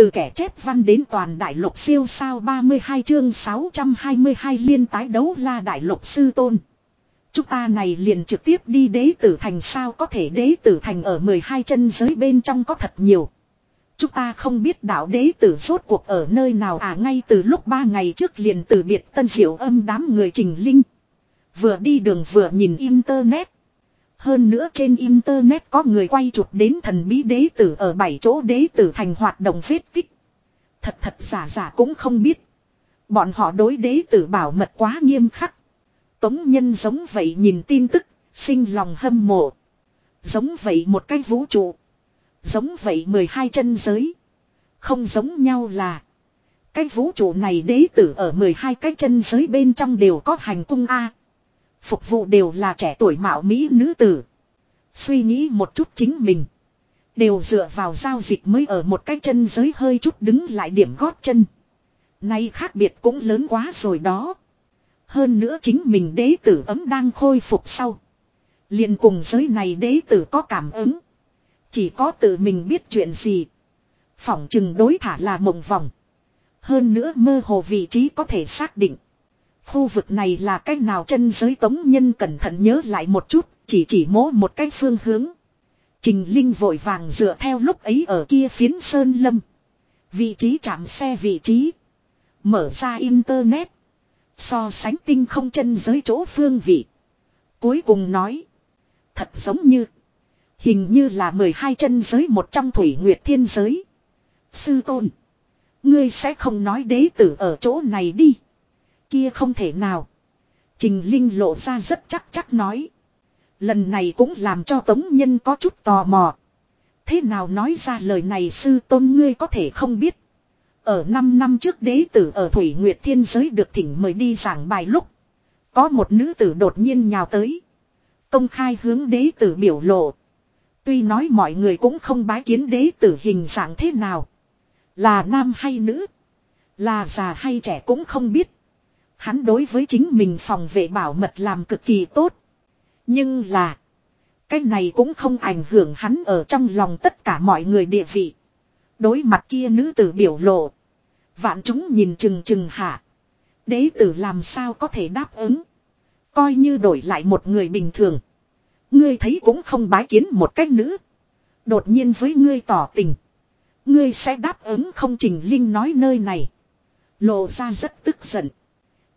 Từ kẻ chép văn đến toàn đại lục siêu sao 32 chương 622 liên tái đấu la đại lục sư tôn. Chúng ta này liền trực tiếp đi đế tử thành sao có thể đế tử thành ở 12 chân giới bên trong có thật nhiều. Chúng ta không biết đạo đế tử rốt cuộc ở nơi nào à ngay từ lúc ba ngày trước liền từ biệt tân diệu âm đám người trình linh. Vừa đi đường vừa nhìn internet. Hơn nữa trên internet có người quay chụp đến thần bí đế tử ở bảy chỗ đế tử thành hoạt động phết tích. Thật thật giả giả cũng không biết. Bọn họ đối đế tử bảo mật quá nghiêm khắc. Tống nhân giống vậy nhìn tin tức, sinh lòng hâm mộ. Giống vậy một cái vũ trụ. Giống vậy 12 chân giới. Không giống nhau là. Cái vũ trụ này đế tử ở 12 cái chân giới bên trong đều có hành cung A. Phục vụ đều là trẻ tuổi mạo Mỹ nữ tử. Suy nghĩ một chút chính mình. Đều dựa vào giao dịch mới ở một cái chân giới hơi chút đứng lại điểm gót chân. Nay khác biệt cũng lớn quá rồi đó. Hơn nữa chính mình đế tử ấm đang khôi phục sau. liền cùng giới này đế tử có cảm ứng. Chỉ có tự mình biết chuyện gì. Phỏng chừng đối thả là mộng vòng. Hơn nữa mơ hồ vị trí có thể xác định. Khu vực này là cách nào chân giới tống nhân cẩn thận nhớ lại một chút, chỉ chỉ mố một cái phương hướng. Trình Linh vội vàng dựa theo lúc ấy ở kia phiến Sơn Lâm. Vị trí chạm xe vị trí. Mở ra Internet. So sánh tinh không chân giới chỗ phương vị. Cuối cùng nói. Thật giống như. Hình như là 12 chân giới một trong thủy nguyệt thiên giới. Sư tôn. Ngươi sẽ không nói đế tử ở chỗ này đi. Kia không thể nào. Trình Linh lộ ra rất chắc chắc nói. Lần này cũng làm cho Tống Nhân có chút tò mò. Thế nào nói ra lời này sư tôn ngươi có thể không biết. Ở 5 năm trước đế tử ở Thủy Nguyệt Thiên Giới được thỉnh mời đi giảng bài lúc. Có một nữ tử đột nhiên nhào tới. Công khai hướng đế tử biểu lộ. Tuy nói mọi người cũng không bái kiến đế tử hình dạng thế nào. Là nam hay nữ. Là già hay trẻ cũng không biết. Hắn đối với chính mình phòng vệ bảo mật làm cực kỳ tốt. Nhưng là. Cái này cũng không ảnh hưởng hắn ở trong lòng tất cả mọi người địa vị. Đối mặt kia nữ tử biểu lộ. Vạn chúng nhìn chừng chừng hạ. Đế tử làm sao có thể đáp ứng. Coi như đổi lại một người bình thường. Ngươi thấy cũng không bái kiến một cách nữ. Đột nhiên với ngươi tỏ tình. Ngươi sẽ đáp ứng không trình linh nói nơi này. Lộ ra rất tức giận.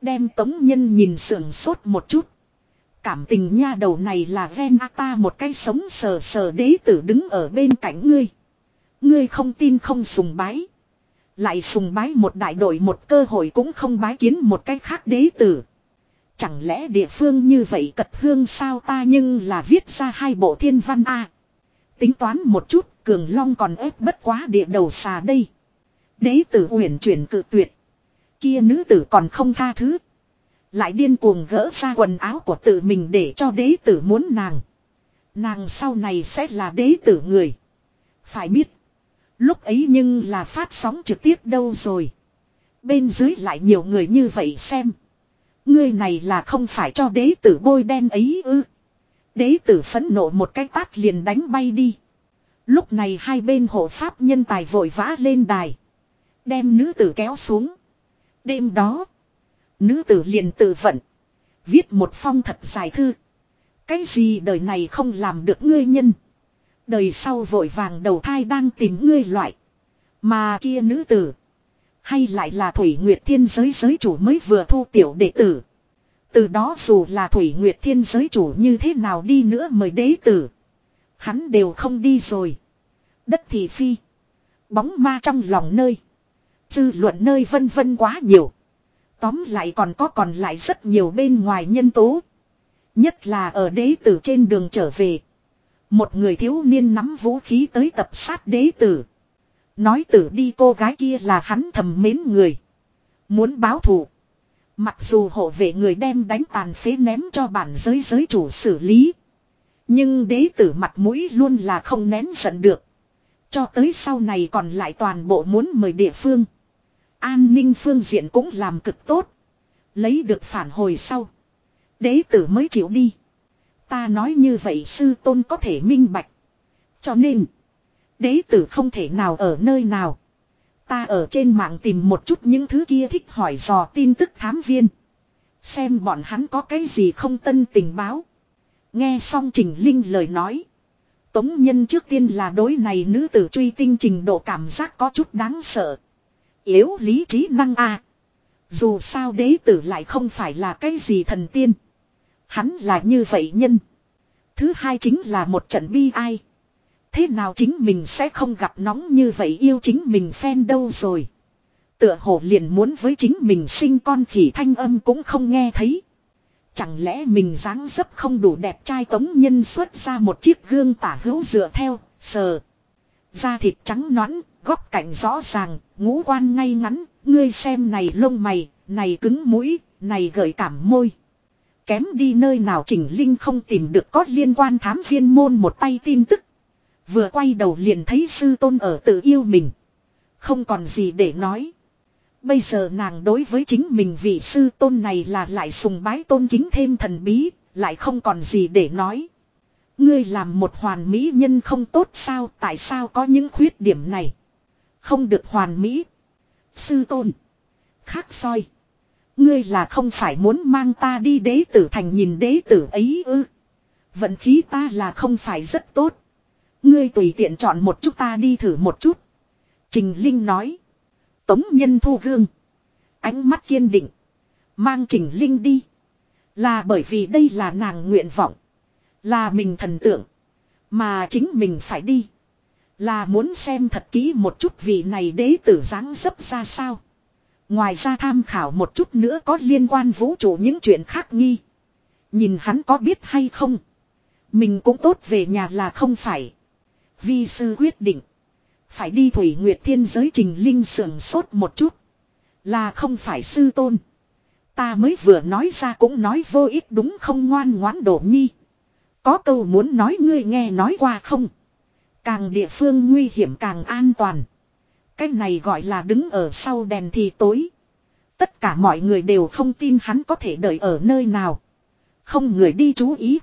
Đem tống nhân nhìn sườn sốt một chút. Cảm tình nha đầu này là ven ta một cái sống sờ sờ đế tử đứng ở bên cạnh ngươi. Ngươi không tin không sùng bái. Lại sùng bái một đại đội một cơ hội cũng không bái kiến một cái khác đế tử. Chẳng lẽ địa phương như vậy cật hương sao ta nhưng là viết ra hai bộ thiên văn A. Tính toán một chút, cường long còn ép bất quá địa đầu xà đây. Đế tử uyển chuyển cự tuyệt. Kia nữ tử còn không tha thứ. Lại điên cuồng gỡ ra quần áo của tự mình để cho đế tử muốn nàng. Nàng sau này sẽ là đế tử người. Phải biết. Lúc ấy nhưng là phát sóng trực tiếp đâu rồi. Bên dưới lại nhiều người như vậy xem. Ngươi này là không phải cho đế tử bôi đen ấy ư. Đế tử phẫn nộ một cái tát liền đánh bay đi. Lúc này hai bên hộ pháp nhân tài vội vã lên đài. Đem nữ tử kéo xuống. Đêm đó. Nữ tử liền tự vận. Viết một phong thật dài thư. Cái gì đời này không làm được ngươi nhân. Đời sau vội vàng đầu thai đang tìm ngươi loại. Mà kia nữ tử. Hay lại là Thủy Nguyệt Thiên giới giới chủ mới vừa thu tiểu đệ tử. Từ đó dù là Thủy Nguyệt Thiên giới chủ như thế nào đi nữa mời đế tử. Hắn đều không đi rồi. Đất thị phi. Bóng ma trong lòng nơi. Dư luận nơi vân vân quá nhiều. Tóm lại còn có còn lại rất nhiều bên ngoài nhân tố. Nhất là ở đế tử trên đường trở về. Một người thiếu niên nắm vũ khí tới tập sát đế tử. Nói tử đi cô gái kia là hắn thầm mến người. Muốn báo thù. Mặc dù hộ vệ người đem đánh tàn phế ném cho bản giới giới chủ xử lý. Nhưng đế tử mặt mũi luôn là không nén giận được. Cho tới sau này còn lại toàn bộ muốn mời địa phương. An ninh phương diện cũng làm cực tốt. Lấy được phản hồi sau. Đế tử mới chịu đi. Ta nói như vậy sư tôn có thể minh bạch. Cho nên. Đế tử không thể nào ở nơi nào. Ta ở trên mạng tìm một chút những thứ kia thích hỏi dò tin tức thám viên. Xem bọn hắn có cái gì không tân tình báo. Nghe xong Trình Linh lời nói. Tống nhân trước tiên là đối này nữ tử truy tinh trình độ cảm giác có chút đáng sợ. Yếu lý trí năng a Dù sao đế tử lại không phải là cái gì thần tiên. Hắn là như vậy nhân. Thứ hai chính là một trận bi ai. Thế nào chính mình sẽ không gặp nóng như vậy yêu chính mình phen đâu rồi. Tựa hồ liền muốn với chính mình sinh con khỉ thanh âm cũng không nghe thấy. Chẳng lẽ mình dáng dấp không đủ đẹp trai tống nhân xuất ra một chiếc gương tả hữu dựa theo, sờ. Da thịt trắng nõn, góc cạnh rõ ràng, ngũ quan ngay ngắn, ngươi xem này lông mày, này cứng mũi, này gợi cảm môi. Kém đi nơi nào Trình Linh không tìm được có liên quan thám viên môn một tay tin tức. Vừa quay đầu liền thấy sư tôn ở tự yêu mình. Không còn gì để nói. Bây giờ nàng đối với chính mình vị sư tôn này là lại sùng bái tôn kính thêm thần bí, lại không còn gì để nói. Ngươi làm một hoàn mỹ nhân không tốt sao, tại sao có những khuyết điểm này? Không được hoàn mỹ. Sư tôn. Khác soi. Ngươi là không phải muốn mang ta đi đế tử thành nhìn đế tử ấy ư. Vận khí ta là không phải rất tốt. Ngươi tùy tiện chọn một chút ta đi thử một chút. Trình Linh nói. Tống nhân thu gương. Ánh mắt kiên định. Mang Trình Linh đi. Là bởi vì đây là nàng nguyện vọng. Là mình thần tượng. Mà chính mình phải đi. Là muốn xem thật kỹ một chút vị này đế tử dáng dấp ra sao. Ngoài ra tham khảo một chút nữa có liên quan vũ trụ những chuyện khác nghi. Nhìn hắn có biết hay không. Mình cũng tốt về nhà là không phải. Vi sư quyết định. Phải đi Thủy Nguyệt Thiên giới trình linh sưởng sốt một chút. Là không phải sư tôn. Ta mới vừa nói ra cũng nói vô ích đúng không ngoan ngoãn đổ nhi. Có câu muốn nói ngươi nghe nói qua không. Càng địa phương nguy hiểm càng an toàn. Cái này gọi là đứng ở sau đèn thì tối. Tất cả mọi người đều không tin hắn có thể đợi ở nơi nào. Không người đi chú ý.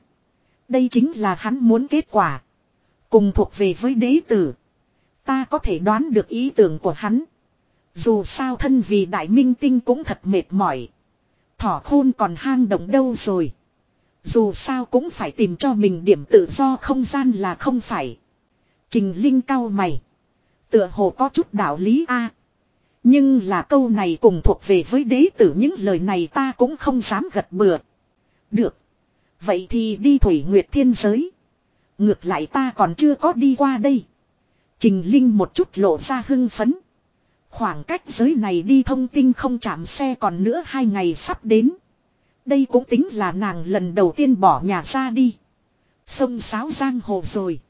Đây chính là hắn muốn kết quả. Cùng thuộc về với đế tử. Ta có thể đoán được ý tưởng của hắn. Dù sao thân vì đại minh tinh cũng thật mệt mỏi. Thỏ khôn còn hang động đâu rồi. Dù sao cũng phải tìm cho mình điểm tự do không gian là không phải. Trình Linh cao mày. Tựa hồ có chút đạo lý a. Nhưng là câu này cùng thuộc về với đế tử, những lời này ta cũng không dám gật bừa. Được. Vậy thì đi Thủy Nguyệt Thiên Giới. Ngược lại ta còn chưa có đi qua đây. Trình Linh một chút lộ ra hưng phấn. Khoảng cách giới này đi thông tin không chạm xe còn nữa hai ngày sắp đến. Đây cũng tính là nàng lần đầu tiên bỏ nhà ra đi. Sông Sáo Giang Hồ rồi.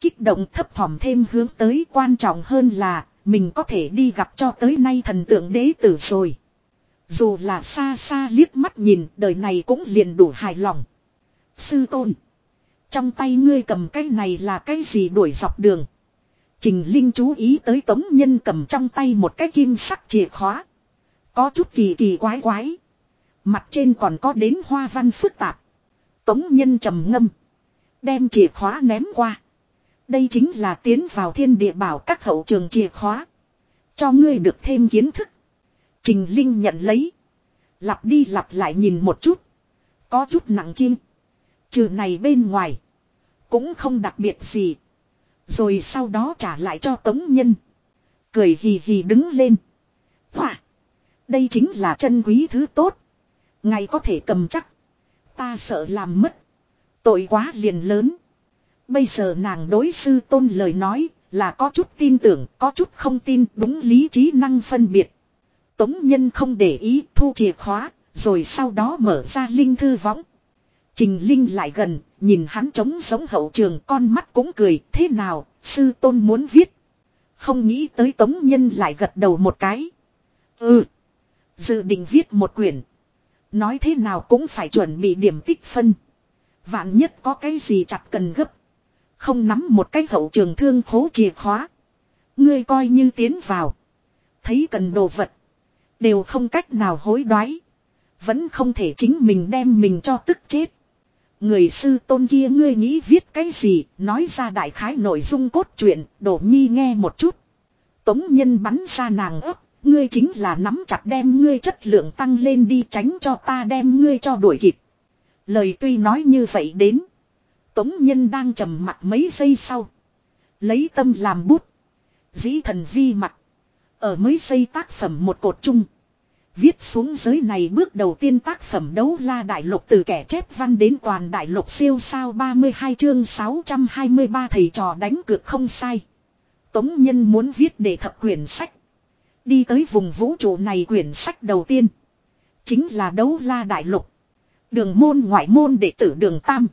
Kích động thấp thỏm thêm hướng tới quan trọng hơn là, mình có thể đi gặp cho tới nay thần tượng đế tử rồi. Dù là xa xa liếc mắt nhìn, đời này cũng liền đủ hài lòng. Sư tôn. Trong tay ngươi cầm cái này là cái gì đuổi dọc đường. Trình Linh chú ý tới Tống Nhân cầm trong tay một cái kim sắc chìa khóa. Có chút kỳ kỳ quái quái. Mặt trên còn có đến hoa văn phức tạp. Tống Nhân trầm ngâm. Đem chìa khóa ném qua. Đây chính là tiến vào thiên địa bảo các hậu trường chìa khóa. Cho ngươi được thêm kiến thức. Trình Linh nhận lấy. Lặp đi lặp lại nhìn một chút. Có chút nặng chim. Trừ này bên ngoài. Cũng không đặc biệt gì. Rồi sau đó trả lại cho Tống Nhân. Cười hì hì đứng lên. Hòa. Đây chính là chân quý thứ tốt. Ngày có thể cầm chắc. Ta sợ làm mất. Tội quá liền lớn. Bây giờ nàng đối sư tôn lời nói là có chút tin tưởng, có chút không tin, đúng lý trí năng phân biệt. Tống nhân không để ý thu chìa khóa, rồi sau đó mở ra linh thư võng. Trình Linh lại gần, nhìn hắn trống giống hậu trường con mắt cũng cười, thế nào, sư tôn muốn viết. Không nghĩ tới tống nhân lại gật đầu một cái. Ừ, dự định viết một quyển. Nói thế nào cũng phải chuẩn bị điểm tích phân. Vạn nhất có cái gì chặt cần gấp. Không nắm một cái hậu trường thương khố chìa khóa. Ngươi coi như tiến vào. Thấy cần đồ vật. Đều không cách nào hối đoái. Vẫn không thể chính mình đem mình cho tức chết. Người sư tôn kia ngươi nghĩ viết cái gì, nói ra đại khái nội dung cốt truyện, đổ nhi nghe một chút. Tống nhân bắn ra nàng ấp, ngươi chính là nắm chặt đem ngươi chất lượng tăng lên đi tránh cho ta đem ngươi cho đuổi kịp. Lời tuy nói như vậy đến. Tống nhân đang trầm mặt mấy giây sau. Lấy tâm làm bút. Dĩ thần vi mặt. Ở mấy giây tác phẩm một cột chung. Viết xuống giới này bước đầu tiên tác phẩm đấu la đại lục từ kẻ chép văn đến toàn đại lục siêu sao 32 chương 623 thầy trò đánh cược không sai. Tống Nhân muốn viết để thập quyển sách. Đi tới vùng vũ trụ này quyển sách đầu tiên. Chính là đấu la đại lục. Đường môn ngoại môn đệ tử đường Tam.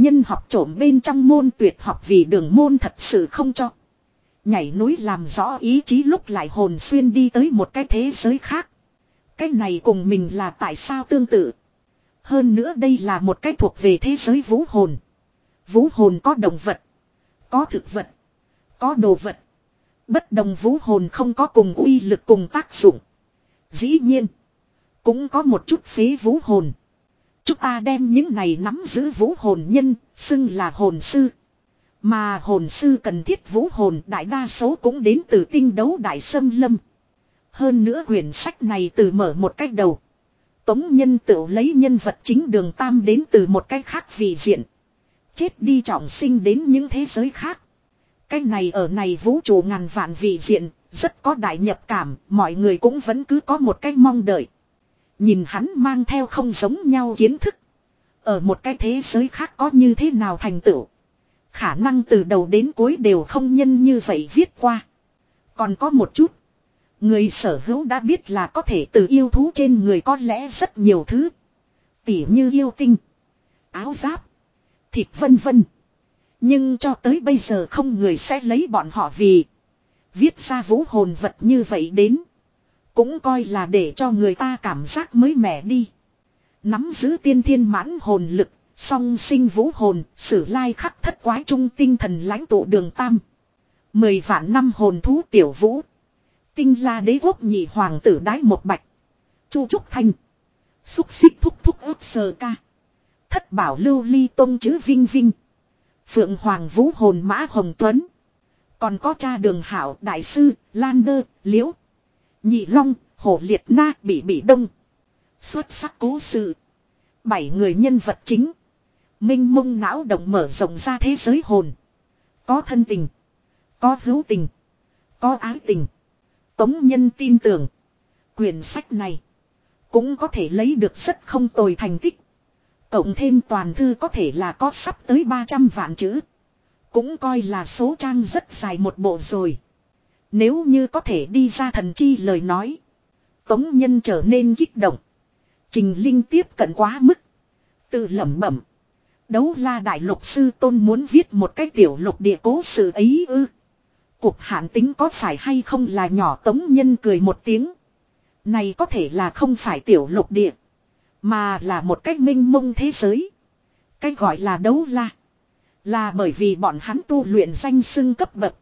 Nhân học trộm bên trong môn tuyệt học vì đường môn thật sự không cho. Nhảy núi làm rõ ý chí lúc lại hồn xuyên đi tới một cái thế giới khác. Cái này cùng mình là tại sao tương tự. Hơn nữa đây là một cái thuộc về thế giới vũ hồn. Vũ hồn có động vật. Có thực vật. Có đồ vật. Bất đồng vũ hồn không có cùng uy lực cùng tác dụng. Dĩ nhiên. Cũng có một chút phế vũ hồn. Chúng ta đem những này nắm giữ vũ hồn nhân, xưng là hồn sư. Mà hồn sư cần thiết vũ hồn đại đa số cũng đến từ tinh đấu đại sâm lâm. Hơn nữa quyển sách này từ mở một cách đầu. Tống nhân tự lấy nhân vật chính đường tam đến từ một cách khác vì diện. Chết đi trọng sinh đến những thế giới khác. Cái này ở này vũ trụ ngàn vạn vị diện, rất có đại nhập cảm, mọi người cũng vẫn cứ có một cách mong đợi. Nhìn hắn mang theo không giống nhau kiến thức. Ở một cái thế giới khác có như thế nào thành tựu. Khả năng từ đầu đến cuối đều không nhân như vậy viết qua. Còn có một chút. Người sở hữu đã biết là có thể từ yêu thú trên người có lẽ rất nhiều thứ. Tỉ như yêu tinh. Áo giáp. Thịt vân vân. Nhưng cho tới bây giờ không người sẽ lấy bọn họ vì. Viết ra vũ hồn vật như vậy đến. Cũng coi là để cho người ta cảm giác mới mẻ đi. Nắm giữ tiên thiên mãn hồn lực, song sinh vũ hồn, sử lai khắc thất quái trung tinh thần lãnh tụ đường tam. Mười vạn năm hồn thú tiểu vũ. Tinh la đế quốc nhị hoàng tử đái một bạch. Chu Trúc Thanh. Xúc xích thúc thúc ước sờ ca. Thất bảo lưu ly tôn chữ vinh vinh. Phượng Hoàng Vũ Hồn Mã Hồng Tuấn. Còn có cha đường hảo đại sư, Lan Đơ, Liễu. Nhị Long, Hổ Liệt Na bị bị đông. Xuất sắc cố sự. Bảy người nhân vật chính. Minh mông não động mở rộng ra thế giới hồn. Có thân tình. Có hữu tình. Có ái tình. Tống nhân tin tưởng. Quyển sách này. Cũng có thể lấy được rất không tồi thành tích. Cộng thêm toàn thư có thể là có sắp tới 300 vạn chữ. Cũng coi là số trang rất dài một bộ rồi. Nếu như có thể đi ra thần chi lời nói. Tống nhân trở nên kích động. Trình Linh tiếp cận quá mức. Tự lẩm bẩm. Đấu la đại lục sư tôn muốn viết một cái tiểu lục địa cố sự ấy ư. Cuộc hạn tính có phải hay không là nhỏ tống nhân cười một tiếng. Này có thể là không phải tiểu lục địa. Mà là một cách minh mông thế giới. Cách gọi là đấu la. Là bởi vì bọn hắn tu luyện danh xưng cấp bậc.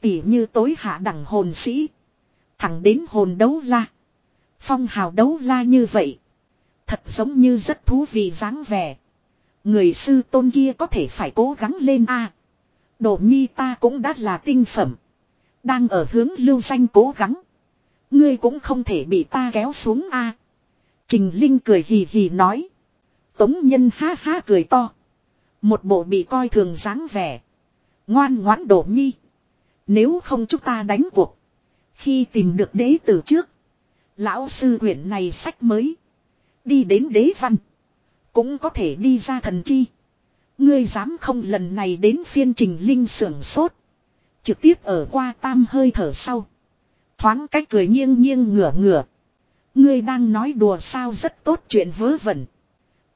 Tỉ như tối hạ đẳng hồn sĩ. Thẳng đến hồn đấu la. Phong hào đấu la như vậy. Thật giống như rất thú vị dáng vẻ. Người sư tôn kia có thể phải cố gắng lên a. Đồ nhi ta cũng đã là tinh phẩm. Đang ở hướng lưu danh cố gắng. Ngươi cũng không thể bị ta kéo xuống a. Trình Linh cười hì hì nói. Tống nhân ha ha cười to. Một bộ bị coi thường dáng vẻ. Ngoan ngoãn đổ nhi. Nếu không chúng ta đánh cuộc. Khi tìm được đế tử trước. Lão sư quyển này sách mới. Đi đến đế văn. Cũng có thể đi ra thần chi. Ngươi dám không lần này đến phiên trình linh sưởng sốt. Trực tiếp ở qua tam hơi thở sau. Thoáng cách cười nghiêng nghiêng ngửa ngửa. Ngươi đang nói đùa sao rất tốt chuyện vớ vẩn.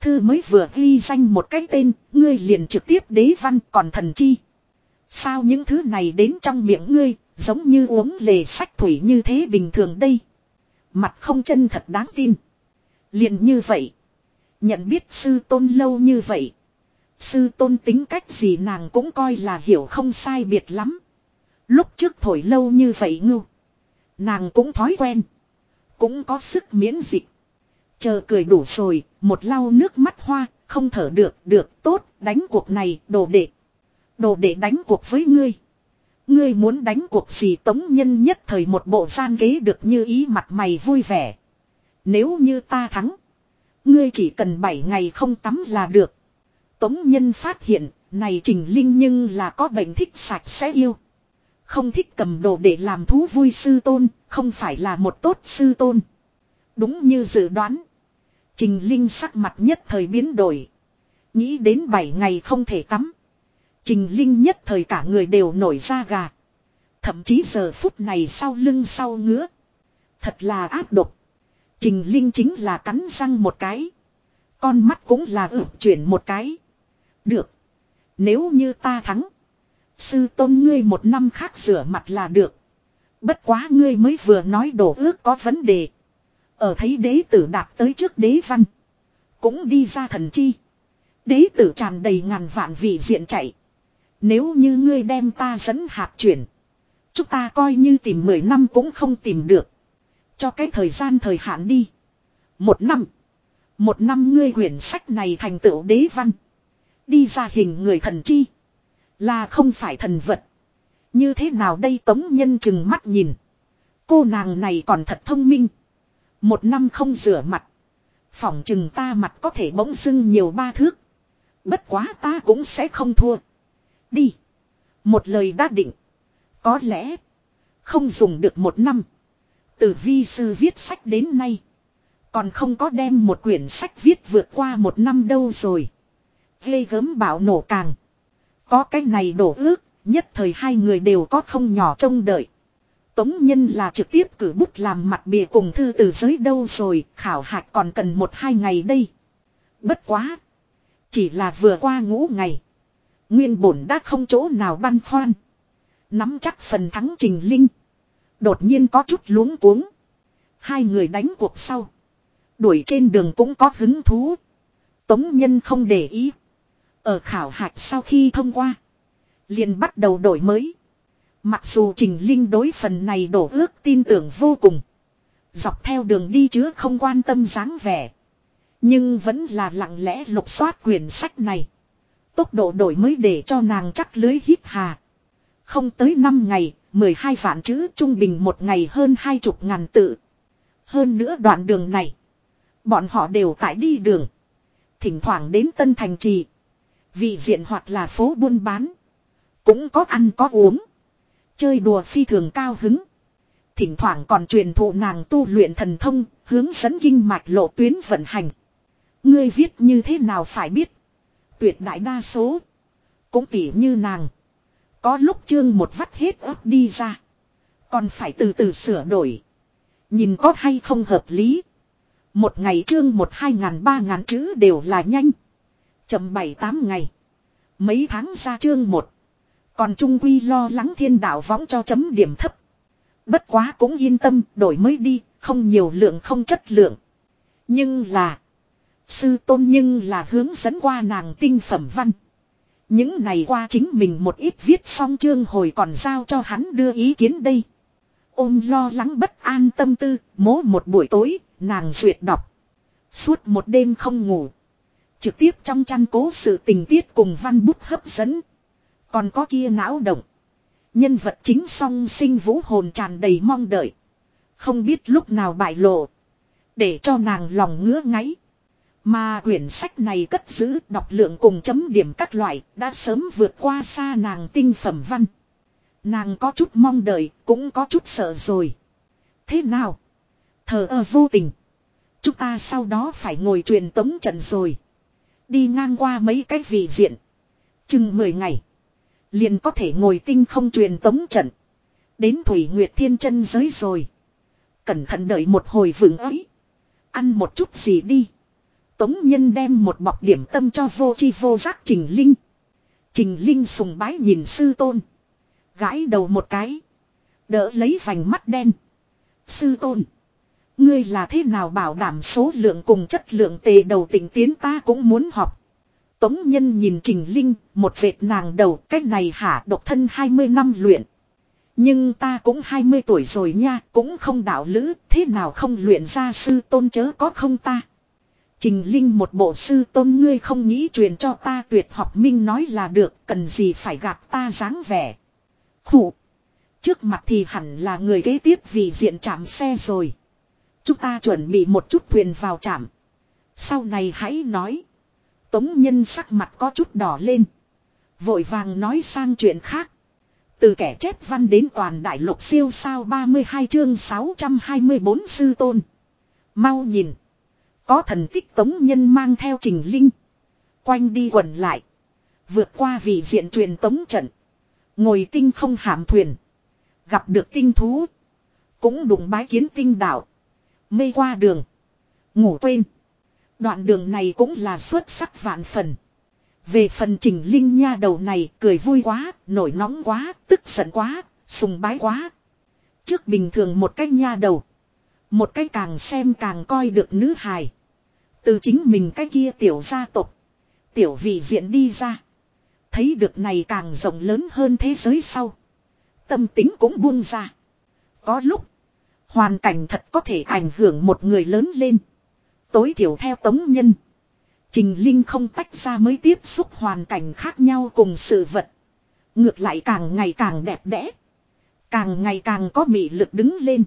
Thư mới vừa ghi danh một cái tên, ngươi liền trực tiếp đế văn còn thần chi. Sao những thứ này đến trong miệng ngươi, giống như uống lề sách thủy như thế bình thường đây. Mặt không chân thật đáng tin. Liền như vậy. Nhận biết sư tôn lâu như vậy. Sư tôn tính cách gì nàng cũng coi là hiểu không sai biệt lắm. Lúc trước thổi lâu như vậy ngưu. Nàng cũng thói quen. Cũng có sức miễn dịch. Chờ cười đủ rồi, một lau nước mắt hoa, không thở được, được, tốt, đánh cuộc này, đồ đệ. Đồ để đánh cuộc với ngươi. Ngươi muốn đánh cuộc gì tống nhân nhất thời một bộ gian kế được như ý mặt mày vui vẻ. Nếu như ta thắng. Ngươi chỉ cần 7 ngày không tắm là được. Tống nhân phát hiện, này Trình Linh nhưng là có bệnh thích sạch sẽ yêu. Không thích cầm đồ để làm thú vui sư tôn, không phải là một tốt sư tôn. Đúng như dự đoán. Trình Linh sắc mặt nhất thời biến đổi. Nghĩ đến 7 ngày không thể tắm. Trình Linh nhất thời cả người đều nổi da gà. Thậm chí giờ phút này sau lưng sau ngứa. Thật là áp độc. Trình Linh chính là cắn răng một cái. Con mắt cũng là ử chuyển một cái. Được. Nếu như ta thắng. Sư tôn ngươi một năm khác rửa mặt là được. Bất quá ngươi mới vừa nói đổ ước có vấn đề. Ở thấy đế tử đạp tới trước đế văn. Cũng đi ra thần chi. Đế tử tràn đầy ngàn vạn vị diện chạy. Nếu như ngươi đem ta dẫn hạt chuyển. Chúng ta coi như tìm 10 năm cũng không tìm được. Cho cái thời gian thời hạn đi. Một năm. Một năm ngươi quyển sách này thành tựu đế văn. Đi ra hình người thần chi. Là không phải thần vật. Như thế nào đây tống nhân chừng mắt nhìn. Cô nàng này còn thật thông minh. Một năm không rửa mặt. Phỏng chừng ta mặt có thể bỗng dưng nhiều ba thước. Bất quá ta cũng sẽ không thua. Đi. Một lời đã định. Có lẽ. Không dùng được một năm. Từ vi sư viết sách đến nay. Còn không có đem một quyển sách viết vượt qua một năm đâu rồi. Ghê gớm bảo nổ càng. Có cái này đổ ước, nhất thời hai người đều có không nhỏ trông đợi. Tống nhân là trực tiếp cử bút làm mặt bìa cùng thư từ giới đâu rồi, khảo hạch còn cần một hai ngày đây. Bất quá. Chỉ là vừa qua ngũ ngày. Nguyên bổn đã không chỗ nào băn khoăn. Nắm chắc phần thắng trình linh. Đột nhiên có chút luống cuống. Hai người đánh cuộc sau. Đuổi trên đường cũng có hứng thú. Tống nhân không để ý. Ở khảo hạch sau khi thông qua. liền bắt đầu đổi mới. Mặc dù Trình Linh đối phần này đổ ước tin tưởng vô cùng. Dọc theo đường đi chứa không quan tâm dáng vẻ. Nhưng vẫn là lặng lẽ lục soát quyển sách này. Tốc độ đổi mới để cho nàng chắc lưới hít hà. Không tới 5 ngày, 12 vạn chữ trung bình một ngày hơn hai chục ngàn tự. Hơn nữa đoạn đường này. Bọn họ đều tại đi đường. Thỉnh thoảng đến Tân Thành Trì. Vị diện hoặc là phố buôn bán. Cũng có ăn có uống. Chơi đùa phi thường cao hứng. Thỉnh thoảng còn truyền thụ nàng tu luyện thần thông, hướng dẫn kinh mạch lộ tuyến vận hành. Ngươi viết như thế nào phải biết. Tuyệt đại đa số. Cũng tỉ như nàng. Có lúc chương một vắt hết ớt đi ra. Còn phải từ từ sửa đổi. Nhìn có hay không hợp lý. Một ngày chương một hai ngàn ba ngàn chữ đều là nhanh. chậm bảy tám ngày. Mấy tháng ra chương một. Còn Trung Quy lo lắng thiên đạo võng cho chấm điểm thấp. Bất quá cũng yên tâm, đổi mới đi, không nhiều lượng không chất lượng. Nhưng là, sư tôn nhưng là hướng dẫn qua nàng tinh phẩm văn. Những này qua chính mình một ít viết xong chương hồi còn giao cho hắn đưa ý kiến đây. Ôm lo lắng bất an tâm tư, mố một buổi tối, nàng duyệt đọc. Suốt một đêm không ngủ. Trực tiếp trong chăn cố sự tình tiết cùng văn bút hấp dẫn. Còn có kia não động. Nhân vật chính song sinh vũ hồn tràn đầy mong đợi. Không biết lúc nào bại lộ. Để cho nàng lòng ngứa ngáy. Mà quyển sách này cất giữ đọc lượng cùng chấm điểm các loại đã sớm vượt qua xa nàng tinh phẩm văn. Nàng có chút mong đợi, cũng có chút sợ rồi. Thế nào? Thờ ơ vô tình. Chúng ta sau đó phải ngồi truyền tống trận rồi. Đi ngang qua mấy cái vị diện. Chừng 10 ngày. Liền có thể ngồi tinh không truyền tống trận. Đến Thủy Nguyệt Thiên chân giới rồi. Cẩn thận đợi một hồi vững ấy. Ăn một chút gì đi. Tống Nhân đem một bọc điểm tâm cho vô chi vô giác Trình Linh. Trình Linh sùng bái nhìn sư tôn. Gãi đầu một cái. Đỡ lấy vành mắt đen. Sư tôn. Ngươi là thế nào bảo đảm số lượng cùng chất lượng tề đầu tỉnh tiến ta cũng muốn học. Tống Nhân nhìn Trình Linh, một vệt nàng đầu, cách này hả độc thân 20 năm luyện. Nhưng ta cũng 20 tuổi rồi nha, cũng không đạo lữ, thế nào không luyện ra sư tôn chớ có không ta. Trình Linh một bộ sư tôn ngươi không nghĩ truyền cho ta tuyệt học minh nói là được, cần gì phải gặp ta dáng vẻ. Khủ. Trước mặt thì hẳn là người kế tiếp vì diện chạm xe rồi. Chúng ta chuẩn bị một chút thuyền vào chạm. Sau này hãy nói. Tống nhân sắc mặt có chút đỏ lên. Vội vàng nói sang chuyện khác. Từ kẻ chép văn đến toàn đại lục siêu sao 32 chương 624 sư tôn. Mau nhìn. Có thần tích tống nhân mang theo trình linh. Quanh đi quần lại. Vượt qua vị diện truyền tống trận. Ngồi tinh không hàm thuyền. Gặp được tinh thú. Cũng đụng bái kiến tinh đạo. Mê qua đường. Ngủ quên. Đoạn đường này cũng là xuất sắc vạn phần. Về phần trình linh nha đầu này cười vui quá, nổi nóng quá, tức giận quá, sùng bái quá. Trước bình thường một cái nha đầu. Một cái càng xem càng coi được nữ hài. Từ chính mình cái kia tiểu gia tộc. Tiểu vị diện đi ra. Thấy được này càng rộng lớn hơn thế giới sau. Tâm tính cũng buông ra. Có lúc. Hoàn cảnh thật có thể ảnh hưởng một người lớn lên. Tối thiểu theo tống nhân. Trình Linh không tách ra mới tiếp xúc hoàn cảnh khác nhau cùng sự vật. Ngược lại càng ngày càng đẹp đẽ. Càng ngày càng có mị lực đứng lên.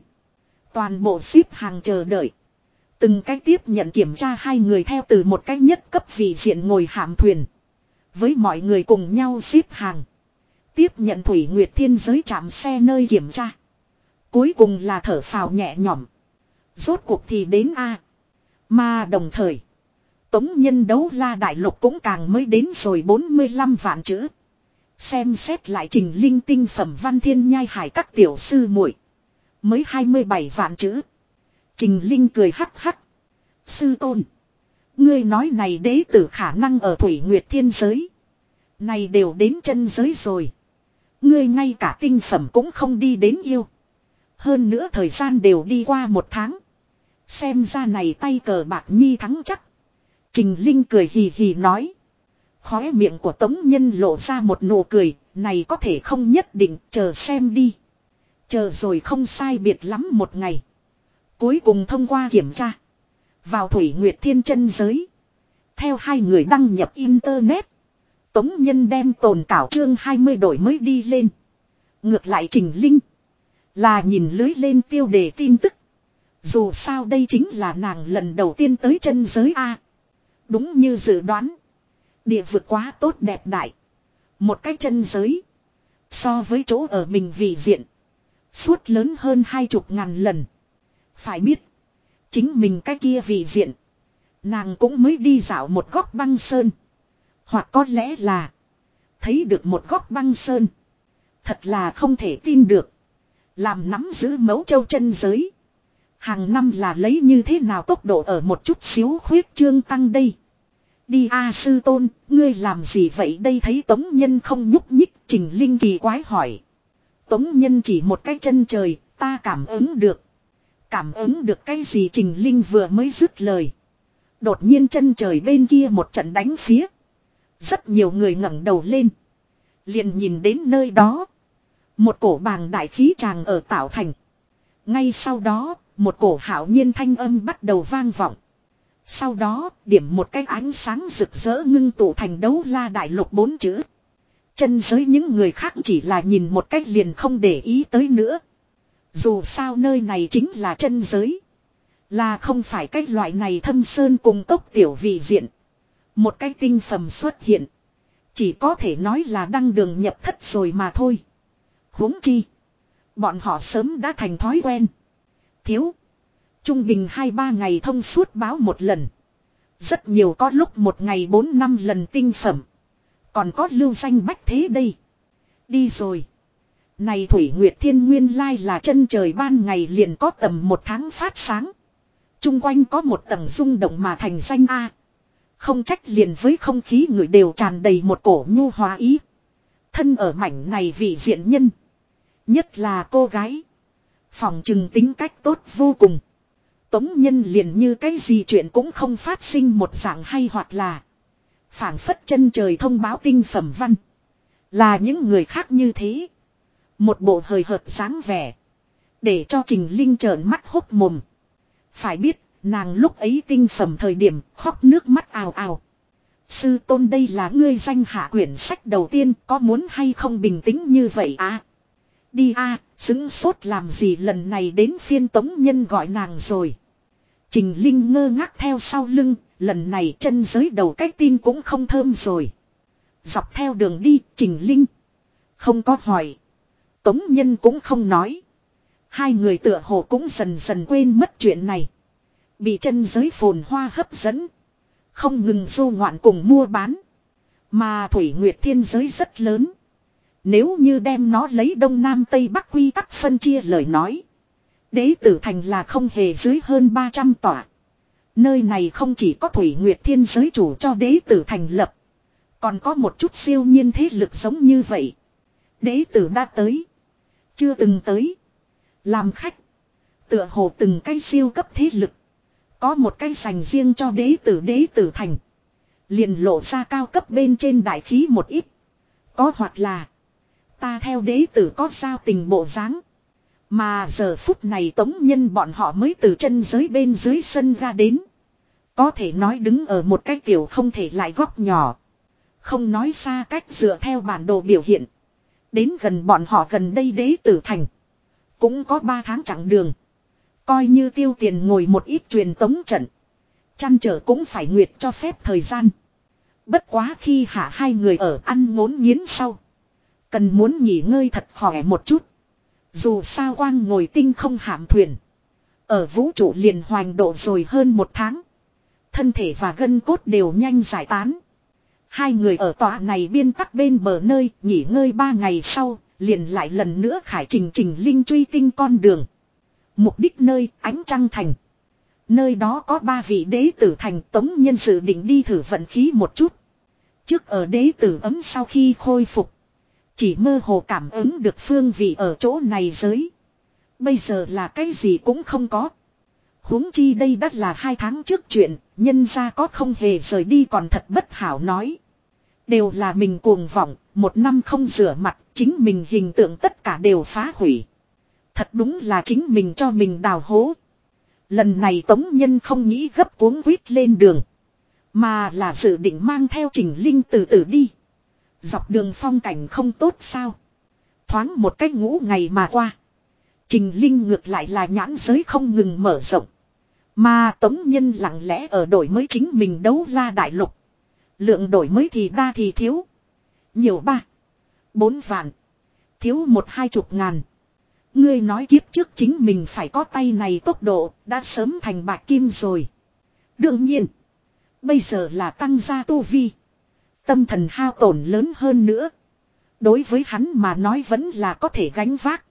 Toàn bộ ship hàng chờ đợi. Từng cách tiếp nhận kiểm tra hai người theo từ một cách nhất cấp vị diện ngồi hạm thuyền. Với mọi người cùng nhau xếp hàng. Tiếp nhận Thủy Nguyệt Thiên giới chạm xe nơi kiểm tra. Cuối cùng là thở phào nhẹ nhõm. Rốt cuộc thì đến A. Mà đồng thời. Tống nhân đấu la đại lục cũng càng mới đến rồi 45 vạn chữ. Xem xét lại trình linh tinh phẩm văn thiên nhai hải các tiểu sư muội Mới 27 vạn chữ. Trình linh cười hắc hắc. Sư tôn. Ngươi nói này đế tử khả năng ở thủy nguyệt thiên giới. Này đều đến chân giới rồi. Ngươi ngay cả tinh phẩm cũng không đi đến yêu. Hơn nữa thời gian đều đi qua một tháng. Xem ra này tay cờ bạc nhi thắng chắc. Trình Linh cười hì hì nói. Khóe miệng của Tống Nhân lộ ra một nụ cười, này có thể không nhất định, chờ xem đi. Chờ rồi không sai biệt lắm một ngày. Cuối cùng thông qua kiểm tra. Vào Thủy Nguyệt Thiên chân giới. Theo hai người đăng nhập Internet. Tống Nhân đem tồn cảo chương 20 đổi mới đi lên. Ngược lại Trình Linh. Là nhìn lưới lên tiêu đề tin tức. Dù sao đây chính là nàng lần đầu tiên tới chân giới A. Đúng như dự đoán. Địa vực quá tốt đẹp đại. Một cái chân giới. So với chỗ ở mình vị diện. Suốt lớn hơn hai chục ngàn lần. Phải biết. Chính mình cái kia vị diện. Nàng cũng mới đi dạo một góc băng sơn. Hoặc có lẽ là. Thấy được một góc băng sơn. Thật là không thể tin được. Làm nắm giữ mấu châu chân giới. Hàng năm là lấy như thế nào tốc độ ở một chút xíu khuyết trương tăng đây. Đi A sư tôn, ngươi làm gì vậy đây thấy tống nhân không nhúc nhích, trình linh kỳ quái hỏi. Tống nhân chỉ một cái chân trời, ta cảm ứng được. Cảm ứng được cái gì trình linh vừa mới dứt lời. Đột nhiên chân trời bên kia một trận đánh phía. Rất nhiều người ngẩng đầu lên. Liền nhìn đến nơi đó. Một cổ bàng đại khí tràng ở tạo thành. Ngay sau đó, một cổ hảo nhiên thanh âm bắt đầu vang vọng. Sau đó, điểm một cái ánh sáng rực rỡ ngưng tụ thành đấu la đại lục bốn chữ. Chân giới những người khác chỉ là nhìn một cách liền không để ý tới nữa. Dù sao nơi này chính là chân giới. Là không phải cái loại này thâm sơn cùng tốc tiểu vị diện. Một cái tinh phẩm xuất hiện. Chỉ có thể nói là đăng đường nhập thất rồi mà thôi. huống chi. Bọn họ sớm đã thành thói quen. Thiếu. Trung bình 2-3 ngày thông suốt báo một lần. Rất nhiều có lúc một ngày 4 năm lần tinh phẩm. Còn có lưu danh bách thế đây. Đi rồi. Này Thủy Nguyệt Thiên Nguyên Lai là chân trời ban ngày liền có tầm một tháng phát sáng. Trung quanh có một tầng rung động mà thành danh A. Không trách liền với không khí người đều tràn đầy một cổ nhu hóa ý. Thân ở mảnh này vị diện nhân. Nhất là cô gái. Phòng trừng tính cách tốt vô cùng. Tống nhân liền như cái gì chuyện cũng không phát sinh một dạng hay hoặc là phảng phất chân trời thông báo tinh phẩm văn. Là những người khác như thế. Một bộ hời hợt sáng vẻ. Để cho Trình Linh trợn mắt hốc mồm. Phải biết, nàng lúc ấy tinh phẩm thời điểm khóc nước mắt ào ào. Sư tôn đây là ngươi danh hạ quyển sách đầu tiên có muốn hay không bình tĩnh như vậy à? Đi a xứng sốt làm gì lần này đến phiên tống nhân gọi nàng rồi. Trình Linh ngơ ngác theo sau lưng, lần này chân giới đầu cái tin cũng không thơm rồi. Dọc theo đường đi, Trình Linh. Không có hỏi. Tống Nhân cũng không nói. Hai người tựa hồ cũng dần dần quên mất chuyện này. Bị chân giới phồn hoa hấp dẫn. Không ngừng du ngoạn cùng mua bán. Mà Thủy Nguyệt Thiên giới rất lớn. Nếu như đem nó lấy Đông Nam Tây Bắc quy tắc phân chia lời nói. Đế tử thành là không hề dưới hơn 300 tòa. Nơi này không chỉ có Thủy Nguyệt Thiên giới chủ cho đế tử thành lập. Còn có một chút siêu nhiên thế lực giống như vậy. Đế tử đã tới. Chưa từng tới. Làm khách. Tựa hồ từng cái siêu cấp thế lực. Có một cái dành riêng cho đế tử đế tử thành. Liền lộ ra cao cấp bên trên đại khí một ít. Có hoặc là. Ta theo đế tử có sao tình bộ dáng mà giờ phút này tống nhân bọn họ mới từ chân giới bên dưới sân ra đến. Có thể nói đứng ở một cái tiểu không thể lại góc nhỏ. Không nói xa cách dựa theo bản đồ biểu hiện. Đến gần bọn họ gần đây đế tử thành. Cũng có 3 tháng chặng đường. Coi như tiêu tiền ngồi một ít truyền tống trận. Chăn trở cũng phải nguyệt cho phép thời gian. Bất quá khi hạ hai người ở ăn ngốn nghiến sau. Cần muốn nghỉ ngơi thật khỏe một chút. Dù sao quang ngồi tinh không hạm thuyền. Ở vũ trụ liền hoành độ rồi hơn một tháng. Thân thể và gân cốt đều nhanh giải tán. Hai người ở tòa này biên tắc bên bờ nơi nghỉ ngơi ba ngày sau, liền lại lần nữa khải trình trình linh truy tinh con đường. Mục đích nơi ánh trăng thành. Nơi đó có ba vị đế tử thành tống nhân sự định đi thử vận khí một chút. Trước ở đế tử ấm sau khi khôi phục. Chỉ mơ hồ cảm ứng được phương vị ở chỗ này giới. Bây giờ là cái gì cũng không có. huống chi đây đã là hai tháng trước chuyện, nhân ra có không hề rời đi còn thật bất hảo nói. Đều là mình cuồng vọng, một năm không rửa mặt, chính mình hình tượng tất cả đều phá hủy. Thật đúng là chính mình cho mình đào hố. Lần này Tống Nhân không nghĩ gấp cuống quýt lên đường. Mà là dự định mang theo Trình Linh từ từ đi. Dọc đường phong cảnh không tốt sao. Thoáng một cách ngũ ngày mà qua. Trình Linh ngược lại là nhãn giới không ngừng mở rộng. Mà Tống Nhân lặng lẽ ở đổi mới chính mình đấu la đại lục. Lượng đổi mới thì đa thì thiếu. Nhiều ba. Bốn vạn. Thiếu một hai chục ngàn. Ngươi nói kiếp trước chính mình phải có tay này tốc độ, đã sớm thành bạc kim rồi. Đương nhiên. Bây giờ là tăng gia tu vi. Tâm thần hao tổn lớn hơn nữa. Đối với hắn mà nói vẫn là có thể gánh vác.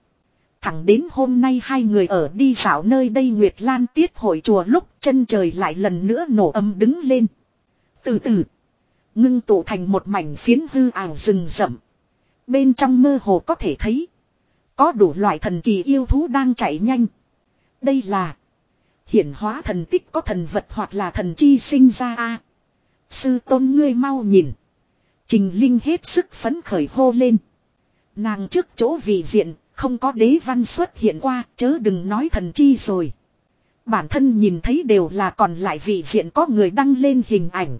Thẳng đến hôm nay hai người ở đi dạo nơi đây Nguyệt Lan tiết hội chùa lúc chân trời lại lần nữa nổ âm đứng lên. Từ từ. Ngưng tụ thành một mảnh phiến hư ảo rừng rậm. Bên trong mơ hồ có thể thấy. Có đủ loại thần kỳ yêu thú đang chạy nhanh. Đây là. Hiển hóa thần tích có thần vật hoặc là thần chi sinh ra a Sư tôn ngươi mau nhìn. Trình Linh hết sức phấn khởi hô lên. Nàng trước chỗ vị diện, không có đế văn xuất hiện qua, chớ đừng nói thần chi rồi. Bản thân nhìn thấy đều là còn lại vị diện có người đăng lên hình ảnh.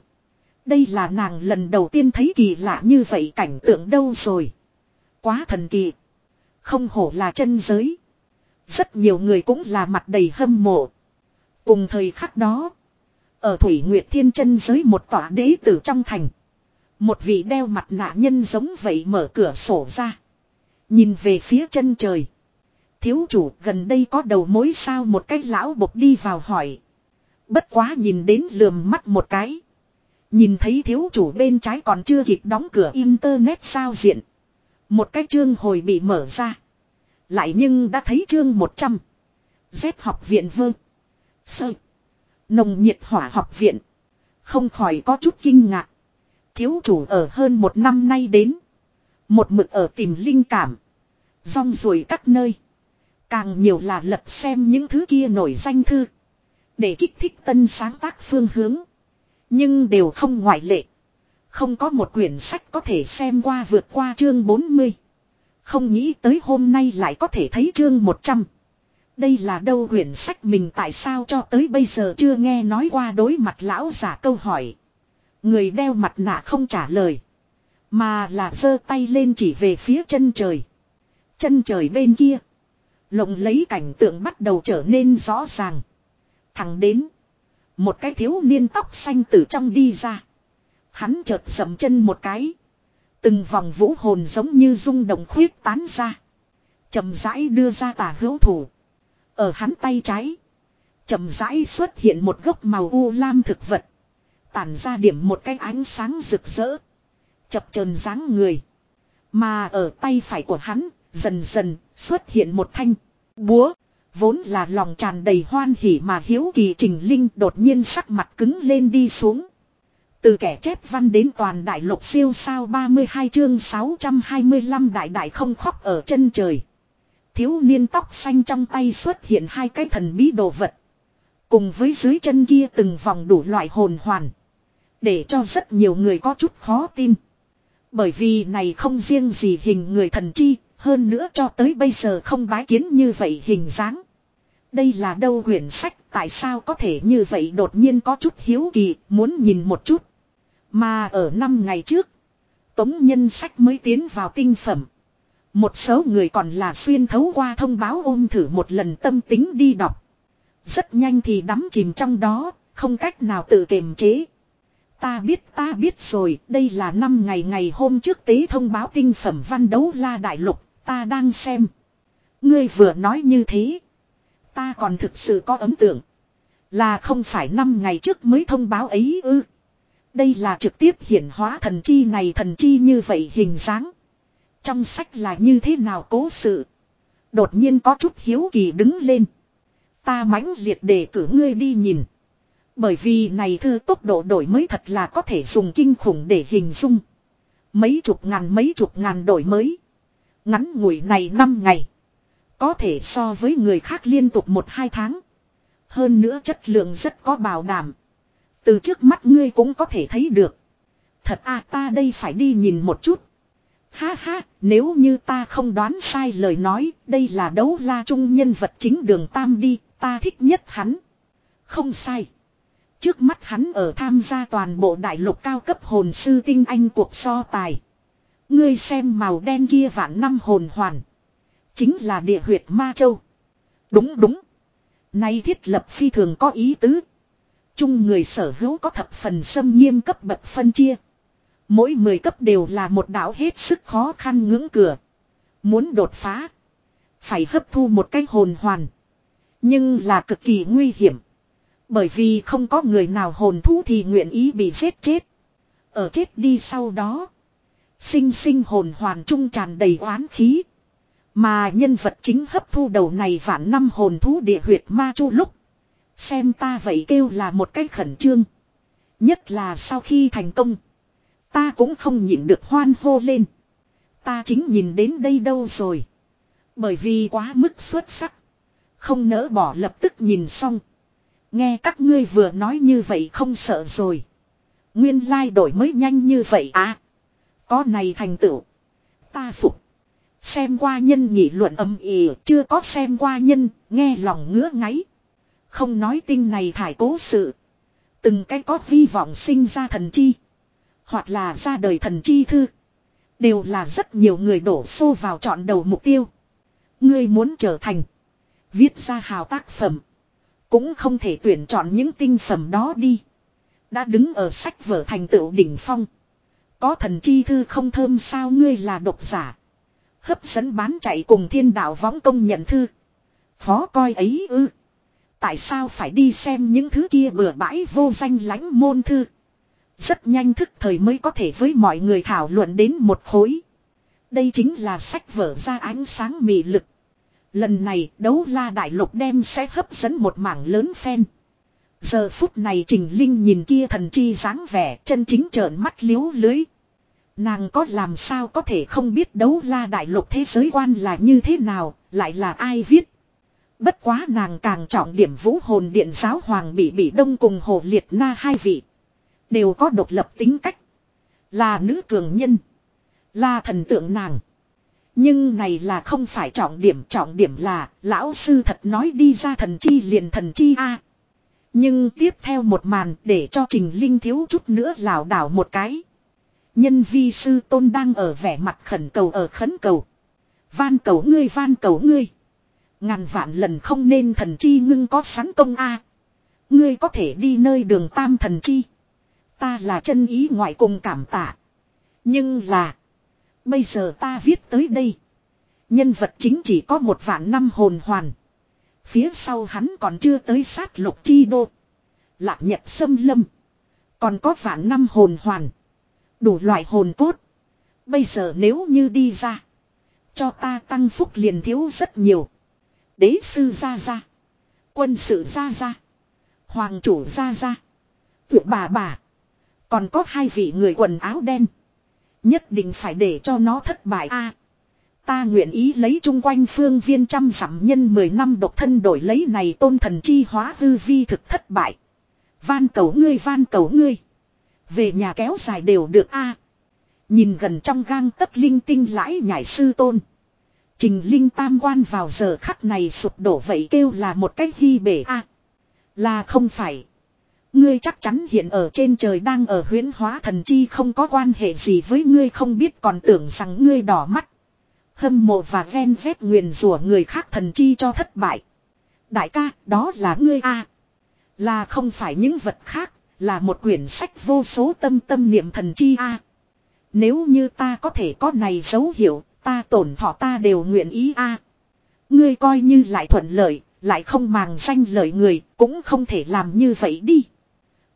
Đây là nàng lần đầu tiên thấy kỳ lạ như vậy cảnh tượng đâu rồi. Quá thần kỳ. Không hổ là chân giới. Rất nhiều người cũng là mặt đầy hâm mộ. Cùng thời khắc đó. Ở Thủy Nguyệt Thiên chân giới một tòa đế tử trong thành. Một vị đeo mặt nạ nhân giống vậy mở cửa sổ ra. Nhìn về phía chân trời. Thiếu chủ, gần đây có đầu mối sao một cái lão bộc đi vào hỏi. Bất quá nhìn đến lườm mắt một cái. Nhìn thấy thiếu chủ bên trái còn chưa kịp đóng cửa internet sao diện. Một cái chương hồi bị mở ra. Lại nhưng đã thấy chương 100. Dép học viện vơ. Sơ. Nồng nhiệt hỏa học viện. Không khỏi có chút kinh ngạc. Thiếu chủ ở hơn một năm nay đến. Một mực ở tìm linh cảm. Rong ruổi các nơi. Càng nhiều là lật xem những thứ kia nổi danh thư. Để kích thích tân sáng tác phương hướng. Nhưng đều không ngoại lệ. Không có một quyển sách có thể xem qua vượt qua chương 40. Không nghĩ tới hôm nay lại có thể thấy chương 100. Đây là đâu quyển sách mình tại sao cho tới bây giờ chưa nghe nói qua đối mặt lão giả câu hỏi. Người đeo mặt nạ không trả lời. Mà là giơ tay lên chỉ về phía chân trời. Chân trời bên kia. Lộng lấy cảnh tượng bắt đầu trở nên rõ ràng. Thẳng đến. Một cái thiếu niên tóc xanh từ trong đi ra. Hắn chợt sầm chân một cái. Từng vòng vũ hồn giống như rung động khuyết tán ra. chậm rãi đưa ra tà hữu thủ. Ở hắn tay trái. chậm rãi xuất hiện một gốc màu u lam thực vật. Tản ra điểm một cái ánh sáng rực rỡ. Chập chờn dáng người. Mà ở tay phải của hắn, dần dần xuất hiện một thanh búa. Vốn là lòng tràn đầy hoan hỉ mà hiếu kỳ trình linh đột nhiên sắc mặt cứng lên đi xuống. Từ kẻ chép văn đến toàn đại lục siêu sao 32 chương 625 đại đại không khóc ở chân trời. Thiếu niên tóc xanh trong tay xuất hiện hai cái thần bí đồ vật. Cùng với dưới chân kia từng vòng đủ loại hồn hoàn. Để cho rất nhiều người có chút khó tin. Bởi vì này không riêng gì hình người thần chi, hơn nữa cho tới bây giờ không bái kiến như vậy hình dáng. Đây là đâu quyển sách tại sao có thể như vậy đột nhiên có chút hiếu kỳ muốn nhìn một chút. Mà ở năm ngày trước, tống nhân sách mới tiến vào tinh phẩm. Một số người còn là xuyên thấu qua thông báo ôm thử một lần tâm tính đi đọc. Rất nhanh thì đắm chìm trong đó, không cách nào tự kiềm chế. Ta biết ta biết rồi, đây là năm ngày ngày hôm trước tế thông báo tinh phẩm văn đấu la đại lục, ta đang xem. Ngươi vừa nói như thế. Ta còn thực sự có ấn tượng. Là không phải năm ngày trước mới thông báo ấy ư. Đây là trực tiếp hiển hóa thần chi này thần chi như vậy hình dáng. Trong sách là như thế nào cố sự. Đột nhiên có chút hiếu kỳ đứng lên. Ta mãnh liệt để cử ngươi đi nhìn. Bởi vì này thư tốc độ đổi mới thật là có thể dùng kinh khủng để hình dung. Mấy chục ngàn mấy chục ngàn đổi mới. Ngắn ngủi này 5 ngày. Có thể so với người khác liên tục 1-2 tháng. Hơn nữa chất lượng rất có bảo đảm. Từ trước mắt ngươi cũng có thể thấy được. Thật à ta đây phải đi nhìn một chút. Ha ha, nếu như ta không đoán sai lời nói, đây là đấu la trung nhân vật chính đường Tam đi, ta thích nhất hắn. Không sai. Trước mắt hắn ở tham gia toàn bộ đại lục cao cấp hồn sư tinh anh cuộc so tài. Ngươi xem màu đen kia vạn năm hồn hoàn. Chính là địa huyệt ma châu. Đúng đúng. Nay thiết lập phi thường có ý tứ. Chung người sở hữu có thập phần xâm nghiêm cấp bậc phân chia. Mỗi 10 cấp đều là một đảo hết sức khó khăn ngưỡng cửa. Muốn đột phá. Phải hấp thu một cái hồn hoàn. Nhưng là cực kỳ nguy hiểm. Bởi vì không có người nào hồn thú thì nguyện ý bị giết chết. Ở chết đi sau đó. Sinh sinh hồn hoàn trung tràn đầy oán khí. Mà nhân vật chính hấp thu đầu này vạn năm hồn thú địa huyệt ma chu lúc. Xem ta vậy kêu là một cách khẩn trương. Nhất là sau khi thành công. Ta cũng không nhịn được hoan hô lên. Ta chính nhìn đến đây đâu rồi. Bởi vì quá mức xuất sắc. Không nỡ bỏ lập tức nhìn xong. Nghe các ngươi vừa nói như vậy không sợ rồi. Nguyên lai đổi mới nhanh như vậy à. Có này thành tựu. Ta phục. Xem qua nhân nghị luận âm ỉ, chưa có xem qua nhân, nghe lòng ngứa ngáy. Không nói tinh này thải cố sự. Từng cái có hy vọng sinh ra thần chi. Hoặc là ra đời thần chi thư. Đều là rất nhiều người đổ xô vào chọn đầu mục tiêu. Ngươi muốn trở thành. Viết ra hào tác phẩm. Cũng không thể tuyển chọn những tinh phẩm đó đi. Đã đứng ở sách vở thành tựu đỉnh phong. Có thần chi thư không thơm sao ngươi là độc giả. Hấp dẫn bán chạy cùng thiên đạo võng công nhận thư. Phó coi ấy ư. Tại sao phải đi xem những thứ kia bừa bãi vô danh lãnh môn thư. Rất nhanh thức thời mới có thể với mọi người thảo luận đến một khối. Đây chính là sách vở ra ánh sáng mị lực. Lần này đấu la đại lục đem sẽ hấp dẫn một mảng lớn fan. Giờ phút này Trình Linh nhìn kia thần chi dáng vẻ chân chính trợn mắt liếu lưới. Nàng có làm sao có thể không biết đấu la đại lục thế giới quan là như thế nào, lại là ai viết. Bất quá nàng càng trọng điểm vũ hồn điện giáo hoàng bị bị đông cùng hồ liệt na hai vị. Đều có độc lập tính cách. Là nữ cường nhân. Là thần tượng nàng. Nhưng này là không phải trọng điểm trọng điểm là lão sư thật nói đi ra thần chi liền thần chi a Nhưng tiếp theo một màn để cho Trình Linh thiếu chút nữa lảo đảo một cái. Nhân vi sư tôn đang ở vẻ mặt khẩn cầu ở khấn cầu. Van cầu ngươi, van cầu ngươi. Ngàn vạn lần không nên thần chi ngưng có sẵn công a. Ngươi có thể đi nơi đường tam thần chi. Ta là chân ý ngoại cùng cảm tạ. Nhưng là. Bây giờ ta viết tới đây. Nhân vật chính chỉ có một vạn năm hồn hoàn. Phía sau hắn còn chưa tới sát lục chi đô. Lạc nhật sâm lâm. Còn có vạn năm hồn hoàn. Đủ loại hồn cốt. Bây giờ nếu như đi ra. Cho ta tăng phúc liền thiếu rất nhiều. Đế sư ra ra. Quân sự ra ra. Hoàng chủ ra ra. Tự bà bà. Còn có hai vị người quần áo đen. Nhất định phải để cho nó thất bại a. ta nguyện ý lấy chung quanh phương viên trăm dặm nhân 10 năm độc thân đổi lấy này tôn thần chi hóa hư vi thực thất bại. Van cầu ngươi, van cầu ngươi. Về nhà kéo dài đều được a. Nhìn gần trong gang tấc linh tinh lãi nhảy sư tôn. Trình linh tam quan vào giờ khắc này sụp đổ vậy kêu là một cách hy bể a. là không phải. Ngươi chắc chắn hiện ở trên trời đang ở huyến hóa thần chi không có quan hệ gì với ngươi không biết còn tưởng rằng ngươi đỏ mắt. Hâm mộ và ven vét nguyền rủa người khác thần chi cho thất bại. Đại ca, đó là ngươi a Là không phải những vật khác, là một quyển sách vô số tâm tâm niệm thần chi a Nếu như ta có thể có này dấu hiệu, ta tổn thọ ta đều nguyện ý a Ngươi coi như lại thuận lợi, lại không màng danh lợi người, cũng không thể làm như vậy đi.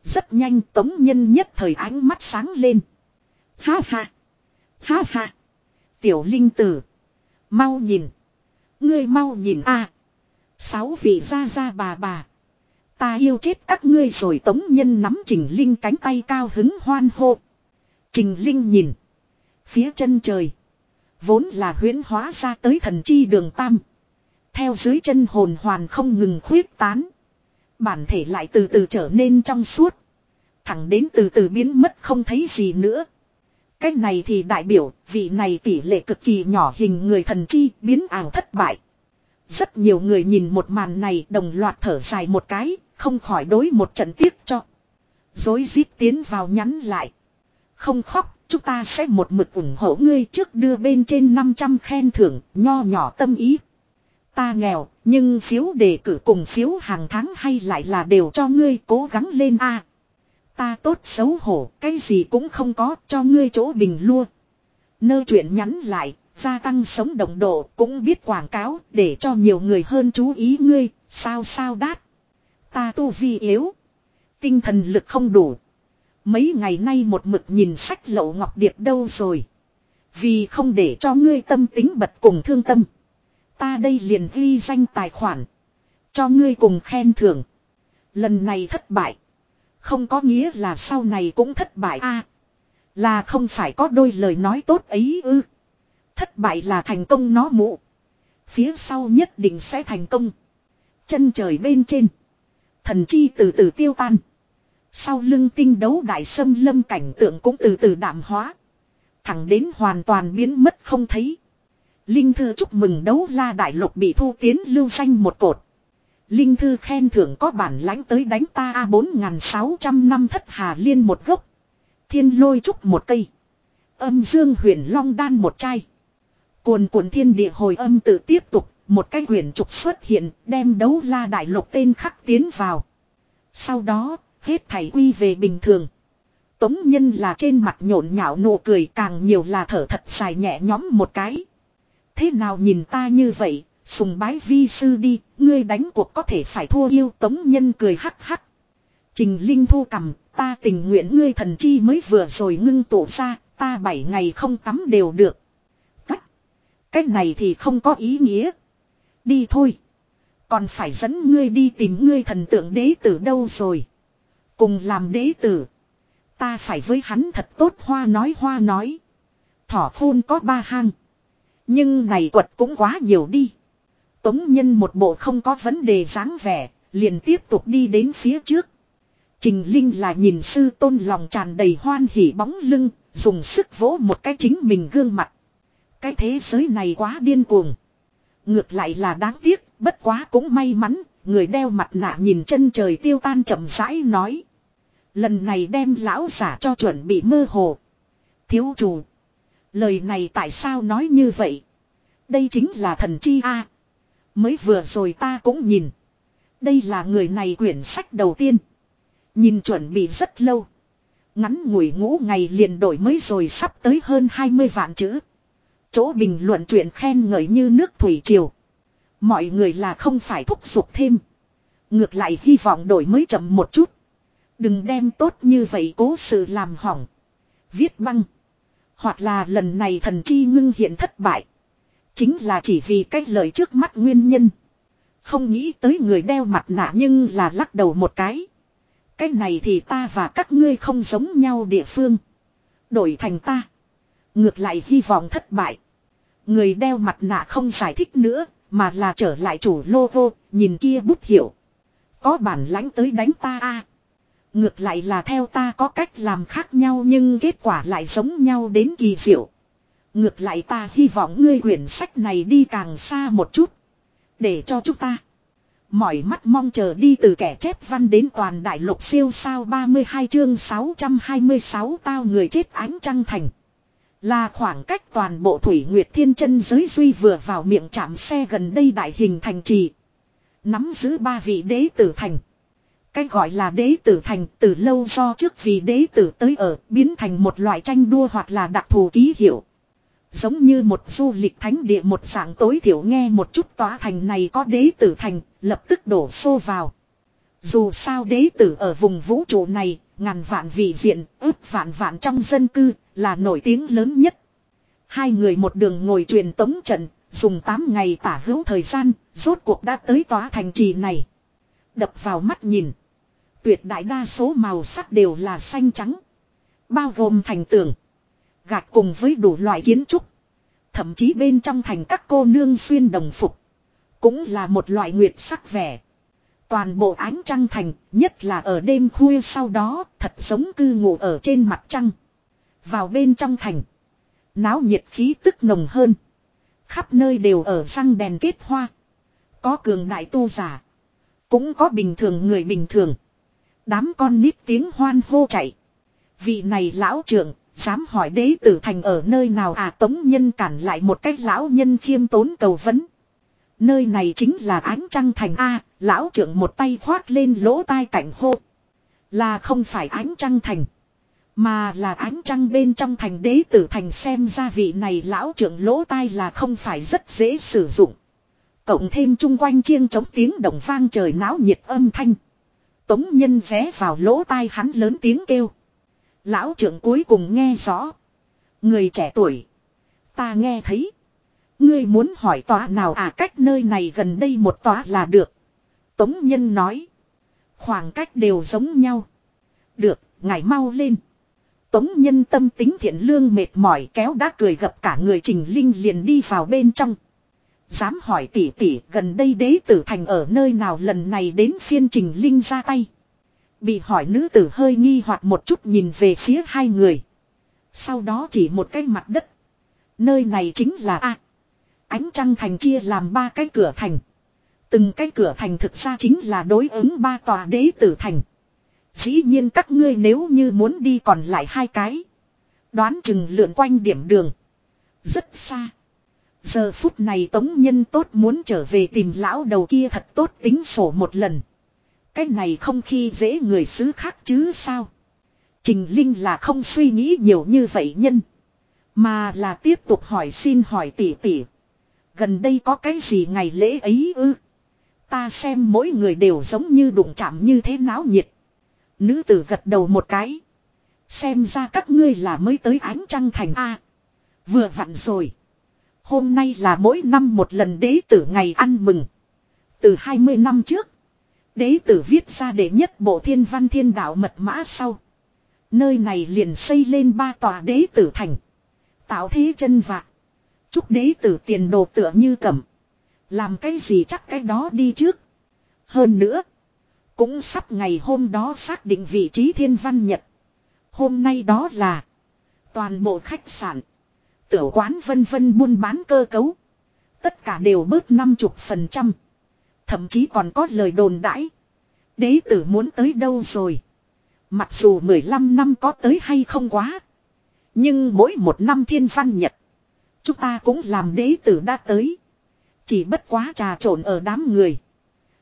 Rất nhanh tống nhân nhất thời ánh mắt sáng lên. Ha ha. Ha ha. Tiểu linh tử. Mau nhìn. Ngươi mau nhìn a. Sáu vị gia gia bà bà. Ta yêu chết các ngươi rồi tống nhân nắm trình linh cánh tay cao hứng hoan hô. Trình linh nhìn. Phía chân trời. Vốn là huyễn hóa ra tới thần chi đường tam. Theo dưới chân hồn hoàn không ngừng khuyết tán. Bản thể lại từ từ trở nên trong suốt. Thẳng đến từ từ biến mất không thấy gì nữa. Cách này thì đại biểu vị này tỷ lệ cực kỳ nhỏ hình người thần chi biến ảo thất bại. Rất nhiều người nhìn một màn này đồng loạt thở dài một cái, không khỏi đối một trận tiếc cho. Dối rít tiến vào nhắn lại. Không khóc, chúng ta sẽ một mực ủng hộ ngươi trước đưa bên trên 500 khen thưởng, nho nhỏ tâm ý. Ta nghèo, nhưng phiếu đề cử cùng phiếu hàng tháng hay lại là đều cho ngươi cố gắng lên a. Ta tốt xấu hổ, cái gì cũng không có, cho ngươi chỗ bình lua. Nơ chuyện nhắn lại, gia tăng sống đồng độ, cũng biết quảng cáo, để cho nhiều người hơn chú ý ngươi, sao sao đát. Ta tu vi yếu. Tinh thần lực không đủ. Mấy ngày nay một mực nhìn sách lậu ngọc điệp đâu rồi. Vì không để cho ngươi tâm tính bật cùng thương tâm. Ta đây liền ghi danh tài khoản. Cho ngươi cùng khen thưởng. Lần này thất bại. Không có nghĩa là sau này cũng thất bại a Là không phải có đôi lời nói tốt ấy ư. Thất bại là thành công nó mụ. Phía sau nhất định sẽ thành công. Chân trời bên trên. Thần chi từ từ tiêu tan. Sau lưng tinh đấu đại sâm lâm cảnh tượng cũng từ từ đạm hóa. Thẳng đến hoàn toàn biến mất không thấy. Linh thư chúc mừng đấu la đại lục bị thu tiến lưu danh một cột. Linh thư khen thưởng có bản lãnh tới đánh ta a 4600 năm thất hà liên một gốc. Thiên lôi trúc một cây. Âm dương huyền long đan một chai. Cuồn cuộn thiên địa hồi âm tự tiếp tục, một cái huyền trục xuất hiện, đem đấu la đại lục tên khắc tiến vào. Sau đó, hết thảy quy về bình thường. Tống nhân là trên mặt nhộn nhạo nụ cười càng nhiều là thở thật dài nhẹ nhõm một cái. Thế nào nhìn ta như vậy, Sùng bái vi sư đi, ngươi đánh cuộc có thể phải thua yêu tống nhân cười hắc hắc. Trình Linh thu cầm, ta tình nguyện ngươi thần chi mới vừa rồi ngưng tổ ra, ta bảy ngày không tắm đều được. Cách, cách này thì không có ý nghĩa. Đi thôi. Còn phải dẫn ngươi đi tìm ngươi thần tượng đế tử đâu rồi. Cùng làm đế tử. Ta phải với hắn thật tốt hoa nói hoa nói. Thỏ khôn có ba hang. Nhưng này quật cũng quá nhiều đi. Tống nhân một bộ không có vấn đề dáng vẻ, liền tiếp tục đi đến phía trước. Trình Linh là nhìn sư tôn lòng tràn đầy hoan hỉ bóng lưng, dùng sức vỗ một cái chính mình gương mặt. Cái thế giới này quá điên cuồng. Ngược lại là đáng tiếc, bất quá cũng may mắn, người đeo mặt nạ nhìn chân trời tiêu tan chậm rãi nói. Lần này đem lão giả cho chuẩn bị mơ hồ. Thiếu chủ. Lời này tại sao nói như vậy? Đây chính là thần chi A. mới vừa rồi ta cũng nhìn. Đây là người này quyển sách đầu tiên. Nhìn chuẩn bị rất lâu. Ngắn ngủi ngũ ngày liền đổi mới rồi sắp tới hơn 20 vạn chữ. Chỗ bình luận chuyện khen ngợi như nước thủy triều. Mọi người là không phải thúc giục thêm. Ngược lại hy vọng đổi mới chậm một chút. Đừng đem tốt như vậy cố sự làm hỏng. Viết băng. Hoặc là lần này thần chi ngưng hiện thất bại. Chính là chỉ vì cách lời trước mắt nguyên nhân. Không nghĩ tới người đeo mặt nạ nhưng là lắc đầu một cái. Cái này thì ta và các ngươi không giống nhau địa phương. Đổi thành ta. Ngược lại hy vọng thất bại. Người đeo mặt nạ không giải thích nữa, mà là trở lại chủ logo, nhìn kia bút hiểu. Có bản lãnh tới đánh ta a Ngược lại là theo ta có cách làm khác nhau nhưng kết quả lại giống nhau đến kỳ diệu. Ngược lại ta hy vọng ngươi quyển sách này đi càng xa một chút. Để cho chúng ta. Mỏi mắt mong chờ đi từ kẻ chép văn đến toàn đại lục siêu sao 32 chương 626 tao người chết ánh trăng thành. Là khoảng cách toàn bộ thủy nguyệt thiên chân giới duy vừa vào miệng chạm xe gần đây đại hình thành trì. Nắm giữ ba vị đế tử thành. Cái gọi là đế tử thành từ lâu do trước vì đế tử tới ở biến thành một loại tranh đua hoặc là đặc thù ký hiệu. Giống như một du lịch thánh địa một dạng tối thiểu nghe một chút tòa thành này có đế tử thành, lập tức đổ xô vào. Dù sao đế tử ở vùng vũ trụ này, ngàn vạn vị diện, ước vạn vạn trong dân cư, là nổi tiếng lớn nhất. Hai người một đường ngồi truyền tống trận, dùng 8 ngày tả hữu thời gian, rốt cuộc đã tới tòa thành trì này. Đập vào mắt nhìn. Tuyệt đại đa số màu sắc đều là xanh trắng. Bao gồm thành tường. Gạch cùng với đủ loại kiến trúc. Thậm chí bên trong thành các cô nương xuyên đồng phục. Cũng là một loại nguyệt sắc vẻ. Toàn bộ ánh trăng thành, nhất là ở đêm khuya sau đó, thật giống cư ngụ ở trên mặt trăng. Vào bên trong thành. Náo nhiệt khí tức nồng hơn. Khắp nơi đều ở răng đèn kết hoa. Có cường đại tu giả. Cũng có bình thường người bình thường. Đám con nít tiếng hoan hô chạy. Vị này lão trưởng, dám hỏi đế tử thành ở nơi nào à tống nhân cản lại một cách lão nhân khiêm tốn cầu vấn. Nơi này chính là ánh trăng thành A, lão trưởng một tay khoát lên lỗ tai cảnh hô. Là không phải ánh trăng thành. Mà là ánh trăng bên trong thành đế tử thành xem ra vị này lão trưởng lỗ tai là không phải rất dễ sử dụng. Cộng thêm chung quanh chiêng chống tiếng động vang trời náo nhiệt âm thanh. Tống nhân vé vào lỗ tai hắn lớn tiếng kêu. Lão trưởng cuối cùng nghe rõ. Người trẻ tuổi. Ta nghe thấy. Ngươi muốn hỏi tòa nào à cách nơi này gần đây một tòa là được. Tống nhân nói. Khoảng cách đều giống nhau. Được, ngài mau lên. Tống nhân tâm tính thiện lương mệt mỏi kéo đã cười gặp cả người Trình Linh liền đi vào bên trong. Dám hỏi tỷ tỷ gần đây đế tử thành ở nơi nào lần này đến phiên Trình Linh ra tay. Bị hỏi nữ tử hơi nghi hoặc một chút nhìn về phía hai người. Sau đó chỉ một cái mặt đất. Nơi này chính là A. ánh trăng thành chia làm ba cái cửa thành. Từng cái cửa thành thực ra chính là đối ứng ba tòa đế tử thành. Dĩ nhiên các ngươi nếu như muốn đi còn lại hai cái. Đoán chừng lượn quanh điểm đường. Rất xa. Giờ phút này tống nhân tốt muốn trở về tìm lão đầu kia thật tốt tính sổ một lần. Cái này không khi dễ người xứ khác chứ sao. Trình Linh là không suy nghĩ nhiều như vậy nhân. Mà là tiếp tục hỏi xin hỏi tỷ tỷ. Gần đây có cái gì ngày lễ ấy ư? Ta xem mỗi người đều giống như đụng chạm như thế náo nhiệt. Nữ tử gật đầu một cái. Xem ra các ngươi là mới tới ánh trăng thành A. Vừa vặn rồi. Hôm nay là mỗi năm một lần đế tử ngày ăn mừng. Từ 20 năm trước. Đế tử viết ra đệ nhất bộ thiên văn thiên đạo mật mã sau. Nơi này liền xây lên ba tòa đế tử thành. Tạo thế chân vạc. Chúc đế tử tiền đồ tựa như cẩm. Làm cái gì chắc cái đó đi trước. Hơn nữa. Cũng sắp ngày hôm đó xác định vị trí thiên văn nhật. Hôm nay đó là. Toàn bộ khách sạn. Tiểu quán vân vân buôn bán cơ cấu. Tất cả đều bớt năm chục phần trăm. Thậm chí còn có lời đồn đãi. Đế tử muốn tới đâu rồi. Mặc dù 15 năm có tới hay không quá. Nhưng mỗi một năm thiên văn nhật. chúng ta cũng làm đế tử đã tới. Chỉ bất quá trà trộn ở đám người.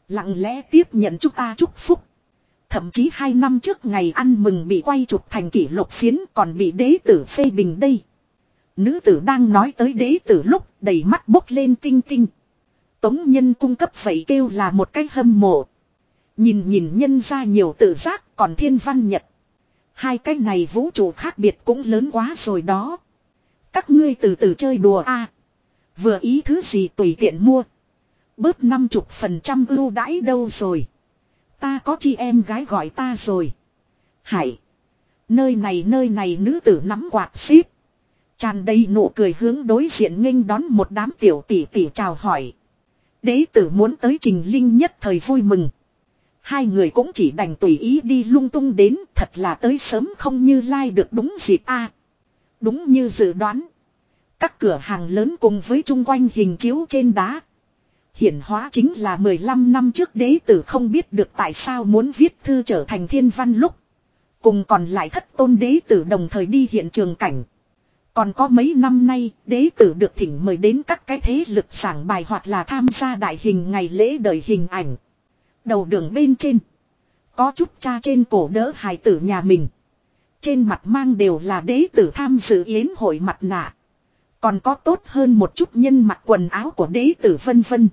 Lặng lẽ tiếp nhận chúng ta chúc phúc. Thậm chí hai năm trước ngày ăn mừng bị quay chụp thành kỷ lục phiến còn bị đế tử phê bình đây. Nữ tử đang nói tới đế tử lúc đầy mắt bốc lên tinh tinh. Tống nhân cung cấp vậy kêu là một cái hâm mộ. Nhìn nhìn nhân ra nhiều tự giác còn thiên văn nhật. Hai cái này vũ trụ khác biệt cũng lớn quá rồi đó. Các ngươi từ từ chơi đùa a Vừa ý thứ gì tùy tiện mua. Bớt năm chục phần trăm ưu đãi đâu rồi. Ta có chị em gái gọi ta rồi. Hải. Nơi này nơi này nữ tử nắm quạt xíp. Tràn đầy nụ cười hướng đối diện nghênh đón một đám tiểu tỷ tỷ chào hỏi. Đế tử muốn tới trình linh nhất thời vui mừng. Hai người cũng chỉ đành tùy ý đi lung tung đến, thật là tới sớm không như lai like được đúng dịp a Đúng như dự đoán. Các cửa hàng lớn cùng với chung quanh hình chiếu trên đá. Hiển hóa chính là 15 năm trước đế tử không biết được tại sao muốn viết thư trở thành thiên văn lúc. Cùng còn lại thất tôn đế tử đồng thời đi hiện trường cảnh. Còn có mấy năm nay, đế tử được thỉnh mời đến các cái thế lực giảng bài hoặc là tham gia đại hình ngày lễ đời hình ảnh. Đầu đường bên trên. Có chút cha trên cổ đỡ hài tử nhà mình. Trên mặt mang đều là đế tử tham dự yến hội mặt nạ. Còn có tốt hơn một chút nhân mặt quần áo của đế tử vân vân.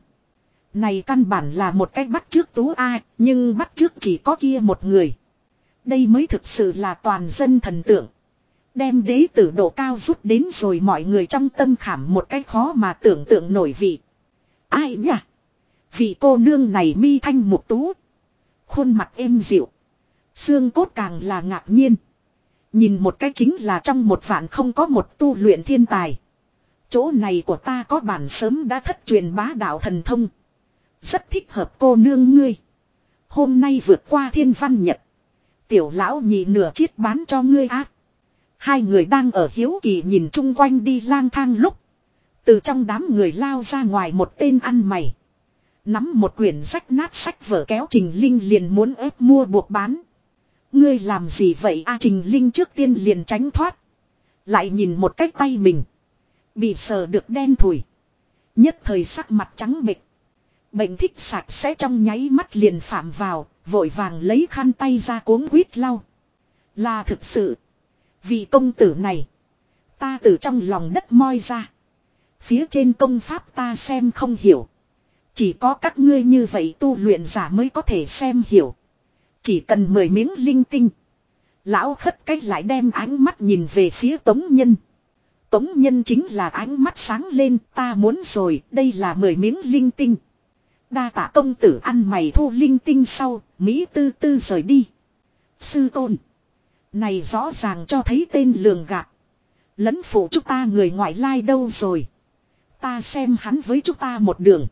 Này căn bản là một cách bắt trước tú ai, nhưng bắt trước chỉ có kia một người. Đây mới thực sự là toàn dân thần tượng. Đem đế tử độ cao rút đến rồi mọi người trong tâm khảm một cách khó mà tưởng tượng nổi vị. Ai nhỉ? Vị cô nương này mi thanh mục tú. Khuôn mặt êm dịu. Xương cốt càng là ngạc nhiên. Nhìn một cái chính là trong một vạn không có một tu luyện thiên tài. Chỗ này của ta có bản sớm đã thất truyền bá đạo thần thông. Rất thích hợp cô nương ngươi. Hôm nay vượt qua thiên văn nhật. Tiểu lão nhị nửa chiết bán cho ngươi ác. Hai người đang ở hiếu kỳ nhìn chung quanh đi lang thang lúc. Từ trong đám người lao ra ngoài một tên ăn mày. Nắm một quyển sách nát sách vở kéo Trình Linh liền muốn ép mua buộc bán. Ngươi làm gì vậy a Trình Linh trước tiên liền tránh thoát. Lại nhìn một cách tay mình. Bị sờ được đen thủi. Nhất thời sắc mặt trắng bệch. Bệnh thích sạch sẽ trong nháy mắt liền phạm vào, vội vàng lấy khăn tay ra cuống quýt lau. Là thực sự vì công tử này. Ta từ trong lòng đất moi ra. Phía trên công pháp ta xem không hiểu. Chỉ có các ngươi như vậy tu luyện giả mới có thể xem hiểu. Chỉ cần mười miếng linh tinh. Lão khất cách lại đem ánh mắt nhìn về phía tống nhân. Tống nhân chính là ánh mắt sáng lên ta muốn rồi đây là mười miếng linh tinh. Đa tạ công tử ăn mày thu linh tinh sau, Mỹ tư tư rời đi. Sư tôn. Này rõ ràng cho thấy tên lường gạt. Lẫn phụ chúng ta người ngoại lai đâu rồi. Ta xem hắn với chúng ta một đường.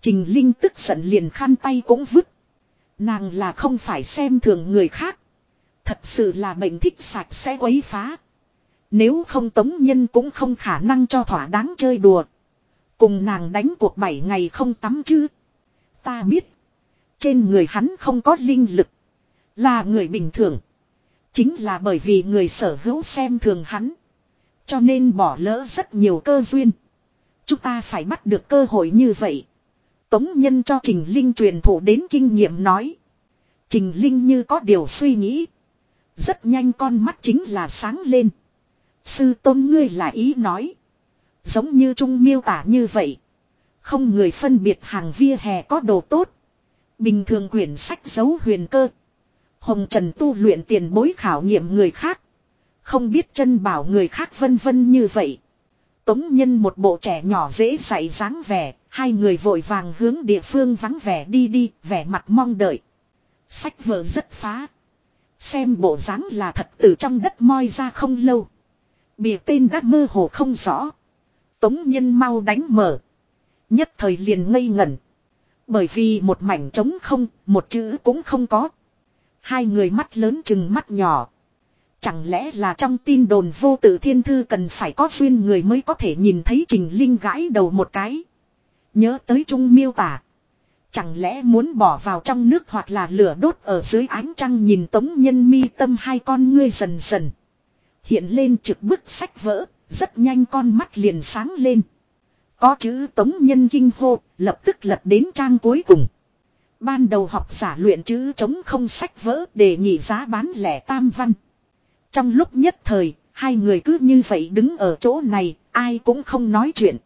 Trình Linh tức giận liền khăn tay cũng vứt. Nàng là không phải xem thường người khác. Thật sự là bệnh thích sạch sẽ quấy phá. Nếu không tống nhân cũng không khả năng cho thỏa đáng chơi đùa. Cùng nàng đánh cuộc bảy ngày không tắm chứ. Ta biết. Trên người hắn không có linh lực. Là người bình thường. Chính là bởi vì người sở hữu xem thường hắn. Cho nên bỏ lỡ rất nhiều cơ duyên. Chúng ta phải bắt được cơ hội như vậy. Tống nhân cho Trình Linh truyền thụ đến kinh nghiệm nói. Trình Linh như có điều suy nghĩ. Rất nhanh con mắt chính là sáng lên. Sư tôn ngươi là ý nói. Giống như Trung miêu tả như vậy. Không người phân biệt hàng via hè có đồ tốt. Bình thường quyển sách giấu huyền cơ. Hồng Trần tu luyện tiền bối khảo nghiệm người khác. Không biết chân bảo người khác vân vân như vậy. Tống nhân một bộ trẻ nhỏ dễ dạy dáng vẻ. Hai người vội vàng hướng địa phương vắng vẻ đi đi, vẻ mặt mong đợi. Sách vở rất phá. Xem bộ dáng là thật từ trong đất moi ra không lâu. Bìa tên đã mơ hồ không rõ. Tống nhân mau đánh mở. Nhất thời liền ngây ngẩn. Bởi vì một mảnh trống không, một chữ cũng không có. Hai người mắt lớn chừng mắt nhỏ. Chẳng lẽ là trong tin đồn vô tự thiên thư cần phải có duyên người mới có thể nhìn thấy Trình Linh gãi đầu một cái. Nhớ tới Trung miêu tả. Chẳng lẽ muốn bỏ vào trong nước hoặc là lửa đốt ở dưới ánh trăng nhìn tống nhân mi tâm hai con ngươi dần dần. Hiện lên trực bức sách vỡ, rất nhanh con mắt liền sáng lên. Có chữ tống nhân kinh hô, lập tức lật đến trang cuối cùng. Ban đầu học giả luyện chữ chống không sách vỡ để nhị giá bán lẻ tam văn. Trong lúc nhất thời, hai người cứ như vậy đứng ở chỗ này, ai cũng không nói chuyện.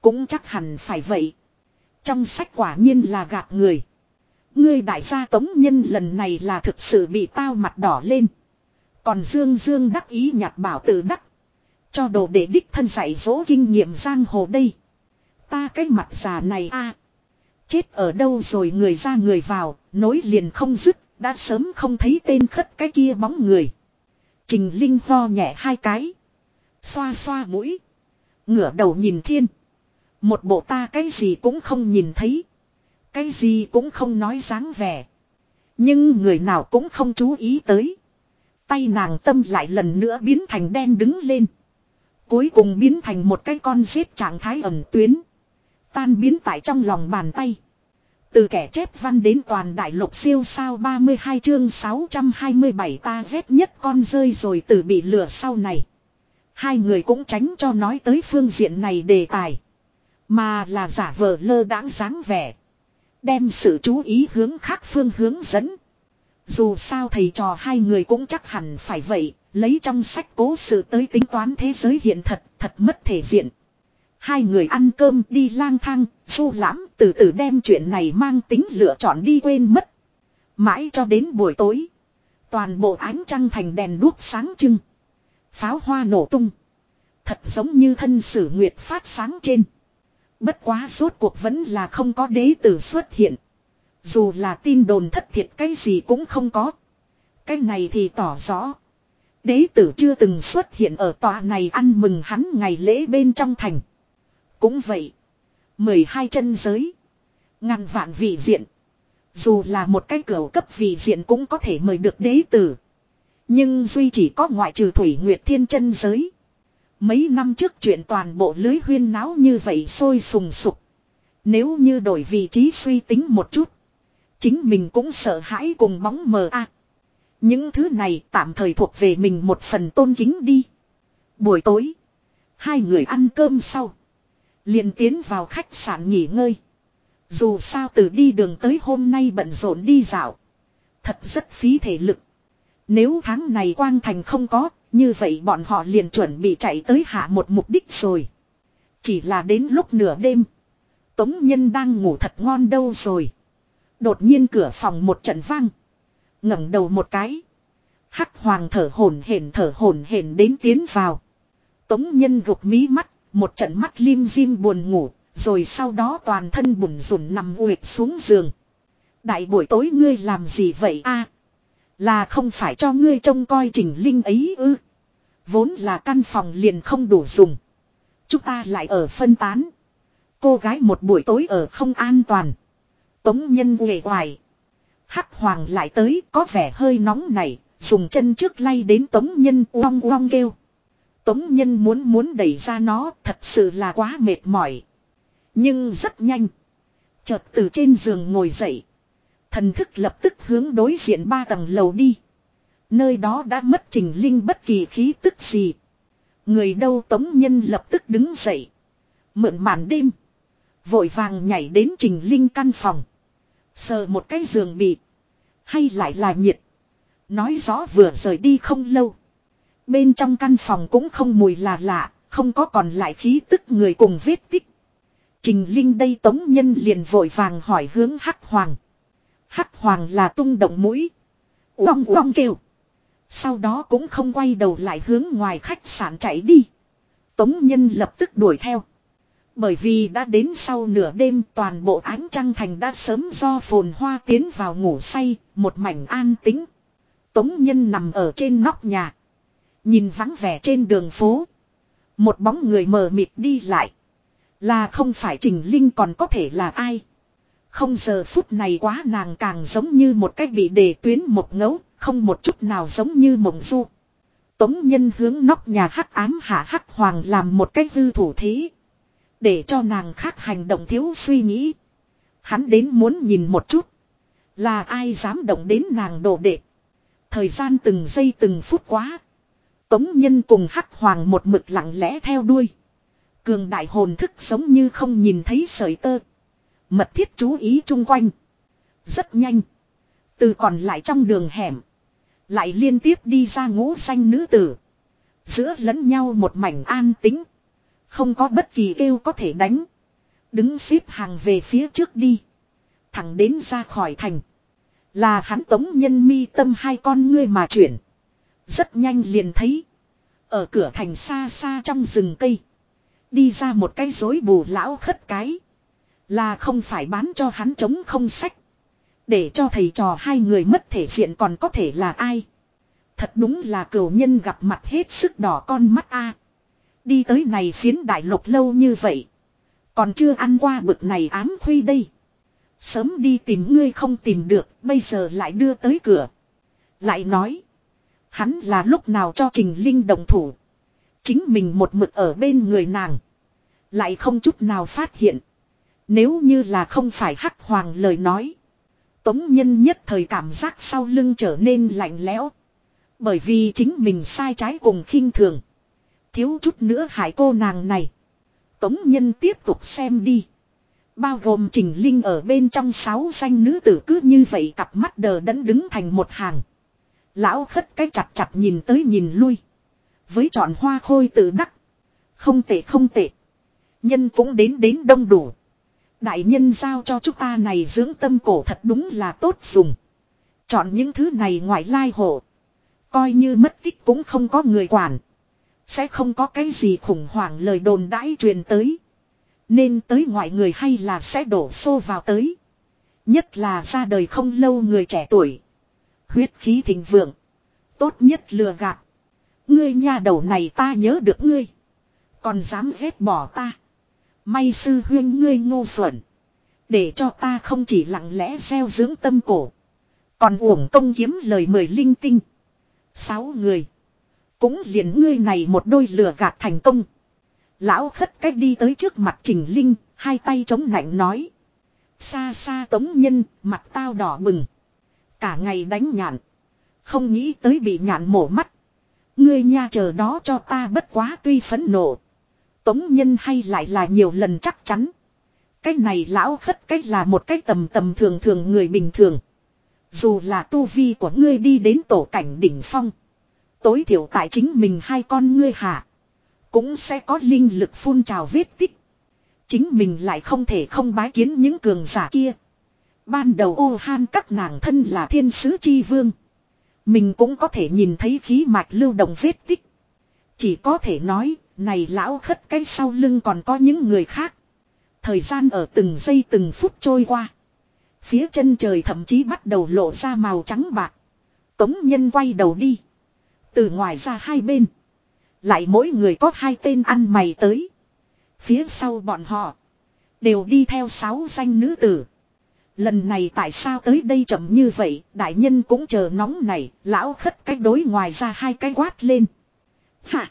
Cũng chắc hẳn phải vậy. Trong sách quả nhiên là gạt người. Ngươi đại gia tống nhân lần này là thực sự bị tao mặt đỏ lên. Còn Dương Dương đắc ý nhặt bảo tử đắc. Cho đồ để đích thân dạy dỗ kinh nghiệm giang hồ đây. Ta cái mặt già này a Chết ở đâu rồi người ra người vào, nối liền không dứt, đã sớm không thấy tên khất cái kia bóng người. Trình Linh ho nhẹ hai cái. Xoa xoa mũi. Ngửa đầu nhìn thiên. Một bộ ta cái gì cũng không nhìn thấy. Cái gì cũng không nói dáng vẻ. Nhưng người nào cũng không chú ý tới. Tay nàng tâm lại lần nữa biến thành đen đứng lên. Cuối cùng biến thành một cái con xếp trạng thái ẩm tuyến. Tan biến tại trong lòng bàn tay. Từ kẻ chép văn đến toàn đại lục siêu sao 32 chương 627 ta ghét nhất con rơi rồi từ bị lửa sau này. Hai người cũng tránh cho nói tới phương diện này đề tài. Mà là giả vờ lơ đãng dáng vẻ. Đem sự chú ý hướng khác phương hướng dẫn. Dù sao thầy trò hai người cũng chắc hẳn phải vậy, lấy trong sách cố sự tới tính toán thế giới hiện thật, thật mất thể diện. Hai người ăn cơm đi lang thang, du lãm từ từ đem chuyện này mang tính lựa chọn đi quên mất. Mãi cho đến buổi tối. Toàn bộ ánh trăng thành đèn đuốc sáng trưng. Pháo hoa nổ tung. Thật giống như thân sử nguyệt phát sáng trên. Bất quá suốt cuộc vẫn là không có đế tử xuất hiện. Dù là tin đồn thất thiệt cái gì cũng không có. Cái này thì tỏ rõ. Đế tử chưa từng xuất hiện ở tòa này ăn mừng hắn ngày lễ bên trong thành. Cũng vậy. mười hai chân giới. Ngàn vạn vị diện. Dù là một cái cửa cấp vị diện cũng có thể mời được đế tử. Nhưng duy chỉ có ngoại trừ thủy nguyệt thiên chân giới. Mấy năm trước chuyện toàn bộ lưới huyên náo như vậy sôi sùng sục. Nếu như đổi vị trí suy tính một chút. Chính mình cũng sợ hãi cùng bóng mờ a. những thứ này tạm thời thuộc về mình một phần tôn kính đi. Buổi tối. Hai người ăn cơm sau liền tiến vào khách sạn nghỉ ngơi. Dù sao từ đi đường tới hôm nay bận rộn đi dạo. Thật rất phí thể lực. Nếu tháng này quang thành không có, như vậy bọn họ liền chuẩn bị chạy tới hạ một mục đích rồi. Chỉ là đến lúc nửa đêm. Tống Nhân đang ngủ thật ngon đâu rồi. Đột nhiên cửa phòng một trận vang. ngẩng đầu một cái. Hắc hoàng thở hổn hển thở hổn hển đến tiến vào. Tống Nhân gục mí mắt, một trận mắt lim dim buồn ngủ, rồi sau đó toàn thân bùn rùn nằm uệt xuống giường. Đại buổi tối ngươi làm gì vậy a? là không phải cho ngươi trông coi trình linh ấy ư. Vốn là căn phòng liền không đủ dùng. Chúng ta lại ở phân tán. Cô gái một buổi tối ở không an toàn. Tống nhân nghề hoài. Hắc hoàng lại tới có vẻ hơi nóng này. Dùng chân trước lay đến tống nhân uong uong kêu. Tống nhân muốn muốn đẩy ra nó, thật sự là quá mệt mỏi. Nhưng rất nhanh. Chợt từ trên giường ngồi dậy. Thần thức lập tức hướng đối diện ba tầng lầu đi. Nơi đó đã mất trình linh bất kỳ khí tức gì. Người đâu tống nhân lập tức đứng dậy. Mượn màn đêm. Vội vàng nhảy đến trình linh căn phòng. Sờ một cái giường bị. Hay lại là nhiệt. Nói rõ vừa rời đi không lâu. Bên trong căn phòng cũng không mùi là lạ, không có còn lại khí tức người cùng vết tích. Trình Linh đây tống nhân liền vội vàng hỏi hướng Hắc Hoàng. Hắc Hoàng là tung động mũi. Uong uong kêu. Sau đó cũng không quay đầu lại hướng ngoài khách sạn chạy đi. Tống nhân lập tức đuổi theo. Bởi vì đã đến sau nửa đêm toàn bộ ánh trăng thành đã sớm do phồn hoa tiến vào ngủ say, một mảnh an tĩnh. Tống nhân nằm ở trên nóc nhà. Nhìn vắng vẻ trên đường phố. Một bóng người mờ mịt đi lại. Là không phải Trình Linh còn có thể là ai. Không giờ phút này quá nàng càng giống như một cách bị đề tuyến một ngấu, không một chút nào giống như mộng du. Tống nhân hướng nóc nhà hắc ám hạ hắc hoàng làm một cách hư thủ thí Để cho nàng khác hành động thiếu suy nghĩ. Hắn đến muốn nhìn một chút. Là ai dám động đến nàng đồ đệ. Thời gian từng giây từng phút quá. Tống nhân cùng hắc hoàng một mực lặng lẽ theo đuôi. Cường đại hồn thức giống như không nhìn thấy sợi tơ. Mật thiết chú ý chung quanh. Rất nhanh. Từ còn lại trong đường hẻm. Lại liên tiếp đi ra ngũ xanh nữ tử. Giữa lẫn nhau một mảnh an tính. Không có bất kỳ kêu có thể đánh. Đứng xếp hàng về phía trước đi. Thẳng đến ra khỏi thành. Là hắn tống nhân mi tâm hai con ngươi mà chuyển. Rất nhanh liền thấy. Ở cửa thành xa xa trong rừng cây. Đi ra một cái rối bù lão khất cái. Là không phải bán cho hắn chống không sách. Để cho thầy trò hai người mất thể diện còn có thể là ai. Thật đúng là cửu nhân gặp mặt hết sức đỏ con mắt a. Đi tới này phiến đại lục lâu như vậy. Còn chưa ăn qua bực này ám khuy đây. Sớm đi tìm ngươi không tìm được, bây giờ lại đưa tới cửa. Lại nói. Hắn là lúc nào cho Trình Linh đồng thủ. Chính mình một mực ở bên người nàng. Lại không chút nào phát hiện. Nếu như là không phải hắc hoàng lời nói. Tống nhân nhất thời cảm giác sau lưng trở nên lạnh lẽo. Bởi vì chính mình sai trái cùng khinh thường. Thiếu chút nữa hại cô nàng này. Tống nhân tiếp tục xem đi. Bao gồm Trình Linh ở bên trong sáu danh nữ tử cứ như vậy cặp mắt đờ đẫn đứng thành một hàng. Lão khất cái chặt chặt nhìn tới nhìn lui. Với trọn hoa khôi tự đắc. Không tệ không tệ. Nhân cũng đến đến đông đủ. Đại nhân giao cho chúng ta này dưỡng tâm cổ thật đúng là tốt dùng. Chọn những thứ này ngoại lai hộ. Coi như mất tích cũng không có người quản. Sẽ không có cái gì khủng hoảng lời đồn đãi truyền tới. Nên tới ngoại người hay là sẽ đổ xô vào tới. Nhất là ra đời không lâu người trẻ tuổi. Huyết khí thịnh vượng. Tốt nhất lừa gạt. Ngươi nha đầu này ta nhớ được ngươi. Còn dám ghét bỏ ta. May sư huyên ngươi ngu xuẩn. Để cho ta không chỉ lặng lẽ gieo dưỡng tâm cổ. Còn uổng công kiếm lời mời linh tinh. Sáu người. Cũng liền ngươi này một đôi lừa gạt thành công. Lão khất cách đi tới trước mặt Trình Linh, hai tay chống nạnh nói. Xa xa tống nhân, mặt tao đỏ bừng. Cả ngày đánh nhạn. Không nghĩ tới bị nhạn mổ mắt. Ngươi nha chờ đó cho ta bất quá tuy phấn nộ. Tống nhân hay lại là nhiều lần chắc chắn. Cái này lão khất cách là một cái tầm tầm thường thường người bình thường. Dù là tu vi của ngươi đi đến tổ cảnh đỉnh phong. Tối thiểu tại chính mình hai con ngươi hạ. Cũng sẽ có linh lực phun trào vết tích. Chính mình lại không thể không bái kiến những cường giả kia. Ban đầu ô han các nàng thân là thiên sứ chi vương. Mình cũng có thể nhìn thấy khí mạch lưu động vết tích. Chỉ có thể nói, này lão khất cái sau lưng còn có những người khác. Thời gian ở từng giây từng phút trôi qua. Phía chân trời thậm chí bắt đầu lộ ra màu trắng bạc. Tống nhân quay đầu đi. Từ ngoài ra hai bên. Lại mỗi người có hai tên ăn mày tới. Phía sau bọn họ. Đều đi theo sáu danh nữ tử. Lần này tại sao tới đây chậm như vậy, đại nhân cũng chờ nóng này, lão khất cách đối ngoài ra hai cái quát lên. Hạ!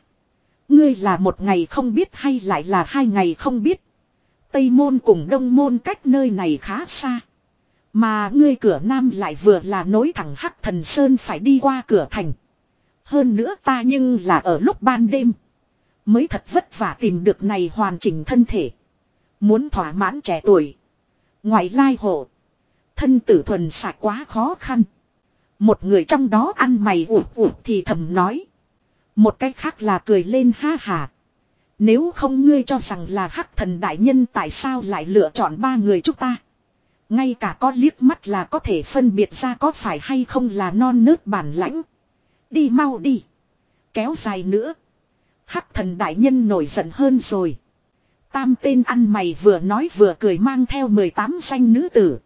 Ngươi là một ngày không biết hay lại là hai ngày không biết. Tây môn cùng đông môn cách nơi này khá xa. Mà ngươi cửa nam lại vừa là nối thẳng hắc thần sơn phải đi qua cửa thành. Hơn nữa ta nhưng là ở lúc ban đêm. Mới thật vất vả tìm được này hoàn chỉnh thân thể. Muốn thỏa mãn trẻ tuổi. Ngoại lai hộ. Thân tử thuần sạc quá khó khăn. Một người trong đó ăn mày ủ ủ thì thầm nói. Một cách khác là cười lên ha hà. Nếu không ngươi cho rằng là hắc thần đại nhân tại sao lại lựa chọn ba người chúng ta. Ngay cả có liếc mắt là có thể phân biệt ra có phải hay không là non nớt bản lãnh. Đi mau đi. Kéo dài nữa. Hắc thần đại nhân nổi giận hơn rồi. Tam tên ăn mày vừa nói vừa cười mang theo 18 danh nữ tử.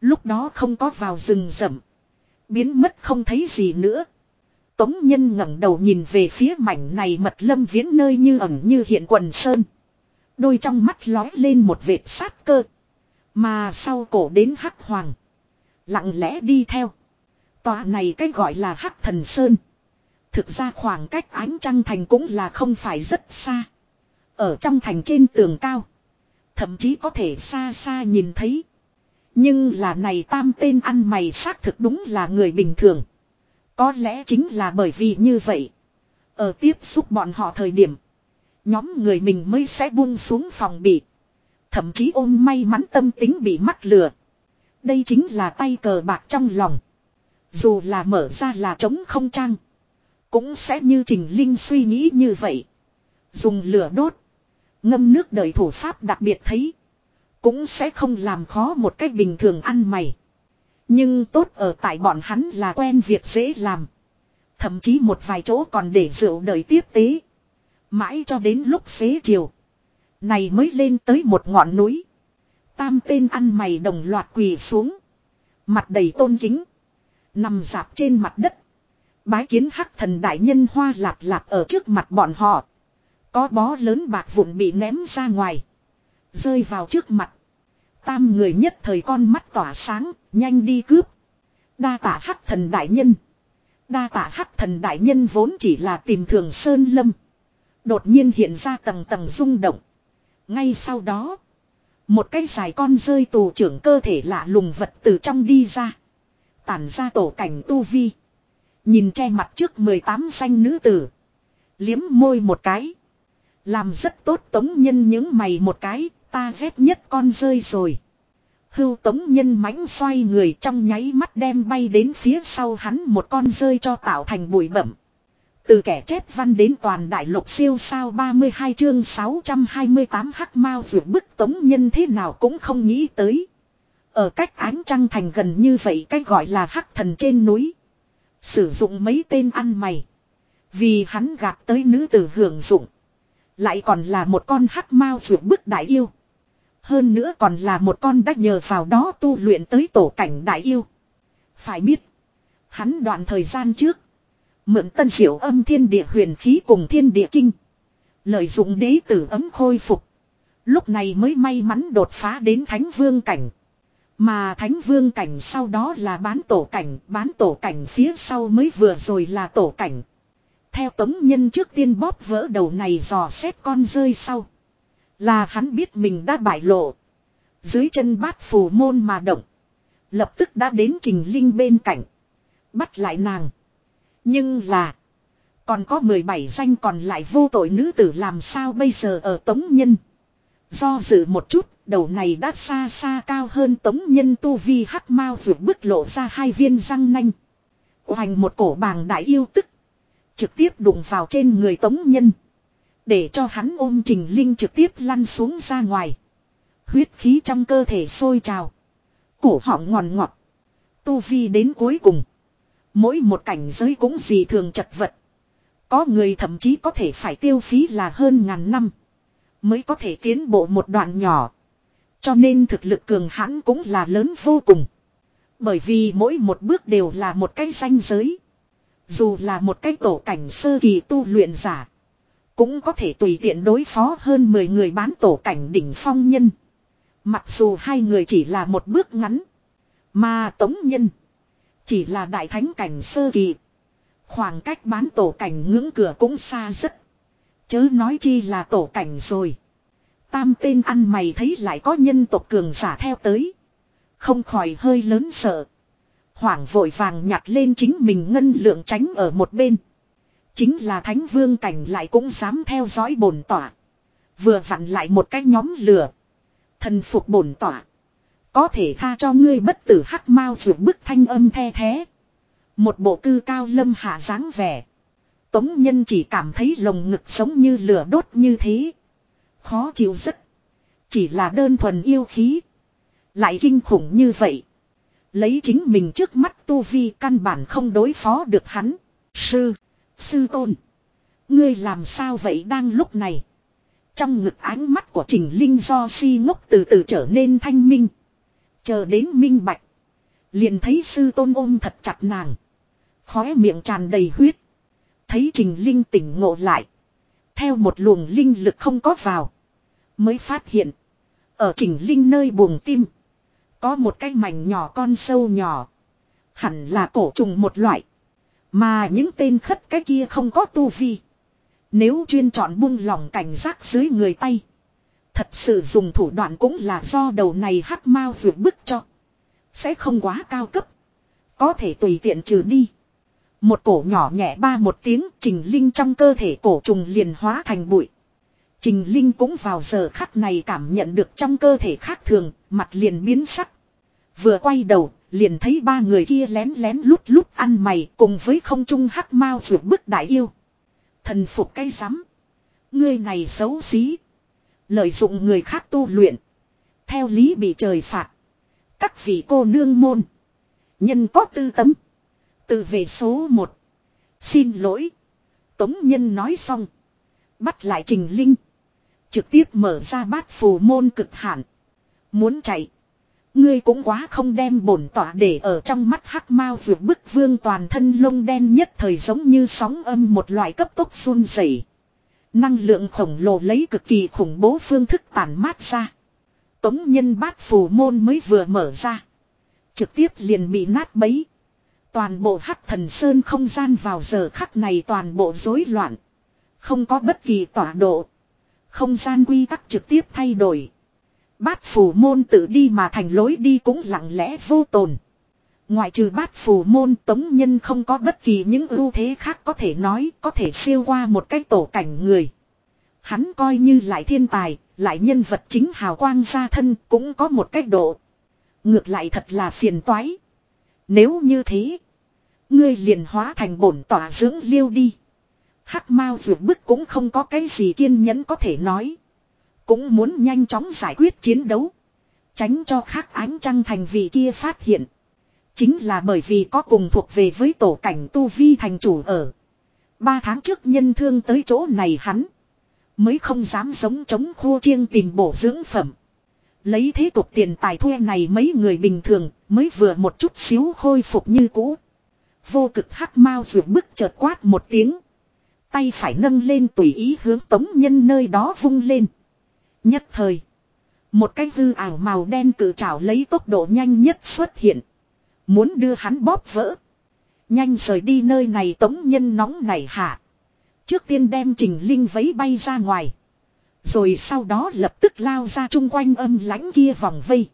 Lúc đó không có vào rừng rậm. Biến mất không thấy gì nữa. Tống nhân ngẩng đầu nhìn về phía mảnh này mật lâm viễn nơi như ẩn như hiện quần sơn. Đôi trong mắt lói lên một vệt sát cơ. Mà sau cổ đến hắc hoàng. Lặng lẽ đi theo. Tòa này cái gọi là hắc thần sơn. Thực ra khoảng cách ánh trăng thành cũng là không phải rất xa. Ở trong thành trên tường cao. Thậm chí có thể xa xa nhìn thấy. Nhưng là này tam tên ăn mày xác thực đúng là người bình thường. Có lẽ chính là bởi vì như vậy. Ở tiếp xúc bọn họ thời điểm. Nhóm người mình mới sẽ buông xuống phòng bị. Thậm chí ôm may mắn tâm tính bị mắc lừa. Đây chính là tay cờ bạc trong lòng. Dù là mở ra là trống không trang. Cũng sẽ như Trình Linh suy nghĩ như vậy. Dùng lửa đốt. Ngâm nước đời thủ pháp đặc biệt thấy. Cũng sẽ không làm khó một cách bình thường ăn mày. Nhưng tốt ở tại bọn hắn là quen việc dễ làm. Thậm chí một vài chỗ còn để rượu đời tiếp tế. Mãi cho đến lúc xế chiều. Này mới lên tới một ngọn núi. Tam tên ăn mày đồng loạt quỳ xuống. Mặt đầy tôn kính. Nằm dạp trên mặt đất. Bái kiến hắc thần đại nhân hoa lạp lạp ở trước mặt bọn họ. Có bó lớn bạc vụn bị ném ra ngoài. Rơi vào trước mặt. Tam người nhất thời con mắt tỏa sáng, nhanh đi cướp. Đa tả hắc thần đại nhân. Đa tả hắc thần đại nhân vốn chỉ là tìm thường sơn lâm. Đột nhiên hiện ra tầng tầng rung động. Ngay sau đó. Một cái dài con rơi tù trưởng cơ thể lạ lùng vật từ trong đi ra. Tản ra tổ cảnh tu vi. Nhìn che mặt trước 18 xanh nữ tử. Liếm môi một cái. Làm rất tốt tống nhân những mày một cái, ta ghét nhất con rơi rồi. Hưu tống nhân mãnh xoay người trong nháy mắt đem bay đến phía sau hắn một con rơi cho tạo thành bụi bẩm. Từ kẻ chép văn đến toàn đại lục siêu sao 32 chương 628 hắc mao vượt bức tống nhân thế nào cũng không nghĩ tới. Ở cách ánh trăng thành gần như vậy cách gọi là hắc thần trên núi. Sử dụng mấy tên ăn mày. Vì hắn gạt tới nữ tử hưởng dụng. Lại còn là một con hắc mao vượt bức đại yêu. Hơn nữa còn là một con đã nhờ vào đó tu luyện tới tổ cảnh đại yêu. Phải biết. Hắn đoạn thời gian trước. Mượn tân diệu âm thiên địa huyền khí cùng thiên địa kinh. Lợi dụng đế tử ấm khôi phục. Lúc này mới may mắn đột phá đến thánh vương cảnh. Mà thánh vương cảnh sau đó là bán tổ cảnh, bán tổ cảnh phía sau mới vừa rồi là tổ cảnh. Theo tống nhân trước tiên bóp vỡ đầu này dò xét con rơi sau. Là hắn biết mình đã bại lộ. Dưới chân bát phù môn mà động. Lập tức đã đến trình linh bên cạnh. Bắt lại nàng. Nhưng là. Còn có 17 danh còn lại vô tội nữ tử làm sao bây giờ ở tống nhân. Do dự một chút, đầu này đã xa xa cao hơn tống nhân tu vi hắc mao vượt bức lộ ra hai viên răng nanh. Hoành một cổ bàng đại yêu tức. Trực tiếp đụng vào trên người tống nhân. Để cho hắn ôm trình linh trực tiếp lăn xuống ra ngoài. Huyết khí trong cơ thể sôi trào. Cổ họng ngòn ngọt. Tu vi đến cuối cùng. Mỗi một cảnh giới cũng gì thường chật vật. Có người thậm chí có thể phải tiêu phí là hơn ngàn năm. Mới có thể tiến bộ một đoạn nhỏ. Cho nên thực lực cường hãn cũng là lớn vô cùng. Bởi vì mỗi một bước đều là một cái danh giới. Dù là một cái tổ cảnh sơ kỳ tu luyện giả. Cũng có thể tùy tiện đối phó hơn 10 người bán tổ cảnh đỉnh phong nhân. Mặc dù hai người chỉ là một bước ngắn. Mà tống nhân. Chỉ là đại thánh cảnh sơ kỳ. Khoảng cách bán tổ cảnh ngưỡng cửa cũng xa rất. Chớ nói chi là tổ cảnh rồi. Tam tên ăn mày thấy lại có nhân tộc cường giả theo tới. Không khỏi hơi lớn sợ. Hoảng vội vàng nhặt lên chính mình ngân lượng tránh ở một bên. Chính là thánh vương cảnh lại cũng dám theo dõi bổn tỏa. Vừa vặn lại một cái nhóm lửa. Thần phục bổn tỏa. Có thể tha cho ngươi bất tử hắc mau vượt bức thanh âm the thế. Một bộ cư cao lâm hạ dáng vẻ. Tống nhân chỉ cảm thấy lồng ngực sống như lửa đốt như thế. Khó chịu rất. Chỉ là đơn thuần yêu khí. Lại kinh khủng như vậy. Lấy chính mình trước mắt tu vi căn bản không đối phó được hắn. Sư. Sư tôn. Ngươi làm sao vậy đang lúc này. Trong ngực ánh mắt của Trình Linh do si ngốc từ từ trở nên thanh minh. Chờ đến minh bạch. Liền thấy sư tôn ôm thật chặt nàng. Khóe miệng tràn đầy huyết. Thấy Trình Linh tỉnh ngộ lại. Theo một luồng linh lực không có vào. Mới phát hiện. Ở Trình Linh nơi buồng tim. Có một cái mảnh nhỏ con sâu nhỏ. Hẳn là cổ trùng một loại. Mà những tên khất cái kia không có tu vi. Nếu chuyên chọn buông lỏng cảnh giác dưới người tay. Thật sự dùng thủ đoạn cũng là do đầu này hắc mau vượt bức cho. Sẽ không quá cao cấp. Có thể tùy tiện trừ đi. Một cổ nhỏ nhẹ ba một tiếng Trình Linh trong cơ thể cổ trùng liền hóa thành bụi. Trình Linh cũng vào giờ khắc này cảm nhận được trong cơ thể khác thường, mặt liền biến sắc. Vừa quay đầu, liền thấy ba người kia lén lén lút lút ăn mày cùng với không trung hắc mao vượt bức đại yêu. Thần phục cái rắm Ngươi này xấu xí. Lợi dụng người khác tu luyện. Theo lý bị trời phạt. Các vị cô nương môn. Nhân có tư tấm. Từ về số 1. Xin lỗi. Tống nhân nói xong. Bắt lại Trình Linh. Trực tiếp mở ra bát phù môn cực hạn. Muốn chạy. Ngươi cũng quá không đem bổn tỏa để ở trong mắt hắc mao vượt bức vương toàn thân lông đen nhất thời giống như sóng âm một loại cấp tốc run rẩy. Năng lượng khổng lồ lấy cực kỳ khủng bố phương thức tản mát ra. Tống nhân bát phù môn mới vừa mở ra. Trực tiếp liền bị nát bấy. Toàn bộ hắc thần sơn không gian vào giờ khắc này toàn bộ rối loạn. Không có bất kỳ tọa độ. Không gian quy tắc trực tiếp thay đổi. Bát phù môn tự đi mà thành lối đi cũng lặng lẽ vô tồn. Ngoại trừ bát phù môn tống nhân không có bất kỳ những ưu thế khác có thể nói có thể siêu qua một cái tổ cảnh người. Hắn coi như lại thiên tài, lại nhân vật chính hào quang gia thân cũng có một cách độ. Ngược lại thật là phiền toái. Nếu như thế, ngươi liền hóa thành bổn tỏa dưỡng liêu đi. Hắc Mao vượt bức cũng không có cái gì kiên nhẫn có thể nói. Cũng muốn nhanh chóng giải quyết chiến đấu. Tránh cho khác ánh trăng thành vị kia phát hiện. Chính là bởi vì có cùng thuộc về với tổ cảnh tu vi thành chủ ở. Ba tháng trước nhân thương tới chỗ này hắn. Mới không dám sống chống khua chiêng tìm bổ dưỡng phẩm. Lấy thế tục tiền tài thuê này mấy người bình thường, mới vừa một chút xíu khôi phục như cũ. Vô cực hắc mau vượt bức chợt quát một tiếng. Tay phải nâng lên tùy ý hướng tống nhân nơi đó vung lên. Nhất thời. Một cái hư ảo màu đen cử trảo lấy tốc độ nhanh nhất xuất hiện. Muốn đưa hắn bóp vỡ. Nhanh rời đi nơi này tống nhân nóng này hạ. Trước tiên đem trình linh vấy bay ra ngoài. Rồi sau đó lập tức lao ra chung quanh âm lãnh kia vòng vây.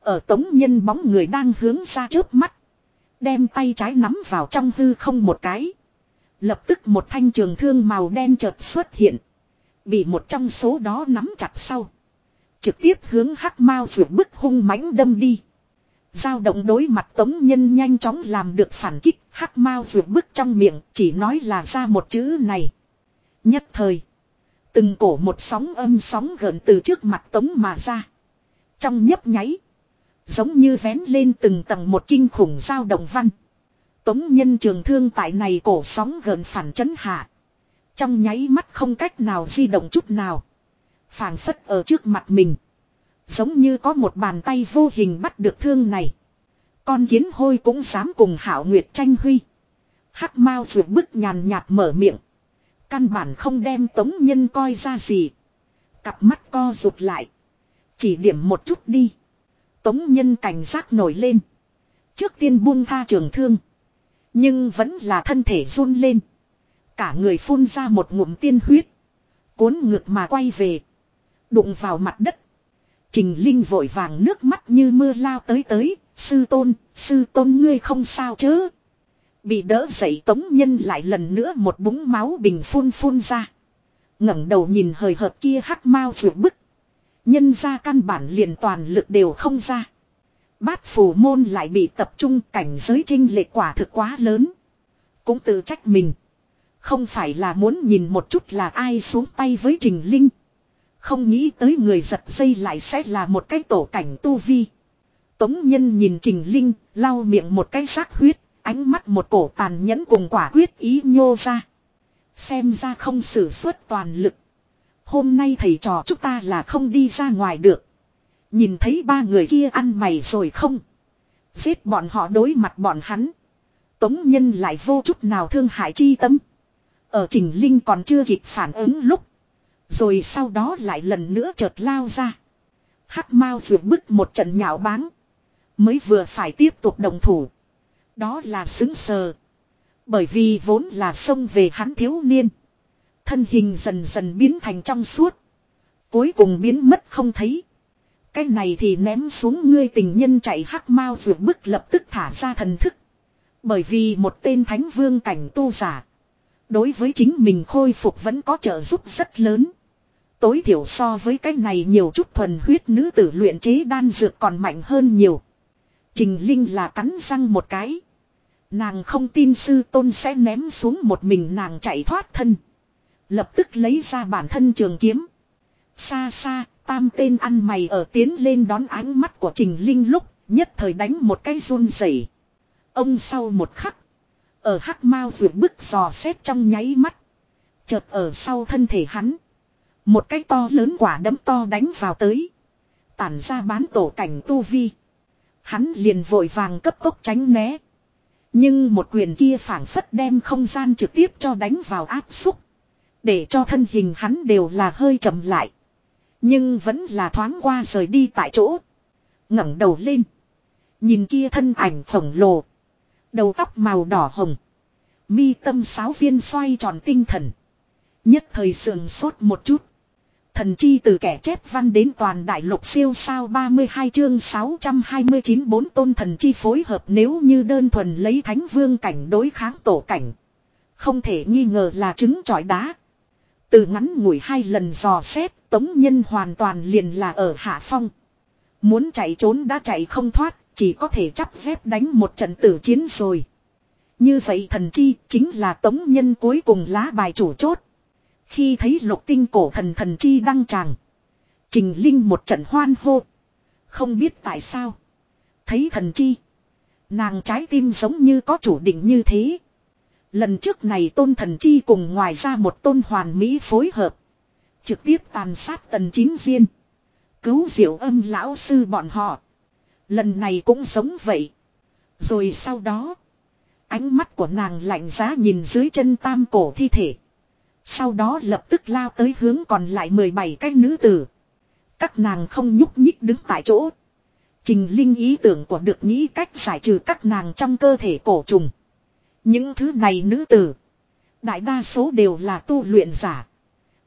Ở tống nhân bóng người đang hướng ra trước mắt. Đem tay trái nắm vào trong hư không một cái. Lập tức một thanh trường thương màu đen chợt xuất hiện. Bị một trong số đó nắm chặt sau. Trực tiếp hướng hắc mao vượt bức hung mãnh đâm đi. Giao động đối mặt tống nhân nhanh chóng làm được phản kích. Hắc mao vượt bức trong miệng, chỉ nói là ra một chữ này. Nhất thời. Từng cổ một sóng âm sóng gần từ trước mặt tống mà ra. Trong nhấp nháy. Giống như vén lên từng tầng một kinh khủng giao động văn. Tống nhân trường thương tại này cổ sóng gần phản chấn hạ. Trong nháy mắt không cách nào di động chút nào. phảng phất ở trước mặt mình. Giống như có một bàn tay vô hình bắt được thương này. Con kiến hôi cũng dám cùng hảo nguyệt tranh huy. Hắc mau vượt bức nhàn nhạt mở miệng. Căn bản không đem tống nhân coi ra gì. Cặp mắt co rụt lại. Chỉ điểm một chút đi. Tống nhân cảnh giác nổi lên. Trước tiên buông tha trường thương. Nhưng vẫn là thân thể run lên. Cả người phun ra một ngụm tiên huyết. Cuốn ngược mà quay về. Đụng vào mặt đất. Trình Linh vội vàng nước mắt như mưa lao tới tới. Sư tôn, sư tôn ngươi không sao chứ. Bị đỡ dậy tống nhân lại lần nữa một búng máu bình phun phun ra. ngẩng đầu nhìn hời hợt kia hắc mau vượt bức. Nhân ra căn bản liền toàn lực đều không ra. Bát phù môn lại bị tập trung cảnh giới trinh lệ quả thực quá lớn. Cũng tự trách mình. Không phải là muốn nhìn một chút là ai xuống tay với Trình Linh. Không nghĩ tới người giật dây lại sẽ là một cái tổ cảnh tu vi. Tống nhân nhìn Trình Linh, lau miệng một cái xác huyết, ánh mắt một cổ tàn nhẫn cùng quả quyết ý nhô ra. Xem ra không sử xuất toàn lực. Hôm nay thầy trò chúng ta là không đi ra ngoài được. Nhìn thấy ba người kia ăn mày rồi không? Giết bọn họ đối mặt bọn hắn. Tống nhân lại vô chút nào thương hại chi tâm. Ở Trình Linh còn chưa kịp phản ứng lúc. Rồi sau đó lại lần nữa chợt lao ra. Hắc Mao vừa bức một trận nhạo báng. Mới vừa phải tiếp tục đồng thủ. Đó là xứng sờ. Bởi vì vốn là xông về hắn thiếu niên. Thân hình dần dần biến thành trong suốt. Cuối cùng biến mất không thấy. Cái này thì ném xuống ngươi tình nhân chạy hắc mau vượt bức lập tức thả ra thần thức. Bởi vì một tên thánh vương cảnh tu giả. Đối với chính mình khôi phục vẫn có trợ giúp rất lớn. Tối thiểu so với cái này nhiều chút thuần huyết nữ tử luyện chế đan dược còn mạnh hơn nhiều. Trình Linh là cắn răng một cái. Nàng không tin sư tôn sẽ ném xuống một mình nàng chạy thoát thân. Lập tức lấy ra bản thân trường kiếm. Xa xa, tam tên ăn mày ở tiến lên đón ánh mắt của Trình Linh lúc, nhất thời đánh một cái run rẩy. Ông sau một khắc. Ở hắc mao vượt bức dò xét trong nháy mắt. Chợt ở sau thân thể hắn. Một cái to lớn quả đấm to đánh vào tới. Tản ra bán tổ cảnh tu vi. Hắn liền vội vàng cấp tốc tránh né. Nhưng một quyền kia phảng phất đem không gian trực tiếp cho đánh vào áp xúc. Để cho thân hình hắn đều là hơi chậm lại. Nhưng vẫn là thoáng qua rời đi tại chỗ. ngẩng đầu lên. Nhìn kia thân ảnh khổng lồ. Đầu tóc màu đỏ hồng. Mi tâm sáo viên xoay tròn tinh thần. Nhất thời sườn sốt một chút. Thần chi từ kẻ chép văn đến toàn đại lục siêu sao 32 chương 629 bốn tôn thần chi phối hợp nếu như đơn thuần lấy thánh vương cảnh đối kháng tổ cảnh. Không thể nghi ngờ là trứng trọi đá. Từ ngắn ngủi hai lần dò xét, tống nhân hoàn toàn liền là ở hạ phong. Muốn chạy trốn đã chạy không thoát, chỉ có thể chắp phép đánh một trận tử chiến rồi. Như vậy thần chi chính là tống nhân cuối cùng lá bài chủ chốt. Khi thấy lục tinh cổ thần thần chi đăng tràng. Trình Linh một trận hoan hô. Không biết tại sao. Thấy thần chi. Nàng trái tim giống như có chủ định như thế. Lần trước này tôn thần chi cùng ngoài ra một tôn hoàn mỹ phối hợp. Trực tiếp tàn sát tần chín riêng. Cứu diệu âm lão sư bọn họ. Lần này cũng giống vậy. Rồi sau đó. Ánh mắt của nàng lạnh giá nhìn dưới chân tam cổ thi thể. Sau đó lập tức lao tới hướng còn lại 17 cái nữ tử. Các nàng không nhúc nhích đứng tại chỗ. Trình Linh ý tưởng của được nghĩ cách giải trừ các nàng trong cơ thể cổ trùng. Những thứ này nữ tử. Đại đa số đều là tu luyện giả.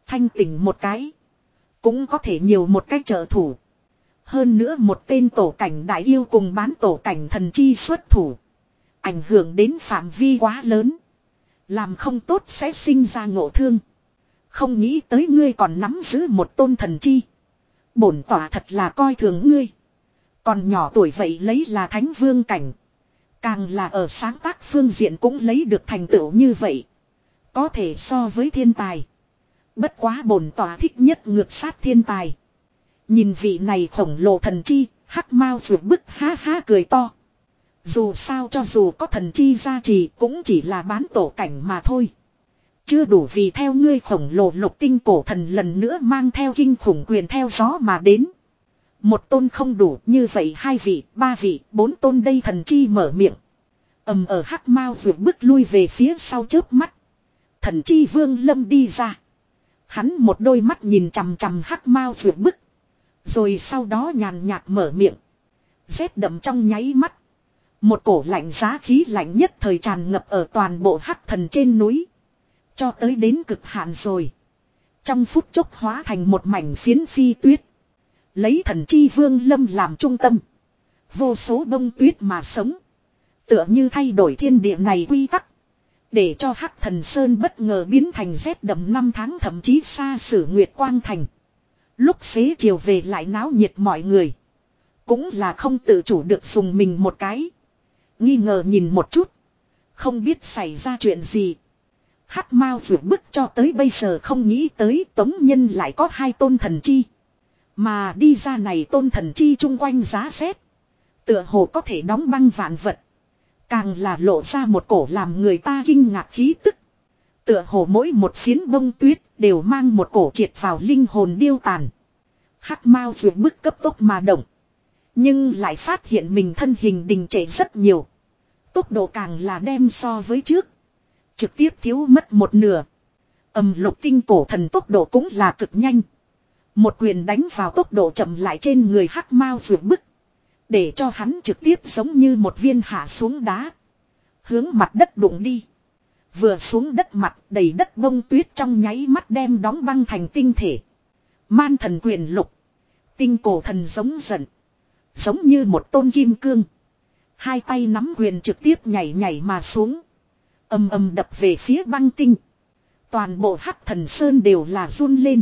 Thanh tỉnh một cái. Cũng có thể nhiều một cách trợ thủ. Hơn nữa một tên tổ cảnh đại yêu cùng bán tổ cảnh thần chi xuất thủ. Ảnh hưởng đến phạm vi quá lớn. Làm không tốt sẽ sinh ra ngộ thương. Không nghĩ tới ngươi còn nắm giữ một tôn thần chi. Bổn tỏa thật là coi thường ngươi. Còn nhỏ tuổi vậy lấy là thánh vương cảnh. Càng là ở sáng tác phương diện cũng lấy được thành tựu như vậy. Có thể so với thiên tài. Bất quá bổn tỏa thích nhất ngược sát thiên tài. Nhìn vị này khổng lồ thần chi, hắc mau vượt bức ha ha cười to. Dù sao cho dù có thần chi gia trì cũng chỉ là bán tổ cảnh mà thôi. Chưa đủ vì theo ngươi khổng lồ lục tinh cổ thần lần nữa mang theo kinh khủng quyền theo gió mà đến. Một tôn không đủ như vậy hai vị, ba vị, bốn tôn đây thần chi mở miệng. ầm ở hắc mau vượt bước lui về phía sau chớp mắt. Thần chi vương lâm đi ra. Hắn một đôi mắt nhìn chằm chằm hắc mau vượt bức. Rồi sau đó nhàn nhạt mở miệng. Rét đậm trong nháy mắt. Một cổ lạnh giá khí lạnh nhất thời tràn ngập ở toàn bộ hắc thần trên núi. Cho tới đến cực hạn rồi. Trong phút chốc hóa thành một mảnh phiến phi tuyết. Lấy thần chi vương lâm làm trung tâm. Vô số bông tuyết mà sống. Tựa như thay đổi thiên địa này quy tắc. Để cho hắc thần sơn bất ngờ biến thành rét đậm năm tháng thậm chí xa xử nguyệt quang thành. Lúc xế chiều về lại náo nhiệt mọi người. Cũng là không tự chủ được dùng mình một cái. Nghi ngờ nhìn một chút. Không biết xảy ra chuyện gì. Hắc Mao vượt bức cho tới bây giờ không nghĩ tới Tống Nhân lại có hai tôn thần chi. Mà đi ra này tôn thần chi chung quanh giá xét. Tựa hồ có thể đóng băng vạn vật. Càng là lộ ra một cổ làm người ta kinh ngạc khí tức. Tựa hồ mỗi một phiến bông tuyết đều mang một cổ triệt vào linh hồn điêu tàn. Hắc Mao vượt bức cấp tốc mà động. Nhưng lại phát hiện mình thân hình đình trệ rất nhiều. Tốc độ càng là đem so với trước. Trực tiếp thiếu mất một nửa. Âm lục tinh cổ thần tốc độ cũng là cực nhanh. Một quyền đánh vào tốc độ chậm lại trên người hắc mao vượt bức. Để cho hắn trực tiếp giống như một viên hạ xuống đá. Hướng mặt đất đụng đi. Vừa xuống đất mặt đầy đất bông tuyết trong nháy mắt đem đóng băng thành tinh thể. Man thần quyền lục. Tinh cổ thần giống giận. Giống như một tôn kim cương. Hai tay nắm quyền trực tiếp nhảy nhảy mà xuống. âm âm đập về phía băng tinh. Toàn bộ hắc thần sơn đều là run lên.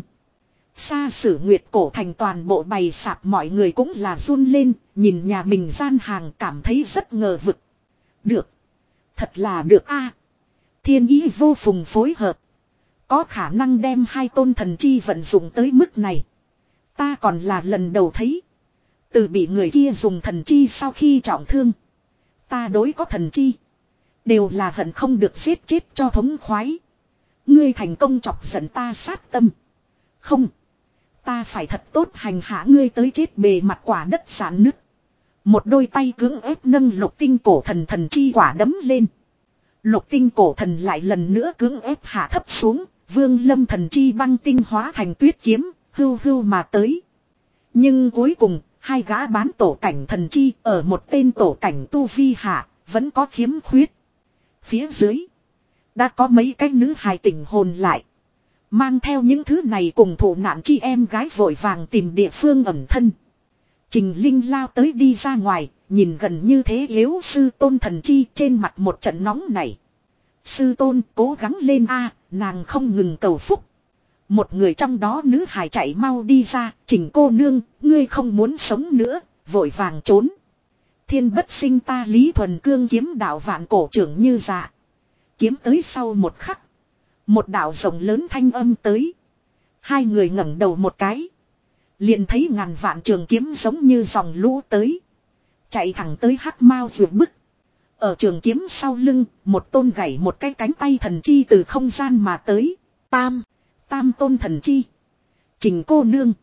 Xa sử nguyệt cổ thành toàn bộ bày sạp mọi người cũng là run lên, nhìn nhà mình gian hàng cảm thấy rất ngờ vực. Được. Thật là được a Thiên ý vô phùng phối hợp. Có khả năng đem hai tôn thần chi vận dụng tới mức này. Ta còn là lần đầu thấy. Từ bị người kia dùng thần chi sau khi trọng thương. Ta đối có thần chi. Đều là hận không được giết chết cho thống khoái. Ngươi thành công chọc giận ta sát tâm. Không. Ta phải thật tốt hành hạ ngươi tới chết bề mặt quả đất sản nứt. Một đôi tay cưỡng ép nâng lục tinh cổ thần thần chi quả đấm lên. Lục tinh cổ thần lại lần nữa cưỡng ép hạ thấp xuống. Vương lâm thần chi băng tinh hóa thành tuyết kiếm. Hưu hưu mà tới. Nhưng cuối cùng, hai gã bán tổ cảnh thần chi ở một tên tổ cảnh tu vi hạ, vẫn có khiếm khuyết. Phía dưới, đã có mấy cái nữ hài tỉnh hồn lại. Mang theo những thứ này cùng thủ nạn chi em gái vội vàng tìm địa phương ẩn thân. Trình Linh lao tới đi ra ngoài, nhìn gần như thế yếu sư tôn thần chi trên mặt một trận nóng này. Sư tôn cố gắng lên a nàng không ngừng cầu phúc. Một người trong đó nữ hài chạy mau đi ra, trình cô nương, ngươi không muốn sống nữa, vội vàng trốn. Thiên bất sinh ta lý thuần cương kiếm đạo vạn cổ trưởng như dạ. Kiếm tới sau một khắc. Một đạo rồng lớn thanh âm tới. Hai người ngẩng đầu một cái. Liền thấy ngàn vạn trường kiếm giống như dòng lũ tới. Chạy thẳng tới hắc mao vượt bức. Ở trường kiếm sau lưng, một tôn gảy một cái cánh tay thần chi từ không gian mà tới. Tam, tam tôn thần chi. Trình cô nương.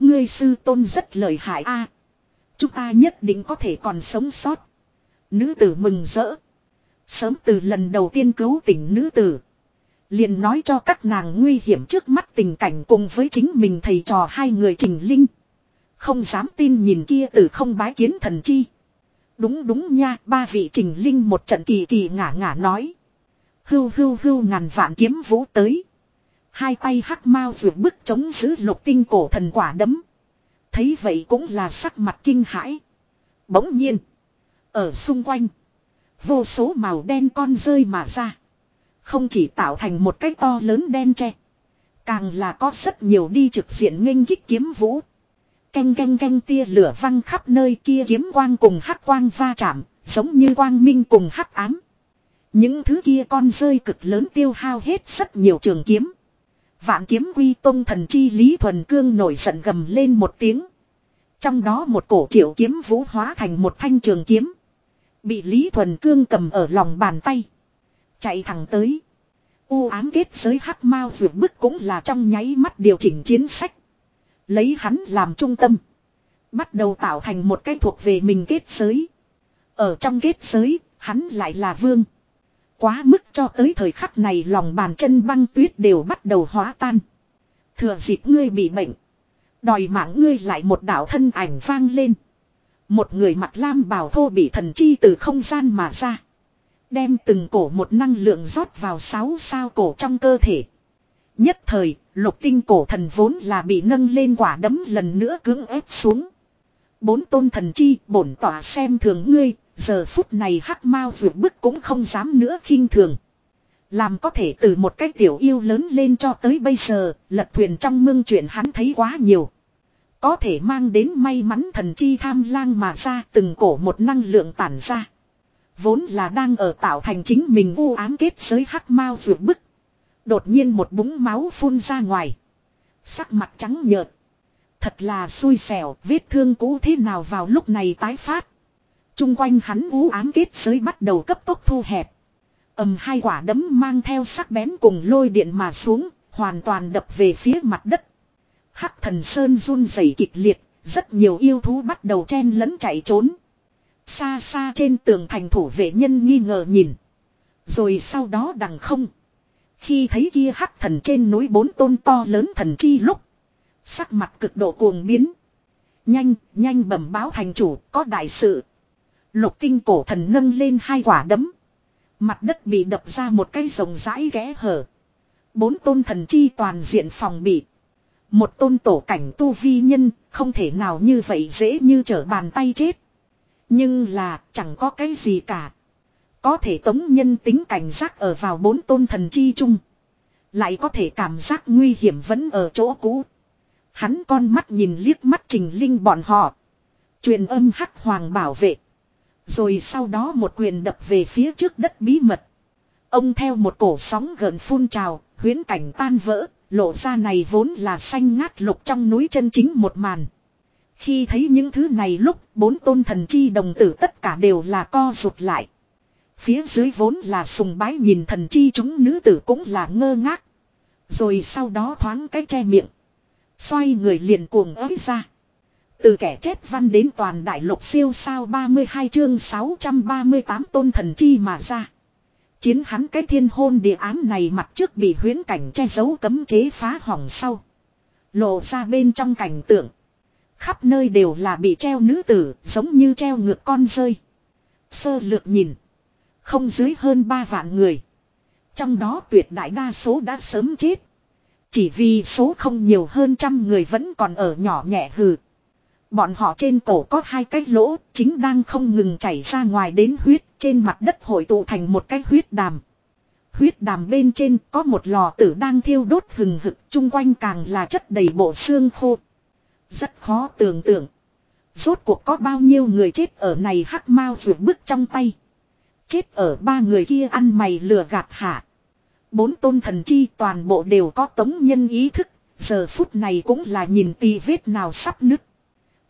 Ngươi sư tôn rất lợi hại a. chúng ta nhất định có thể còn sống sót. Nữ tử mừng rỡ. Sớm từ lần đầu tiên cứu tỉnh nữ tử. Liền nói cho các nàng nguy hiểm trước mắt tình cảnh cùng với chính mình thầy trò hai người trình linh. Không dám tin nhìn kia từ không bái kiến thần chi. Đúng đúng nha, ba vị trình linh một trận kỳ kỳ ngả ngả nói. Hưu hưu hưu ngàn vạn kiếm vũ tới. Hai tay hắc mau vượt bức chống giữ lục tinh cổ thần quả đấm. Thấy vậy cũng là sắc mặt kinh hãi. Bỗng nhiên. Ở xung quanh. Vô số màu đen con rơi mà ra. Không chỉ tạo thành một cái to lớn đen tre. Càng là có rất nhiều đi trực diện nghênh kích kiếm vũ. Canh canh canh tia lửa văng khắp nơi kia kiếm quang cùng hắc quang va chạm, giống như quang minh cùng hắc ám. Những thứ kia con rơi cực lớn tiêu hao hết rất nhiều trường kiếm. Vạn kiếm quy tông thần chi Lý Thuần Cương nổi giận gầm lên một tiếng. Trong đó một cổ triệu kiếm vũ hóa thành một thanh trường kiếm. Bị Lý Thuần Cương cầm ở lòng bàn tay. Chạy thẳng tới. U ám kết giới hắc mao vượt bức cũng là trong nháy mắt điều chỉnh chiến sách. Lấy hắn làm trung tâm. Bắt đầu tạo thành một cái thuộc về mình kết giới. Ở trong kết giới, hắn lại là vương. Quá mức cho tới thời khắc này lòng bàn chân băng tuyết đều bắt đầu hóa tan. Thừa dịp ngươi bị bệnh. Đòi mạng ngươi lại một đạo thân ảnh vang lên. Một người mặt lam bào thô bị thần chi từ không gian mà ra. Đem từng cổ một năng lượng rót vào sáu sao cổ trong cơ thể. Nhất thời, lục tinh cổ thần vốn là bị nâng lên quả đấm lần nữa cưỡng ép xuống. Bốn tôn thần chi bổn tỏa xem thường ngươi, giờ phút này hắc mao vượt bức cũng không dám nữa khinh thường. Làm có thể từ một cách tiểu yêu lớn lên cho tới bây giờ, lật thuyền trong mương chuyện hắn thấy quá nhiều. Có thể mang đến may mắn thần chi tham lang mà ra từng cổ một năng lượng tản ra. Vốn là đang ở tạo thành chính mình u ám kết giới hắc mao vượt bức. Đột nhiên một búng máu phun ra ngoài. Sắc mặt trắng nhợt. Thật là xui xẻo, vết thương cũ thế nào vào lúc này tái phát. Trung quanh hắn ú ám kết giới bắt đầu cấp tốc thu hẹp. ầm hai quả đấm mang theo sắc bén cùng lôi điện mà xuống, hoàn toàn đập về phía mặt đất. Hắc thần sơn run rẩy kịch liệt, rất nhiều yêu thú bắt đầu chen lẫn chạy trốn. Xa xa trên tường thành thủ vệ nhân nghi ngờ nhìn. Rồi sau đó đằng không. Khi thấy kia hắc thần trên núi bốn tôn to lớn thần chi lúc. Sắc mặt cực độ cuồng biến. Nhanh, nhanh bẩm báo thành chủ, có đại sự. Lục tinh cổ thần nâng lên hai quả đấm. Mặt đất bị đập ra một cái rồng rãi ghé hở. Bốn tôn thần chi toàn diện phòng bị. Một tôn tổ cảnh tu vi nhân, không thể nào như vậy dễ như trở bàn tay chết. Nhưng là chẳng có cái gì cả. Có thể tống nhân tính cảnh giác ở vào bốn tôn thần chi chung. Lại có thể cảm giác nguy hiểm vẫn ở chỗ cũ. Hắn con mắt nhìn liếc mắt trình linh bọn họ. Truyền âm hắc hoàng bảo vệ. Rồi sau đó một quyền đập về phía trước đất bí mật. Ông theo một cổ sóng gần phun trào, huyến cảnh tan vỡ, lộ ra này vốn là xanh ngát lục trong núi chân chính một màn. Khi thấy những thứ này lúc bốn tôn thần chi đồng tử tất cả đều là co rụt lại. Phía dưới vốn là sùng bái nhìn thần chi chúng nữ tử cũng là ngơ ngác. Rồi sau đó thoáng cái che miệng. Xoay người liền cuồng ới ra. Từ kẻ chết văn đến toàn đại lục siêu sao 32 chương 638 tôn thần chi mà ra. Chiến hắn cái thiên hôn địa ám này mặt trước bị huyến cảnh che giấu cấm chế phá hỏng sau. Lộ ra bên trong cảnh tượng. Khắp nơi đều là bị treo nữ tử, giống như treo ngược con rơi. Sơ lược nhìn. Không dưới hơn 3 vạn người. Trong đó tuyệt đại đa số đã sớm chết. Chỉ vì số không nhiều hơn trăm người vẫn còn ở nhỏ nhẹ hừ. Bọn họ trên cổ có hai cái lỗ, chính đang không ngừng chảy ra ngoài đến huyết, trên mặt đất hội tụ thành một cái huyết đàm. Huyết đàm bên trên có một lò tử đang thiêu đốt hừng hực, chung quanh càng là chất đầy bộ xương khô. Rất khó tưởng tượng. Rốt cuộc có bao nhiêu người chết ở này hắc mau vượt bức trong tay. Chết ở ba người kia ăn mày lừa gạt hạ. Bốn tôn thần chi toàn bộ đều có tống nhân ý thức, giờ phút này cũng là nhìn tì vết nào sắp nứt.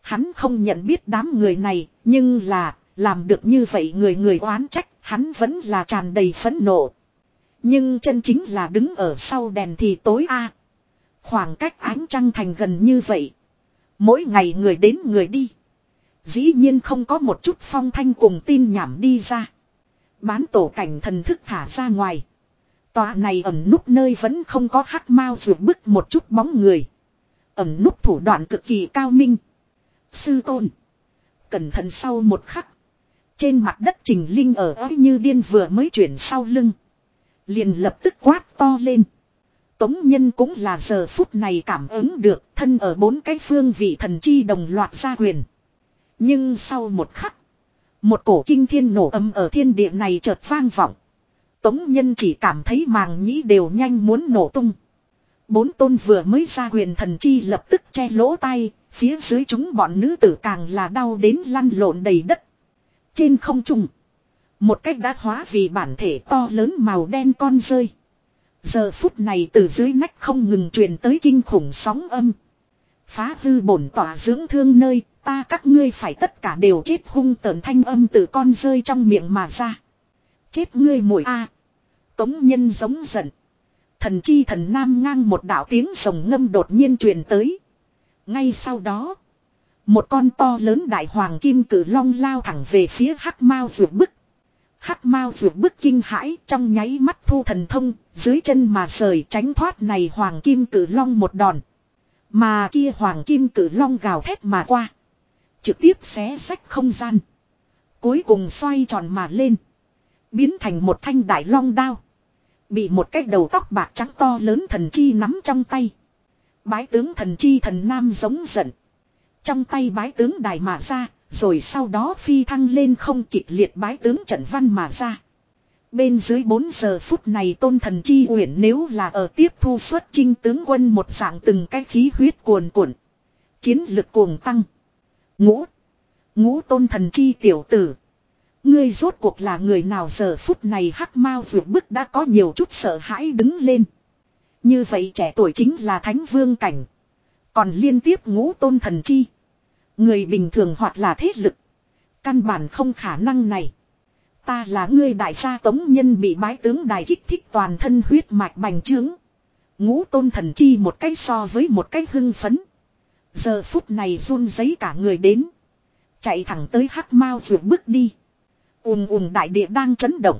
Hắn không nhận biết đám người này, nhưng là, làm được như vậy người người oán trách, hắn vẫn là tràn đầy phẫn nộ. Nhưng chân chính là đứng ở sau đèn thì tối a. Khoảng cách ánh trăng thành gần như vậy. Mỗi ngày người đến người đi. Dĩ nhiên không có một chút phong thanh cùng tin nhảm đi ra. Bán tổ cảnh thần thức thả ra ngoài. Tòa này ẩn núp nơi vẫn không có hắc mau vượt bức một chút bóng người. Ẩn núp thủ đoạn cực kỳ cao minh. Sư tôn. Cẩn thận sau một khắc. Trên mặt đất trình linh ở ấy như điên vừa mới chuyển sau lưng. Liền lập tức quát to lên. Tống nhân cũng là giờ phút này cảm ứng được thân ở bốn cái phương vị thần chi đồng loạt ra quyền. Nhưng sau một khắc. Một cổ kinh thiên nổ âm ở thiên địa này chợt vang vọng. Tống nhân chỉ cảm thấy màng nhĩ đều nhanh muốn nổ tung. Bốn tôn vừa mới ra quyền thần chi lập tức che lỗ tay, phía dưới chúng bọn nữ tử càng là đau đến lăn lộn đầy đất. Trên không trung, một cách đã hóa vì bản thể to lớn màu đen con rơi. Giờ phút này từ dưới nách không ngừng truyền tới kinh khủng sóng âm. Phá hư bổn tỏa dưỡng thương nơi, ta các ngươi phải tất cả đều chết hung tợn thanh âm từ con rơi trong miệng mà ra. Chết ngươi mũi a Tống nhân giống giận. Thần chi thần nam ngang một đạo tiếng rồng ngâm đột nhiên truyền tới. Ngay sau đó. Một con to lớn đại hoàng kim cử long lao thẳng về phía hắc mao ruột bức. Hắc mao ruột bức kinh hãi trong nháy mắt thu thần thông, dưới chân mà rời tránh thoát này hoàng kim cử long một đòn. Mà kia hoàng kim cử long gào thét mà qua. Trực tiếp xé sách không gian. Cuối cùng xoay tròn mà lên. Biến thành một thanh đại long đao. Bị một cái đầu tóc bạc trắng to lớn thần chi nắm trong tay. Bái tướng thần chi thần nam giống giận. Trong tay bái tướng đài mà ra, rồi sau đó phi thăng lên không kịch liệt bái tướng trận văn mà ra. Bên dưới 4 giờ phút này tôn thần chi uyển nếu là ở tiếp thu xuất chinh tướng quân một dạng từng cái khí huyết cuồn cuộn. Chiến lực cuồng tăng. Ngũ. Ngũ tôn thần chi tiểu tử. Ngươi rốt cuộc là người nào giờ phút này hắc mau vượt bức đã có nhiều chút sợ hãi đứng lên. Như vậy trẻ tuổi chính là thánh vương cảnh. Còn liên tiếp ngũ tôn thần chi. Người bình thường hoặc là thế lực. Căn bản không khả năng này. Ta là ngươi đại gia tống nhân bị bái tướng đài kích thích toàn thân huyết mạch bành trướng. Ngũ tôn thần chi một cách so với một cách hưng phấn. Giờ phút này run giấy cả người đến. Chạy thẳng tới hắc mau vượt bước đi. ùm ùm đại địa đang chấn động.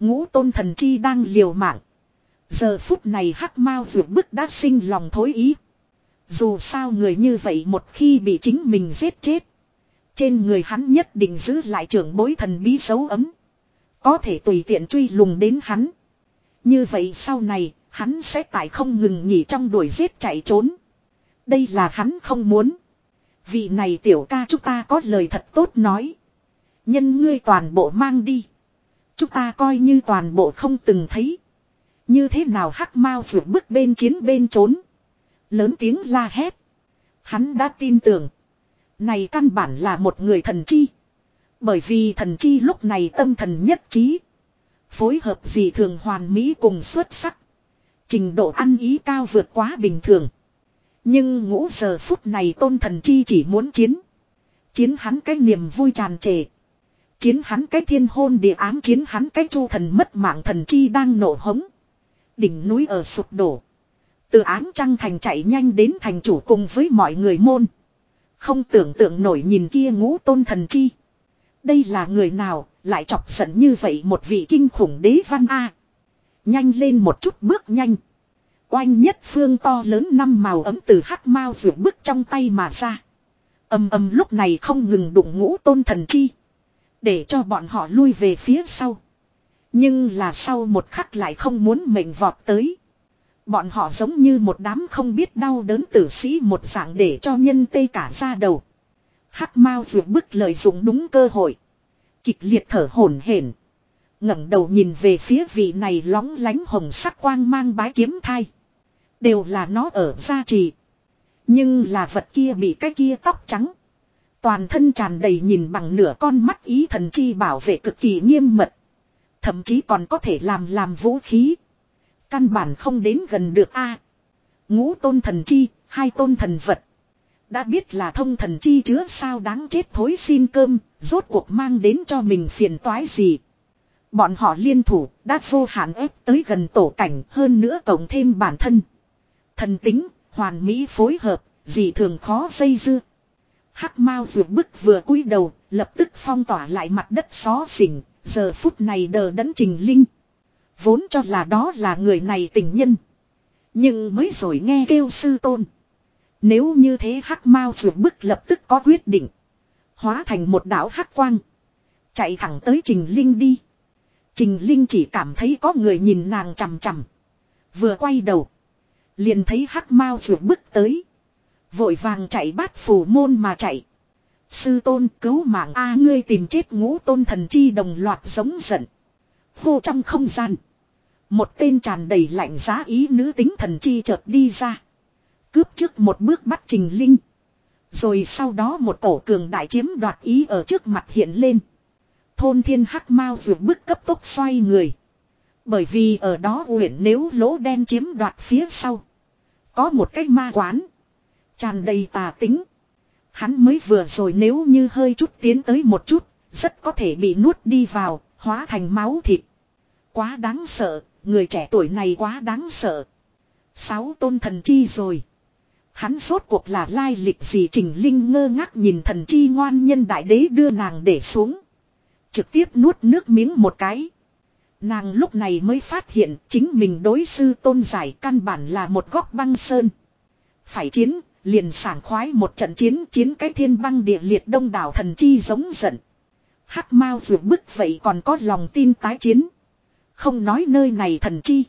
Ngũ tôn thần chi đang liều mạng. Giờ phút này hắc mau vượt bước đã sinh lòng thối ý. Dù sao người như vậy một khi bị chính mình giết chết. Trên người hắn nhất định giữ lại trưởng bối thần bí dấu ấm. Có thể tùy tiện truy lùng đến hắn. Như vậy sau này, hắn sẽ tại không ngừng nghỉ trong đuổi giết chạy trốn. Đây là hắn không muốn. Vị này tiểu ca chúng ta có lời thật tốt nói. Nhân ngươi toàn bộ mang đi. Chúng ta coi như toàn bộ không từng thấy. Như thế nào hắc mau vượt bước bên chiến bên trốn. Lớn tiếng la hét. Hắn đã tin tưởng. Này căn bản là một người thần chi. Bởi vì thần chi lúc này tâm thần nhất trí. Phối hợp gì thường hoàn mỹ cùng xuất sắc. Trình độ ăn ý cao vượt quá bình thường. Nhưng ngũ giờ phút này tôn thần chi chỉ muốn chiến. Chiến hắn cái niềm vui tràn trề. Chiến hắn cái thiên hôn địa ám, chiến hắn cái chu thần mất mạng thần chi đang nổ hống. Đỉnh núi ở sụp đổ. Từ án trăng thành chạy nhanh đến thành chủ cùng với mọi người môn. Không tưởng tượng nổi nhìn kia ngũ tôn thần chi. Đây là người nào, lại chọc giận như vậy một vị kinh khủng đế văn A. Nhanh lên một chút bước nhanh. Oanh nhất phương to lớn năm màu ấm từ hắc mao vượt bước trong tay mà ra. Âm âm lúc này không ngừng đụng ngũ tôn thần chi. Để cho bọn họ lui về phía sau. Nhưng là sau một khắc lại không muốn mệnh vọt tới. Bọn họ giống như một đám không biết đau đớn tử sĩ một dạng để cho nhân tê cả ra đầu. Hắc Mao vượt bức lợi dụng đúng cơ hội. Kịch liệt thở hổn hển, ngẩng đầu nhìn về phía vị này lóng lánh hồng sắc quang mang bái kiếm thai. Đều là nó ở gia trì. Nhưng là vật kia bị cái kia tóc trắng. Toàn thân tràn đầy nhìn bằng nửa con mắt ý thần chi bảo vệ cực kỳ nghiêm mật. Thậm chí còn có thể làm làm vũ khí. Căn bản không đến gần được a. ngũ tôn thần chi, hai tôn thần vật. Đã biết là thông thần chi chứa sao đáng chết thối xin cơm, rốt cuộc mang đến cho mình phiền toái gì. Bọn họ liên thủ, đã vô hạn ép tới gần tổ cảnh hơn nữa cộng thêm bản thân. Thần tính, hoàn mỹ phối hợp, gì thường khó dây dưa. Hắc Mao vừa bức vừa cúi đầu, lập tức phong tỏa lại mặt đất xó xỉnh, giờ phút này đờ đẫn Trình Linh. Vốn cho là đó là người này tình nhân. Nhưng mới rồi nghe kêu sư tôn. Nếu như thế hắc mau vượt bức lập tức có quyết định. Hóa thành một đảo hắc quang. Chạy thẳng tới Trình Linh đi. Trình Linh chỉ cảm thấy có người nhìn nàng chằm chằm. Vừa quay đầu. Liền thấy hắc mau vượt bức tới. Vội vàng chạy bát phủ môn mà chạy. Sư tôn cứu mạng A, ngươi tìm chết ngũ tôn thần chi đồng loạt giống giận. Hô trong không gian. Một tên tràn đầy lạnh giá ý nữ tính thần chi chợt đi ra. Cướp trước một bước bắt Trình Linh. Rồi sau đó một cổ cường đại chiếm đoạt ý ở trước mặt hiện lên. Thôn thiên hắc mau vượt bước cấp tốc xoay người. Bởi vì ở đó huyện nếu lỗ đen chiếm đoạt phía sau. Có một cái ma quán. Tràn đầy tà tính. Hắn mới vừa rồi nếu như hơi chút tiến tới một chút. Rất có thể bị nuốt đi vào. Hóa thành máu thịt. Quá đáng sợ. Người trẻ tuổi này quá đáng sợ. Sáu tôn thần chi rồi. Hắn rốt cuộc là lai lịch gì Trình Linh ngơ ngác nhìn thần chi ngoan nhân đại đế đưa nàng để xuống. Trực tiếp nuốt nước miếng một cái. Nàng lúc này mới phát hiện chính mình đối sư tôn giải căn bản là một góc băng sơn. Phải chiến, liền sảng khoái một trận chiến chiến cái thiên băng địa liệt đông đảo thần chi giống giận. Hắc Mao vượt bức vậy còn có lòng tin tái chiến. Không nói nơi này thần chi.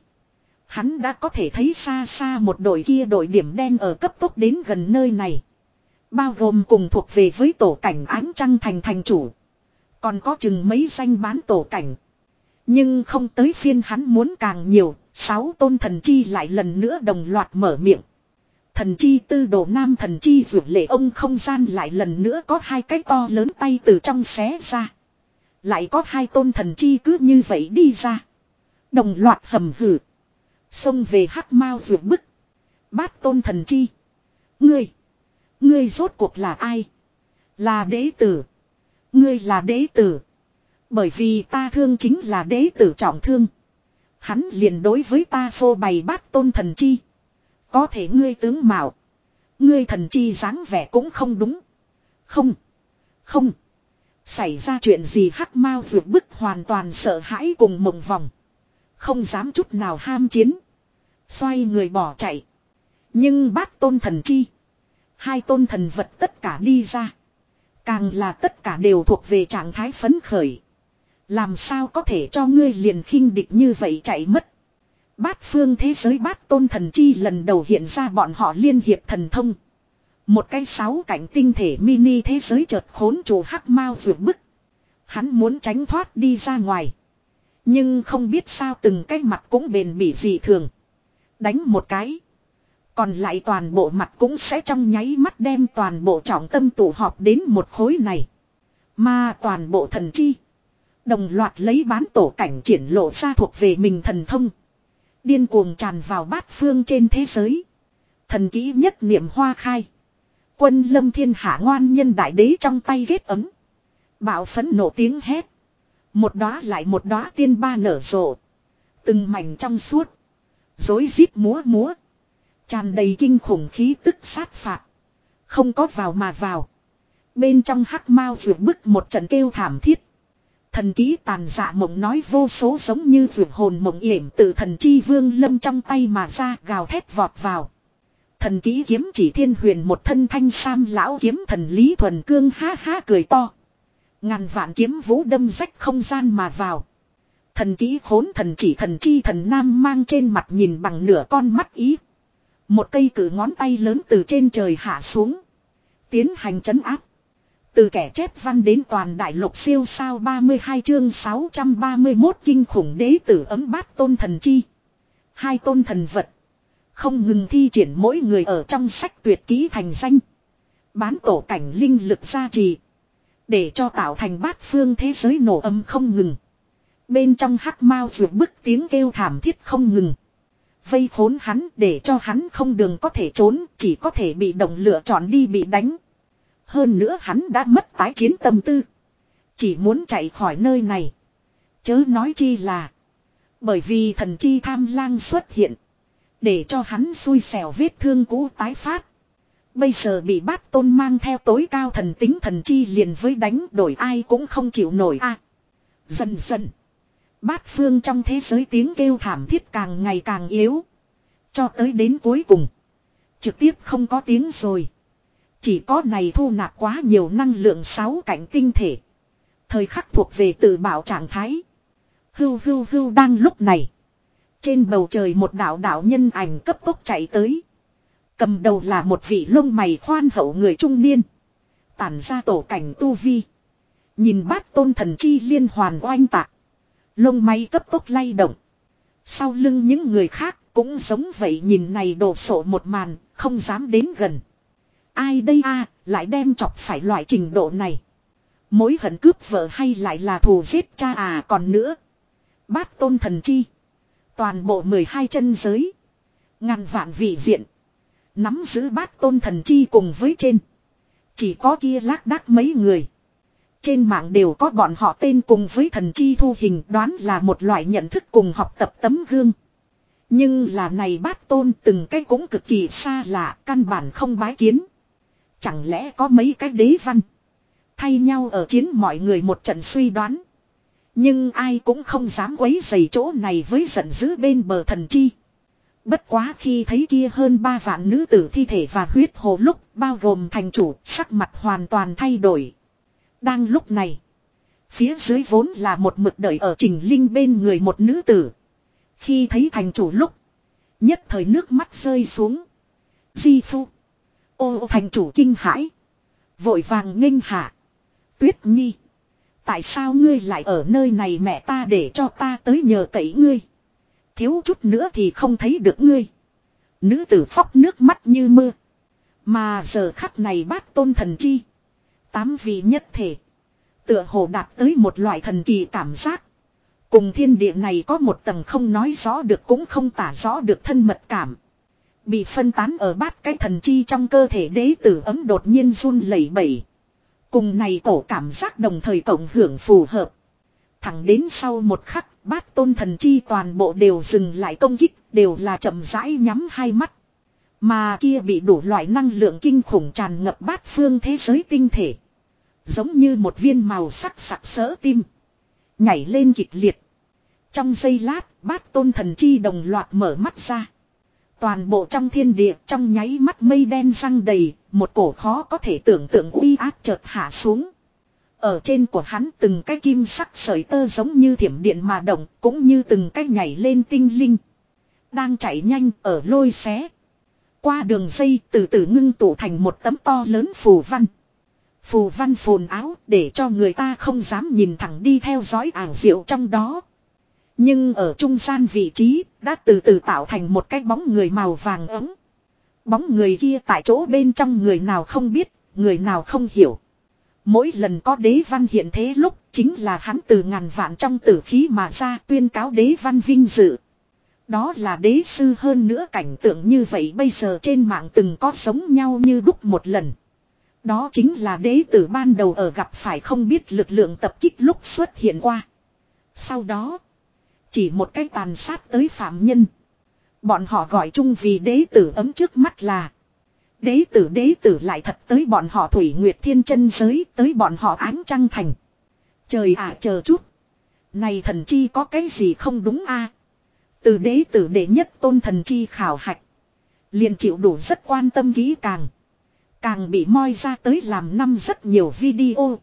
Hắn đã có thể thấy xa xa một đội kia đội điểm đen ở cấp tốc đến gần nơi này. Bao gồm cùng thuộc về với tổ cảnh ánh trăng thành thành chủ. Còn có chừng mấy danh bán tổ cảnh. Nhưng không tới phiên hắn muốn càng nhiều, sáu tôn thần chi lại lần nữa đồng loạt mở miệng. Thần chi tư đồ nam thần chi vượt lệ ông không gian lại lần nữa có hai cái to lớn tay từ trong xé ra. Lại có hai tôn thần chi cứ như vậy đi ra. Đồng loạt hầm hử. Xông về hắc mau vượt bức. Bát tôn thần chi. Ngươi. Ngươi rốt cuộc là ai? Là đế tử. Ngươi là đế tử. Bởi vì ta thương chính là đế tử trọng thương. Hắn liền đối với ta phô bày bát tôn thần chi. Có thể ngươi tướng mạo. Ngươi thần chi dáng vẻ cũng không đúng. Không. Không. Xảy ra chuyện gì hắc mau vượt bức hoàn toàn sợ hãi cùng mộng vòng. Không dám chút nào ham chiến. Xoay người bỏ chạy. Nhưng bát tôn thần chi. Hai tôn thần vật tất cả đi ra. Càng là tất cả đều thuộc về trạng thái phấn khởi. Làm sao có thể cho ngươi liền khinh địch như vậy chạy mất. Bát phương thế giới bát tôn thần chi lần đầu hiện ra bọn họ liên hiệp thần thông. Một cái sáu cảnh tinh thể mini thế giới chợt khốn chủ hắc mau vượt bức. Hắn muốn tránh thoát đi ra ngoài. Nhưng không biết sao từng cái mặt cũng bền bỉ dị thường. Đánh một cái. Còn lại toàn bộ mặt cũng sẽ trong nháy mắt đem toàn bộ trọng tâm tụ họp đến một khối này. Mà toàn bộ thần chi. Đồng loạt lấy bán tổ cảnh triển lộ ra thuộc về mình thần thông. Điên cuồng tràn vào bát phương trên thế giới. Thần kỹ nhất niệm hoa khai. Quân lâm thiên hạ ngoan nhân đại đế trong tay ghét ấm. Bạo phấn nổ tiếng hét. Một đóa lại một đóa tiên ba nở rộ. Từng mảnh trong suốt. Dối rít múa múa. Tràn đầy kinh khủng khí tức sát phạt. Không có vào mà vào. Bên trong hắc mao vượt bức một trận kêu thảm thiết. Thần ký tàn dạ mộng nói vô số giống như vượt hồn mộng yểm từ thần chi vương lâm trong tay mà ra gào thét vọt vào. Thần ký kiếm chỉ thiên huyền một thân thanh sam lão kiếm thần lý thuần cương ha ha cười to. Ngàn vạn kiếm vũ đâm rách không gian mà vào. Thần ký khốn thần chỉ thần chi thần nam mang trên mặt nhìn bằng nửa con mắt ý. Một cây cử ngón tay lớn từ trên trời hạ xuống. Tiến hành chấn áp. Từ kẻ chép văn đến toàn đại lục siêu sao 32 chương 631 kinh khủng đế tử ấm bát tôn thần chi. Hai tôn thần vật. Không ngừng thi triển mỗi người ở trong sách tuyệt ký thành danh. Bán tổ cảnh linh lực gia trì. Để cho tạo thành bát phương thế giới nổ âm không ngừng. Bên trong hắc mao vượt bức tiếng kêu thảm thiết không ngừng. Vây khốn hắn để cho hắn không đường có thể trốn, chỉ có thể bị động lựa chọn đi bị đánh. Hơn nữa hắn đã mất tái chiến tâm tư. Chỉ muốn chạy khỏi nơi này. Chớ nói chi là. Bởi vì thần chi tham lang xuất hiện. Để cho hắn xui xẻo vết thương cũ tái phát. Bây giờ bị bát tôn mang theo tối cao thần tính thần chi liền với đánh đổi ai cũng không chịu nổi a. dần dần. Bát phương trong thế giới tiếng kêu thảm thiết càng ngày càng yếu. Cho tới đến cuối cùng. Trực tiếp không có tiếng rồi. Chỉ có này thu nạp quá nhiều năng lượng sáu cảnh tinh thể. Thời khắc thuộc về tự bảo trạng thái. Hưu hưu hưu đang lúc này. Trên bầu trời một đạo đạo nhân ảnh cấp tốc chạy tới. Cầm đầu là một vị lông mày khoan hậu người trung niên. Tản ra tổ cảnh tu vi. Nhìn bát tôn thần chi liên hoàn oanh tạc. Lông mày cấp tốc lay động. Sau lưng những người khác cũng giống vậy nhìn này đổ sổ một màn, không dám đến gần. Ai đây a lại đem chọc phải loại trình độ này. Mối hận cướp vợ hay lại là thù giết cha à còn nữa. Bát tôn thần chi. Toàn bộ 12 chân giới. Ngàn vạn vị diện. Nắm giữ bát tôn thần chi cùng với trên. Chỉ có kia lác đác mấy người. Trên mạng đều có bọn họ tên cùng với thần chi thu hình đoán là một loại nhận thức cùng học tập tấm gương. Nhưng là này bát tôn từng cái cũng cực kỳ xa lạ, căn bản không bái kiến. Chẳng lẽ có mấy cái đế văn. Thay nhau ở chiến mọi người một trận suy đoán. Nhưng ai cũng không dám quấy dày chỗ này với giận dữ bên bờ thần chi. Bất quá khi thấy kia hơn ba vạn nữ tử thi thể và huyết hồ lúc bao gồm thành chủ, sắc mặt hoàn toàn thay đổi. Đang lúc này. Phía dưới vốn là một mực đợi ở trình linh bên người một nữ tử. Khi thấy thành chủ lúc. Nhất thời nước mắt rơi xuống. Di phu. Ô thành chủ kinh hãi. Vội vàng nghênh hạ. Tuyết nhi. Tại sao ngươi lại ở nơi này mẹ ta để cho ta tới nhờ cậy ngươi. Thiếu chút nữa thì không thấy được ngươi. Nữ tử phóc nước mắt như mưa. Mà giờ khắc này bát tôn thần chi. Tám vị nhất thể. Tựa hồ đạt tới một loại thần kỳ cảm giác. Cùng thiên địa này có một tầng không nói rõ được cũng không tả rõ được thân mật cảm. Bị phân tán ở bát cái thần chi trong cơ thể đế tử ấm đột nhiên run lẩy bẩy. Cùng này cổ cảm giác đồng thời cộng hưởng phù hợp. Thẳng đến sau một khắc, bát tôn thần chi toàn bộ đều dừng lại công kích, đều là chậm rãi nhắm hai mắt. Mà kia bị đủ loại năng lượng kinh khủng tràn ngập bát phương thế giới tinh thể. Giống như một viên màu sắc sặc sỡ tim. Nhảy lên kịch liệt. Trong giây lát, bát tôn thần chi đồng loạt mở mắt ra. Toàn bộ trong thiên địa trong nháy mắt mây đen răng đầy, một cổ khó có thể tưởng tượng uy áp chợt hạ xuống. Ở trên của hắn từng cái kim sắc sợi tơ giống như thiểm điện mà động, cũng như từng cái nhảy lên tinh linh. Đang chạy nhanh ở lôi xé. Qua đường dây từ từ ngưng tụ thành một tấm to lớn phù văn. Phù văn phồn áo để cho người ta không dám nhìn thẳng đi theo dõi ảo diệu trong đó. Nhưng ở trung gian vị trí đã từ từ tạo thành một cái bóng người màu vàng ấm. Bóng người kia tại chỗ bên trong người nào không biết, người nào không hiểu. Mỗi lần có đế văn hiện thế lúc chính là hắn từ ngàn vạn trong tử khí mà ra tuyên cáo đế văn vinh dự. Đó là đế sư hơn nữa cảnh tượng như vậy bây giờ trên mạng từng có sống nhau như đúc một lần. Đó chính là đế tử ban đầu ở gặp phải không biết lực lượng tập kích lúc xuất hiện qua. Sau đó, chỉ một cái tàn sát tới phạm nhân. Bọn họ gọi chung vì đế tử ấm trước mắt là Đế tử đế tử lại thật tới bọn họ thủy nguyệt thiên chân giới, tới bọn họ ánh trăng thành. Trời ạ, chờ chút. Này thần chi có cái gì không đúng a Từ đế tử đệ nhất tôn thần chi khảo hạch. liền chịu đủ rất quan tâm kỹ càng. Càng bị moi ra tới làm năm rất nhiều video.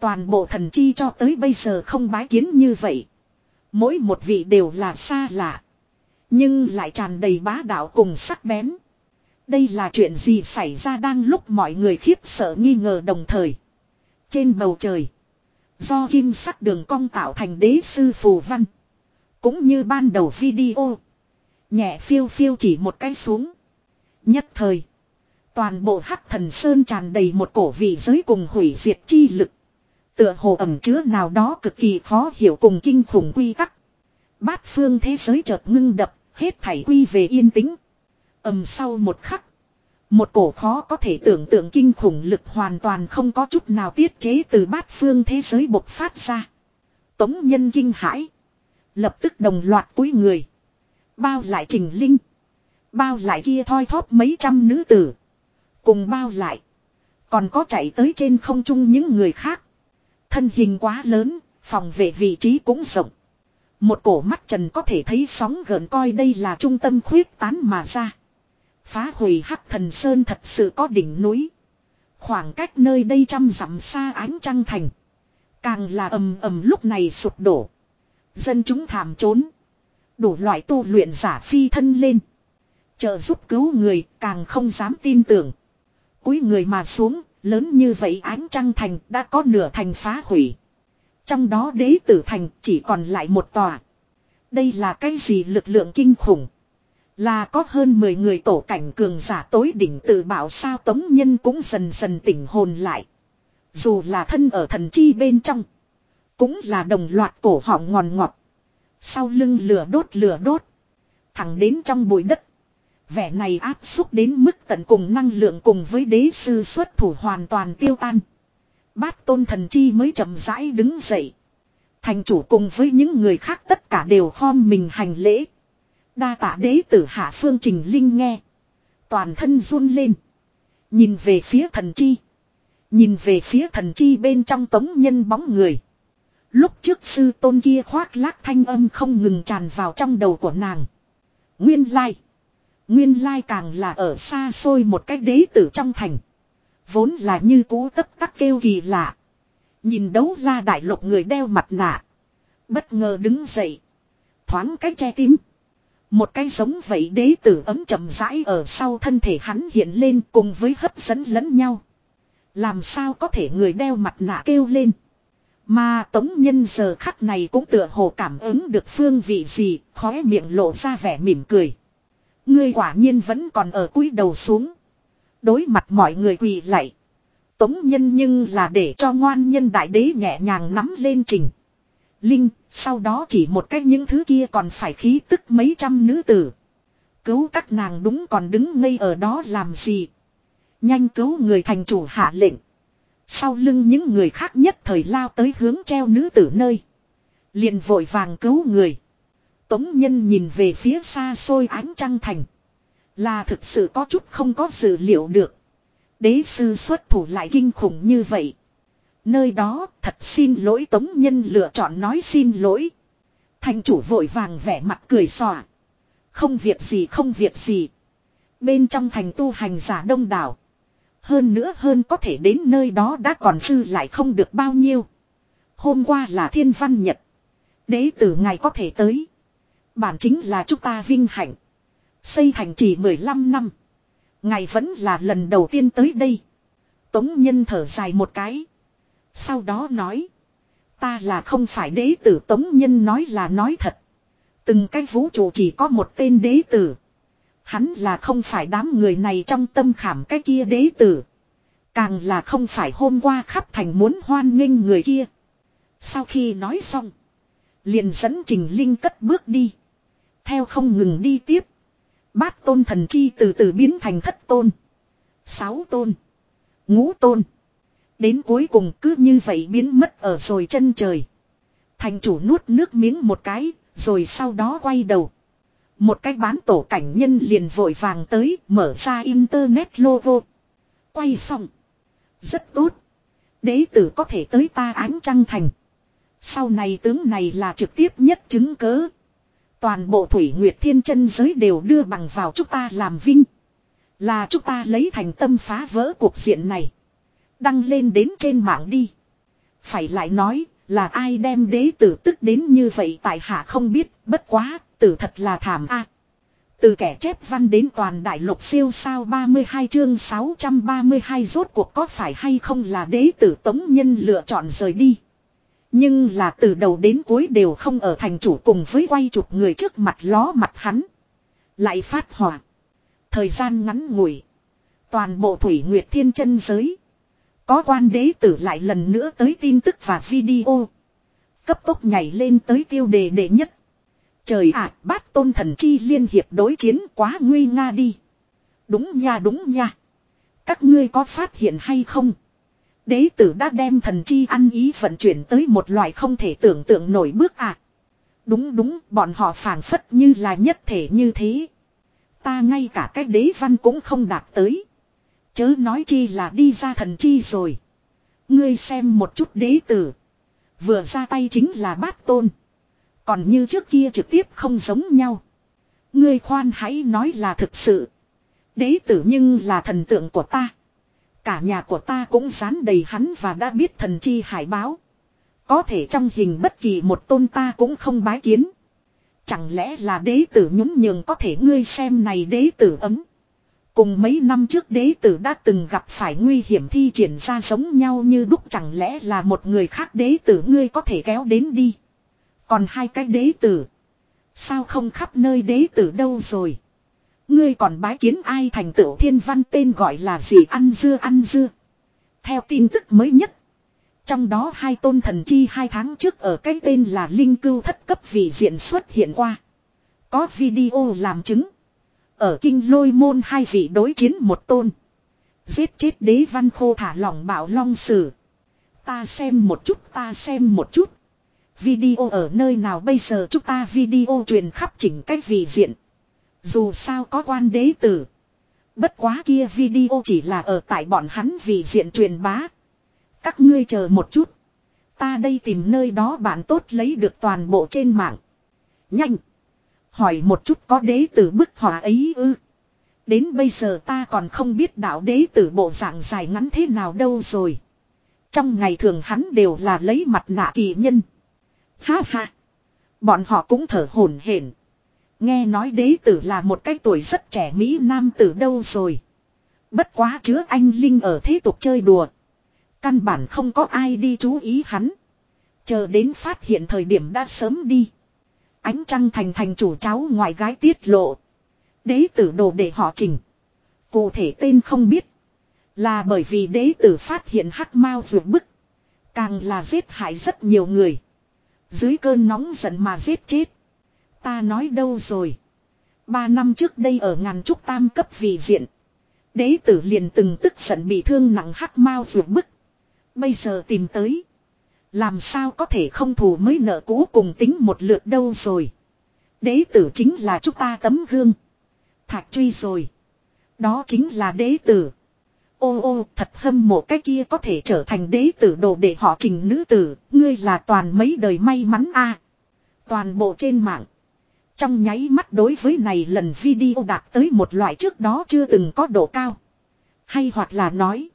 Toàn bộ thần chi cho tới bây giờ không bái kiến như vậy. Mỗi một vị đều là xa lạ. Nhưng lại tràn đầy bá đạo cùng sắc bén. Đây là chuyện gì xảy ra đang lúc mọi người khiếp sợ nghi ngờ đồng thời. Trên bầu trời. Do kim sắc đường cong tạo thành đế sư phù văn. Cũng như ban đầu video. Nhẹ phiêu phiêu chỉ một cái xuống. Nhất thời. Toàn bộ hắc thần sơn tràn đầy một cổ vị giới cùng hủy diệt chi lực. Tựa hồ ẩm chứa nào đó cực kỳ khó hiểu cùng kinh khủng quy tắc. Bát phương thế giới chợt ngưng đập, hết thảy quy về yên tĩnh ầm sau một khắc. Một cổ khó có thể tưởng tượng kinh khủng lực hoàn toàn không có chút nào tiết chế từ bát phương thế giới bộc phát ra. Tống nhân kinh hãi. Lập tức đồng loạt cúi người. Bao lại trình linh. Bao lại kia thoi thóp mấy trăm nữ tử. Cùng bao lại. Còn có chạy tới trên không trung những người khác. Thân hình quá lớn, phòng vệ vị trí cũng rộng. Một cổ mắt trần có thể thấy sóng gần coi đây là trung tâm khuyết tán mà ra. Phá hủy hắc thần sơn thật sự có đỉnh núi. Khoảng cách nơi đây trăm dặm xa ánh trăng thành. Càng là ầm ầm lúc này sụp đổ. Dân chúng thảm trốn. Đủ loại tu luyện giả phi thân lên. Trợ giúp cứu người càng không dám tin tưởng. Cúi người mà xuống, lớn như vậy ánh trăng thành đã có nửa thành phá hủy. Trong đó đế tử thành chỉ còn lại một tòa. Đây là cái gì lực lượng kinh khủng. Là có hơn 10 người tổ cảnh cường giả tối đỉnh tự bảo sao tống nhân cũng dần dần tỉnh hồn lại. Dù là thân ở thần chi bên trong. Cũng là đồng loạt cổ họng ngòn ngọt. Sau lưng lửa đốt lửa đốt. Thẳng đến trong bụi đất. Vẻ này áp xúc đến mức tận cùng năng lượng cùng với đế sư xuất thủ hoàn toàn tiêu tan. Bát tôn thần chi mới chậm rãi đứng dậy. Thành chủ cùng với những người khác tất cả đều khom mình hành lễ. Đa tạ đế tử hạ phương trình linh nghe. Toàn thân run lên. Nhìn về phía thần chi. Nhìn về phía thần chi bên trong tống nhân bóng người. Lúc trước sư tôn kia khoác lác thanh âm không ngừng tràn vào trong đầu của nàng. Nguyên lai. Nguyên lai càng là ở xa xôi một cái đế tử trong thành. Vốn là như cú tất tắc kêu kỳ lạ. Nhìn đấu la đại lục người đeo mặt nạ. Bất ngờ đứng dậy. Thoáng cách che tím. Một cái giống vậy đế tử ấm chậm rãi ở sau thân thể hắn hiện lên cùng với hấp dẫn lẫn nhau. Làm sao có thể người đeo mặt nạ kêu lên. Mà tống nhân giờ khắc này cũng tựa hồ cảm ứng được phương vị gì, khóe miệng lộ ra vẻ mỉm cười. Ngươi quả nhiên vẫn còn ở cúi đầu xuống. Đối mặt mọi người quỳ lại. Tống nhân nhưng là để cho ngoan nhân đại đế nhẹ nhàng nắm lên trình. Linh, sau đó chỉ một cách những thứ kia còn phải khí tức mấy trăm nữ tử. Cứu các nàng đúng còn đứng ngây ở đó làm gì. Nhanh cứu người thành chủ hạ lệnh. Sau lưng những người khác nhất thời lao tới hướng treo nữ tử nơi. liền vội vàng cứu người. Tống nhân nhìn về phía xa xôi ánh trăng thành. Là thực sự có chút không có dự liệu được. Đế sư xuất thủ lại kinh khủng như vậy. Nơi đó thật xin lỗi tống nhân lựa chọn nói xin lỗi. Thành chủ vội vàng vẻ mặt cười xòa. Không việc gì, không việc gì. Bên trong thành tu hành giả đông đảo. Hơn nữa hơn có thể đến nơi đó đã còn dư lại không được bao nhiêu. Hôm qua là thiên văn nhật. Đế tử ngài có thể tới. Bản chính là chúng ta vinh hạnh. Xây thành chỉ 15 năm. Ngài vẫn là lần đầu tiên tới đây. Tống nhân thở dài một cái. Sau đó nói. Ta là không phải đế tử, Tống nhân nói là nói thật. Từng cái vũ trụ chỉ có một tên đế tử. Hắn là không phải đám người này trong tâm khảm cái kia đế tử. Càng là không phải hôm qua khắp thành muốn hoan nghênh người kia. Sau khi nói xong. Liền dẫn Trình Linh cất bước đi. Theo không ngừng đi tiếp. Bát tôn thần chi từ từ biến thành thất tôn. Sáu tôn. Ngũ tôn. Đến cuối cùng cứ như vậy biến mất ở rồi chân trời. Thành chủ nuốt nước miếng một cái, rồi sau đó quay đầu. Một cái bán tổ cảnh nhân liền vội vàng tới, mở ra internet logo. Quay xong. Rất tốt. Đế tử có thể tới ta ánh trăng thành. Sau này tướng này là trực tiếp nhất chứng cớ. Toàn bộ thủy nguyệt thiên chân giới đều đưa bằng vào chúng ta làm vinh. Là chúng ta lấy thành tâm phá vỡ cuộc diện này. Đăng lên đến trên mạng đi. Phải lại nói là ai đem đế tử tức đến như vậy tại hạ không biết, bất quá, tử thật là thảm a từ kẻ chép văn đến toàn đại lục siêu sao 32 chương 632 rốt cuộc có phải hay không là đế tử tống nhân lựa chọn rời đi. Nhưng là từ đầu đến cuối đều không ở thành chủ cùng với quay chụp người trước mặt ló mặt hắn. Lại phát hỏa. Thời gian ngắn ngủi. Toàn bộ thủy nguyệt thiên chân giới. Có quan đế tử lại lần nữa tới tin tức và video. Cấp tốc nhảy lên tới tiêu đề đệ nhất. Trời ạ, bát tôn thần chi liên hiệp đối chiến quá nguy nga đi. Đúng nha đúng nha. Các ngươi có phát hiện hay không? Đế tử đã đem thần chi ăn ý vận chuyển tới một loại không thể tưởng tượng nổi bước ạ. À. Đúng đúng, bọn họ phản phất như là nhất thể như thế. Ta ngay cả cái đế văn cũng không đạt tới. Chớ nói chi là đi ra thần chi rồi. Ngươi xem một chút đế tử. Vừa ra tay chính là bát tôn. Còn như trước kia trực tiếp không giống nhau. Ngươi khoan hãy nói là thực sự. Đế tử nhưng là thần tượng của ta. Cả nhà của ta cũng dán đầy hắn và đã biết thần chi hải báo. Có thể trong hình bất kỳ một tôn ta cũng không bái kiến. Chẳng lẽ là đế tử nhún nhường có thể ngươi xem này đế tử ấm. Cùng mấy năm trước đế tử đã từng gặp phải nguy hiểm thi triển ra giống nhau như đúc chẳng lẽ là một người khác đế tử ngươi có thể kéo đến đi. Còn hai cái đế tử. Sao không khắp nơi đế tử đâu rồi. Ngươi còn bái kiến ai thành tựu thiên văn tên gọi là gì ăn dưa ăn dưa. Theo tin tức mới nhất. Trong đó hai tôn thần chi hai tháng trước ở cái tên là Linh Cưu thất cấp vì diện xuất hiện qua. Có video làm chứng. Ở kinh lôi môn hai vị đối chiến một tôn. Giết chết đế văn khô thả lỏng bảo long sử. Ta xem một chút, ta xem một chút. Video ở nơi nào bây giờ chúng ta video truyền khắp chỉnh cái vị diện. Dù sao có quan đế tử. Bất quá kia video chỉ là ở tại bọn hắn vị diện truyền bá. Các ngươi chờ một chút. Ta đây tìm nơi đó bạn tốt lấy được toàn bộ trên mạng. Nhanh. Hỏi một chút có đế tử bức họa ấy ư. Đến bây giờ ta còn không biết đạo đế tử bộ dạng dài ngắn thế nào đâu rồi. Trong ngày thường hắn đều là lấy mặt nạ kỳ nhân. Ha ha. Bọn họ cũng thở hổn hển. Nghe nói đế tử là một cái tuổi rất trẻ Mỹ Nam tử đâu rồi. Bất quá chứa anh Linh ở thế tục chơi đùa. Căn bản không có ai đi chú ý hắn. Chờ đến phát hiện thời điểm đã sớm đi. Ánh trăng thành thành chủ cháu ngoại gái tiết lộ. Đế tử đồ để họ trình. Cụ thể tên không biết. Là bởi vì đế tử phát hiện hắc mao vượt bức. Càng là giết hại rất nhiều người. Dưới cơn nóng giận mà giết chết. Ta nói đâu rồi. Ba năm trước đây ở ngàn trúc tam cấp vì diện. Đế tử liền từng tức giận bị thương nặng hắc mau vượt bức. Bây giờ tìm tới. Làm sao có thể không thù mới nợ cũ cùng tính một lượt đâu rồi. Đế tử chính là chúng ta tấm gương. Thạch truy rồi. Đó chính là đế tử. Ô ô, thật hâm mộ cái kia có thể trở thành đế tử đồ để họ trình nữ tử. Ngươi là toàn mấy đời may mắn a Toàn bộ trên mạng. Trong nháy mắt đối với này lần video đạt tới một loại trước đó chưa từng có độ cao. Hay hoặc là nói.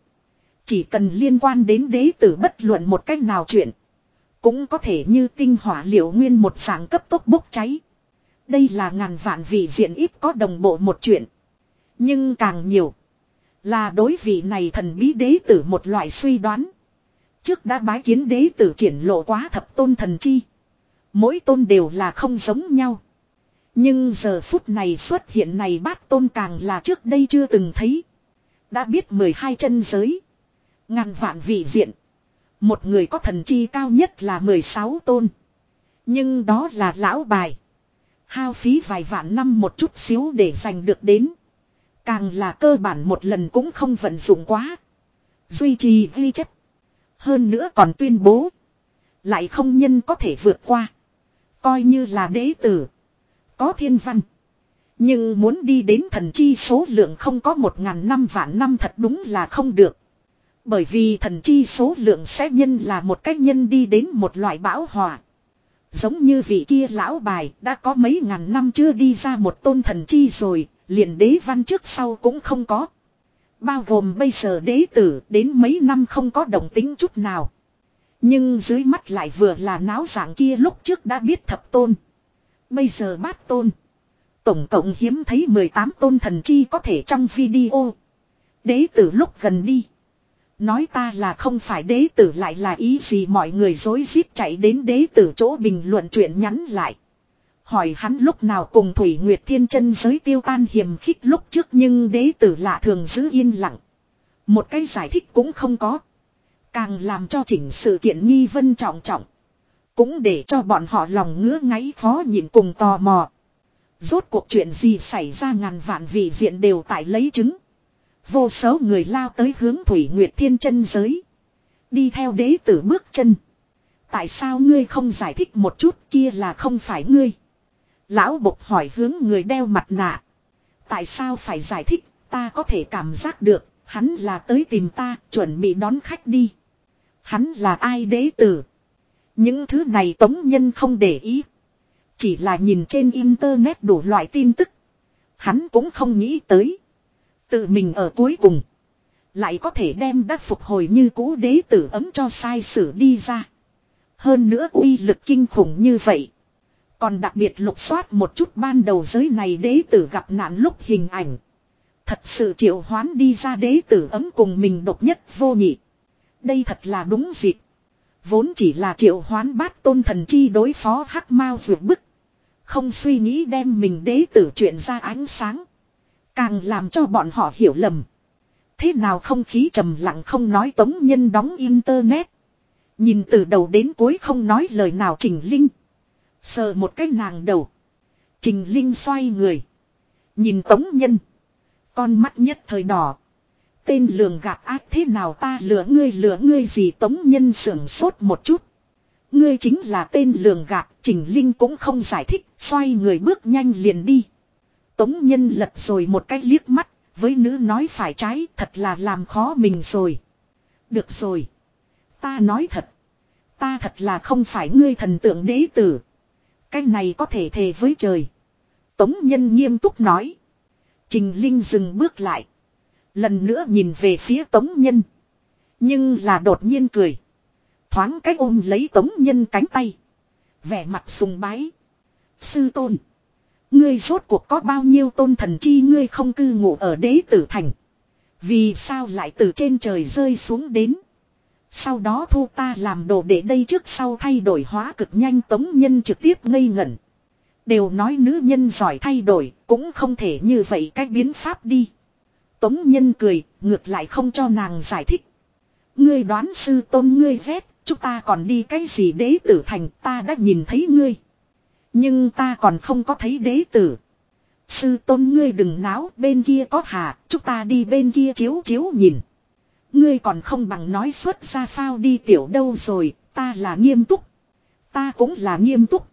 Chỉ cần liên quan đến đế tử bất luận một cách nào chuyện. Cũng có thể như tinh hỏa liệu nguyên một sáng cấp tốc bốc cháy. Đây là ngàn vạn vị diện ít có đồng bộ một chuyện. Nhưng càng nhiều. Là đối vị này thần bí đế tử một loại suy đoán. Trước đã bái kiến đế tử triển lộ quá thập tôn thần chi. Mỗi tôn đều là không giống nhau. Nhưng giờ phút này xuất hiện này bát tôn càng là trước đây chưa từng thấy. Đã biết 12 chân giới. Ngàn vạn vị diện. Một người có thần chi cao nhất là 16 tôn. Nhưng đó là lão bài. Hao phí vài vạn năm một chút xíu để giành được đến. Càng là cơ bản một lần cũng không vận dụng quá. Duy trì ghi chép. Hơn nữa còn tuyên bố. Lại không nhân có thể vượt qua. Coi như là đế tử. Có thiên văn. Nhưng muốn đi đến thần chi số lượng không có một ngàn năm vạn năm thật đúng là không được. Bởi vì thần chi số lượng sẽ nhân là một cách nhân đi đến một loại bão hòa. Giống như vị kia lão bài đã có mấy ngàn năm chưa đi ra một tôn thần chi rồi, liền đế văn trước sau cũng không có. Bao gồm bây giờ đế tử đến mấy năm không có động tính chút nào. Nhưng dưới mắt lại vừa là náo dạng kia lúc trước đã biết thập tôn. Bây giờ bát tôn. Tổng cộng hiếm thấy 18 tôn thần chi có thể trong video. Đế tử lúc gần đi. Nói ta là không phải đế tử lại là ý gì mọi người dối rít chạy đến đế tử chỗ bình luận chuyện nhắn lại. Hỏi hắn lúc nào cùng Thủy Nguyệt Thiên chân giới tiêu tan hiểm khích lúc trước nhưng đế tử lạ thường giữ yên lặng. Một cái giải thích cũng không có. Càng làm cho chỉnh sự kiện nghi vân trọng trọng. Cũng để cho bọn họ lòng ngứa ngáy khó nhịn cùng tò mò. Rốt cuộc chuyện gì xảy ra ngàn vạn vị diện đều tại lấy chứng. Vô số người lao tới hướng Thủy Nguyệt Thiên chân giới. Đi theo đế tử bước chân. Tại sao ngươi không giải thích một chút kia là không phải ngươi? Lão bộc hỏi hướng người đeo mặt nạ. Tại sao phải giải thích, ta có thể cảm giác được, hắn là tới tìm ta, chuẩn bị đón khách đi. Hắn là ai đế tử? Những thứ này tống nhân không để ý. Chỉ là nhìn trên internet đủ loại tin tức. Hắn cũng không nghĩ tới. Tự mình ở cuối cùng. Lại có thể đem đắc phục hồi như cũ đế tử ấm cho sai sử đi ra. Hơn nữa uy lực kinh khủng như vậy. Còn đặc biệt lục soát một chút ban đầu giới này đế tử gặp nạn lúc hình ảnh. Thật sự triệu hoán đi ra đế tử ấm cùng mình độc nhất vô nhị. Đây thật là đúng dịp. Vốn chỉ là triệu hoán bát tôn thần chi đối phó hắc mao vượt bức. Không suy nghĩ đem mình đế tử chuyện ra ánh sáng. Càng làm cho bọn họ hiểu lầm. Thế nào không khí trầm lặng không nói tống nhân đóng internet. Nhìn từ đầu đến cuối không nói lời nào Trình Linh. Sờ một cái nàng đầu. Trình Linh xoay người. Nhìn tống nhân. Con mắt nhất thời đỏ. Tên lường gạt ác thế nào ta lừa ngươi lừa ngươi gì tống nhân sưởng sốt một chút. Ngươi chính là tên lường gạt, Trình Linh cũng không giải thích, xoay người bước nhanh liền đi. Tống nhân lật rồi một cái liếc mắt, với nữ nói phải trái thật là làm khó mình rồi. Được rồi. Ta nói thật. Ta thật là không phải ngươi thần tượng đế tử. Cái này có thể thề với trời. Tống nhân nghiêm túc nói. Trình Linh dừng bước lại. Lần nữa nhìn về phía Tống Nhân. Nhưng là đột nhiên cười. Thoáng cách ôm lấy Tống Nhân cánh tay. Vẻ mặt sùng bái. Sư tôn. Ngươi rốt cuộc có bao nhiêu tôn thần chi ngươi không cư ngụ ở đế tử thành. Vì sao lại từ trên trời rơi xuống đến. Sau đó thu ta làm đồ để đây trước sau thay đổi hóa cực nhanh tống nhân trực tiếp ngây ngẩn. Đều nói nữ nhân giỏi thay đổi, cũng không thể như vậy cách biến pháp đi. Tống nhân cười, ngược lại không cho nàng giải thích. Ngươi đoán sư tôn ngươi ghét, chúng ta còn đi cái gì đế tử thành ta đã nhìn thấy ngươi. Nhưng ta còn không có thấy đế tử. Sư tôn ngươi đừng náo, bên kia có hà, chúng ta đi bên kia chiếu chiếu nhìn. Ngươi còn không bằng nói xuất ra phao đi tiểu đâu rồi, ta là nghiêm túc. Ta cũng là nghiêm túc.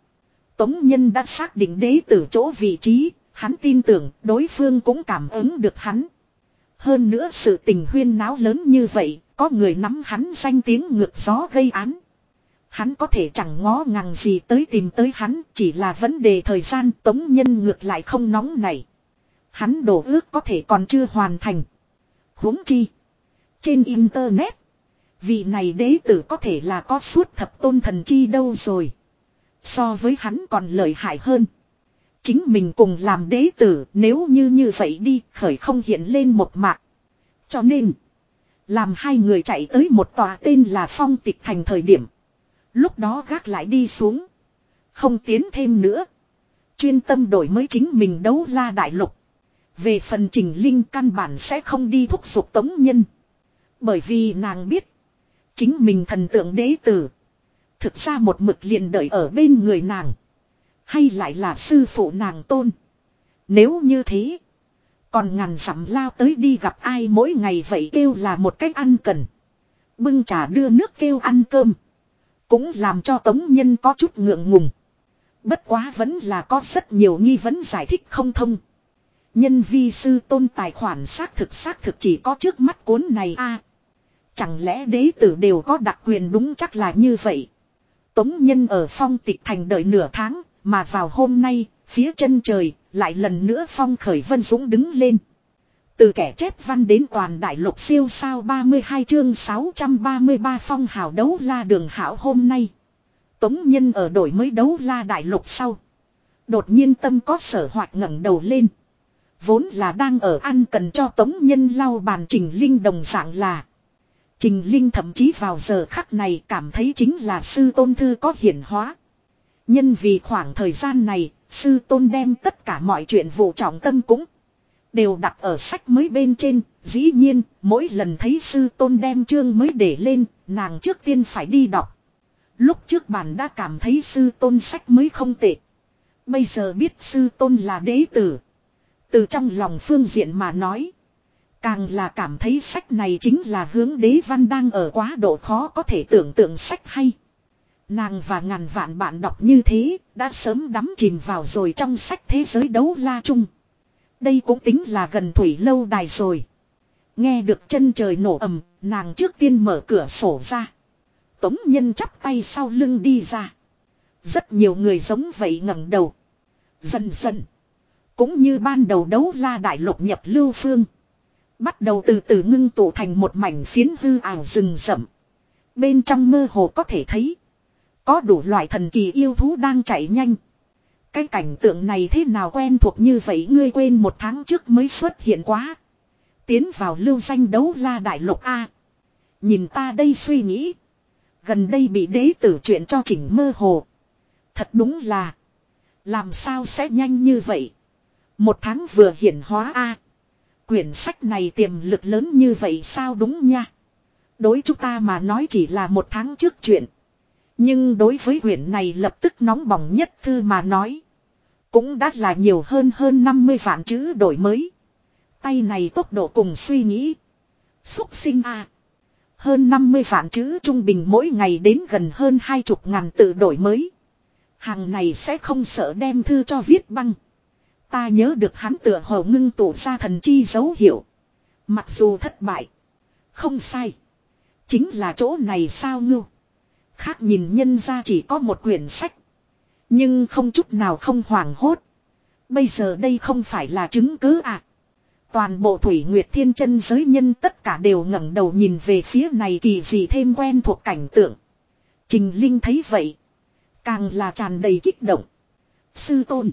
Tống nhân đã xác định đế tử chỗ vị trí, hắn tin tưởng đối phương cũng cảm ứng được hắn. Hơn nữa sự tình huyên náo lớn như vậy, có người nắm hắn danh tiếng ngược gió gây án. Hắn có thể chẳng ngó ngàng gì tới tìm tới hắn, chỉ là vấn đề thời gian tống nhân ngược lại không nóng này. Hắn đổ ước có thể còn chưa hoàn thành. huống chi. Trên Internet, vị này đế tử có thể là có suốt thập tôn thần chi đâu rồi. So với hắn còn lợi hại hơn. Chính mình cùng làm đế tử nếu như như vậy đi khởi không hiện lên một mạc. Cho nên. Làm hai người chạy tới một tòa tên là phong tịch thành thời điểm. Lúc đó gác lại đi xuống. Không tiến thêm nữa. Chuyên tâm đổi mới chính mình đấu la đại lục. Về phần trình linh căn bản sẽ không đi thúc giục tống nhân. Bởi vì nàng biết. Chính mình thần tượng đế tử. Thực ra một mực liền đợi ở bên người nàng. Hay lại là sư phụ nàng tôn. Nếu như thế. Còn ngàn dặm lao tới đi gặp ai mỗi ngày vậy kêu là một cách ăn cần. Bưng trà đưa nước kêu ăn cơm. Cũng làm cho tống nhân có chút ngượng ngùng. Bất quá vẫn là có rất nhiều nghi vấn giải thích không thông. Nhân vi sư tôn tài khoản xác thực xác thực chỉ có trước mắt cuốn này a Chẳng lẽ đế tử đều có đặc quyền đúng chắc là như vậy. Tống nhân ở phong tịch thành đợi nửa tháng, mà vào hôm nay, phía chân trời, lại lần nữa phong khởi vân dũng đứng lên. Từ kẻ chép văn đến toàn đại lục siêu sao 32 chương 633 phong hào đấu la đường hảo hôm nay. Tống nhân ở đổi mới đấu la đại lục sau. Đột nhiên tâm có sở hoạt ngẩng đầu lên. Vốn là đang ở ăn cần cho tống nhân lau bàn trình linh đồng dạng là. Trình Linh thậm chí vào giờ khắc này cảm thấy chính là sư tôn thư có hiển hóa. Nhân vì khoảng thời gian này, sư tôn đem tất cả mọi chuyện vụ trọng tâm cũng đều đặt ở sách mới bên trên, dĩ nhiên, mỗi lần thấy sư tôn đem chương mới để lên, nàng trước tiên phải đi đọc. Lúc trước bản đã cảm thấy sư tôn sách mới không tệ. Bây giờ biết sư tôn là đế tử. Từ trong lòng phương diện mà nói. Càng là cảm thấy sách này chính là hướng đế văn đang ở quá độ khó có thể tưởng tượng sách hay. Nàng và ngàn vạn bạn đọc như thế, đã sớm đắm chìm vào rồi trong sách thế giới đấu la chung. Đây cũng tính là gần thủy lâu đài rồi. Nghe được chân trời nổ ầm, nàng trước tiên mở cửa sổ ra. Tống nhân chắp tay sau lưng đi ra. Rất nhiều người giống vậy ngẩng đầu. Dần dần. Cũng như ban đầu đấu la đại lục nhập lưu phương. Bắt đầu từ từ ngưng tụ thành một mảnh phiến hư ảo rừng rậm. Bên trong mơ hồ có thể thấy. Có đủ loại thần kỳ yêu thú đang chạy nhanh. Cái cảnh tượng này thế nào quen thuộc như vậy ngươi quên một tháng trước mới xuất hiện quá. Tiến vào lưu danh đấu la đại lục A. Nhìn ta đây suy nghĩ. Gần đây bị đế tử chuyện cho chỉnh mơ hồ. Thật đúng là. Làm sao sẽ nhanh như vậy. Một tháng vừa hiển hóa A. Quyển sách này tiềm lực lớn như vậy sao đúng nha. Đối chúng ta mà nói chỉ là một tháng trước chuyện. Nhưng đối với quyển này lập tức nóng bỏng nhất thư mà nói. Cũng đã là nhiều hơn hơn 50 vạn chữ đổi mới. Tay này tốc độ cùng suy nghĩ. Xúc sinh a Hơn 50 vạn chữ trung bình mỗi ngày đến gần hơn hai chục ngàn tự đổi mới. Hàng này sẽ không sợ đem thư cho viết băng. Ta nhớ được hắn tựa hồ ngưng tụ ra thần chi dấu hiệu. Mặc dù thất bại. Không sai. Chính là chỗ này sao ngưu. Khác nhìn nhân ra chỉ có một quyển sách. Nhưng không chút nào không hoảng hốt. Bây giờ đây không phải là chứng cứ à. Toàn bộ Thủy Nguyệt Thiên chân giới nhân tất cả đều ngẩng đầu nhìn về phía này kỳ gì thêm quen thuộc cảnh tượng. Trình Linh thấy vậy. Càng là tràn đầy kích động. Sư tôn.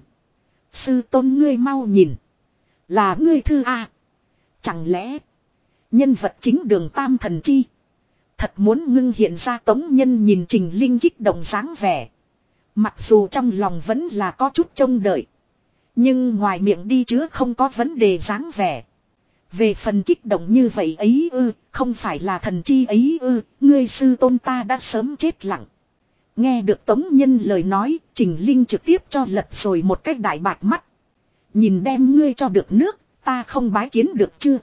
Sư tôn ngươi mau nhìn. Là ngươi thư A. Chẳng lẽ. Nhân vật chính đường tam thần chi. Thật muốn ngưng hiện ra tống nhân nhìn trình linh kích động dáng vẻ. Mặc dù trong lòng vẫn là có chút trông đợi. Nhưng ngoài miệng đi chứ không có vấn đề dáng vẻ. Về phần kích động như vậy ấy ư, không phải là thần chi ấy ư, ngươi sư tôn ta đã sớm chết lặng. Nghe được Tống Nhân lời nói, Trình Linh trực tiếp cho lật rồi một cách đại bạc mắt. Nhìn đem ngươi cho được nước, ta không bái kiến được chưa?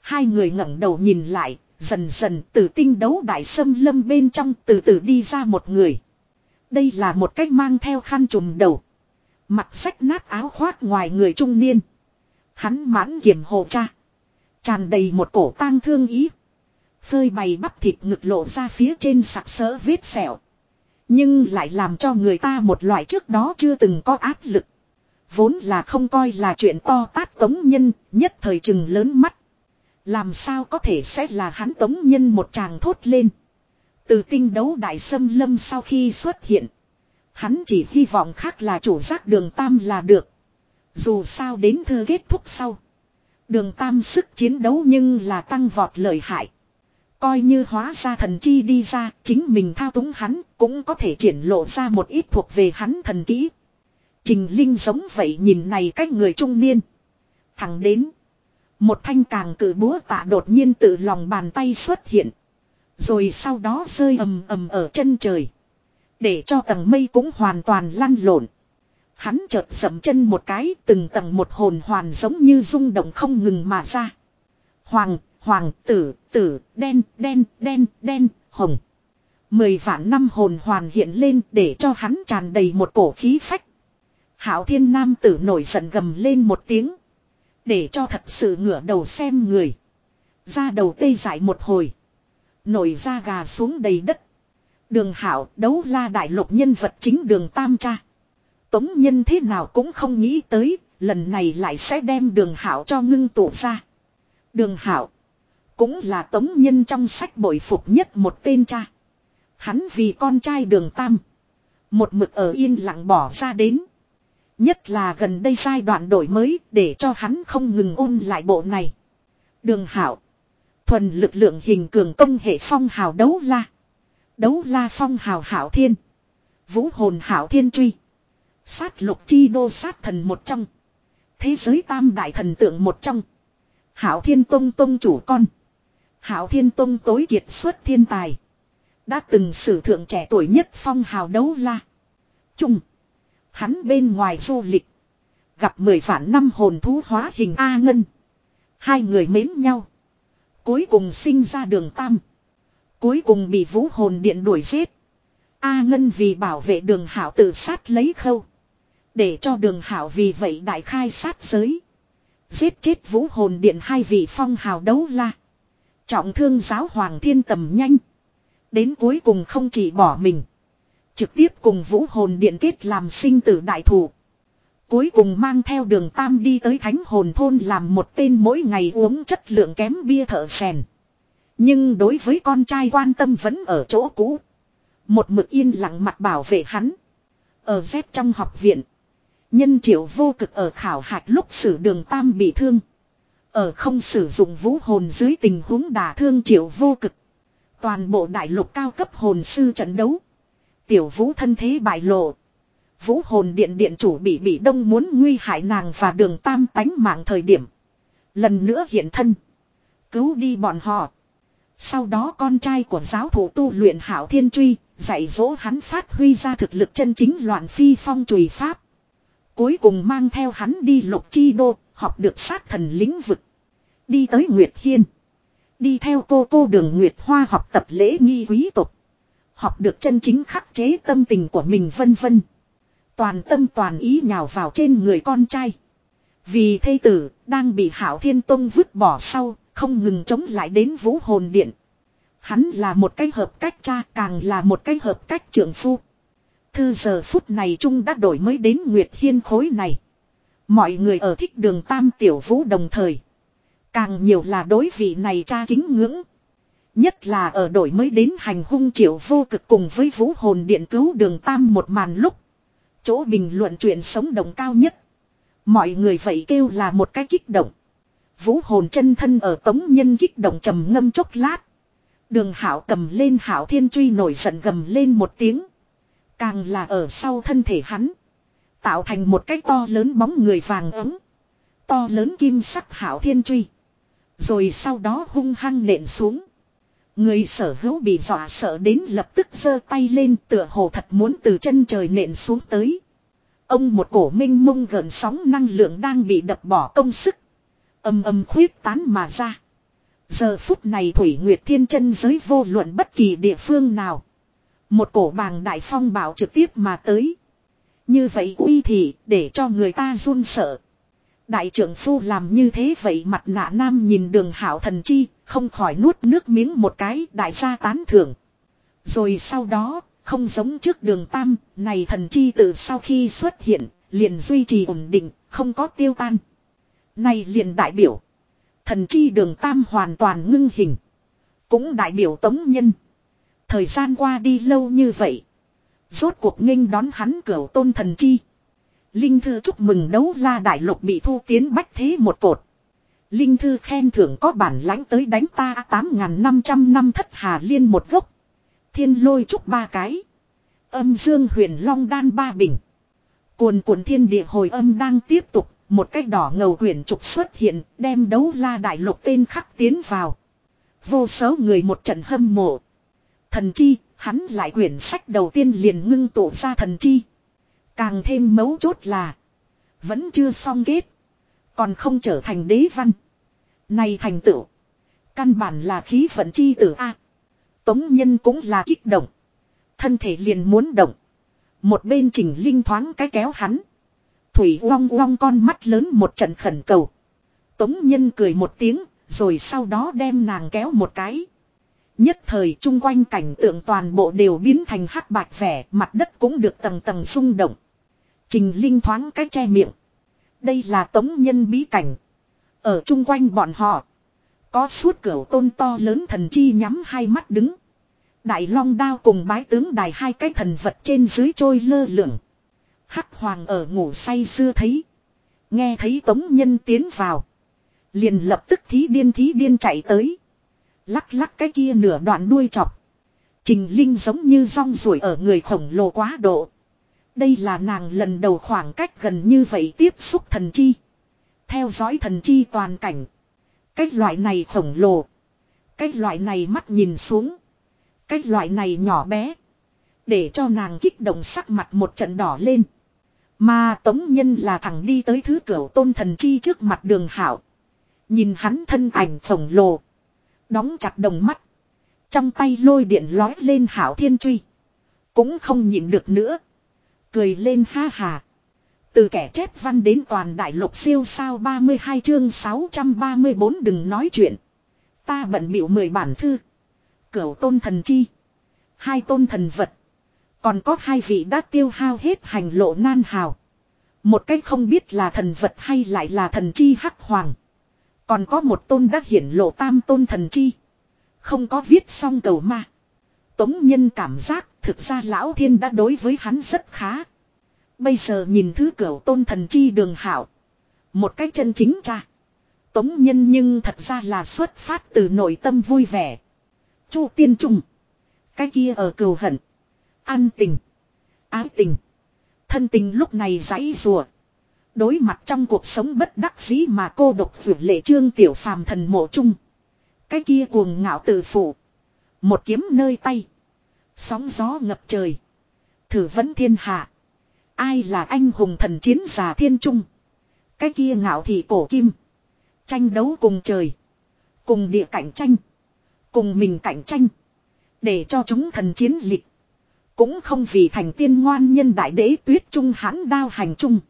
Hai người ngẩng đầu nhìn lại, dần dần từ tinh đấu đại sâm lâm bên trong từ từ đi ra một người. Đây là một cách mang theo khăn trùm đầu. Mặt sách nát áo khoác ngoài người trung niên. Hắn mãn kiểm hồ cha. Tràn đầy một cổ tang thương ý. Phơi bày bắp thịt ngực lộ ra phía trên sặc sỡ vết sẹo. Nhưng lại làm cho người ta một loại trước đó chưa từng có áp lực. Vốn là không coi là chuyện to tát tống nhân, nhất thời chừng lớn mắt. Làm sao có thể sẽ là hắn tống nhân một chàng thốt lên. Từ tinh đấu đại sâm lâm sau khi xuất hiện. Hắn chỉ hy vọng khác là chủ giác đường tam là được. Dù sao đến thư kết thúc sau. Đường tam sức chiến đấu nhưng là tăng vọt lợi hại. Coi như hóa ra thần chi đi ra, chính mình thao túng hắn, cũng có thể triển lộ ra một ít thuộc về hắn thần kỹ. Trình Linh giống vậy nhìn này cách người trung niên. Thẳng đến. Một thanh càng cử búa tạ đột nhiên từ lòng bàn tay xuất hiện. Rồi sau đó rơi ầm ầm ở chân trời. Để cho tầng mây cũng hoàn toàn lăn lộn. Hắn chợt dậm chân một cái từng tầng một hồn hoàn giống như rung động không ngừng mà ra. Hoàng, hoàng, tử, tử, đen, đen, đen, đen, hồng. Mười vạn năm hồn hoàn hiện lên để cho hắn tràn đầy một cổ khí phách. Hảo thiên nam tử nổi giận gầm lên một tiếng. Để cho thật sự ngửa đầu xem người. Ra đầu tê dại một hồi. Nổi da gà xuống đầy đất. Đường hảo đấu la đại lục nhân vật chính đường tam cha. Tống nhân thế nào cũng không nghĩ tới, lần này lại sẽ đem đường hảo cho ngưng tụ ra. Đường hảo cũng là tống nhân trong sách bội phục nhất một tên cha. Hắn vì con trai đường tam. Một mực ở yên lặng bỏ ra đến. Nhất là gần đây giai đoạn đổi mới để cho hắn không ngừng ôn lại bộ này. Đường hảo. Thuần lực lượng hình cường công hệ phong hào đấu la. Đấu la phong hào hảo thiên. Vũ hồn hảo thiên truy. Sát lục chi đô sát thần một trong. Thế giới tam đại thần tượng một trong. Hảo thiên tông tông chủ con. Hảo thiên tông tối kiệt xuất thiên tài. Đã từng sử thượng trẻ tuổi nhất phong hào đấu la. Trung. Hắn bên ngoài du lịch. Gặp mười vạn năm hồn thú hóa hình A Ngân. Hai người mến nhau. Cuối cùng sinh ra đường tam. Cuối cùng bị vũ hồn điện đuổi giết. A Ngân vì bảo vệ đường hảo tự sát lấy khâu. Để cho đường hảo vì vậy đại khai sát giới. Giết chết vũ hồn điện hai vị phong hào đấu la. Trọng thương giáo hoàng thiên tầm nhanh. Đến cuối cùng không chỉ bỏ mình. Trực tiếp cùng vũ hồn điện kết làm sinh tử đại thủ. Cuối cùng mang theo đường tam đi tới thánh hồn thôn làm một tên mỗi ngày uống chất lượng kém bia thợ sèn. Nhưng đối với con trai quan tâm vẫn ở chỗ cũ. Một mực yên lặng mặt bảo vệ hắn. Ở Z trong học viện. Nhân triệu vô cực ở khảo hạch lúc xử đường tam bị thương. Ở không sử dụng vũ hồn dưới tình huống đả thương triệu vô cực. Toàn bộ đại lục cao cấp hồn sư trận đấu. Tiểu vũ thân thế bại lộ. Vũ hồn điện điện chủ bị bị đông muốn nguy hại nàng và đường tam tánh mạng thời điểm. Lần nữa hiện thân. Cứu đi bọn họ. Sau đó con trai của giáo thủ tu luyện hảo thiên truy, dạy dỗ hắn phát huy ra thực lực chân chính loạn phi phong trùy pháp. Cuối cùng mang theo hắn đi lục chi đô, học được sát thần lĩnh vực. Đi tới Nguyệt Hiên. Đi theo cô cô đường Nguyệt Hoa học tập lễ nghi quý tục. Học được chân chính khắc chế tâm tình của mình vân vân. Toàn tâm toàn ý nhào vào trên người con trai. Vì thây tử, đang bị Hảo Thiên Tông vứt bỏ sau, không ngừng chống lại đến vũ hồn điện. Hắn là một cái hợp cách cha càng là một cái hợp cách trưởng phu. Thư giờ phút này Trung đã đổi mới đến Nguyệt Hiên khối này. Mọi người ở thích đường Tam Tiểu Vũ đồng thời. Càng nhiều là đối vị này cha kính ngưỡng. Nhất là ở đổi mới đến hành hung triệu vô cực cùng với vũ hồn điện cứu đường Tam một màn lúc. Chỗ bình luận chuyện sống động cao nhất. Mọi người vậy kêu là một cái kích động. Vũ hồn chân thân ở tống nhân kích động trầm ngâm chốc lát. Đường hảo cầm lên hảo thiên truy nổi giận gầm lên một tiếng. Càng là ở sau thân thể hắn. Tạo thành một cái to lớn bóng người vàng ấm. To lớn kim sắc hảo thiên truy. Rồi sau đó hung hăng nện xuống. Người sở hữu bị dọa sợ đến lập tức giơ tay lên tựa hồ thật muốn từ chân trời nện xuống tới. Ông một cổ minh mông gần sóng năng lượng đang bị đập bỏ công sức. Âm âm khuyết tán mà ra. Giờ phút này Thủy Nguyệt Thiên chân giới vô luận bất kỳ địa phương nào. Một cổ bàng đại phong bảo trực tiếp mà tới. Như vậy uy thị để cho người ta run sợ. Đại trưởng phu làm như thế vậy mặt nạ nam nhìn đường hảo thần chi, không khỏi nuốt nước miếng một cái đại gia tán thưởng. Rồi sau đó, không giống trước đường tam, này thần chi từ sau khi xuất hiện, liền duy trì ổn định, không có tiêu tan. Này liền đại biểu. Thần chi đường tam hoàn toàn ngưng hình. Cũng đại biểu tống nhân. Thời gian qua đi lâu như vậy. Rốt cuộc nghênh đón hắn cửu tôn thần chi. Linh thư chúc mừng đấu la đại lục bị thu tiến bách thế một cột. Linh thư khen thưởng có bản lãnh tới đánh ta 8.500 năm thất hà liên một gốc. Thiên lôi chúc ba cái. Âm dương huyền long đan ba bình. Cuồn cuộn thiên địa hồi âm đang tiếp tục. Một cái đỏ ngầu huyền trục xuất hiện đem đấu la đại lục tên khắc tiến vào. Vô số người một trận hâm mộ. Thần chi, hắn lại quyển sách đầu tiên liền ngưng tụ ra thần chi. Càng thêm mấu chốt là. Vẫn chưa xong kết. Còn không trở thành đế văn. Này thành tựu. Căn bản là khí vận chi tử A. Tống nhân cũng là kích động. Thân thể liền muốn động. Một bên chỉnh linh thoáng cái kéo hắn. Thủy long long con mắt lớn một trận khẩn cầu. Tống nhân cười một tiếng. Rồi sau đó đem nàng kéo một cái. Nhất thời chung quanh cảnh tượng toàn bộ đều biến thành hắc bạch vẻ. Mặt đất cũng được tầng tầng rung động. Trình linh thoáng cái che miệng. Đây là tống nhân bí cảnh. Ở chung quanh bọn họ. Có suốt cửa tôn to lớn thần chi nhắm hai mắt đứng. Đại long đao cùng bái tướng đài hai cái thần vật trên dưới trôi lơ lửng. Hắc hoàng ở ngủ say xưa thấy. Nghe thấy tống nhân tiến vào. Liền lập tức thí điên thí điên chạy tới. Lắc lắc cái kia nửa đoạn đuôi chọc. Trình Linh giống như rong ruổi ở người khổng lồ quá độ. Đây là nàng lần đầu khoảng cách gần như vậy tiếp xúc thần chi. Theo dõi thần chi toàn cảnh. Cái loại này khổng lồ. Cái loại này mắt nhìn xuống. Cái loại này nhỏ bé. Để cho nàng kích động sắc mặt một trận đỏ lên. Mà tống nhân là thằng đi tới thứ cửa tôn thần chi trước mặt đường hảo. Nhìn hắn thân ảnh khổng lồ. Đóng chặt đồng mắt. Trong tay lôi điện lói lên hảo thiên truy. Cũng không nhịn được nữa. Cười lên ha hà. Từ kẻ chép văn đến toàn đại lục siêu sao 32 chương 634 đừng nói chuyện. Ta bận biểu mười bản thư. Cửu tôn thần chi. Hai tôn thần vật. Còn có hai vị đã tiêu hao hết hành lộ nan hào. Một cách không biết là thần vật hay lại là thần chi hắc hoàng. Còn có một tôn đã hiển lộ tam tôn thần chi. Không có viết xong cầu ma. Tống nhân cảm giác thực ra lão thiên đã đối với hắn rất khá. Bây giờ nhìn thứ cửu tôn thần chi đường hảo. Một cách chân chính cha. Tống nhân nhưng thật ra là xuất phát từ nội tâm vui vẻ. Chu tiên trung. Cái kia ở cừu hận. An tình. Ái tình. Thân tình lúc này giãy rùa. Đối mặt trong cuộc sống bất đắc dĩ mà cô độc vượt lệ trương tiểu phàm thần mộ chung. Cái kia cuồng ngạo tự phụ. Một kiếm nơi tay. Sóng gió ngập trời. Thử vấn thiên hạ. Ai là anh hùng thần chiến giả thiên trung. Cái kia ngạo thị cổ kim. Tranh đấu cùng trời. Cùng địa cạnh tranh. Cùng mình cạnh tranh. Để cho chúng thần chiến lịch. Cũng không vì thành tiên ngoan nhân đại đế tuyết trung hãn đao hành trung.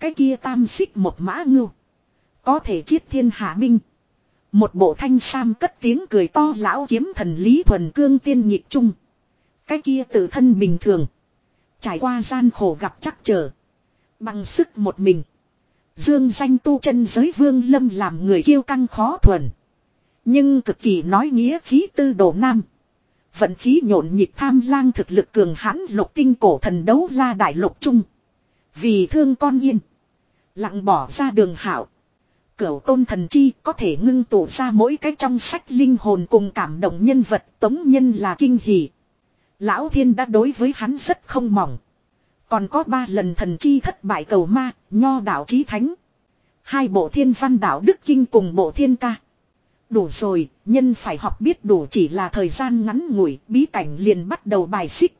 Cái kia tam xích một mã ngưu. Có thể chiết thiên hạ binh. Một bộ thanh sam cất tiếng cười to lão kiếm thần lý thuần cương tiên nhịp trung. Cái kia tự thân bình thường. Trải qua gian khổ gặp chắc trở. Bằng sức một mình. Dương danh tu chân giới vương lâm làm người kiêu căng khó thuần. Nhưng cực kỳ nói nghĩa khí tư đồ nam. Vận khí nhộn nhịp tham lang thực lực cường hãn lục tinh cổ thần đấu la đại lục trung. Vì thương con yên. Lặng bỏ ra đường hảo. Cửu tôn thần chi có thể ngưng tụ ra mỗi cái trong sách linh hồn cùng cảm động nhân vật tống nhân là kinh hỉ. Lão thiên đã đối với hắn rất không mỏng. Còn có ba lần thần chi thất bại cầu ma, nho đạo chí thánh. Hai bộ thiên văn đạo đức kinh cùng bộ thiên ca. Đủ rồi, nhân phải học biết đủ chỉ là thời gian ngắn ngủi, bí cảnh liền bắt đầu bài xích.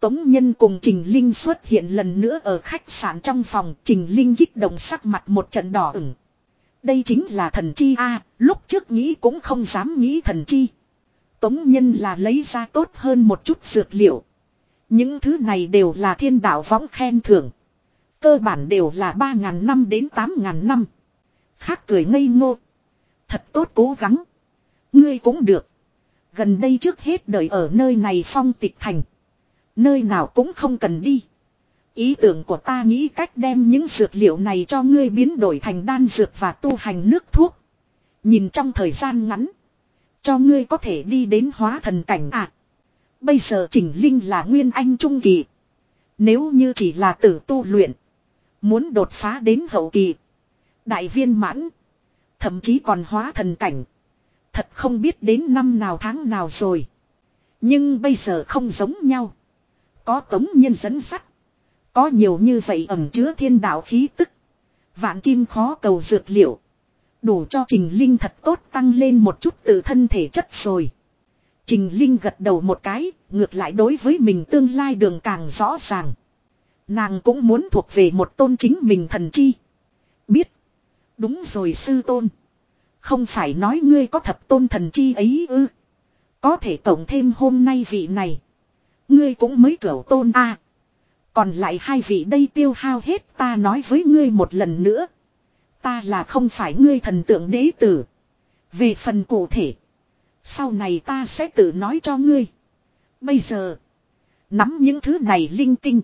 Tống Nhân cùng Trình Linh xuất hiện lần nữa ở khách sạn trong phòng, Trình Linh kích động sắc mặt một trận đỏ ửng. Đây chính là thần chi a, lúc trước nghĩ cũng không dám nghĩ thần chi. Tống Nhân là lấy ra tốt hơn một chút dược liệu. Những thứ này đều là thiên đạo võng khen thưởng. Cơ bản đều là 3.000 năm đến 8.000 năm. Khác cười ngây ngô. Thật tốt cố gắng. Ngươi cũng được. Gần đây trước hết đợi ở nơi này phong tịch thành. Nơi nào cũng không cần đi. Ý tưởng của ta nghĩ cách đem những dược liệu này cho ngươi biến đổi thành đan dược và tu hành nước thuốc. Nhìn trong thời gian ngắn. Cho ngươi có thể đi đến hóa thần cảnh ạ. À, bây giờ trình linh là nguyên anh trung kỳ. Nếu như chỉ là tử tu luyện. Muốn đột phá đến hậu kỳ. Đại viên mãn. Thậm chí còn hóa thần cảnh. Thật không biết đến năm nào tháng nào rồi. Nhưng bây giờ không giống nhau. Có tống nhân dẫn sắt. Có nhiều như vậy ẩm chứa thiên đạo khí tức. Vạn kim khó cầu dược liệu. Đủ cho Trình Linh thật tốt tăng lên một chút từ thân thể chất rồi. Trình Linh gật đầu một cái, ngược lại đối với mình tương lai đường càng rõ ràng. Nàng cũng muốn thuộc về một tôn chính mình thần chi. Biết. Đúng rồi sư tôn. Không phải nói ngươi có thập tôn thần chi ấy ư. Có thể tổng thêm hôm nay vị này. Ngươi cũng mới cửu tôn a. còn lại hai vị đây tiêu hao hết ta nói với ngươi một lần nữa. Ta là không phải ngươi thần tượng đế tử. Về phần cụ thể. Sau này ta sẽ tự nói cho ngươi. Bây giờ. Nắm những thứ này linh tinh.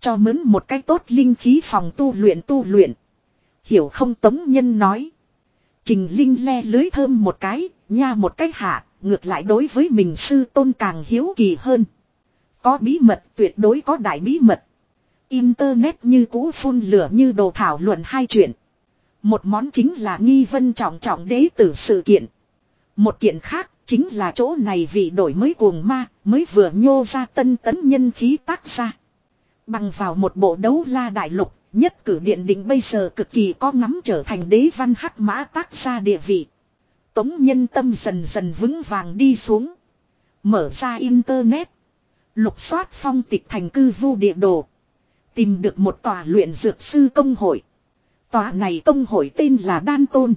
Cho mướn một cái tốt linh khí phòng tu luyện tu luyện. Hiểu không tống nhân nói. Trình Linh le lưới thơm một cái, nha một cái hạ, ngược lại đối với mình sư tôn càng hiếu kỳ hơn. Có bí mật tuyệt đối có đại bí mật. Internet như cũ phun lửa như đồ thảo luận hai chuyện. Một món chính là nghi vân trọng trọng đế tử sự kiện. Một kiện khác chính là chỗ này vì đổi mới cuồng ma mới vừa nhô ra tân tấn nhân khí tác ra. Bằng vào một bộ đấu la đại lục, Nhất cử điện định bây giờ cực kỳ có ngắm trở thành đế văn hắc mã tác ra địa vị. Tống nhân tâm dần dần vững vàng đi xuống. Mở ra internet. Lục soát phong tịch thành cư vu địa đồ. Tìm được một tòa luyện dược sư công hội. Tòa này công hội tên là Đan Tôn.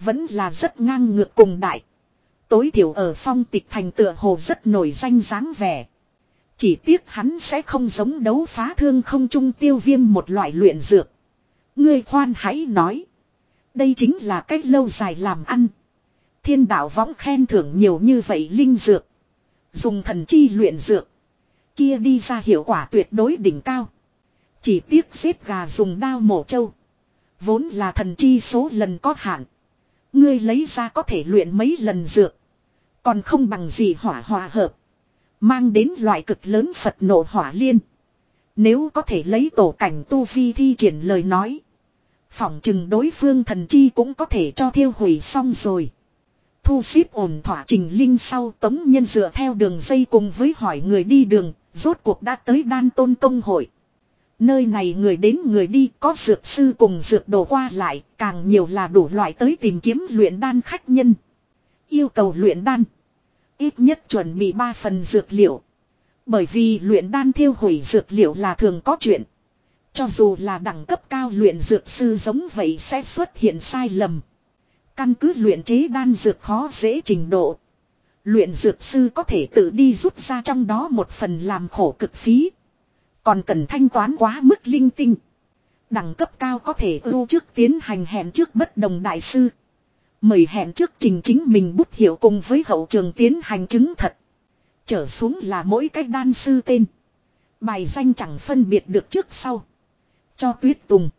Vẫn là rất ngang ngược cùng đại. Tối thiểu ở phong tịch thành tựa hồ rất nổi danh dáng vẻ. Chỉ tiếc hắn sẽ không giống đấu phá thương không trung tiêu viêm một loại luyện dược. Ngươi khoan hãy nói. Đây chính là cách lâu dài làm ăn. Thiên đạo võng khen thưởng nhiều như vậy linh dược. Dùng thần chi luyện dược. Kia đi ra hiệu quả tuyệt đối đỉnh cao. Chỉ tiếc xếp gà dùng đao mổ trâu. Vốn là thần chi số lần có hạn. Ngươi lấy ra có thể luyện mấy lần dược. Còn không bằng gì hỏa hòa hợp. Mang đến loại cực lớn Phật nộ hỏa liên. Nếu có thể lấy tổ cảnh tu vi thi triển lời nói. Phỏng chừng đối phương thần chi cũng có thể cho thiêu hủy xong rồi. Thu xếp ổn thỏa trình linh sau tống nhân dựa theo đường dây cùng với hỏi người đi đường, rốt cuộc đã tới đan tôn công hội. Nơi này người đến người đi có dược sư cùng dược đồ qua lại, càng nhiều là đủ loại tới tìm kiếm luyện đan khách nhân. Yêu cầu luyện đan. Ít nhất chuẩn bị 3 phần dược liệu. Bởi vì luyện đan thiêu hủy dược liệu là thường có chuyện. Cho dù là đẳng cấp cao luyện dược sư giống vậy sẽ xuất hiện sai lầm. Căn cứ luyện chế đan dược khó dễ trình độ. Luyện dược sư có thể tự đi rút ra trong đó một phần làm khổ cực phí. Còn cần thanh toán quá mức linh tinh. Đẳng cấp cao có thể ưu trước tiến hành hẹn trước bất đồng đại sư. Mời hẹn trước trình chính mình bút hiệu cùng với hậu trường tiến hành chứng thật. Trở xuống là mỗi cách đan sư tên. Bài danh chẳng phân biệt được trước sau. Cho tuyết tùng.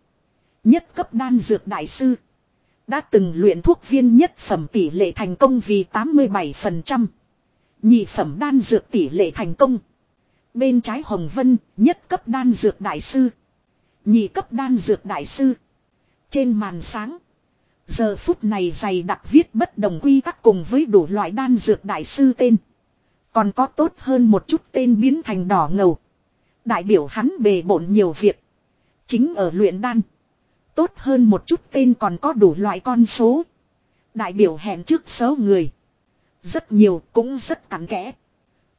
Nhất cấp đan dược đại sư. Đã từng luyện thuốc viên nhất phẩm tỷ lệ thành công vì 87%. Nhị phẩm đan dược tỷ lệ thành công. Bên trái Hồng Vân, nhất cấp đan dược đại sư. Nhị cấp đan dược đại sư. Trên màn sáng. Giờ phút này dày đặc viết bất đồng quy tắc cùng với đủ loại đan dược đại sư tên. Còn có tốt hơn một chút tên biến thành đỏ ngầu. Đại biểu hắn bề bộn nhiều việc. Chính ở luyện đan. Tốt hơn một chút tên còn có đủ loại con số. Đại biểu hẹn trước số người. Rất nhiều cũng rất cắn kẽ.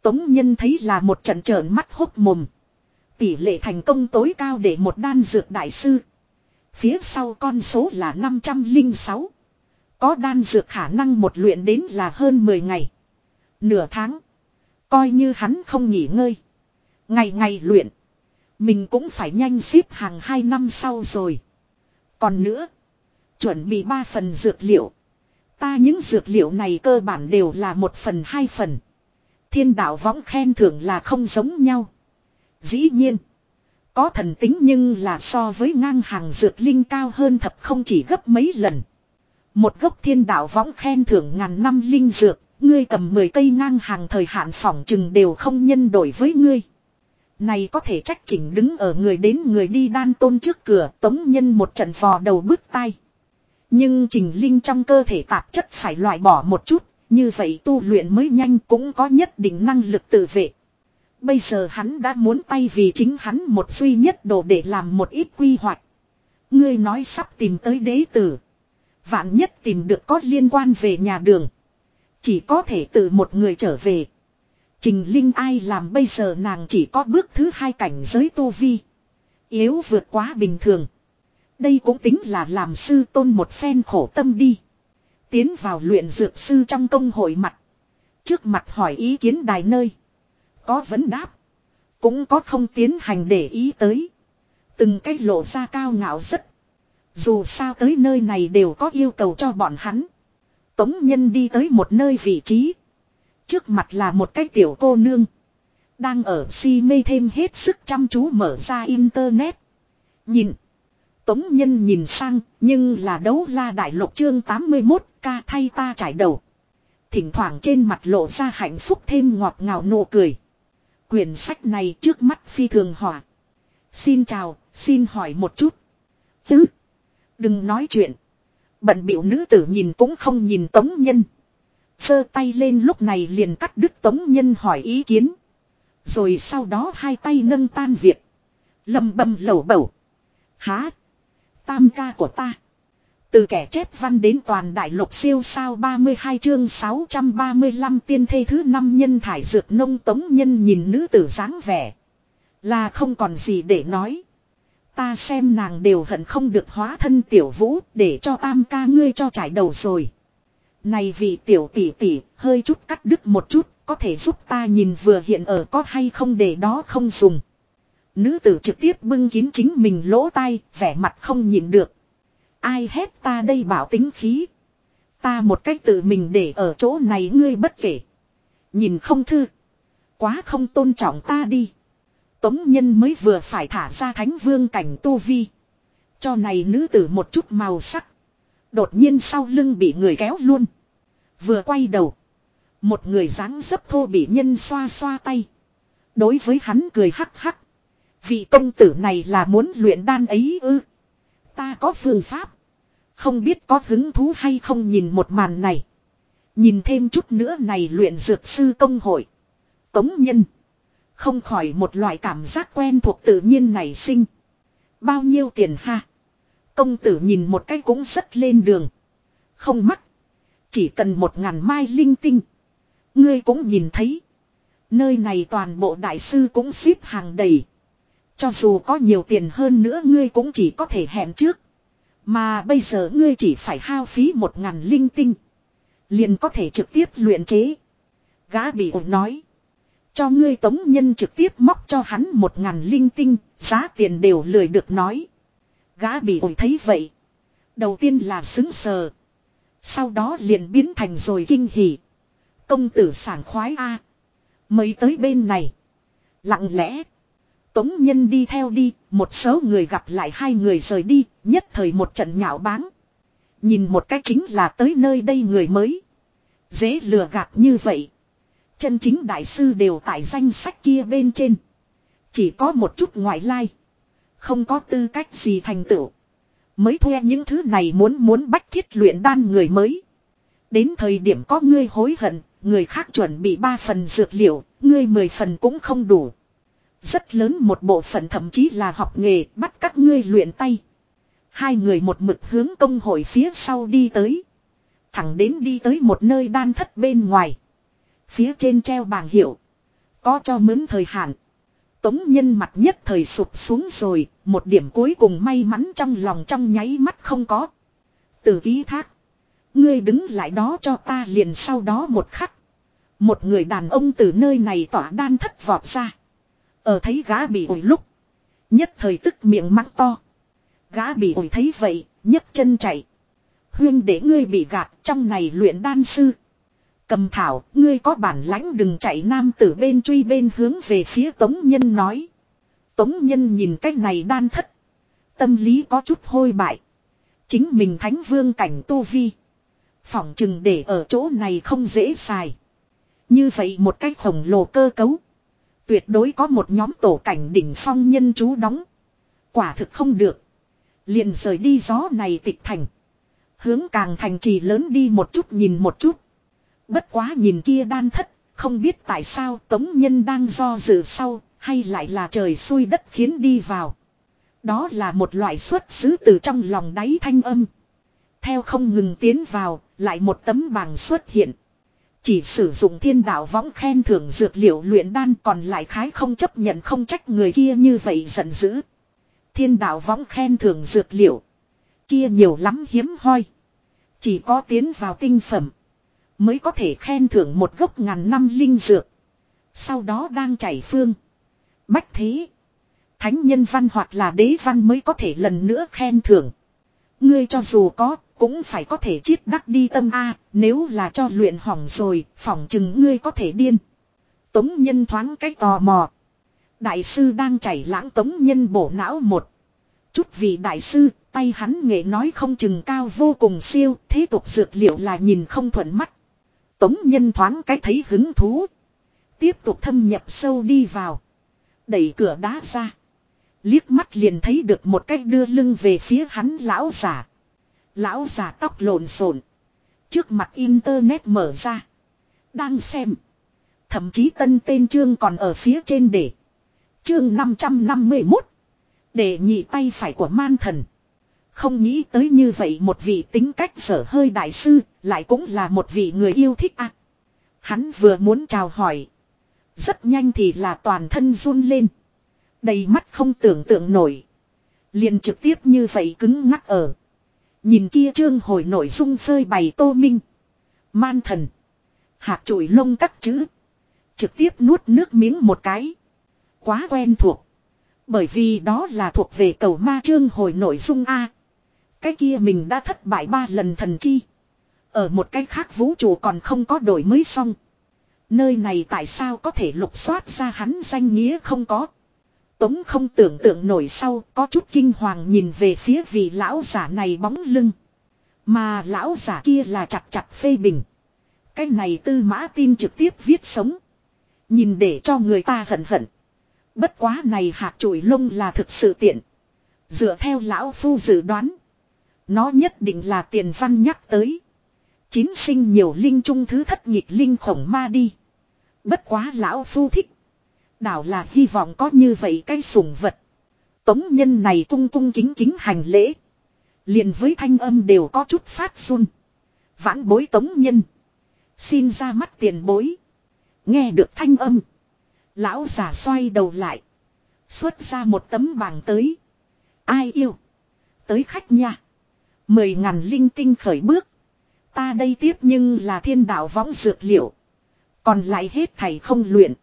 Tống nhân thấy là một trận trợn mắt hốc mồm. Tỷ lệ thành công tối cao để một đan dược đại sư. Phía sau con số là 506. Có đan dược khả năng một luyện đến là hơn 10 ngày. Nửa tháng. Coi như hắn không nghỉ ngơi. Ngày ngày luyện. Mình cũng phải nhanh xếp hàng 2 năm sau rồi. Còn nữa. Chuẩn bị 3 phần dược liệu. Ta những dược liệu này cơ bản đều là một phần hai phần. Thiên đạo võng khen thưởng là không giống nhau. Dĩ nhiên. Có thần tính nhưng là so với ngang hàng dược linh cao hơn thập không chỉ gấp mấy lần. Một gốc thiên đạo võng khen thưởng ngàn năm linh dược, ngươi cầm 10 cây ngang hàng thời hạn phỏng chừng đều không nhân đổi với ngươi. Này có thể trách chỉnh đứng ở người đến người đi đan tôn trước cửa tống nhân một trận vò đầu bước tay. Nhưng Trình Linh trong cơ thể tạp chất phải loại bỏ một chút, như vậy tu luyện mới nhanh cũng có nhất định năng lực tự vệ. Bây giờ hắn đã muốn tay vì chính hắn một duy nhất đồ để làm một ít quy hoạch. Ngươi nói sắp tìm tới đế tử. Vạn nhất tìm được có liên quan về nhà đường. Chỉ có thể tự một người trở về. Trình Linh ai làm bây giờ nàng chỉ có bước thứ hai cảnh giới tu vi. Yếu vượt quá bình thường. Đây cũng tính là làm sư tôn một phen khổ tâm đi. Tiến vào luyện dược sư trong công hội mặt. Trước mặt hỏi ý kiến đài nơi. Có vấn đáp. Cũng có không tiến hành để ý tới. Từng cách lộ ra cao ngạo rất. Dù sao tới nơi này đều có yêu cầu cho bọn hắn. Tống nhân đi tới một nơi vị trí. Trước mặt là một cái tiểu cô nương. Đang ở si mê thêm hết sức chăm chú mở ra internet. Nhìn. Tống nhân nhìn sang nhưng là đấu la đại lục chương 81 ca thay ta trải đầu. Thỉnh thoảng trên mặt lộ ra hạnh phúc thêm ngọt ngào nụ cười. Quyển sách này trước mắt phi thường hỏa. Xin chào, xin hỏi một chút. Tứ. Đừng nói chuyện. Bận biểu nữ tử nhìn cũng không nhìn tống nhân. Sơ tay lên lúc này liền cắt đứt tống nhân hỏi ý kiến. Rồi sau đó hai tay nâng tan việc. Lầm bầm lẩu bẩu. Há. Tam ca của ta. Từ kẻ chép văn đến toàn đại lục siêu sao 32 chương 635 tiên thê thứ năm nhân thải dược nông tống nhân nhìn nữ tử dáng vẻ. Là không còn gì để nói. Ta xem nàng đều hận không được hóa thân tiểu vũ để cho tam ca ngươi cho trải đầu rồi. Này vị tiểu tỷ tỷ, hơi chút cắt đứt một chút, có thể giúp ta nhìn vừa hiện ở có hay không để đó không dùng. Nữ tử trực tiếp bưng kín chính mình lỗ tai, vẻ mặt không nhìn được. Ai hét ta đây bảo tính khí. Ta một cách tự mình để ở chỗ này ngươi bất kể. Nhìn không thư. Quá không tôn trọng ta đi. Tống nhân mới vừa phải thả ra thánh vương cảnh tu vi. Cho này nữ tử một chút màu sắc. Đột nhiên sau lưng bị người kéo luôn. Vừa quay đầu. Một người dáng dấp thô bị nhân xoa xoa tay. Đối với hắn cười hắc hắc. Vị công tử này là muốn luyện đan ấy ư. Ta có phương pháp. Không biết có hứng thú hay không nhìn một màn này. Nhìn thêm chút nữa này luyện dược sư công hội. Tống nhân. Không khỏi một loại cảm giác quen thuộc tự nhiên này sinh. Bao nhiêu tiền ha. Công tử nhìn một cái cũng rất lên đường. Không mắc. Chỉ cần một ngàn mai linh tinh. Ngươi cũng nhìn thấy. Nơi này toàn bộ đại sư cũng xếp hàng đầy. Cho dù có nhiều tiền hơn nữa ngươi cũng chỉ có thể hẹn trước. Mà bây giờ ngươi chỉ phải hao phí một ngàn linh tinh. Liền có thể trực tiếp luyện chế. Gã bị ổn nói. Cho ngươi tống nhân trực tiếp móc cho hắn một ngàn linh tinh, giá tiền đều lười được nói. Gã bị ổn thấy vậy. Đầu tiên là xứng sờ. Sau đó liền biến thành rồi kinh hỉ. Công tử sảng khoái a Mới tới bên này. Lặng lẽ. Tống nhân đi theo đi, một số người gặp lại hai người rời đi, nhất thời một trận nhạo báng. Nhìn một cách chính là tới nơi đây người mới. Dễ lừa gạt như vậy. Chân chính đại sư đều tại danh sách kia bên trên. Chỉ có một chút ngoại lai. Không có tư cách gì thành tựu. Mới thuê những thứ này muốn muốn bách thiết luyện đan người mới. Đến thời điểm có ngươi hối hận, người khác chuẩn bị ba phần dược liệu, ngươi mười phần cũng không đủ. Rất lớn một bộ phận thậm chí là học nghề bắt các ngươi luyện tay. Hai người một mực hướng công hội phía sau đi tới. Thẳng đến đi tới một nơi đan thất bên ngoài. Phía trên treo bảng hiệu. Có cho mướn thời hạn. Tống nhân mặt nhất thời sụp xuống rồi. Một điểm cuối cùng may mắn trong lòng trong nháy mắt không có. Từ ký thác. Ngươi đứng lại đó cho ta liền sau đó một khắc. Một người đàn ông từ nơi này tỏa đan thất vọt ra. Ở thấy gã bị ủi lúc. Nhất thời tức miệng mắng to. Gã bị ủi thấy vậy, nhấc chân chạy. Huyên để ngươi bị gạt trong này luyện đan sư. Cầm thảo, ngươi có bản lãnh đừng chạy nam tử bên truy bên hướng về phía Tống Nhân nói. Tống Nhân nhìn cách này đan thất. Tâm lý có chút hôi bại. Chính mình thánh vương cảnh tu vi. Phỏng chừng để ở chỗ này không dễ xài. Như vậy một cách khổng lồ cơ cấu. Tuyệt đối có một nhóm tổ cảnh đỉnh phong nhân chú đóng. Quả thực không được. Liền rời đi gió này tịch thành. Hướng càng thành trì lớn đi một chút nhìn một chút. Bất quá nhìn kia đan thất, không biết tại sao tống nhân đang do dự sau, hay lại là trời xui đất khiến đi vào. Đó là một loại xuất xứ từ trong lòng đáy thanh âm. Theo không ngừng tiến vào, lại một tấm bảng xuất hiện. Chỉ sử dụng thiên đạo võng khen thưởng dược liệu luyện đan còn lại khái không chấp nhận không trách người kia như vậy giận dữ. Thiên đạo võng khen thưởng dược liệu. Kia nhiều lắm hiếm hoi. Chỉ có tiến vào tinh phẩm. Mới có thể khen thưởng một gốc ngàn năm linh dược. Sau đó đang chảy phương. Bách thế. Thánh nhân văn hoặc là đế văn mới có thể lần nữa khen thưởng. Ngươi cho dù có, cũng phải có thể chiết đắc đi tâm A, nếu là cho luyện hỏng rồi, phỏng chừng ngươi có thể điên. Tống nhân thoáng cái tò mò. Đại sư đang chảy lãng tống nhân bổ não một. Chút vì đại sư, tay hắn nghệ nói không chừng cao vô cùng siêu, thế tục dược liệu là nhìn không thuận mắt. Tống nhân thoáng cái thấy hứng thú. Tiếp tục thâm nhập sâu đi vào. Đẩy cửa đá ra. Liếc mắt liền thấy được một cách đưa lưng về phía hắn lão giả. Lão già tóc lộn xộn. Trước mặt internet mở ra. Đang xem. Thậm chí tân tên chương còn ở phía trên để. Chương 551. Để nhị tay phải của man thần. Không nghĩ tới như vậy một vị tính cách sở hơi đại sư, lại cũng là một vị người yêu thích à. Hắn vừa muốn chào hỏi. Rất nhanh thì là toàn thân run lên. Đầy mắt không tưởng tượng nổi. Liền trực tiếp như vậy cứng ngắc ở. Nhìn kia trương hồi nội dung phơi bày tô minh. Man thần. Hạt trụi lông cắt chữ. Trực tiếp nuốt nước miếng một cái. Quá quen thuộc. Bởi vì đó là thuộc về cầu ma trương hồi nội dung A. Cái kia mình đã thất bại ba lần thần chi. Ở một cái khác vũ trụ còn không có đổi mới xong. Nơi này tại sao có thể lục soát ra hắn danh nghĩa không có. Tống không tưởng tượng nổi sau, có chút kinh hoàng nhìn về phía vị lão giả này bóng lưng. Mà lão giả kia là chặt chặt phê bình. Cái này tư mã tin trực tiếp viết sống. Nhìn để cho người ta hận hận. Bất quá này hạt chuỗi lông là thực sự tiện. Dựa theo lão phu dự đoán. Nó nhất định là tiền văn nhắc tới. Chín sinh nhiều linh trung thứ thất nghịch linh khổng ma đi. Bất quá lão phu thích. Đảo là hy vọng có như vậy cái sủng vật. Tống nhân này cung cung kính kính hành lễ. liền với thanh âm đều có chút phát run. Vãn bối tống nhân. Xin ra mắt tiền bối. Nghe được thanh âm. Lão giả xoay đầu lại. Xuất ra một tấm bảng tới. Ai yêu. Tới khách nha. Mười ngàn linh tinh khởi bước. Ta đây tiếp nhưng là thiên đạo võng dược liệu. Còn lại hết thầy không luyện.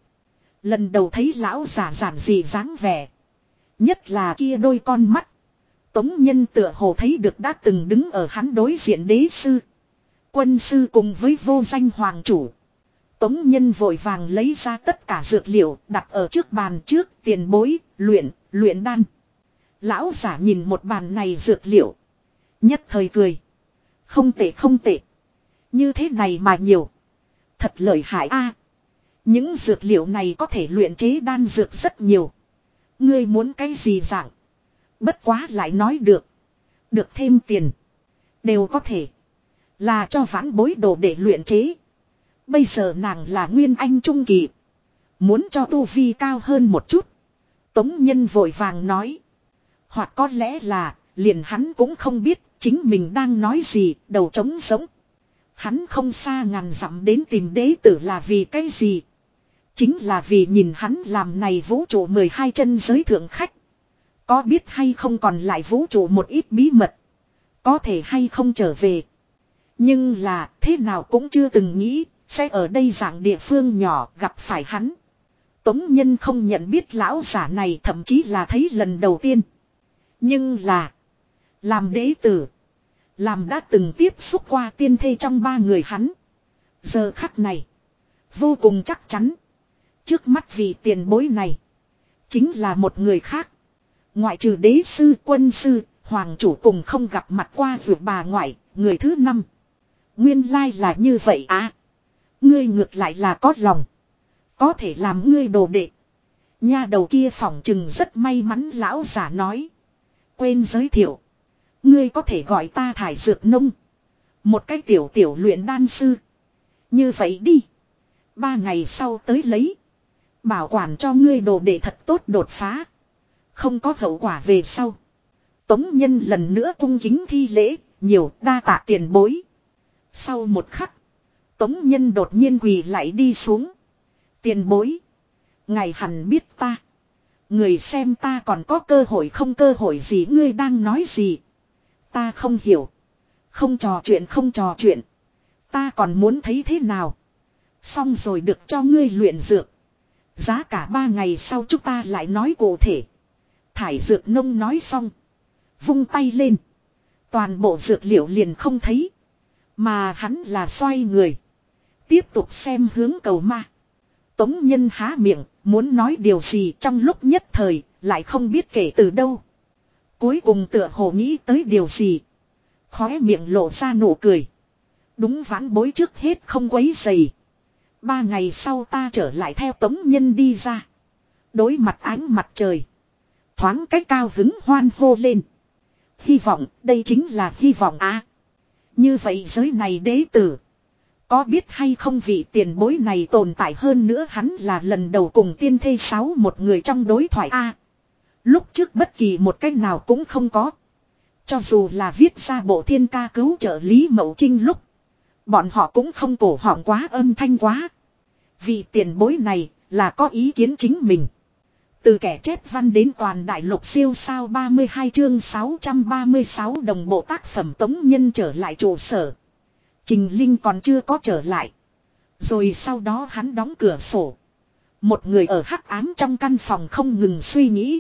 Lần đầu thấy lão giả giản dị dáng vẻ. Nhất là kia đôi con mắt. Tống nhân tựa hồ thấy được đã từng đứng ở hắn đối diện đế sư. Quân sư cùng với vô danh hoàng chủ. Tống nhân vội vàng lấy ra tất cả dược liệu đặt ở trước bàn trước tiền bối, luyện, luyện đan. Lão giả nhìn một bàn này dược liệu. Nhất thời cười. Không tệ không tệ. Như thế này mà nhiều. Thật lợi hại a những dược liệu này có thể luyện chế đan dược rất nhiều. Ngươi muốn cái gì dạng. Bất quá lại nói được. Được thêm tiền. Đều có thể. Là cho vãn bối đồ để luyện chế. Bây giờ nàng là nguyên anh trung kỳ. Muốn cho tu vi cao hơn một chút. Tống nhân vội vàng nói. Hoặc có lẽ là, liền hắn cũng không biết chính mình đang nói gì, đầu trống sống. Hắn không xa ngàn dặm đến tìm đế tử là vì cái gì. Chính là vì nhìn hắn làm này vũ trụ 12 chân giới thượng khách. Có biết hay không còn lại vũ trụ một ít bí mật. Có thể hay không trở về. Nhưng là, thế nào cũng chưa từng nghĩ, sẽ ở đây dạng địa phương nhỏ gặp phải hắn. Tống nhân không nhận biết lão giả này thậm chí là thấy lần đầu tiên. Nhưng là. Làm đế tử. Làm đã từng tiếp xúc qua tiên thê trong ba người hắn. Giờ khắc này. Vô cùng chắc chắn. Trước mắt vị tiền bối này. Chính là một người khác. Ngoại trừ đế sư, quân sư. Hoàng chủ cùng không gặp mặt qua vừa bà ngoại. Người thứ năm. Nguyên lai là như vậy à. Ngươi ngược lại là có lòng. Có thể làm ngươi đồ đệ. Nha đầu kia phỏng chừng rất may mắn, lão giả nói. Quên giới thiệu. Ngươi có thể gọi ta thải dược nông. Một cái tiểu tiểu luyện đan sư. Như vậy đi. Ba ngày sau tới lấy. Bảo quản cho ngươi đồ để thật tốt đột phá. Không có hậu quả về sau. Tống nhân lần nữa cung kính thi lễ, nhiều đa tạ tiền bối. Sau một khắc, Tống nhân đột nhiên quỳ lại đi xuống. Tiền bối. ngài hẳn biết ta. Người xem ta còn có cơ hội không cơ hội gì ngươi đang nói gì. Ta không hiểu. Không trò chuyện không trò chuyện. Ta còn muốn thấy thế nào. Xong rồi được cho ngươi luyện dược. Giá cả ba ngày sau chúng ta lại nói cụ thể. Thải dược nông nói xong. Vung tay lên. Toàn bộ dược liệu liền không thấy. Mà hắn là xoay người. Tiếp tục xem hướng cầu ma. Tống nhân há miệng, muốn nói điều gì trong lúc nhất thời, lại không biết kể từ đâu. Cuối cùng tựa hồ nghĩ tới điều gì. Khóe miệng lộ ra nụ cười. Đúng vãn bối trước hết không quấy dày. Ba ngày sau ta trở lại theo tống nhân đi ra. Đối mặt ánh mặt trời. Thoáng cách cao hứng hoan hô lên. Hy vọng, đây chính là hy vọng á. như vậy giới này đế tử. Có biết hay không vị tiền bối này tồn tại hơn nữa hắn là lần đầu cùng tiên thê sáu một người trong đối thoại A. lúc trước bất kỳ một cách nào cũng không có. Cho dù là viết ra bộ thiên ca cứu trợ Lý Mậu Trinh lúc. Bọn họ cũng không cổ họng quá âm thanh quá. Vì tiền bối này là có ý kiến chính mình. Từ kẻ chết văn đến toàn đại lục siêu sao 32 chương 636 đồng bộ tác phẩm tống nhân trở lại trụ sở. Trình Linh còn chưa có trở lại. Rồi sau đó hắn đóng cửa sổ. Một người ở hắc ám trong căn phòng không ngừng suy nghĩ.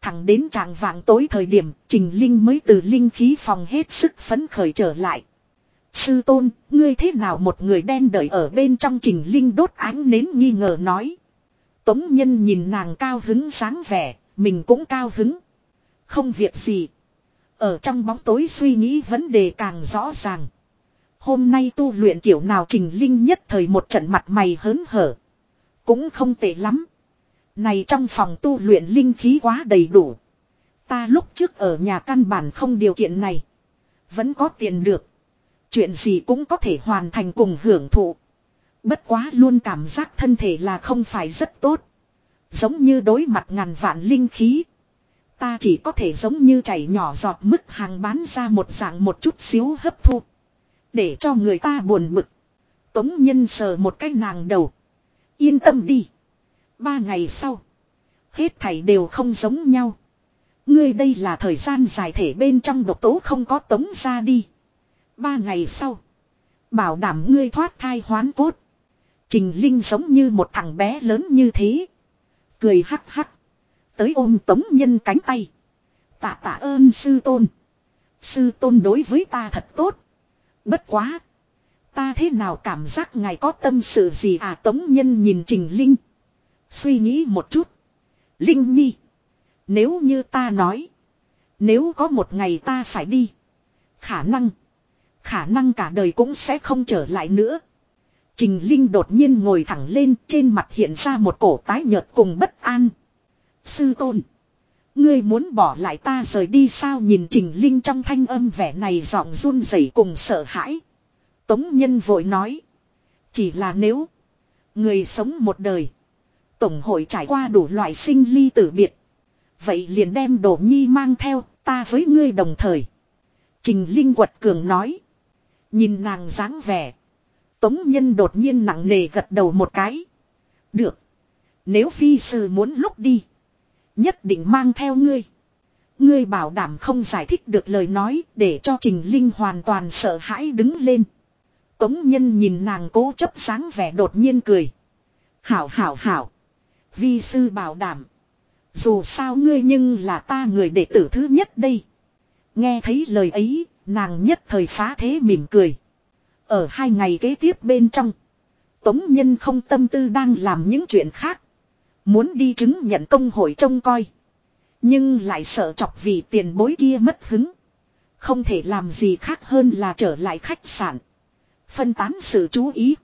Thẳng đến trạng vạng tối thời điểm, Trình Linh mới từ linh khí phòng hết sức phấn khởi trở lại. Sư tôn, ngươi thế nào một người đen đợi ở bên trong Trình Linh đốt ánh nến nghi ngờ nói. Tống nhân nhìn nàng cao hứng sáng vẻ, mình cũng cao hứng. Không việc gì. Ở trong bóng tối suy nghĩ vấn đề càng rõ ràng. Hôm nay tu luyện kiểu nào Trình Linh nhất thời một trận mặt mày hớn hở. Cũng không tệ lắm. Này trong phòng tu luyện linh khí quá đầy đủ. Ta lúc trước ở nhà căn bản không điều kiện này. Vẫn có tiền được. Chuyện gì cũng có thể hoàn thành cùng hưởng thụ. Bất quá luôn cảm giác thân thể là không phải rất tốt. Giống như đối mặt ngàn vạn linh khí. Ta chỉ có thể giống như chảy nhỏ giọt mức hàng bán ra một dạng một chút xíu hấp thu. Để cho người ta buồn bực. Tống nhân sờ một cái nàng đầu. Yên tâm đi. Ba ngày sau. Hết thảy đều không giống nhau. Ngươi đây là thời gian dài thể bên trong độc tố không có tống ra đi. Ba ngày sau. Bảo đảm ngươi thoát thai hoán cốt. Trình Linh giống như một thằng bé lớn như thế. Cười hắc hắc. Tới ôm tống nhân cánh tay. Tạ tạ ơn sư tôn. Sư tôn đối với ta thật tốt. Bất quá. Ta thế nào cảm giác ngài có tâm sự gì à Tống Nhân nhìn Trình Linh. Suy nghĩ một chút. Linh Nhi. Nếu như ta nói. Nếu có một ngày ta phải đi. Khả năng. Khả năng cả đời cũng sẽ không trở lại nữa. Trình Linh đột nhiên ngồi thẳng lên, trên mặt hiện ra một cổ tái nhợt cùng bất an. Sư tôn. Ngươi muốn bỏ lại ta rời đi sao nhìn Trình Linh trong thanh âm vẻ này giọng run rẩy cùng sợ hãi. Tống Nhân vội nói. Chỉ là nếu. Người sống một đời. Tổng hội trải qua đủ loại sinh ly tử biệt. Vậy liền đem đồ nhi mang theo, ta với ngươi đồng thời. Trình Linh quật cường nói. Nhìn nàng dáng vẻ. Tống Nhân đột nhiên nặng nề gật đầu một cái. Được. Nếu phi sư muốn lúc đi. Nhất định mang theo ngươi. Ngươi bảo đảm không giải thích được lời nói để cho Trình Linh hoàn toàn sợ hãi đứng lên. Tống Nhân nhìn nàng cố chấp sáng vẻ đột nhiên cười. Hảo hảo hảo. Vi sư bảo đảm. Dù sao ngươi nhưng là ta người đệ tử thứ nhất đây. Nghe thấy lời ấy, nàng nhất thời phá thế mỉm cười. Ở hai ngày kế tiếp bên trong. Tống Nhân không tâm tư đang làm những chuyện khác. Muốn đi chứng nhận công hội trông coi. Nhưng lại sợ chọc vì tiền bối kia mất hứng. Không thể làm gì khác hơn là trở lại khách sạn. Phân tán sự chú ý.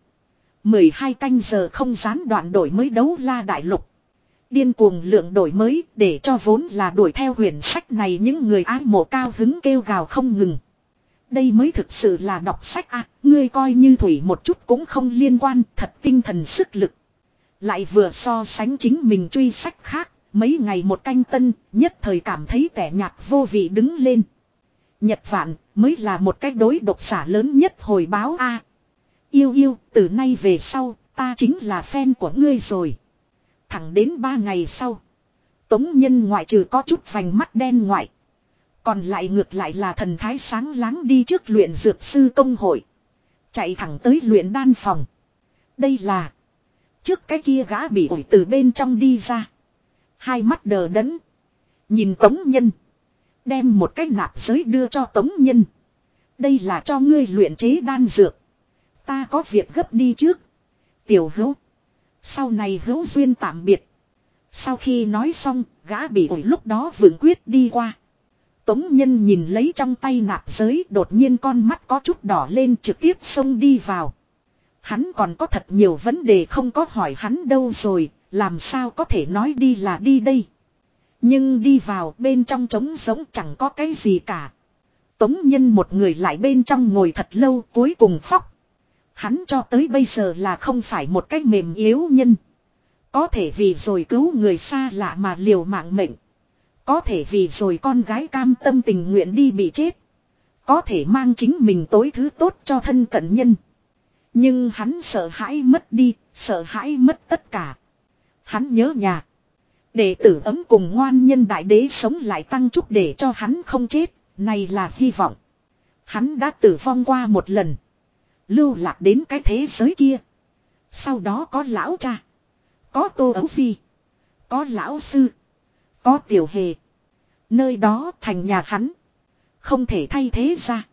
12 canh giờ không gián đoạn đổi mới đấu la đại lục. Điên cuồng lượng đổi mới để cho vốn là đuổi theo huyền sách này những người ái mộ cao hứng kêu gào không ngừng. Đây mới thực sự là đọc sách à, ngươi coi như thủy một chút cũng không liên quan, thật tinh thần sức lực. Lại vừa so sánh chính mình truy sách khác, mấy ngày một canh tân, nhất thời cảm thấy tẻ nhạt vô vị đứng lên. Nhật Vạn mới là một cách đối độc giả lớn nhất hồi báo A. Yêu yêu, từ nay về sau, ta chính là fan của ngươi rồi. Thẳng đến ba ngày sau. Tống nhân ngoại trừ có chút vành mắt đen ngoại. Còn lại ngược lại là thần thái sáng láng đi trước luyện dược sư công hội. Chạy thẳng tới luyện đan phòng. Đây là. Trước cái kia gã bị ủi từ bên trong đi ra. Hai mắt đờ đẫn. Nhìn tống nhân. Đem một cái nạp giới đưa cho tống nhân. Đây là cho ngươi luyện chế đan dược. Ta có việc gấp đi trước. Tiểu hữu. Sau này hữu duyên tạm biệt. Sau khi nói xong, gã bị ủi lúc đó vững quyết đi qua. Tống nhân nhìn lấy trong tay nạp giới đột nhiên con mắt có chút đỏ lên trực tiếp xông đi vào. Hắn còn có thật nhiều vấn đề không có hỏi hắn đâu rồi, làm sao có thể nói đi là đi đây. Nhưng đi vào bên trong trống giống chẳng có cái gì cả. Tống nhân một người lại bên trong ngồi thật lâu cuối cùng khóc. Hắn cho tới bây giờ là không phải một cách mềm yếu nhân. Có thể vì rồi cứu người xa lạ mà liều mạng mệnh. Có thể vì rồi con gái cam tâm tình nguyện đi bị chết. Có thể mang chính mình tối thứ tốt cho thân cận nhân. Nhưng hắn sợ hãi mất đi, sợ hãi mất tất cả. Hắn nhớ nhà. Đệ tử ấm cùng ngoan nhân đại đế sống lại tăng chúc để cho hắn không chết, này là hy vọng. Hắn đã tử vong qua một lần. Lưu lạc đến cái thế giới kia. Sau đó có lão cha. Có tô ấu phi. Có lão sư. Có tiểu hề. Nơi đó thành nhà hắn. Không thể thay thế ra.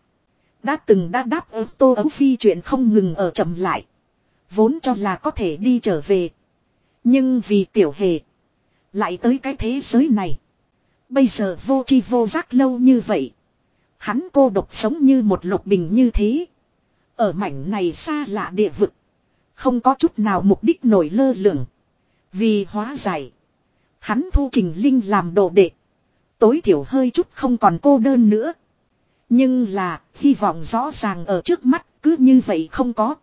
Đã từng đã đáp ứng tô ấu phi chuyện không ngừng ở chậm lại. Vốn cho là có thể đi trở về. Nhưng vì tiểu hề. Lại tới cái thế giới này. Bây giờ vô chi vô giác lâu như vậy. Hắn cô độc sống như một lục bình như thế. Ở mảnh này xa lạ địa vực. Không có chút nào mục đích nổi lơ lửng. Vì hóa giải. Hắn thu trình linh làm đồ đệ. Tối thiểu hơi chút không còn cô đơn nữa. Nhưng là, hy vọng rõ ràng ở trước mắt, cứ như vậy không có.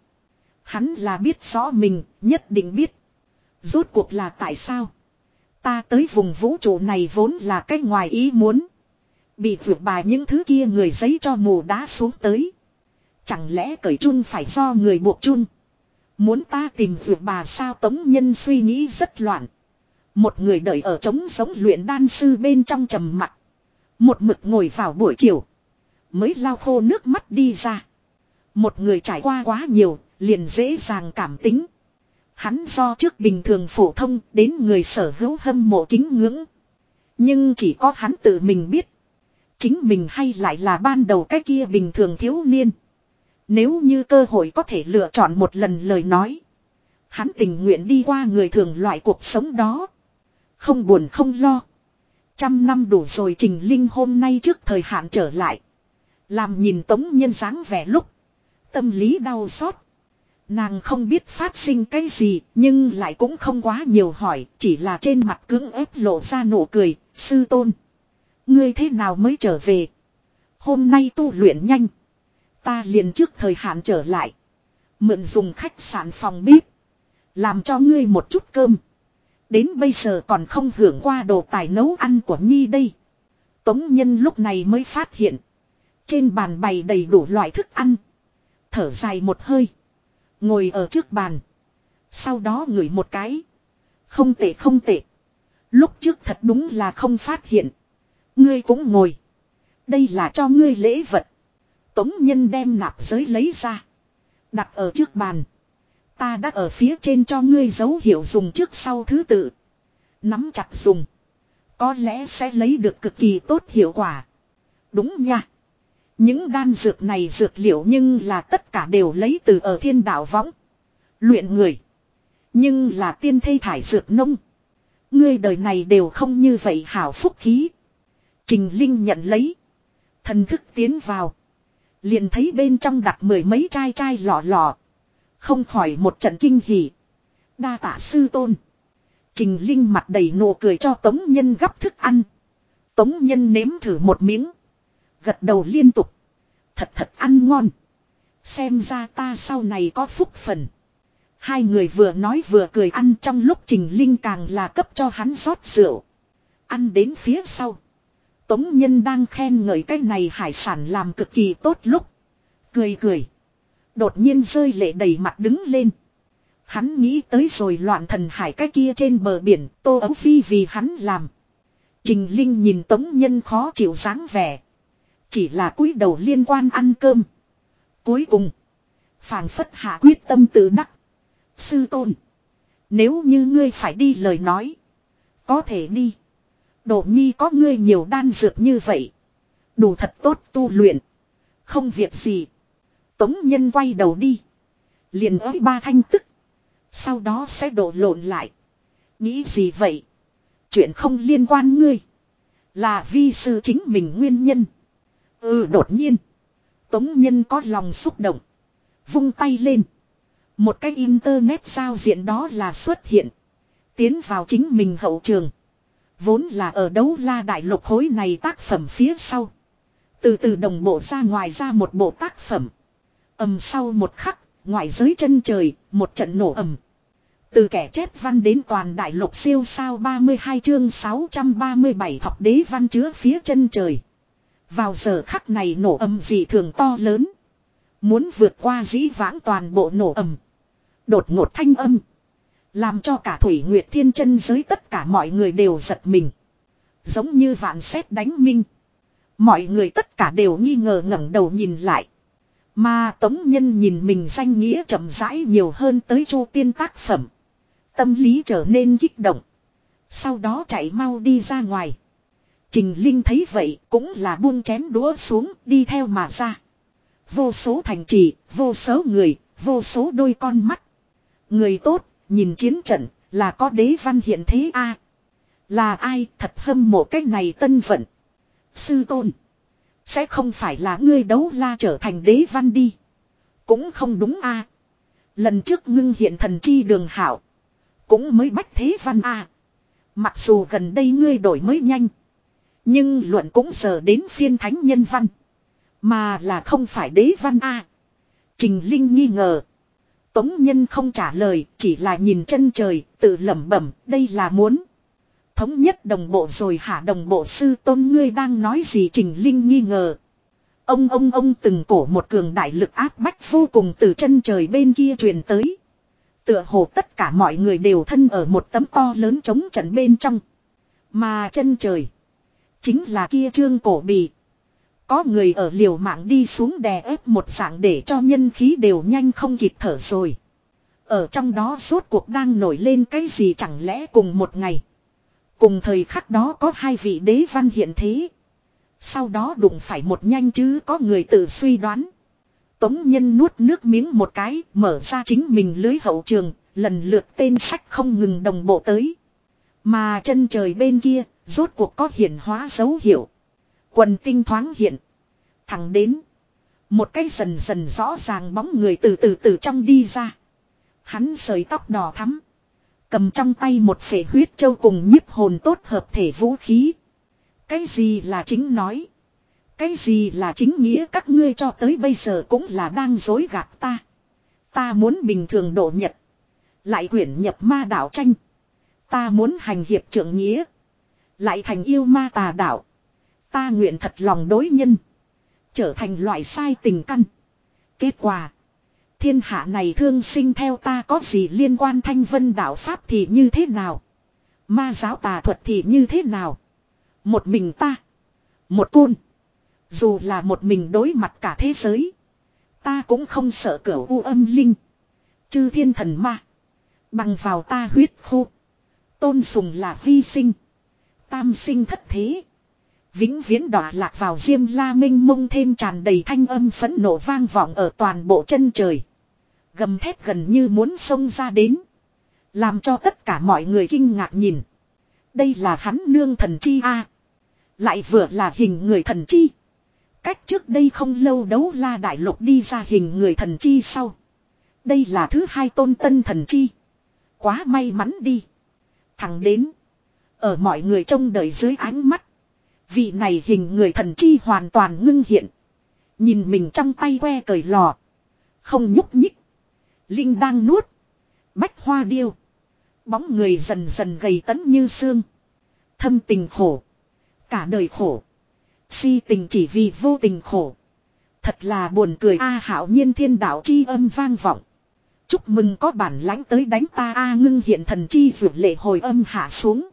Hắn là biết rõ mình, nhất định biết. Rốt cuộc là tại sao? Ta tới vùng vũ trụ này vốn là cách ngoài ý muốn. Bị vượt bài những thứ kia người giấy cho mù đá xuống tới. Chẳng lẽ cởi chun phải do người buộc chun? Muốn ta tìm vượt bà sao tống nhân suy nghĩ rất loạn. Một người đợi ở trống sống luyện đan sư bên trong trầm mặt. Một mực ngồi vào buổi chiều. Mới lau khô nước mắt đi ra. Một người trải qua quá nhiều, liền dễ dàng cảm tính. Hắn do trước bình thường phổ thông đến người sở hữu hâm mộ kính ngưỡng. Nhưng chỉ có hắn tự mình biết. Chính mình hay lại là ban đầu cái kia bình thường thiếu niên. Nếu như cơ hội có thể lựa chọn một lần lời nói. Hắn tình nguyện đi qua người thường loại cuộc sống đó. Không buồn không lo. Trăm năm đủ rồi Trình Linh hôm nay trước thời hạn trở lại. Làm nhìn tống nhân dáng vẻ lúc. Tâm lý đau xót. Nàng không biết phát sinh cái gì, nhưng lại cũng không quá nhiều hỏi. Chỉ là trên mặt cưỡng ép lộ ra nụ cười. Sư tôn. Ngươi thế nào mới trở về. Hôm nay tu luyện nhanh. Ta liền trước thời hạn trở lại. Mượn dùng khách sạn phòng bếp. Làm cho ngươi một chút cơm. Đến bây giờ còn không hưởng qua đồ tài nấu ăn của Nhi đây. Tống nhân lúc này mới phát hiện. Trên bàn bày đầy đủ loại thức ăn. Thở dài một hơi. Ngồi ở trước bàn. Sau đó ngửi một cái. Không tệ không tệ. Lúc trước thật đúng là không phát hiện. Ngươi cũng ngồi. Đây là cho ngươi lễ vật. Tống nhân đem nạp giới lấy ra. Đặt ở trước bàn. Ta đã ở phía trên cho ngươi dấu hiệu dùng trước sau thứ tự. Nắm chặt dùng. Có lẽ sẽ lấy được cực kỳ tốt hiệu quả. Đúng nha. Những đan dược này dược liệu nhưng là tất cả đều lấy từ ở thiên đạo võng. Luyện người. Nhưng là tiên thây thải dược nông. Ngươi đời này đều không như vậy hảo phúc khí. Trình Linh nhận lấy. Thần thức tiến vào. Liền thấy bên trong đặt mười mấy chai chai lọ lọ. Không khỏi một trận kinh hỉ. Đa tạ sư tôn. Trình Linh mặt đầy nụ cười cho Tống Nhân gắp thức ăn. Tống Nhân nếm thử một miếng. Gật đầu liên tục. Thật thật ăn ngon. Xem ra ta sau này có phúc phần. Hai người vừa nói vừa cười ăn trong lúc Trình Linh càng là cấp cho hắn rót rượu. Ăn đến phía sau. Tống Nhân đang khen ngợi cái này hải sản làm cực kỳ tốt lúc. Cười cười. Đột nhiên rơi lệ đầy mặt đứng lên. Hắn nghĩ tới rồi loạn thần hải cái kia trên bờ biển, Tô Ấu Phi vì hắn làm. Trình Linh nhìn Tống Nhân khó chịu dáng vẻ. Chỉ là cúi đầu liên quan ăn cơm. Cuối cùng. phảng phất hạ quyết tâm tự đắc. Sư tôn. Nếu như ngươi phải đi lời nói. Có thể đi. Độ nhi có ngươi nhiều đan dược như vậy. Đủ thật tốt tu luyện. Không việc gì. Tống nhân quay đầu đi. Liền ới ba thanh tức. Sau đó sẽ đổ lộn lại. Nghĩ gì vậy? Chuyện không liên quan ngươi. Là vi sư chính mình nguyên nhân. Ừ đột nhiên. Tống nhân có lòng xúc động. Vung tay lên. Một cái internet giao diện đó là xuất hiện. Tiến vào chính mình hậu trường. Vốn là ở đấu la đại lục hối này tác phẩm phía sau. Từ từ đồng bộ ra ngoài ra một bộ tác phẩm ầm sau một khắc, ngoại giới chân trời, một trận nổ ầm. Từ kẻ chép văn đến toàn đại lục siêu sao 32 chương 637 thọc đế văn chứa phía chân trời. Vào giờ khắc này nổ ầm dị thường to lớn. Muốn vượt qua dĩ vãng toàn bộ nổ ầm. Đột ngột thanh âm. Làm cho cả Thủy Nguyệt Thiên chân giới tất cả mọi người đều giật mình. Giống như vạn xét đánh minh. Mọi người tất cả đều nghi ngờ ngẩng đầu nhìn lại. Mà Tống Nhân nhìn mình danh nghĩa chậm rãi nhiều hơn tới chu tiên tác phẩm. Tâm lý trở nên kích động. Sau đó chạy mau đi ra ngoài. Trình Linh thấy vậy cũng là buông chén đũa xuống đi theo mà ra. Vô số thành trì, vô số người, vô số đôi con mắt. Người tốt, nhìn chiến trận, là có đế văn hiện thế a Là ai thật hâm mộ cách này tân vận. Sư tôn. Sẽ không phải là ngươi đấu la trở thành đế văn đi. Cũng không đúng a Lần trước ngưng hiện thần chi đường hảo. Cũng mới bách thế văn a Mặc dù gần đây ngươi đổi mới nhanh. Nhưng luận cũng giờ đến phiên thánh nhân văn. Mà là không phải đế văn a Trình Linh nghi ngờ. Tống Nhân không trả lời, chỉ là nhìn chân trời, tự lẩm bẩm, đây là muốn. Thống nhất đồng bộ rồi hả đồng bộ sư tôn ngươi đang nói gì Trình Linh nghi ngờ. Ông ông ông từng cổ một cường đại lực áp bách vô cùng từ chân trời bên kia truyền tới. Tựa hồ tất cả mọi người đều thân ở một tấm to lớn chống trận bên trong. Mà chân trời. Chính là kia trương cổ bì. Có người ở liều mạng đi xuống đè ép một dạng để cho nhân khí đều nhanh không kịp thở rồi. Ở trong đó suốt cuộc đang nổi lên cái gì chẳng lẽ cùng một ngày. Cùng thời khắc đó có hai vị đế văn hiện thế. Sau đó đụng phải một nhanh chứ có người tự suy đoán. Tống nhân nuốt nước miếng một cái, mở ra chính mình lưới hậu trường, lần lượt tên sách không ngừng đồng bộ tới. Mà chân trời bên kia, rốt cuộc có hiển hóa dấu hiệu. Quần tinh thoáng hiện. Thẳng đến. Một cái dần dần rõ ràng bóng người từ từ từ trong đi ra. Hắn sợi tóc đỏ thắm. Cầm trong tay một phể huyết châu cùng nhiếp hồn tốt hợp thể vũ khí. Cái gì là chính nói. Cái gì là chính nghĩa các ngươi cho tới bây giờ cũng là đang dối gạt ta. Ta muốn bình thường độ nhật. Lại quyển nhập ma đảo tranh. Ta muốn hành hiệp trưởng nghĩa. Lại thành yêu ma tà đạo. Ta nguyện thật lòng đối nhân. Trở thành loại sai tình căn. Kết quả. Thiên hạ này thương sinh theo ta có gì liên quan thanh vân đạo Pháp thì như thế nào. Ma giáo tà thuật thì như thế nào. Một mình ta. Một côn. Dù là một mình đối mặt cả thế giới. Ta cũng không sợ cửa u âm linh. Chư thiên thần ma. Bằng vào ta huyết khu. Tôn sùng là hy sinh. Tam sinh thất thế. Vĩnh viễn đọa lạc vào diêm la minh, mông thêm tràn đầy thanh âm phẫn nộ vang vọng ở toàn bộ chân trời. Gầm thép gần như muốn xông ra đến. Làm cho tất cả mọi người kinh ngạc nhìn. Đây là hắn nương thần chi a Lại vừa là hình người thần chi. Cách trước đây không lâu đấu la đại lục đi ra hình người thần chi sau. Đây là thứ hai tôn tân thần chi. Quá may mắn đi. Thẳng đến. Ở mọi người trông đợi dưới ánh mắt. Vị này hình người thần chi hoàn toàn ngưng hiện. Nhìn mình trong tay que cởi lò. Không nhúc nhích. Linh đang nuốt. Bách hoa điêu. Bóng người dần dần gầy tấn như xương. Thâm tình khổ. Cả đời khổ. Si tình chỉ vì vô tình khổ. Thật là buồn cười a à, hảo nhiên thiên đạo chi âm vang vọng. Chúc mừng có bản lãnh tới đánh ta a à, ngưng hiện thần chi vượt lệ hồi âm hạ xuống.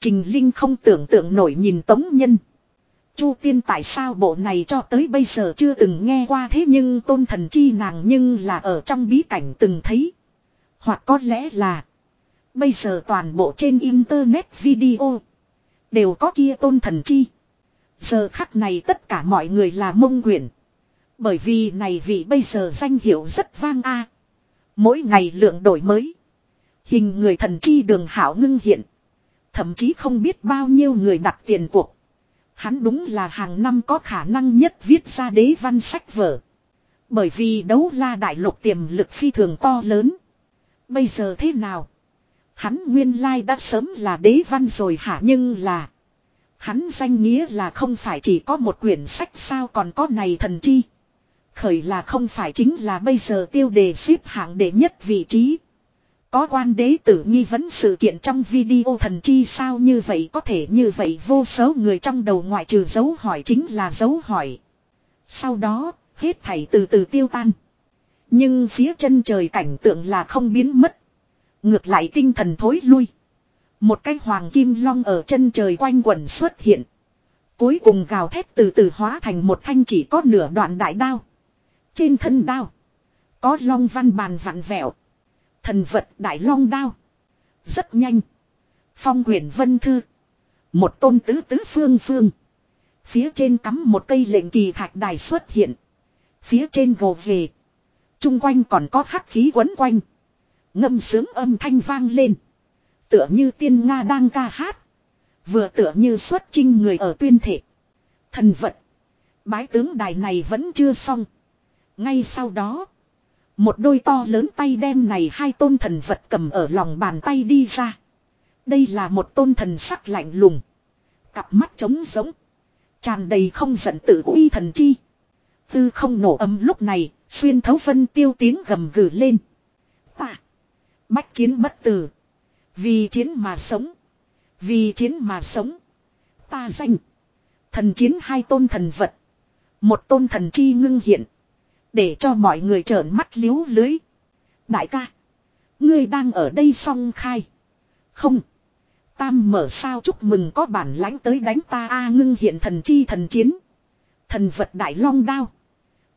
Trình Linh không tưởng tượng nổi nhìn tống nhân. Chu tiên tại sao bộ này cho tới bây giờ chưa từng nghe qua thế nhưng tôn thần chi nàng nhưng là ở trong bí cảnh từng thấy. Hoặc có lẽ là, bây giờ toàn bộ trên internet video đều có kia tôn thần chi. Giờ khắc này tất cả mọi người là mông quyển. Bởi vì này vì bây giờ danh hiệu rất vang a. Mỗi ngày lượng đổi mới. Hình người thần chi đường hảo ngưng hiện. Thậm chí không biết bao nhiêu người đặt tiền cuộc. Hắn đúng là hàng năm có khả năng nhất viết ra đế văn sách vở. Bởi vì đấu la đại lục tiềm lực phi thường to lớn. Bây giờ thế nào? Hắn nguyên lai đã sớm là đế văn rồi hả nhưng là. Hắn danh nghĩa là không phải chỉ có một quyển sách sao còn có này thần chi. Khởi là không phải chính là bây giờ tiêu đề xếp hạng đệ nhất vị trí. Có quan đế tử nghi vấn sự kiện trong video thần chi sao như vậy có thể như vậy vô số người trong đầu ngoại trừ dấu hỏi chính là dấu hỏi. Sau đó, hết thảy từ từ tiêu tan. Nhưng phía chân trời cảnh tượng là không biến mất. Ngược lại tinh thần thối lui. Một cái hoàng kim long ở chân trời quanh quẩn xuất hiện. Cuối cùng gào thét từ từ hóa thành một thanh chỉ có nửa đoạn đại đao. Trên thân đao. Có long văn bàn vặn vẹo. Thần vật đại long đao. Rất nhanh. Phong huyền vân thư. Một tôn tứ tứ phương phương. Phía trên cắm một cây lệnh kỳ thạch đài xuất hiện. Phía trên gồ về. Trung quanh còn có hắc khí quấn quanh. Ngâm sướng âm thanh vang lên. Tựa như tiên Nga đang ca hát. Vừa tựa như xuất chinh người ở tuyên thể. Thần vật. Bái tướng đài này vẫn chưa xong. Ngay sau đó. Một đôi to lớn tay đem này hai tôn thần vật cầm ở lòng bàn tay đi ra. Đây là một tôn thần sắc lạnh lùng. Cặp mắt trống giống. Tràn đầy không giận tự uy thần chi. Tư không nổ âm lúc này, xuyên thấu vân tiêu tiếng gầm gừ lên. Ta. Bách chiến bất tử. Vì chiến mà sống. Vì chiến mà sống. Ta danh. Thần chiến hai tôn thần vật. Một tôn thần chi ngưng hiện. Để cho mọi người trợn mắt liếu lưới. Đại ca. Ngươi đang ở đây song khai. Không. Tam mở sao chúc mừng có bản lãnh tới đánh ta a ngưng hiện thần chi thần chiến. Thần vật đại long đao.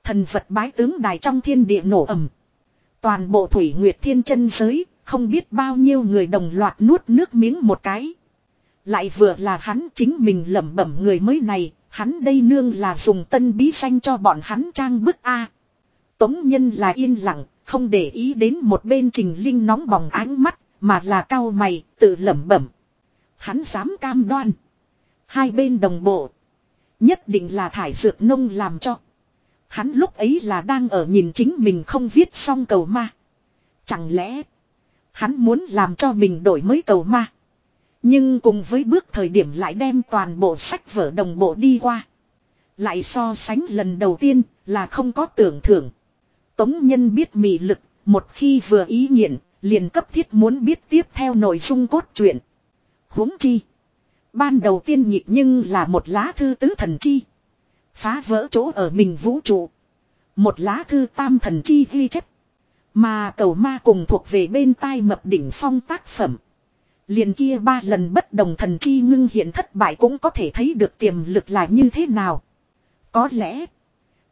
Thần vật bái tướng đài trong thiên địa nổ ầm. Toàn bộ thủy nguyệt thiên chân giới, không biết bao nhiêu người đồng loạt nuốt nước miếng một cái. Lại vừa là hắn chính mình lẩm bẩm người mới này, hắn đây nương là dùng tân bí xanh cho bọn hắn trang bức A. Tống nhân là yên lặng, không để ý đến một bên trình linh nóng bỏng ánh mắt, mà là cao mày, tự lẩm bẩm. Hắn dám cam đoan. Hai bên đồng bộ. Nhất định là thải dược nông làm cho. Hắn lúc ấy là đang ở nhìn chính mình không viết xong cầu ma. Chẳng lẽ hắn muốn làm cho mình đổi mới cầu ma. Nhưng cùng với bước thời điểm lại đem toàn bộ sách vở đồng bộ đi qua. Lại so sánh lần đầu tiên là không có tưởng thưởng. Tống nhân biết mị lực, một khi vừa ý nghiện, liền cấp thiết muốn biết tiếp theo nội dung cốt truyện. huống chi. Ban đầu tiên nhịp nhưng là một lá thư tứ thần chi. Phá vỡ chỗ ở mình vũ trụ. Một lá thư tam thần chi ghi chép. Mà cầu ma cùng thuộc về bên tai mập đỉnh phong tác phẩm. Liền kia ba lần bất đồng thần chi ngưng hiện thất bại cũng có thể thấy được tiềm lực là như thế nào. Có lẽ.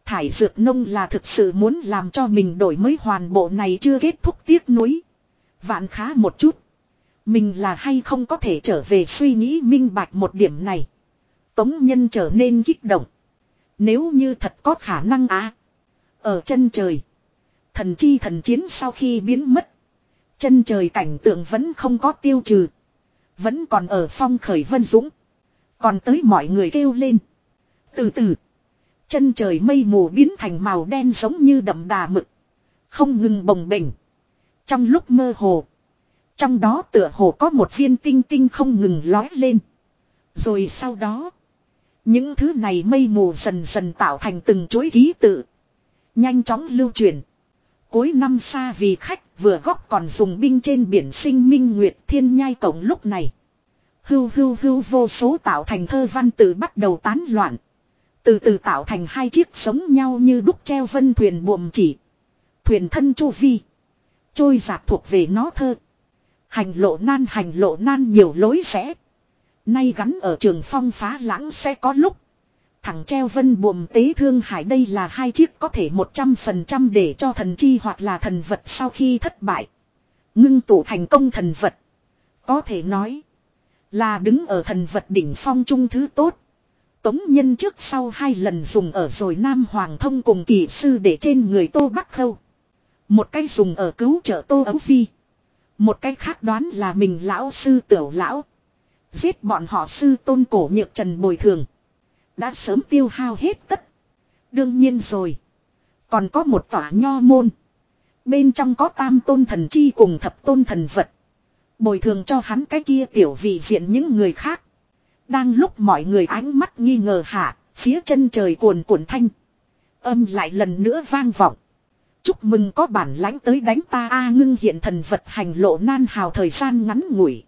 Thải dược nông là thực sự muốn làm cho mình đổi mới hoàn bộ này chưa kết thúc tiếc nuối. Vạn khá một chút. Mình là hay không có thể trở về suy nghĩ minh bạch một điểm này. Tống nhân trở nên kích động. Nếu như thật có khả năng á. Ở chân trời. Thần chi thần chiến sau khi biến mất. Chân trời cảnh tượng vẫn không có tiêu trừ. Vẫn còn ở phong khởi vân dũng. Còn tới mọi người kêu lên. Từ từ. Chân trời mây mù biến thành màu đen giống như đậm đà mực. Không ngừng bồng bềnh. Trong lúc mơ hồ. Trong đó tựa hồ có một viên tinh tinh không ngừng lói lên. Rồi sau đó. Những thứ này mây mù dần dần tạo thành từng chuỗi ký tự. Nhanh chóng lưu truyền. Cuối năm xa vì khách, vừa góc còn dùng binh trên biển sinh minh nguyệt thiên nhai cổng lúc này. Hưu hưu hưu vô số tạo thành thơ văn tự bắt đầu tán loạn. Từ từ tạo thành hai chiếc sống nhau như đúc treo vân thuyền buồm chỉ. Thuyền thân chu vi. Trôi giạt thuộc về nó thơ. Hành lộ nan, hành lộ nan nhiều lối rẽ. Nay gắn ở trường phong phá lãng sẽ có lúc. Thẳng treo vân buồm tế thương hải đây là hai chiếc có thể 100% để cho thần chi hoặc là thần vật sau khi thất bại. Ngưng tụ thành công thần vật. Có thể nói là đứng ở thần vật đỉnh phong trung thứ tốt. Tống nhân trước sau hai lần dùng ở rồi Nam Hoàng thông cùng kỳ sư để trên người Tô Bắc Khâu. Một cái dùng ở cứu trợ Tô Ấu Phi. Một cái khác đoán là mình lão sư tiểu lão. Giết bọn họ sư tôn cổ nhược trần bồi thường. Đã sớm tiêu hao hết tất. Đương nhiên rồi. Còn có một tòa nho môn. Bên trong có tam tôn thần chi cùng thập tôn thần vật. Bồi thường cho hắn cái kia tiểu vị diện những người khác. Đang lúc mọi người ánh mắt nghi ngờ hạ, phía chân trời cuồn cuộn thanh. Âm lại lần nữa vang vọng. Chúc mừng có bản lãnh tới đánh ta A ngưng hiện thần vật hành lộ nan hào thời gian ngắn ngủi.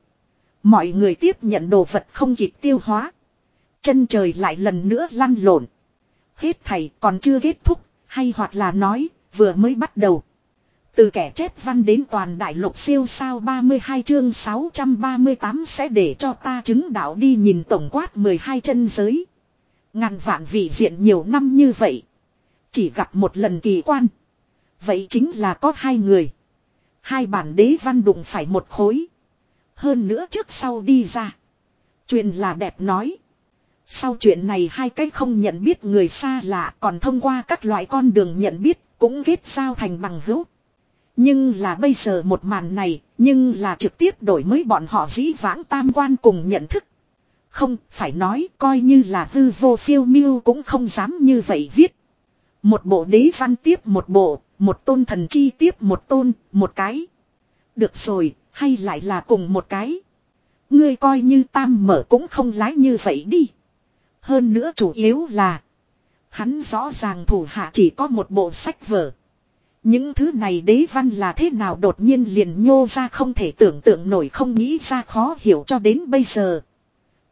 Mọi người tiếp nhận đồ vật không kịp tiêu hóa. Chân trời lại lần nữa lăn lộn. Hết thầy còn chưa kết thúc, hay hoặc là nói, vừa mới bắt đầu. Từ kẻ chết văn đến toàn đại lục siêu sao 32 chương 638 sẽ để cho ta chứng đạo đi nhìn tổng quát 12 chân giới. Ngàn vạn vị diện nhiều năm như vậy. Chỉ gặp một lần kỳ quan. Vậy chính là có hai người. Hai bản đế văn đụng phải một khối. Hơn nữa trước sau đi ra. Chuyện là đẹp nói. Sau chuyện này hai cái không nhận biết người xa lạ còn thông qua các loại con đường nhận biết cũng kết giao thành bằng hữu. Nhưng là bây giờ một màn này, nhưng là trực tiếp đổi mới bọn họ dĩ vãng tam quan cùng nhận thức. Không, phải nói coi như là hư vô phiêu miêu cũng không dám như vậy viết. Một bộ đế văn tiếp một bộ, một tôn thần chi tiếp một tôn, một cái. Được rồi, hay lại là cùng một cái. Ngươi coi như tam mở cũng không lái như vậy đi. Hơn nữa chủ yếu là. Hắn rõ ràng thủ hạ chỉ có một bộ sách vở. Những thứ này đế văn là thế nào đột nhiên liền nhô ra không thể tưởng tượng nổi không nghĩ ra khó hiểu cho đến bây giờ.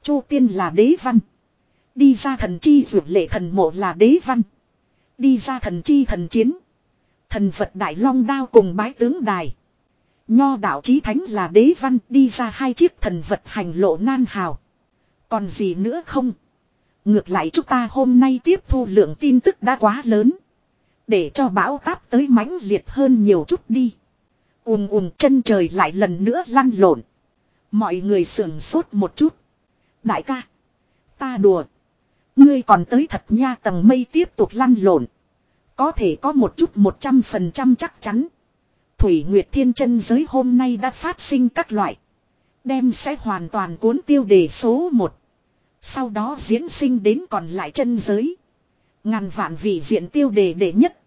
Chu tiên là đế văn. Đi ra thần chi vượt lệ thần mộ là đế văn. Đi ra thần chi thần chiến. Thần Phật đại long đao cùng bái tướng đài. Nho đạo chí thánh là đế văn, đi ra hai chiếc thần vật hành lộ nan hào. Còn gì nữa không? Ngược lại chúng ta hôm nay tiếp thu lượng tin tức đã quá lớn. Để cho bão táp tới mãnh liệt hơn nhiều chút đi. ùm ùm chân trời lại lần nữa lăn lộn. Mọi người sườn sốt một chút. Đại ca. Ta đùa. Ngươi còn tới thật nha, tầng mây tiếp tục lăn lộn. Có thể có một chút một trăm phần trăm chắc chắn. Thủy Nguyệt Thiên chân giới hôm nay đã phát sinh các loại. Đem sẽ hoàn toàn cuốn tiêu đề số 1. Sau đó diễn sinh đến còn lại chân giới. Ngàn vạn vị diện tiêu đề đệ nhất.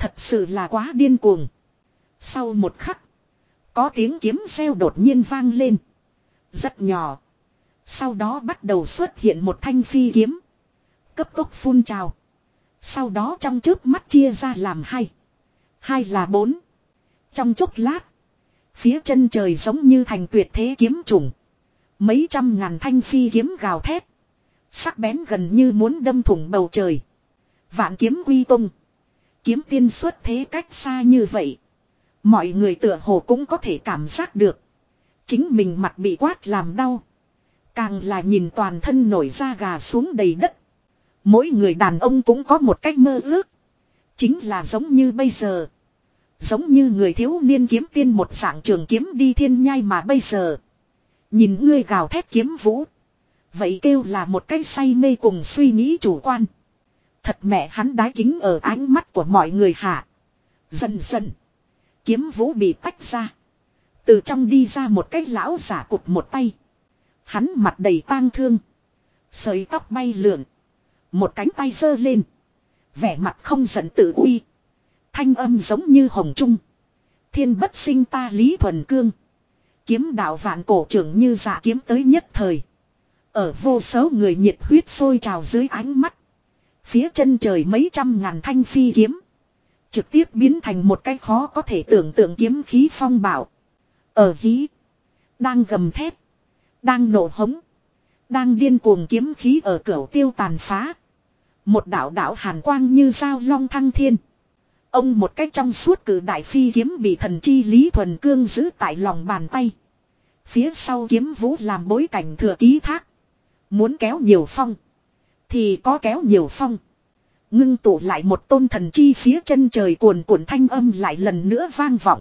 Thật sự là quá điên cuồng. Sau một khắc. Có tiếng kiếm xeo đột nhiên vang lên. Rất nhỏ. Sau đó bắt đầu xuất hiện một thanh phi kiếm. Cấp tốc phun trào. Sau đó trong chớp mắt chia ra làm hai. Hai là bốn. Trong chốc lát. Phía chân trời giống như thành tuyệt thế kiếm trùng. Mấy trăm ngàn thanh phi kiếm gào thét. Sắc bén gần như muốn đâm thủng bầu trời. Vạn kiếm quy tung. Kiếm tiên xuất thế cách xa như vậy. Mọi người tựa hồ cũng có thể cảm giác được. Chính mình mặt bị quát làm đau. Càng là nhìn toàn thân nổi da gà xuống đầy đất. Mỗi người đàn ông cũng có một cách mơ ước. Chính là giống như bây giờ. Giống như người thiếu niên kiếm tiên một dạng trường kiếm đi thiên nhai mà bây giờ. Nhìn ngươi gào thét kiếm vũ. Vậy kêu là một cái say mê cùng suy nghĩ chủ quan. Thật mẹ hắn đái kính ở ánh mắt của mọi người hả. Dần dần. Kiếm vũ bị tách ra. Từ trong đi ra một cái lão giả cục một tay. Hắn mặt đầy tang thương. Sợi tóc bay lượn. Một cánh tay giơ lên. Vẻ mặt không giận tự uy. Thanh âm giống như hồng trung. Thiên bất sinh ta lý thuần cương. Kiếm đạo vạn cổ trưởng như giả kiếm tới nhất thời. Ở vô số người nhiệt huyết sôi trào dưới ánh mắt. Phía chân trời mấy trăm ngàn thanh phi kiếm. Trực tiếp biến thành một cái khó có thể tưởng tượng kiếm khí phong bảo. Ở hí. Đang gầm thép Đang nổ hống. Đang điên cuồng kiếm khí ở cửa tiêu tàn phá. Một đạo đạo hàn quang như sao long thăng thiên. Ông một cách trong suốt cử đại phi kiếm bị thần chi Lý Thuần Cương giữ tại lòng bàn tay. Phía sau kiếm vũ làm bối cảnh thừa ký thác. Muốn kéo nhiều phong. Thì có kéo nhiều phong. Ngưng tụ lại một tôn thần chi phía chân trời cuồn cuộn thanh âm lại lần nữa vang vọng.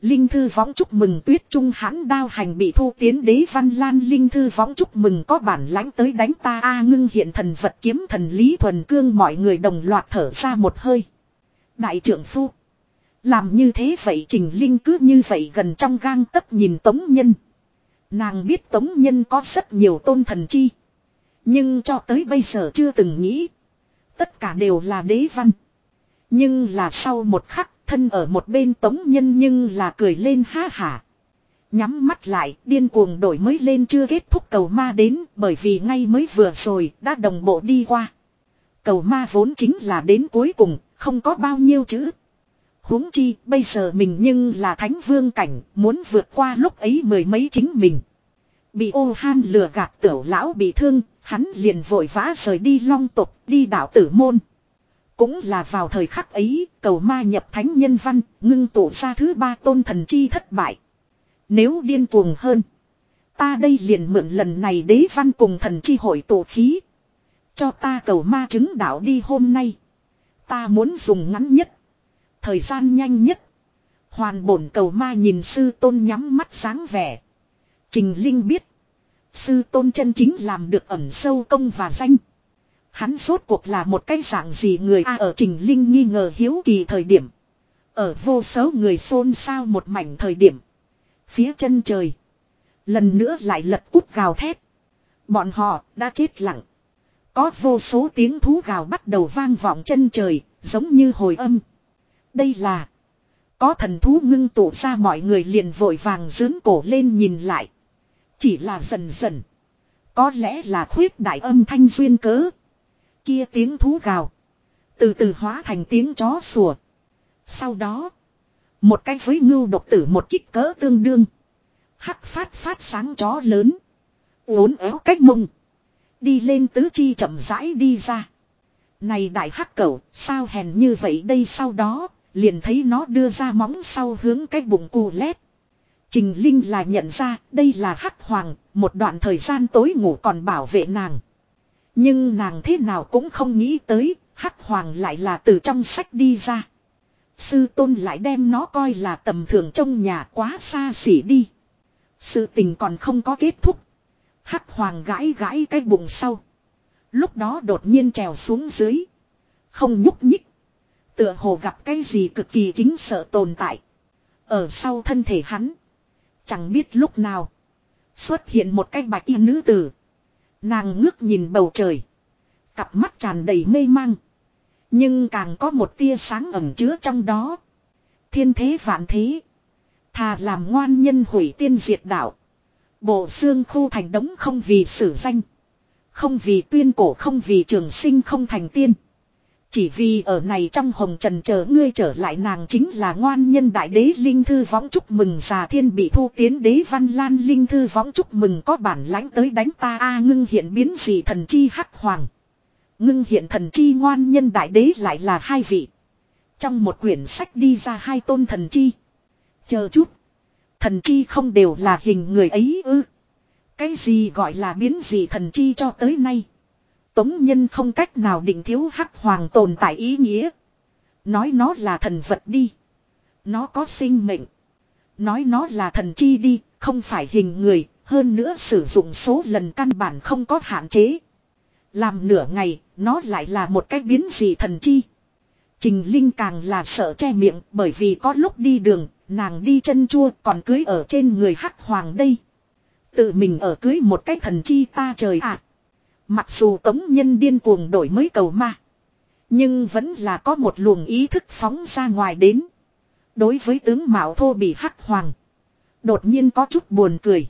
Linh thư võng chúc mừng tuyết trung hãn đao hành bị thu tiến đế văn lan linh thư võng chúc mừng có bản lãnh tới đánh ta a ngưng hiện thần vật kiếm thần lý thuần cương mọi người đồng loạt thở ra một hơi. Đại trưởng phu. Làm như thế vậy trình linh cứ như vậy gần trong gang tấc nhìn tống nhân. Nàng biết tống nhân có rất nhiều tôn thần chi. Nhưng cho tới bây giờ chưa từng nghĩ. Tất cả đều là đế văn. Nhưng là sau một khắc thân ở một bên tống nhân nhưng là cười lên ha hả. Nhắm mắt lại, điên cuồng đổi mới lên chưa kết thúc cầu ma đến bởi vì ngay mới vừa rồi đã đồng bộ đi qua. Cầu ma vốn chính là đến cuối cùng, không có bao nhiêu chữ. huống chi, bây giờ mình nhưng là thánh vương cảnh, muốn vượt qua lúc ấy mười mấy chính mình. Bị ô han lừa gạt tiểu lão bị thương, hắn liền vội vã rời đi long tục, đi đạo tử môn. Cũng là vào thời khắc ấy, cầu ma nhập thánh nhân văn, ngưng tụ ra thứ ba tôn thần chi thất bại. Nếu điên cuồng hơn, ta đây liền mượn lần này đế văn cùng thần chi hội tổ khí. Cho ta cầu ma chứng đạo đi hôm nay. Ta muốn dùng ngắn nhất, thời gian nhanh nhất. Hoàn bổn cầu ma nhìn sư tôn nhắm mắt sáng vẻ. Trình Linh biết, sư tôn chân chính làm được ẩn sâu công và danh. Hắn rốt cuộc là một cái dạng gì người a ở Trình Linh nghi ngờ hiếu kỳ thời điểm. Ở vô số người xôn xao một mảnh thời điểm. Phía chân trời. Lần nữa lại lật cút gào thét. Bọn họ đã chết lặng. Có vô số tiếng thú gào bắt đầu vang vọng chân trời, giống như hồi âm. Đây là. Có thần thú ngưng tụ ra mọi người liền vội vàng dướn cổ lên nhìn lại. Chỉ là dần dần. Có lẽ là khuyết đại âm thanh duyên cớ kia tiếng thú gào. Từ từ hóa thành tiếng chó sủa. Sau đó. Một cái với ngưu độc tử một kích cỡ tương đương. Hắc phát phát sáng chó lớn. Uốn éo cách mông. Đi lên tứ chi chậm rãi đi ra. Này đại hắc cẩu, sao hèn như vậy đây sau đó, liền thấy nó đưa ra móng sau hướng cái bụng cù lét. Trình Linh là nhận ra đây là hắc hoàng, một đoạn thời gian tối ngủ còn bảo vệ nàng. Nhưng nàng thế nào cũng không nghĩ tới, hắc hoàng lại là từ trong sách đi ra. Sư tôn lại đem nó coi là tầm thường trong nhà quá xa xỉ đi. Sự tình còn không có kết thúc. Hắc hoàng gãi gãi cái bụng sau. Lúc đó đột nhiên trèo xuống dưới. Không nhúc nhích. Tựa hồ gặp cái gì cực kỳ kính sợ tồn tại. Ở sau thân thể hắn. Chẳng biết lúc nào. Xuất hiện một cái bạch y nữ tử. Nàng ngước nhìn bầu trời. Cặp mắt tràn đầy mê mang. Nhưng càng có một tia sáng ẩn chứa trong đó. Thiên thế vạn thế. Thà làm ngoan nhân hủy tiên diệt đạo. Bộ xương khu thành đống không vì sử danh. Không vì tuyên cổ, không vì trường sinh, không thành tiên. Chỉ vì ở này trong hồng trần chờ ngươi trở lại nàng chính là ngoan nhân đại đế linh thư võng chúc mừng già thiên bị thu tiến đế văn lan linh thư võng chúc mừng có bản lãnh tới đánh ta a ngưng hiện biến gì thần chi hắc hoàng. Ngưng hiện thần chi ngoan nhân đại đế lại là hai vị. Trong một quyển sách đi ra hai tôn thần chi. Chờ chút. Thần chi không đều là hình người ấy ư. Cái gì gọi là biến gì thần chi cho tới nay. Tống nhân không cách nào định thiếu hắc hoàng tồn tại ý nghĩa. Nói nó là thần vật đi. Nó có sinh mệnh. Nói nó là thần chi đi, không phải hình người, hơn nữa sử dụng số lần căn bản không có hạn chế. Làm nửa ngày, nó lại là một cái biến gì thần chi. Trình Linh càng là sợ che miệng bởi vì có lúc đi đường, nàng đi chân chua còn cưới ở trên người hắc hoàng đây. Tự mình ở cưới một cái thần chi ta trời ạ. Mặc dù tống nhân điên cuồng đổi mới cầu ma. Nhưng vẫn là có một luồng ý thức phóng ra ngoài đến. Đối với tướng Mạo Thô bị hắc hoàng. Đột nhiên có chút buồn cười.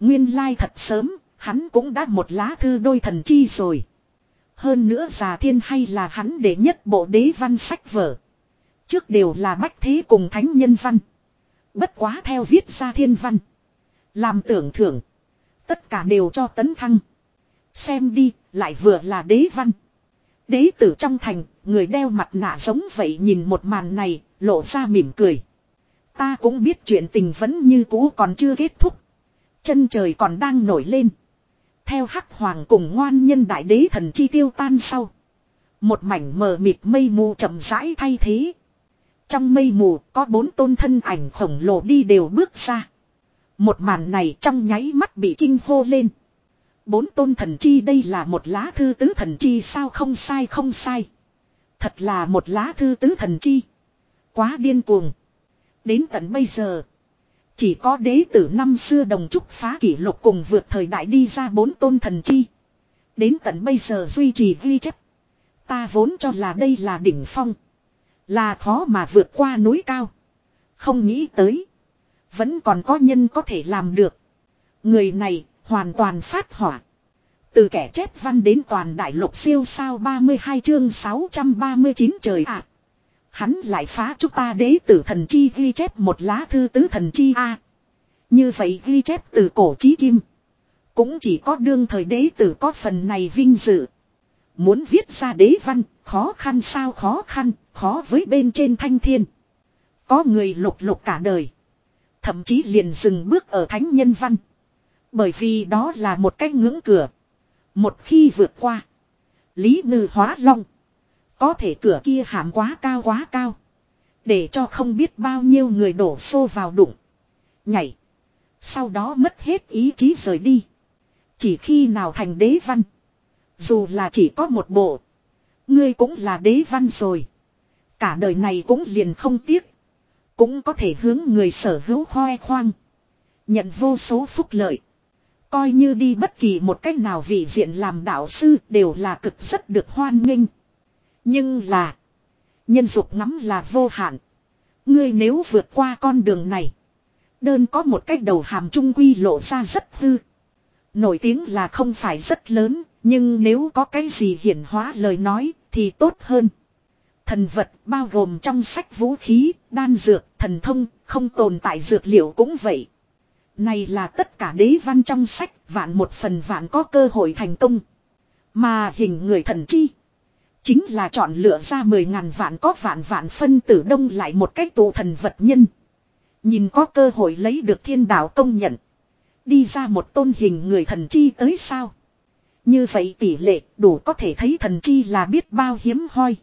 Nguyên lai thật sớm, hắn cũng đã một lá thư đôi thần chi rồi. Hơn nữa già thiên hay là hắn để nhất bộ đế văn sách vở. Trước đều là bách thế cùng thánh nhân văn. Bất quá theo viết ra thiên văn. Làm tưởng thưởng. Tất cả đều cho tấn thăng. Xem đi, lại vừa là đế văn. Đế tử trong thành, người đeo mặt nạ giống vậy nhìn một màn này, lộ ra mỉm cười. Ta cũng biết chuyện tình vẫn như cũ còn chưa kết thúc. Chân trời còn đang nổi lên. Theo hắc hoàng cùng ngoan nhân đại đế thần chi tiêu tan sau. Một mảnh mờ mịt mây mù chậm rãi thay thế. Trong mây mù có bốn tôn thân ảnh khổng lồ đi đều bước ra. Một màn này trong nháy mắt bị kinh hô lên. Bốn tôn thần chi đây là một lá thư tứ thần chi sao không sai không sai. Thật là một lá thư tứ thần chi. Quá điên cuồng. Đến tận bây giờ. Chỉ có đế tử năm xưa đồng trúc phá kỷ lục cùng vượt thời đại đi ra bốn tôn thần chi. Đến tận bây giờ duy trì ghi chép. Ta vốn cho là đây là đỉnh phong. Là khó mà vượt qua núi cao. Không nghĩ tới. Vẫn còn có nhân có thể làm được. Người này hoàn toàn phát hỏa. Từ kẻ chép văn đến toàn đại lục siêu sao 32 chương 639 trời ạ. Hắn lại phá chúng ta đế tử thần chi ghi chép một lá thư tứ thần chi a. Như vậy ghi chép từ cổ chí kim. Cũng chỉ có đương thời đế tử có phần này vinh dự. Muốn viết ra đế văn, khó khăn sao khó khăn, khó với bên trên thanh thiên. Có người lục lục cả đời. Thậm chí liền dừng bước ở thánh nhân văn. Bởi vì đó là một cách ngưỡng cửa. Một khi vượt qua. Lý ngư hóa long. Có thể cửa kia hàm quá cao quá cao. Để cho không biết bao nhiêu người đổ xô vào đụng. Nhảy. Sau đó mất hết ý chí rời đi. Chỉ khi nào thành đế văn. Dù là chỉ có một bộ. Ngươi cũng là đế văn rồi. Cả đời này cũng liền không tiếc. Cũng có thể hướng người sở hữu khoe khoang. Nhận vô số phúc lợi. Coi như đi bất kỳ một cách nào vị diện làm đạo sư đều là cực rất được hoan nghênh. Nhưng là. Nhân dục ngắm là vô hạn. Ngươi nếu vượt qua con đường này. Đơn có một cách đầu hàm trung quy lộ ra rất hư. Nổi tiếng là không phải rất lớn. Nhưng nếu có cái gì hiển hóa lời nói thì tốt hơn. Thần vật bao gồm trong sách vũ khí, đan dược, thần thông, không tồn tại dược liệu cũng vậy. Này là tất cả đế văn trong sách, vạn một phần vạn có cơ hội thành công. Mà hình người thần chi. Chính là chọn lựa ra mười ngàn vạn có vạn vạn phân tử đông lại một cách tụ thần vật nhân. Nhìn có cơ hội lấy được thiên đạo công nhận. Đi ra một tôn hình người thần chi tới sao. Như vậy tỷ lệ đủ có thể thấy thần chi là biết bao hiếm hoi.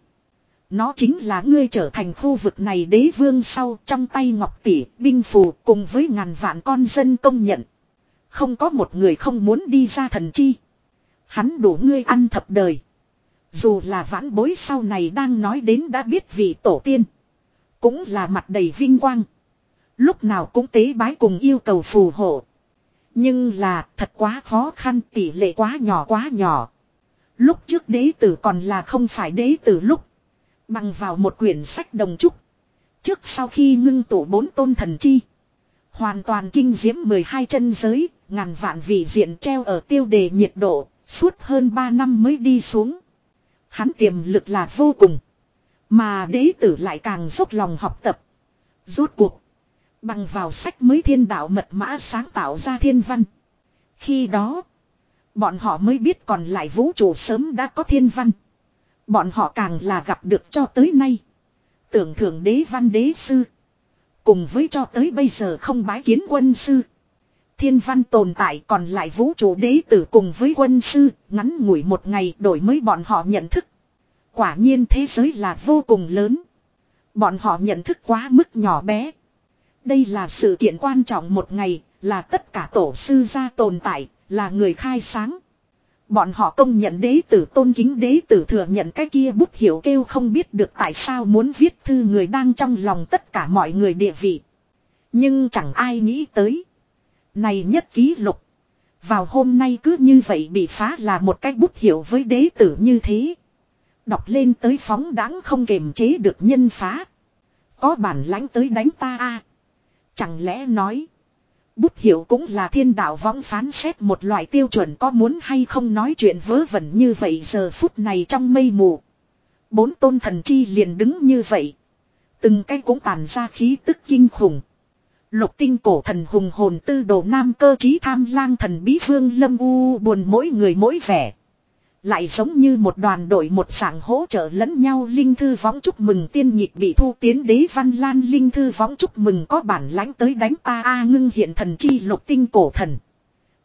Nó chính là ngươi trở thành khu vực này đế vương sau trong tay ngọc tỷ, binh phù cùng với ngàn vạn con dân công nhận. Không có một người không muốn đi ra thần chi. Hắn đủ ngươi ăn thập đời. Dù là vãn bối sau này đang nói đến đã biết vị tổ tiên. Cũng là mặt đầy vinh quang. Lúc nào cũng tế bái cùng yêu cầu phù hộ. Nhưng là thật quá khó khăn tỷ lệ quá nhỏ quá nhỏ. Lúc trước đế tử còn là không phải đế tử lúc. Bằng vào một quyển sách đồng trúc. Trước sau khi ngưng tụ bốn tôn thần chi. Hoàn toàn kinh diễm 12 chân giới, ngàn vạn vị diện treo ở tiêu đề nhiệt độ, suốt hơn 3 năm mới đi xuống. Hắn tiềm lực là vô cùng. Mà đế tử lại càng dốc lòng học tập. Rốt cuộc. Bằng vào sách mới thiên đạo mật mã sáng tạo ra thiên văn. Khi đó. Bọn họ mới biết còn lại vũ trụ sớm đã có thiên văn. Bọn họ càng là gặp được cho tới nay. Tưởng thưởng đế văn đế sư. Cùng với cho tới bây giờ không bái kiến quân sư. Thiên văn tồn tại còn lại vũ trụ đế tử cùng với quân sư, ngắn ngủi một ngày đổi mới bọn họ nhận thức. Quả nhiên thế giới là vô cùng lớn. Bọn họ nhận thức quá mức nhỏ bé. Đây là sự kiện quan trọng một ngày, là tất cả tổ sư gia tồn tại, là người khai sáng. Bọn họ công nhận đế tử, tôn kính đế tử thừa nhận cái kia bút hiểu kêu không biết được tại sao muốn viết thư người đang trong lòng tất cả mọi người địa vị. Nhưng chẳng ai nghĩ tới. Này nhất ký lục. Vào hôm nay cứ như vậy bị phá là một cái bút hiểu với đế tử như thế. Đọc lên tới phóng đáng không kềm chế được nhân phá. Có bản lãnh tới đánh ta a Chẳng lẽ nói. Bút hiệu cũng là thiên đạo võng phán xét một loại tiêu chuẩn có muốn hay không nói chuyện vớ vẩn như vậy giờ phút này trong mây mù. Bốn tôn thần chi liền đứng như vậy. Từng cái cũng tàn ra khí tức kinh khủng. Lục tinh cổ thần hùng hồn tư đồ nam cơ trí tham lang thần bí vương lâm u buồn mỗi người mỗi vẻ. Lại giống như một đoàn đội một dạng hỗ trợ lẫn nhau linh thư võng chúc mừng tiên nhịp bị thu tiến đế văn lan linh thư võng chúc mừng có bản lãnh tới đánh ta a ngưng hiện thần chi lục tinh cổ thần.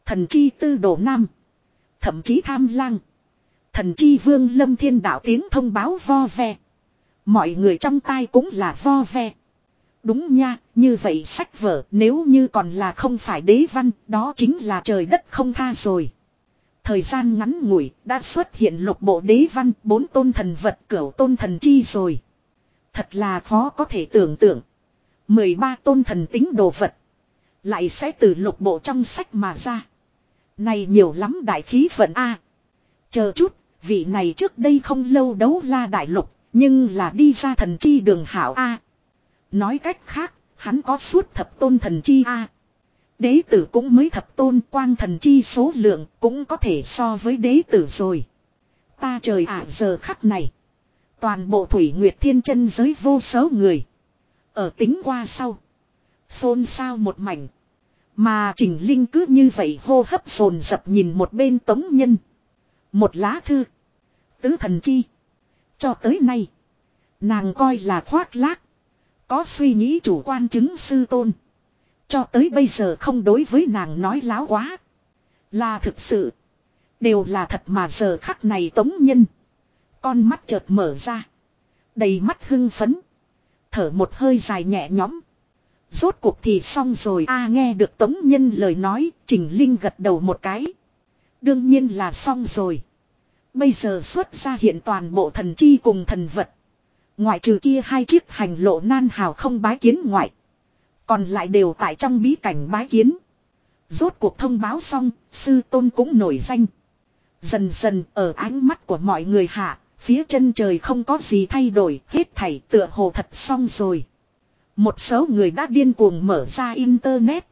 Thần chi tư đồ nam. Thậm chí tham lang. Thần chi vương lâm thiên đạo tiếng thông báo vo ve. Mọi người trong tai cũng là vo ve. Đúng nha, như vậy sách vở nếu như còn là không phải đế văn, đó chính là trời đất không tha rồi. Thời gian ngắn ngủi đã xuất hiện lục bộ đế văn bốn tôn thần vật cửu tôn thần chi rồi. Thật là khó có thể tưởng tượng. 13 tôn thần tính đồ vật. Lại sẽ từ lục bộ trong sách mà ra. Này nhiều lắm đại khí vận A. Chờ chút, vị này trước đây không lâu đấu la đại lục, nhưng là đi ra thần chi đường hảo A. Nói cách khác, hắn có suốt thập tôn thần chi A. Đế tử cũng mới thập tôn quang thần chi số lượng cũng có thể so với đế tử rồi. Ta trời ạ, giờ khắc này. Toàn bộ thủy nguyệt thiên chân giới vô số người. Ở tính qua sau. Xôn xao một mảnh. Mà Trình Linh cứ như vậy hô hấp sồn dập nhìn một bên tống nhân. Một lá thư. Tứ thần chi. Cho tới nay. Nàng coi là khoác lác. Có suy nghĩ chủ quan chứng sư tôn. Cho tới bây giờ không đối với nàng nói láo quá. Là thực sự. Đều là thật mà giờ khắc này tống nhân. Con mắt chợt mở ra. Đầy mắt hưng phấn. Thở một hơi dài nhẹ nhõm. Rốt cuộc thì xong rồi a à, nghe được tống nhân lời nói. Trình Linh gật đầu một cái. Đương nhiên là xong rồi. Bây giờ xuất ra hiện toàn bộ thần chi cùng thần vật. Ngoại trừ kia hai chiếc hành lộ nan hào không bái kiến ngoại. Còn lại đều tại trong bí cảnh bái kiến. Rốt cuộc thông báo xong, sư tôn cũng nổi danh. Dần dần ở ánh mắt của mọi người hạ, phía chân trời không có gì thay đổi, hết thảy tựa hồ thật xong rồi. Một số người đã điên cuồng mở ra internet.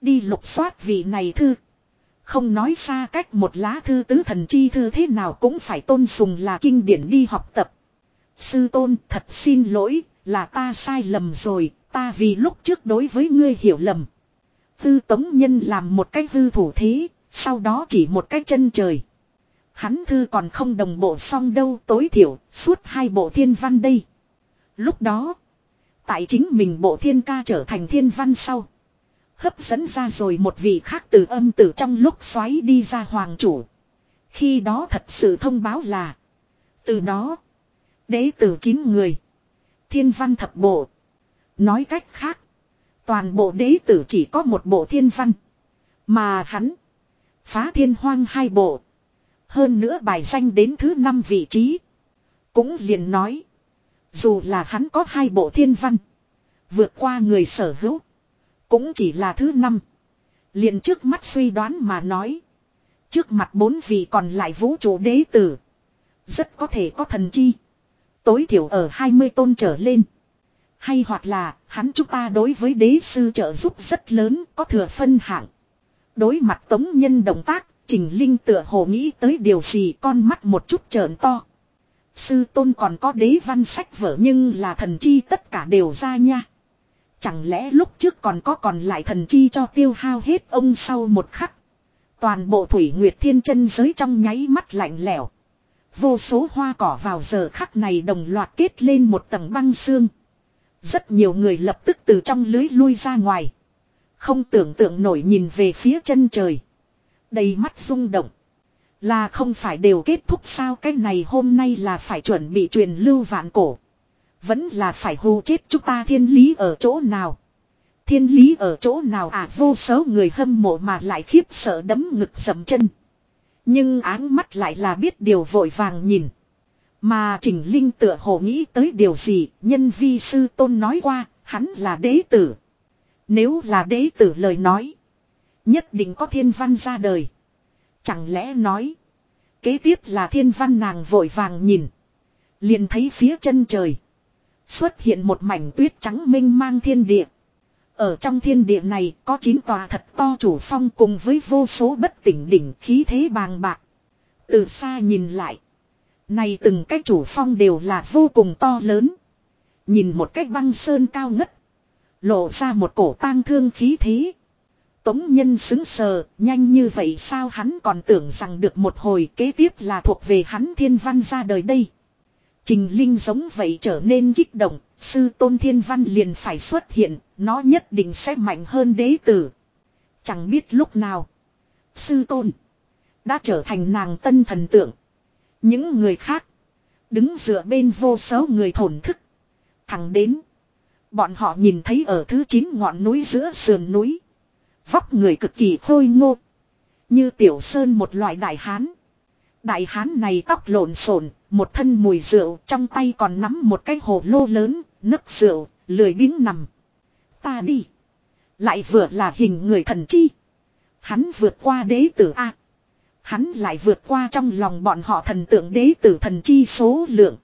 Đi lục soát vị này thư. Không nói xa cách một lá thư tứ thần chi thư thế nào cũng phải tôn sùng là kinh điển đi học tập. Sư tôn thật xin lỗi, là ta sai lầm rồi, ta vì lúc trước đối với ngươi hiểu lầm. Tư tống nhân làm một cái hư thủ thế, sau đó chỉ một cái chân trời. Hắn thư còn không đồng bộ xong đâu tối thiểu, suốt hai bộ thiên văn đây. Lúc đó, tại chính mình bộ thiên ca trở thành thiên văn sau. Hấp dẫn ra rồi một vị khác từ âm tử trong lúc xoáy đi ra hoàng chủ. Khi đó thật sự thông báo là. Từ đó, đế tử chín người. Thiên văn thập bộ. Nói cách khác. Toàn bộ đế tử chỉ có một bộ thiên văn. Mà hắn. Phá thiên hoang hai bộ. Hơn nữa bài danh đến thứ năm vị trí. Cũng liền nói. Dù là hắn có hai bộ thiên văn. Vượt qua người sở hữu. Cũng chỉ là thứ năm. Liền trước mắt suy đoán mà nói. Trước mặt bốn vị còn lại vũ trụ đế tử. Rất có thể có thần chi. Tối thiểu ở 20 tôn trở lên. Hay hoặc là hắn chúng ta đối với đế sư trợ giúp rất lớn có thừa phân hạng. Đối mặt tống nhân động tác, Trình Linh tựa hồ nghĩ tới điều gì con mắt một chút trợn to. Sư tôn còn có đế văn sách vở nhưng là thần chi tất cả đều ra nha. Chẳng lẽ lúc trước còn có còn lại thần chi cho tiêu hao hết ông sau một khắc. Toàn bộ thủy nguyệt thiên chân giới trong nháy mắt lạnh lẽo. Vô số hoa cỏ vào giờ khắc này đồng loạt kết lên một tầng băng xương. Rất nhiều người lập tức từ trong lưới lui ra ngoài. Không tưởng tượng nổi nhìn về phía chân trời. Đầy mắt rung động. Là không phải đều kết thúc sao cái này hôm nay là phải chuẩn bị truyền lưu vạn cổ. Vẫn là phải hù chết chúng ta thiên lý ở chỗ nào. Thiên lý ở chỗ nào à vô số người hâm mộ mà lại khiếp sợ đấm ngực sầm chân. Nhưng áng mắt lại là biết điều vội vàng nhìn. Mà Trình Linh tựa hồ nghĩ tới điều gì, nhân vi sư tôn nói qua, hắn là đế tử. Nếu là đế tử lời nói, nhất định có thiên văn ra đời. Chẳng lẽ nói, kế tiếp là thiên văn nàng vội vàng nhìn. Liền thấy phía chân trời. Xuất hiện một mảnh tuyết trắng minh mang thiên địa. Ở trong thiên địa này có chín tòa thật to chủ phong cùng với vô số bất tỉnh đỉnh khí thế bàng bạc. Từ xa nhìn lại. Này từng cái chủ phong đều là vô cùng to lớn. Nhìn một cách băng sơn cao ngất. Lộ ra một cổ tang thương khí thế. Tống nhân xứng sờ, nhanh như vậy sao hắn còn tưởng rằng được một hồi kế tiếp là thuộc về hắn thiên văn ra đời đây. Trình Linh giống vậy trở nên kích động, sư tôn thiên văn liền phải xuất hiện, nó nhất định sẽ mạnh hơn đế tử. Chẳng biết lúc nào. Sư tôn. Đã trở thành nàng tân thần tượng. Những người khác. Đứng dựa bên vô số người thổn thức. Thẳng đến. Bọn họ nhìn thấy ở thứ chín ngọn núi giữa sườn núi. Vóc người cực kỳ khôi ngô. Như tiểu sơn một loại đại hán. Đại hán này tóc lộn xộn, một thân mùi rượu, trong tay còn nắm một cái hồ lô lớn, nấc rượu, lười biếng nằm. Ta đi. Lại vừa là hình người thần chi. Hắn vượt qua đế tử A. Hắn lại vượt qua trong lòng bọn họ thần tượng đế tử thần chi số lượng.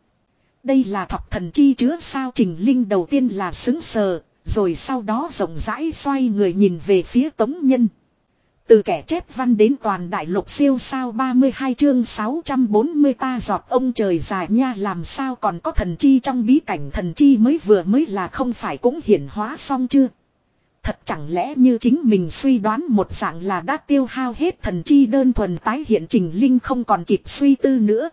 Đây là thọc thần chi chứa sao trình linh đầu tiên là xứng sờ, rồi sau đó rộng rãi xoay người nhìn về phía tống nhân. Từ kẻ chép văn đến toàn đại lục siêu sao 32 chương 640 ta giọt ông trời dài nha làm sao còn có thần chi trong bí cảnh thần chi mới vừa mới là không phải cũng hiển hóa xong chưa. Thật chẳng lẽ như chính mình suy đoán một dạng là đã tiêu hao hết thần chi đơn thuần tái hiện trình linh không còn kịp suy tư nữa.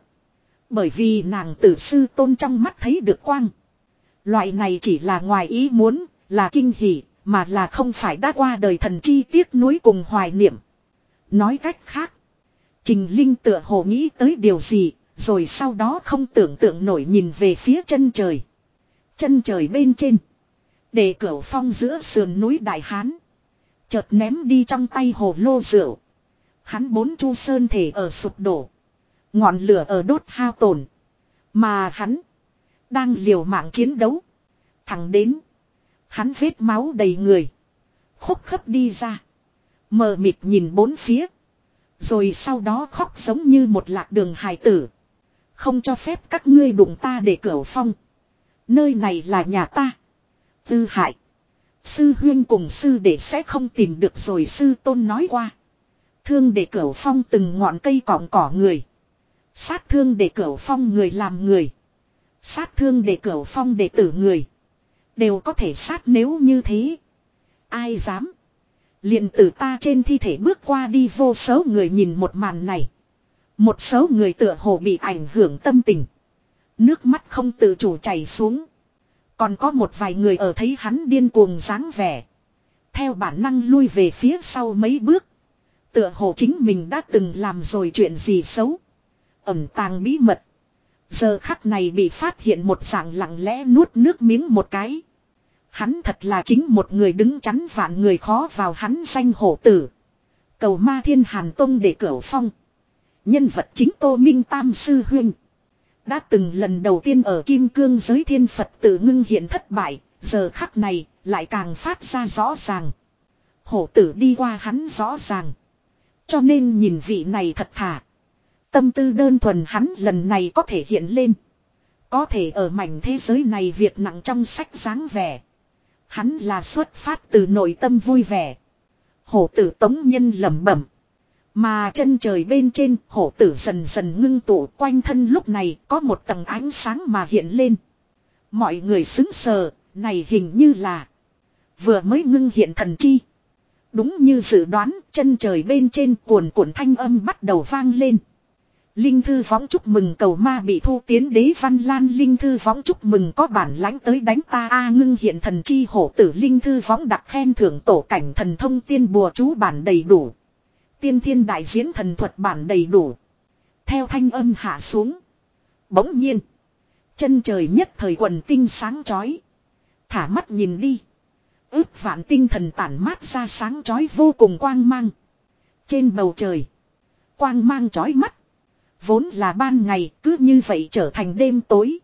Bởi vì nàng tử sư tôn trong mắt thấy được quang. Loại này chỉ là ngoài ý muốn, là kinh hỉ, mà là không phải đã qua đời thần chi tiếc nuối cùng hoài niệm. Nói cách khác, Trình Linh tựa hồ nghĩ tới điều gì, rồi sau đó không tưởng tượng nổi nhìn về phía chân trời. Chân trời bên trên. Để cửa phong giữa sườn núi Đại Hán. Chợt ném đi trong tay hồ lô rượu. Hắn bốn chu sơn thể ở sụp đổ. Ngọn lửa ở đốt hao tổn. Mà hắn. Đang liều mạng chiến đấu. Thẳng đến. Hắn vết máu đầy người. Khúc khấp đi ra. Mờ mịt nhìn bốn phía. Rồi sau đó khóc giống như một lạc đường hài tử. Không cho phép các ngươi đụng ta để cửa phong. Nơi này là nhà ta. Tư hại. Sư huyên cùng sư đệ sẽ không tìm được rồi sư tôn nói qua. Thương để cửa phong từng ngọn cây cỏng cỏ người. Sát thương để cửa phong người làm người. Sát thương để cửa phong đệ tử người. Đều có thể sát nếu như thế. Ai dám. liền tử ta trên thi thể bước qua đi vô số người nhìn một màn này. Một số người tựa hồ bị ảnh hưởng tâm tình. Nước mắt không tự chủ chảy xuống. Còn có một vài người ở thấy hắn điên cuồng dáng vẻ. Theo bản năng lui về phía sau mấy bước. Tựa hồ chính mình đã từng làm rồi chuyện gì xấu. Ẩm tàng bí mật. Giờ khắc này bị phát hiện một dạng lặng lẽ nuốt nước miếng một cái. Hắn thật là chính một người đứng chắn vạn người khó vào hắn danh hổ tử. Cầu ma thiên hàn tông để cửa phong. Nhân vật chính Tô Minh Tam Sư huynh. Đã từng lần đầu tiên ở Kim Cương giới thiên Phật tự ngưng hiện thất bại, giờ khắc này lại càng phát ra rõ ràng. Hổ tử đi qua hắn rõ ràng. Cho nên nhìn vị này thật thà. Tâm tư đơn thuần hắn lần này có thể hiện lên. Có thể ở mảnh thế giới này việc nặng trong sách dáng vẻ. Hắn là xuất phát từ nội tâm vui vẻ. Hổ tử tống nhân lẩm bẩm. Mà chân trời bên trên hổ tử dần dần ngưng tụ quanh thân lúc này có một tầng ánh sáng mà hiện lên. Mọi người xứng sờ, này hình như là vừa mới ngưng hiện thần chi. Đúng như dự đoán, chân trời bên trên cuồn cuộn thanh âm bắt đầu vang lên. Linh thư võng chúc mừng cầu ma bị thu tiến đế văn lan Linh thư võng chúc mừng có bản lãnh tới đánh ta a ngưng hiện thần chi hổ tử Linh thư võng đặc khen thưởng tổ cảnh thần thông tiên bùa chú bản đầy đủ. Tiên thiên đại diễn thần thuật bản đầy đủ. Theo thanh âm hạ xuống. Bỗng nhiên. Chân trời nhất thời quần tinh sáng chói. Thả mắt nhìn đi. Ước vạn tinh thần tản mát ra sáng chói vô cùng quang mang. Trên bầu trời. Quang mang chói mắt. Vốn là ban ngày, cứ như vậy trở thành đêm tối.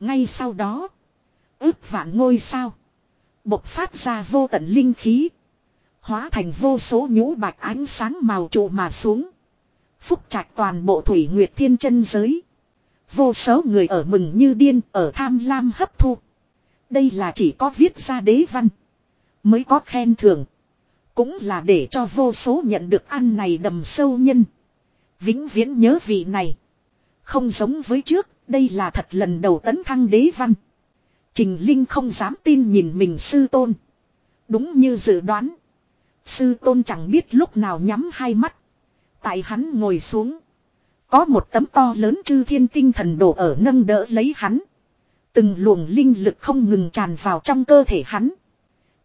Ngay sau đó. Ước vạn ngôi sao. Bộc phát ra vô tận linh khí. Hóa thành vô số nhũ bạch ánh sáng màu trụ mà xuống. Phúc trạch toàn bộ thủy nguyệt thiên chân giới. Vô số người ở mừng như điên ở tham lam hấp thu. Đây là chỉ có viết ra đế văn. Mới có khen thưởng. Cũng là để cho vô số nhận được ăn này đầm sâu nhân. Vĩnh viễn nhớ vị này. Không giống với trước, đây là thật lần đầu tấn thăng đế văn. Trình Linh không dám tin nhìn mình sư tôn. Đúng như dự đoán. Sư tôn chẳng biết lúc nào nhắm hai mắt. Tại hắn ngồi xuống. Có một tấm to lớn chư thiên tinh thần đổ ở nâng đỡ lấy hắn. Từng luồng linh lực không ngừng tràn vào trong cơ thể hắn.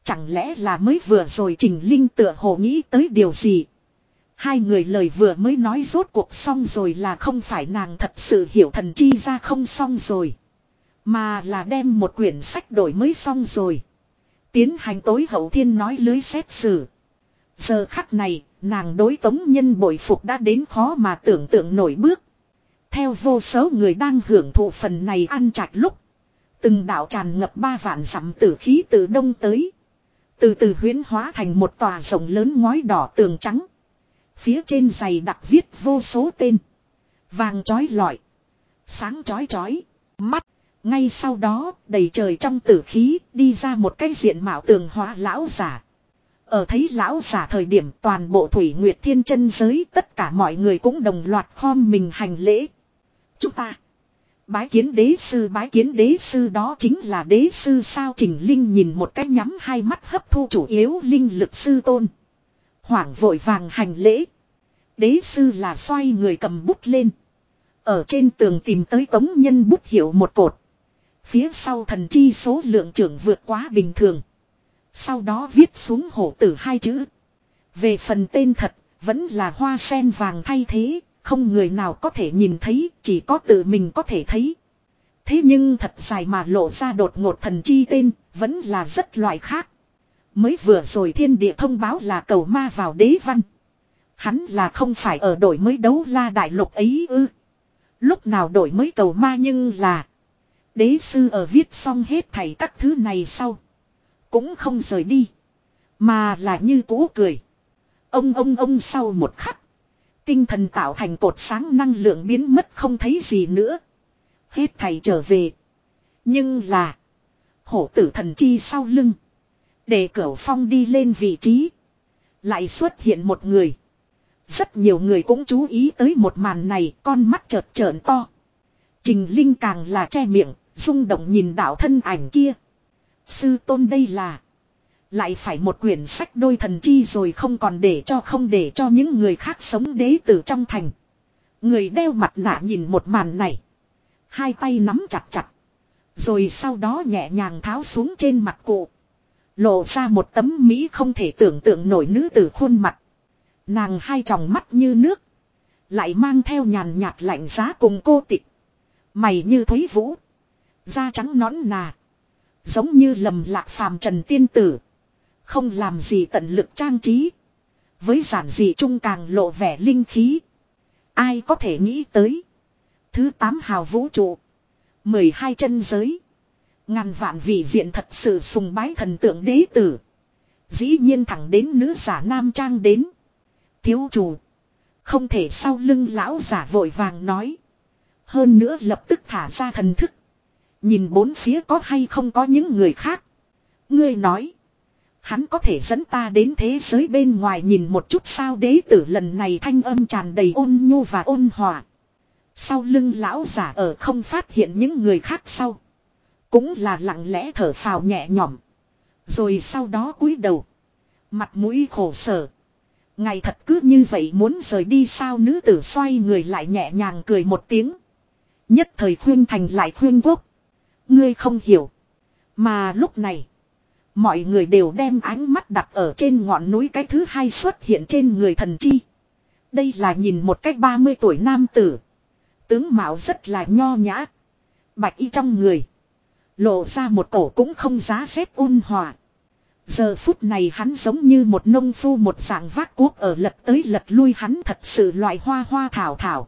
Chẳng lẽ là mới vừa rồi Trình Linh tựa hồ nghĩ tới điều gì. Hai người lời vừa mới nói rốt cuộc xong rồi là không phải nàng thật sự hiểu thần chi ra không xong rồi. Mà là đem một quyển sách đổi mới xong rồi. Tiến hành tối hậu thiên nói lưới xét xử. Giờ khắc này, nàng đối tống nhân bội phục đã đến khó mà tưởng tượng nổi bước. Theo vô số người đang hưởng thụ phần này ăn chạch lúc. Từng đạo tràn ngập ba vạn dặm tử khí từ đông tới. Từ từ huyến hóa thành một tòa rộng lớn ngói đỏ tường trắng. Phía trên giày đặc viết vô số tên. Vàng chói lọi. Sáng chói chói. Mắt. Ngay sau đó, đầy trời trong tử khí, đi ra một cái diện mạo tường hóa lão giả. Ở thấy lão giả thời điểm toàn bộ Thủy Nguyệt Thiên chân giới, tất cả mọi người cũng đồng loạt khom mình hành lễ. Chúng ta, bái kiến đế sư, bái kiến đế sư đó chính là đế sư sao Trình Linh nhìn một cái nhắm hai mắt hấp thu chủ yếu linh lực sư tôn. Hoảng vội vàng hành lễ. Đế sư là xoay người cầm bút lên. Ở trên tường tìm tới tống nhân bút hiệu một cột. Phía sau thần chi số lượng trưởng vượt quá bình thường. Sau đó viết xuống hổ tử hai chữ. Về phần tên thật, vẫn là hoa sen vàng thay thế, không người nào có thể nhìn thấy, chỉ có tự mình có thể thấy. Thế nhưng thật dài mà lộ ra đột ngột thần chi tên, vẫn là rất loại khác. Mới vừa rồi thiên địa thông báo là cầu ma vào đế văn. Hắn là không phải ở đổi mới đấu la đại lục ấy ư. Lúc nào đổi mới cầu ma nhưng là. Đế sư ở viết xong hết thảy các thứ này sau. Cũng không rời đi. Mà là như cũ cười. Ông ông ông sau một khắc. Tinh thần tạo thành cột sáng năng lượng biến mất không thấy gì nữa. Hết thầy trở về. Nhưng là. Hổ tử thần chi sau lưng. Để cửu phong đi lên vị trí. Lại xuất hiện một người. Rất nhiều người cũng chú ý tới một màn này. Con mắt chợt trợn to. Trình Linh càng là che miệng. rung động nhìn đạo thân ảnh kia. Sư tôn đây là. Lại phải một quyển sách đôi thần chi rồi không còn để cho, không để cho những người khác sống đế tử trong thành. Người đeo mặt nạ nhìn một màn này. Hai tay nắm chặt chặt. Rồi sau đó nhẹ nhàng tháo xuống trên mặt cụ. Lộ ra một tấm Mỹ không thể tưởng tượng nổi nữ tử khuôn mặt. Nàng hai tròng mắt như nước. Lại mang theo nhàn nhạt lạnh giá cùng cô tịch. Mày như thúy vũ. Da trắng nõn nà. Giống như lầm lạc phàm trần tiên tử. Không làm gì tận lực trang trí. Với giản dị trung càng lộ vẻ linh khí. Ai có thể nghĩ tới. Thứ tám hào vũ trụ. mười hai chân giới. Ngàn vạn vị diện thật sự sùng bái thần tượng đế tử. Dĩ nhiên thẳng đến nữ giả nam trang đến. Thiếu chủ. Không thể sau lưng lão giả vội vàng nói. Hơn nữa lập tức thả ra thần thức. Nhìn bốn phía có hay không có những người khác. Ngươi nói. Hắn có thể dẫn ta đến thế giới bên ngoài nhìn một chút sao đế tử lần này thanh âm tràn đầy ôn nhu và ôn hòa. Sau lưng lão giả ở không phát hiện những người khác sau. Cũng là lặng lẽ thở phào nhẹ nhõm. Rồi sau đó cúi đầu. Mặt mũi khổ sở. Ngày thật cứ như vậy muốn rời đi sao nữ tử xoay người lại nhẹ nhàng cười một tiếng. Nhất thời khuyên thành lại khuyên quốc. Ngươi không hiểu. Mà lúc này. Mọi người đều đem ánh mắt đặt ở trên ngọn núi cái thứ hai xuất hiện trên người thần chi. Đây là nhìn một cách 30 tuổi nam tử. Tướng mạo rất là nho nhã. Bạch y trong người. Lộ ra một cổ cũng không giá xét ôn hòa. Giờ phút này hắn giống như một nông phu một dạng vác cuốc ở lật tới lật lui hắn thật sự loại hoa hoa thảo thảo.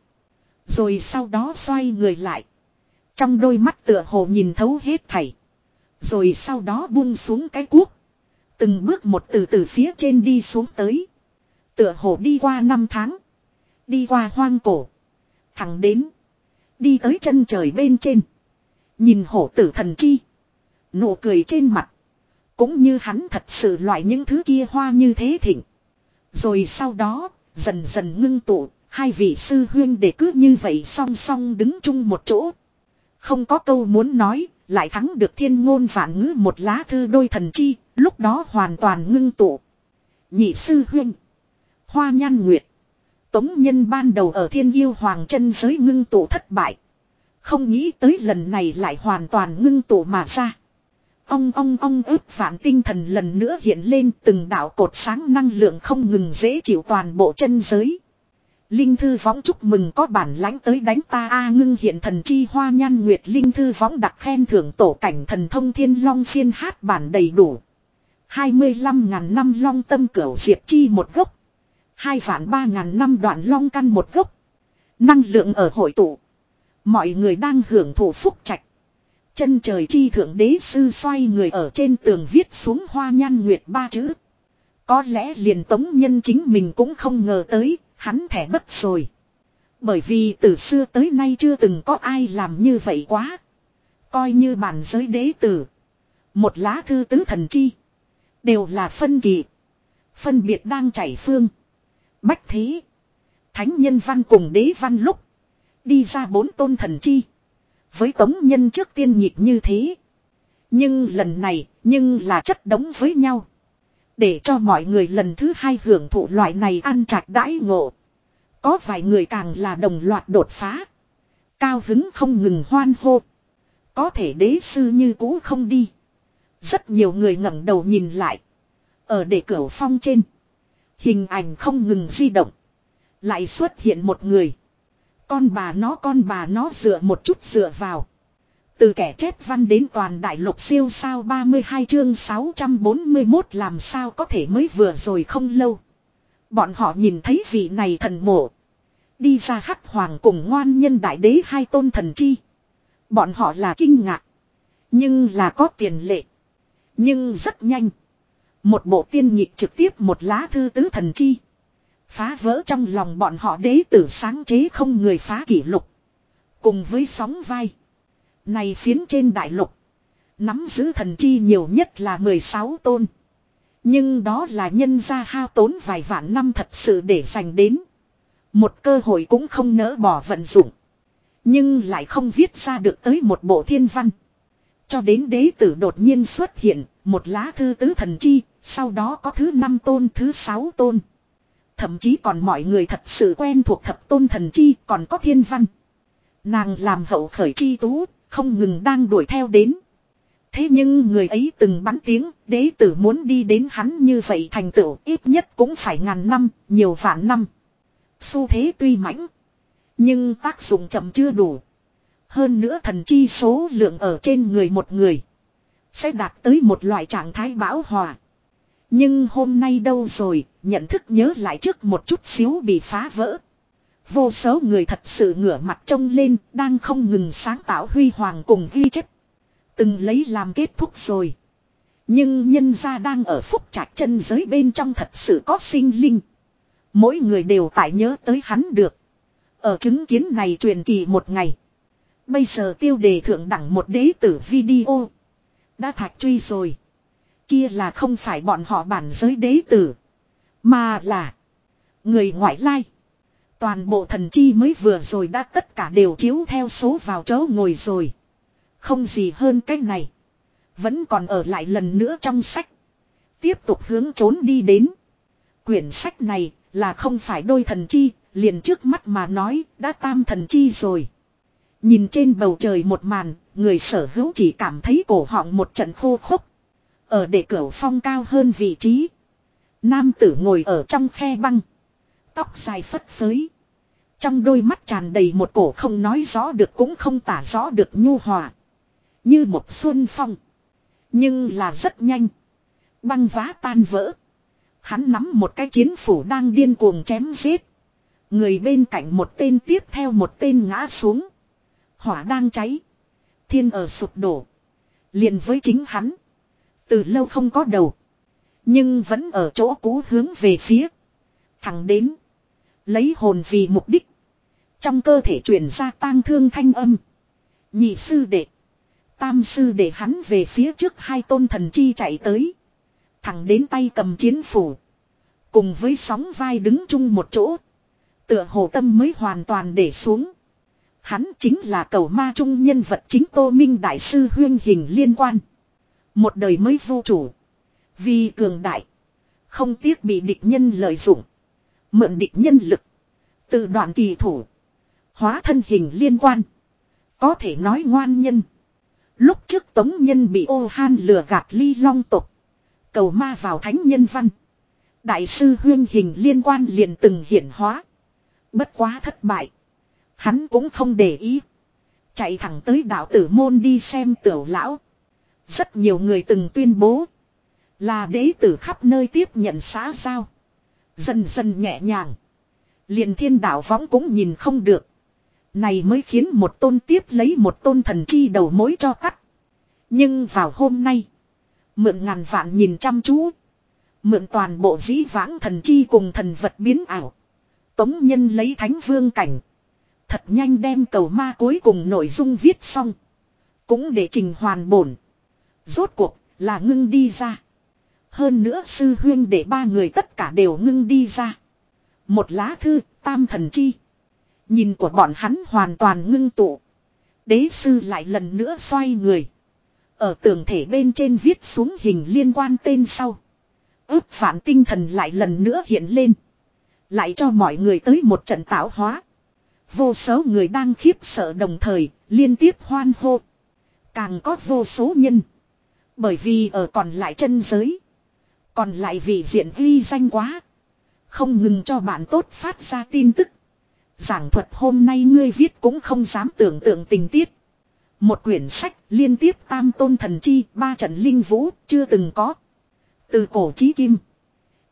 Rồi sau đó xoay người lại. Trong đôi mắt tựa hồ nhìn thấu hết thảy. Rồi sau đó buông xuống cái cuốc. Từng bước một từ từ phía trên đi xuống tới. Tựa hồ đi qua năm tháng. Đi qua hoang cổ. Thẳng đến. Đi tới chân trời bên trên. Nhìn hổ tử thần chi. Nụ cười trên mặt. Cũng như hắn thật sự loại những thứ kia hoa như thế thịnh. Rồi sau đó, dần dần ngưng tụ, hai vị sư huyên để cứ như vậy song song đứng chung một chỗ. Không có câu muốn nói, lại thắng được thiên ngôn vạn ngữ một lá thư đôi thần chi, lúc đó hoàn toàn ngưng tụ. Nhị sư huynh. Hoa nhan nguyệt. Tống nhân ban đầu ở thiên yêu hoàng chân giới ngưng tụ thất bại. Không nghĩ tới lần này lại hoàn toàn ngưng tụ mà ra. ông ong ong ướp vạn tinh thần lần nữa hiện lên từng đạo cột sáng năng lượng không ngừng dễ chịu toàn bộ chân giới. Linh thư võng chúc mừng có bản lãnh tới đánh ta a ngưng hiện thần chi hoa nhan nguyệt linh thư võng đặc khen thưởng tổ cảnh thần thông thiên long phiên hát bản đầy đủ. 25 ngàn năm long tâm cửu diệp chi một gốc. Hai vạn ba ngàn năm đoạn long căn một gốc. Năng lượng ở hội tụ. Mọi người đang hưởng thụ phúc trạch. Chân trời chi thượng đế sư xoay người ở trên tường viết xuống hoa nhan nguyệt ba chữ. Có lẽ liền tống nhân chính mình cũng không ngờ tới, hắn thẻ bất rồi. Bởi vì từ xưa tới nay chưa từng có ai làm như vậy quá. Coi như bản giới đế tử. Một lá thư tứ thần chi. Đều là phân kỳ. Phân biệt đang chảy phương. Bách thế. Thánh nhân văn cùng đế văn lúc. Đi ra bốn tôn thần chi. Với tống nhân trước tiên nhịp như thế. Nhưng lần này, nhưng là chất đống với nhau. Để cho mọi người lần thứ hai hưởng thụ loại này ăn chặt đãi ngộ. Có vài người càng là đồng loạt đột phá. Cao hứng không ngừng hoan hô. Có thể đế sư như cũ không đi. Rất nhiều người ngẩng đầu nhìn lại. Ở để cửa phong trên. Hình ảnh không ngừng di động. Lại xuất hiện một người. Con bà nó, con bà nó dựa một chút dựa vào. Từ kẻ chết văn đến toàn đại lục siêu sao 32 chương 641 làm sao có thể mới vừa rồi không lâu. Bọn họ nhìn thấy vị này thần mộ. Đi ra hắc hoàng cùng ngoan nhân đại đế hai tôn thần chi. Bọn họ là kinh ngạc. Nhưng là có tiền lệ. Nhưng rất nhanh. Một bộ tiên nhịp trực tiếp một lá thư tứ thần chi. Phá vỡ trong lòng bọn họ đế tử sáng chế không người phá kỷ lục. Cùng với sóng vai. Này phiến trên đại lục. Nắm giữ thần chi nhiều nhất là 16 tôn. Nhưng đó là nhân gia hao tốn vài vạn năm thật sự để dành đến. Một cơ hội cũng không nỡ bỏ vận dụng. Nhưng lại không viết ra được tới một bộ thiên văn. Cho đến đế tử đột nhiên xuất hiện, một lá thư tứ thần chi, sau đó có thứ năm tôn thứ sáu tôn. Thậm chí còn mọi người thật sự quen thuộc thập tôn thần chi còn có thiên văn. Nàng làm hậu khởi chi tú, không ngừng đang đuổi theo đến. Thế nhưng người ấy từng bắn tiếng, đế tử muốn đi đến hắn như vậy thành tựu ít nhất cũng phải ngàn năm, nhiều vạn năm. Xu thế tuy mãnh, nhưng tác dụng chậm chưa đủ. Hơn nữa thần chi số lượng ở trên người một người. Sẽ đạt tới một loại trạng thái bão hòa. Nhưng hôm nay đâu rồi, nhận thức nhớ lại trước một chút xíu bị phá vỡ. Vô số người thật sự ngửa mặt trông lên, đang không ngừng sáng tạo huy hoàng cùng ghi chép. Từng lấy làm kết thúc rồi. Nhưng nhân gia đang ở phúc trạch chân giới bên trong thật sự có sinh linh. Mỗi người đều tại nhớ tới hắn được. Ở chứng kiến này truyền kỳ một ngày. Bây giờ tiêu đề thượng đẳng một đế tử video. Đã thạch truy rồi. Kia là không phải bọn họ bản giới đế tử. Mà là. Người ngoại lai. Toàn bộ thần chi mới vừa rồi đã tất cả đều chiếu theo số vào chỗ ngồi rồi. Không gì hơn cái này. Vẫn còn ở lại lần nữa trong sách. Tiếp tục hướng trốn đi đến. Quyển sách này là không phải đôi thần chi, liền trước mắt mà nói đã tam thần chi rồi. Nhìn trên bầu trời một màn, người sở hữu chỉ cảm thấy cổ họng một trận khô khốc. Ở để cửa phong cao hơn vị trí. Nam tử ngồi ở trong khe băng. Tóc dài phất phới. Trong đôi mắt tràn đầy một cổ không nói rõ được cũng không tả rõ được nhu hòa. Như một xuân phong. Nhưng là rất nhanh. Băng vá tan vỡ. Hắn nắm một cái chiến phủ đang điên cuồng chém giết. Người bên cạnh một tên tiếp theo một tên ngã xuống. Hỏa đang cháy. Thiên ở sụp đổ. liền với chính hắn. Từ lâu không có đầu. Nhưng vẫn ở chỗ cũ hướng về phía. Thẳng đến. Lấy hồn vì mục đích. Trong cơ thể truyền ra tang thương thanh âm. Nhị sư đệ. Tam sư để hắn về phía trước hai tôn thần chi chạy tới. Thẳng đến tay cầm chiến phủ. Cùng với sóng vai đứng chung một chỗ. Tựa hồ tâm mới hoàn toàn để xuống. Hắn chính là cầu ma trung nhân vật chính Tô Minh Đại sư huyên hình liên quan. Một đời mới vô chủ. Vì cường đại. Không tiếc bị địch nhân lợi dụng. Mượn địch nhân lực. Từ đoạn kỳ thủ. Hóa thân hình liên quan. Có thể nói ngoan nhân. Lúc trước tống nhân bị ô han lừa gạt ly long tục. Cầu ma vào thánh nhân văn. Đại sư huyên hình liên quan liền từng hiển hóa. Bất quá thất bại. Hắn cũng không để ý. Chạy thẳng tới đạo tử môn đi xem tiểu lão. Rất nhiều người từng tuyên bố. Là đế tử khắp nơi tiếp nhận xã giao. Dần dần nhẹ nhàng. liền thiên đạo võng cũng nhìn không được. Này mới khiến một tôn tiếp lấy một tôn thần chi đầu mối cho cắt. Nhưng vào hôm nay. Mượn ngàn vạn nhìn chăm chú. Mượn toàn bộ dĩ vãng thần chi cùng thần vật biến ảo. Tống nhân lấy thánh vương cảnh. Thật nhanh đem cầu ma cuối cùng nội dung viết xong. Cũng để trình hoàn bổn. Rốt cuộc là ngưng đi ra. Hơn nữa sư huyên để ba người tất cả đều ngưng đi ra. Một lá thư, tam thần chi. Nhìn của bọn hắn hoàn toàn ngưng tụ. Đế sư lại lần nữa xoay người. Ở tường thể bên trên viết xuống hình liên quan tên sau. ước phản tinh thần lại lần nữa hiện lên. Lại cho mọi người tới một trận tạo hóa. Vô số người đang khiếp sợ đồng thời, liên tiếp hoan hô. Càng có vô số nhân. Bởi vì ở còn lại chân giới. Còn lại vị diện ghi danh quá. Không ngừng cho bạn tốt phát ra tin tức. Giảng thuật hôm nay ngươi viết cũng không dám tưởng tượng tình tiết. Một quyển sách liên tiếp tam tôn thần chi, ba trận linh vũ, chưa từng có. Từ cổ chí kim.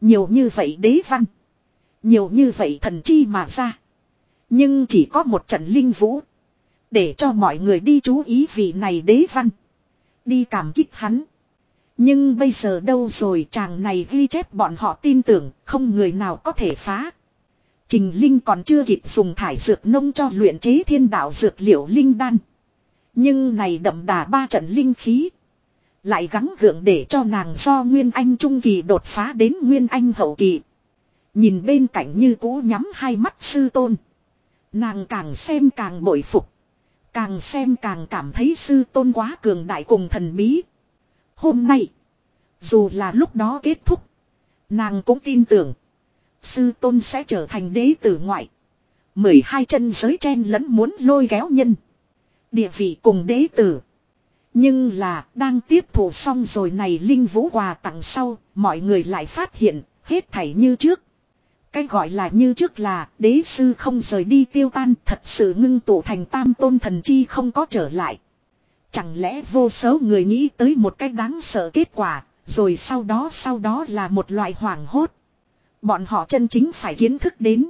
Nhiều như vậy đế văn. Nhiều như vậy thần chi mà ra. Nhưng chỉ có một trận linh vũ. Để cho mọi người đi chú ý vị này đế văn. Đi cảm kích hắn. Nhưng bây giờ đâu rồi, chàng này ghi chép bọn họ tin tưởng, không người nào có thể phá. Trình Linh còn chưa kịp dùng thải dược nông cho luyện chế thiên đạo dược liệu linh đan. Nhưng này đậm đà ba trận linh khí. Lại gắng gượng để cho nàng do Nguyên Anh Trung Kỳ đột phá đến Nguyên Anh Hậu Kỳ. Nhìn bên cạnh như cũ nhắm hai mắt sư tôn. Nàng càng xem càng bội phục. Càng xem càng cảm thấy sư tôn quá cường đại cùng thần bí. Hôm nay. Dù là lúc đó kết thúc. Nàng cũng tin tưởng. Sư tôn sẽ trở thành đế tử ngoại. mười hai chân giới chen lẫn muốn lôi kéo nhân. Địa vị cùng đế tử. Nhưng là, đang tiếp thủ xong rồi này linh vũ quà tặng sau. Mọi người lại phát hiện, hết thảy như trước. Cái gọi là như trước là, đế sư không rời đi tiêu tan, thật sự ngưng tụ thành tam tôn thần chi không có trở lại. Chẳng lẽ vô số người nghĩ tới một cách đáng sợ kết quả, rồi sau đó sau đó là một loại hoảng hốt. Bọn họ chân chính phải kiến thức đến.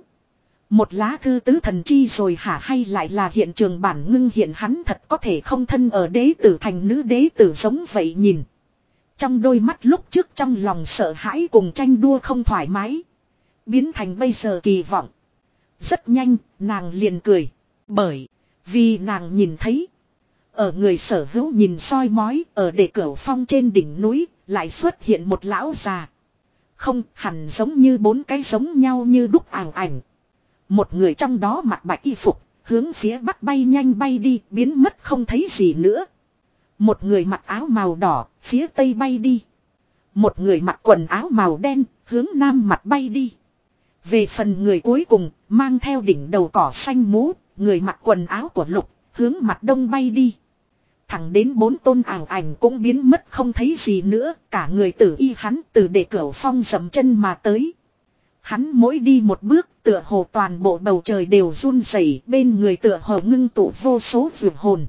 Một lá thư tứ thần chi rồi hả hay lại là hiện trường bản ngưng hiện hắn thật có thể không thân ở đế tử thành nữ đế tử giống vậy nhìn. Trong đôi mắt lúc trước trong lòng sợ hãi cùng tranh đua không thoải mái. Biến thành bây giờ kỳ vọng. Rất nhanh, nàng liền cười. Bởi, vì nàng nhìn thấy. Ở người sở hữu nhìn soi mói, ở để cửa phong trên đỉnh núi, lại xuất hiện một lão già. Không, hẳn giống như bốn cái giống nhau như đúc ảng ảnh. Một người trong đó mặc bạch y phục, hướng phía bắc bay nhanh bay đi, biến mất không thấy gì nữa. Một người mặc áo màu đỏ, phía tây bay đi. Một người mặc quần áo màu đen, hướng nam mặt bay đi. Về phần người cuối cùng, mang theo đỉnh đầu cỏ xanh mũ, người mặc quần áo của lục, hướng mặt đông bay đi. Thẳng đến bốn tôn ảo ảnh cũng biến mất không thấy gì nữa, cả người tử y hắn từ để cửa phong dầm chân mà tới. Hắn mỗi đi một bước tựa hồ toàn bộ bầu trời đều run rẩy bên người tựa hồ ngưng tụ vô số vượt hồn.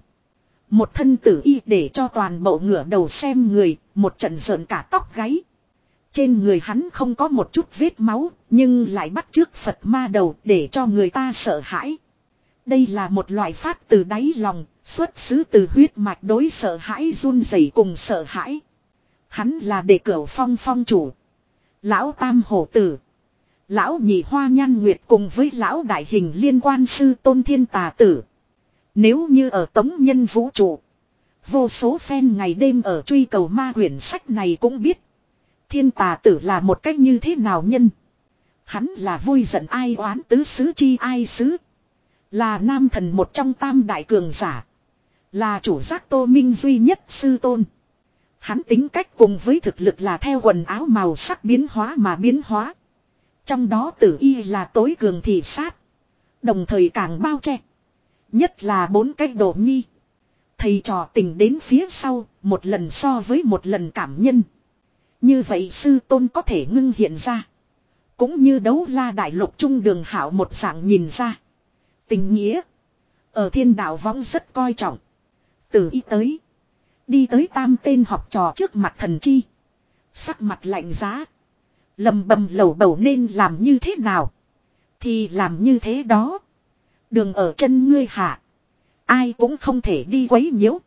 Một thân tử y để cho toàn bộ ngửa đầu xem người, một trận sợn cả tóc gáy. Trên người hắn không có một chút vết máu, nhưng lại bắt trước Phật ma đầu để cho người ta sợ hãi. Đây là một loại phát từ đáy lòng, xuất xứ từ huyết mạch đối sợ hãi run rẩy cùng sợ hãi. Hắn là đệ cửu phong phong chủ. Lão Tam Hổ Tử. Lão Nhị Hoa Nhan Nguyệt cùng với Lão Đại Hình liên quan sư Tôn Thiên Tà Tử. Nếu như ở tống nhân vũ trụ. Vô số fan ngày đêm ở truy cầu ma quyển sách này cũng biết. Thiên tà tử là một cách như thế nào nhân. Hắn là vui giận ai oán tứ xứ chi ai xứ. Là nam thần một trong tam đại cường giả. Là chủ giác tô minh duy nhất sư tôn. Hắn tính cách cùng với thực lực là theo quần áo màu sắc biến hóa mà biến hóa. Trong đó tử y là tối cường thị sát. Đồng thời càng bao che. Nhất là bốn cách độ nhi. Thầy trò tình đến phía sau, một lần so với một lần cảm nhân. Như vậy sư tôn có thể ngưng hiện ra. Cũng như đấu la đại lục trung đường hảo một dạng nhìn ra. Tình nghĩa. Ở thiên đạo võng rất coi trọng. Từ y tới. Đi tới tam tên học trò trước mặt thần chi. Sắc mặt lạnh giá. Lầm bầm lầu bầu nên làm như thế nào. Thì làm như thế đó. Đường ở chân ngươi hạ. Ai cũng không thể đi quấy nhiễu.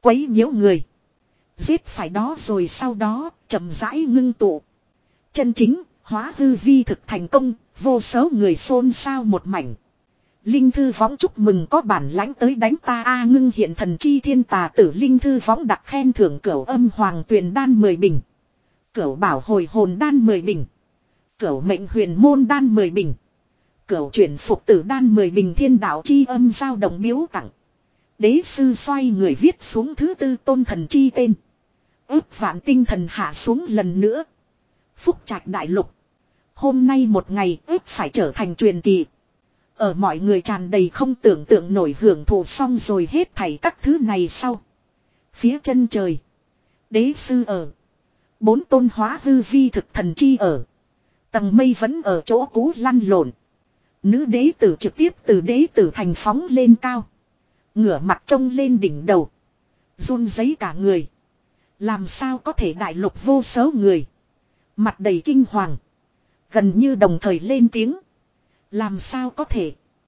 Quấy nhiễu người. Giết phải đó rồi sau đó chậm rãi ngưng tụ. Chân chính, hóa hư vi thực thành công, vô số người xôn xao một mảnh. Linh thư võng chúc mừng có bản lãnh tới đánh ta a ngưng hiện thần chi thiên tà tử linh thư võng đặc khen thưởng cửu âm hoàng tuyền đan mười bình. Cửu bảo hồi hồn đan mười bình. Cửu mệnh huyền môn đan mười bình. Cửu chuyển phục tử đan mười bình thiên đạo chi âm giao động biếu tặng. Đế sư xoay người viết xuống thứ tư tôn thần chi tên. ước vạn tinh thần hạ xuống lần nữa. Phúc trạch đại lục. Hôm nay một ngày ước phải trở thành truyền kỳ. Ở mọi người tràn đầy không tưởng tượng nổi hưởng thụ xong rồi hết thảy các thứ này sau. Phía chân trời. Đế sư ở. Bốn tôn hóa hư vi thực thần chi ở. Tầng mây vẫn ở chỗ cũ lăn lộn. Nữ đế tử trực tiếp từ đế tử thành phóng lên cao. Ngửa mặt trông lên đỉnh đầu. run giấy cả người. Làm sao có thể đại lục vô số người. Mặt đầy kinh hoàng. Gần như đồng thời lên tiếng. Làm sao có thể.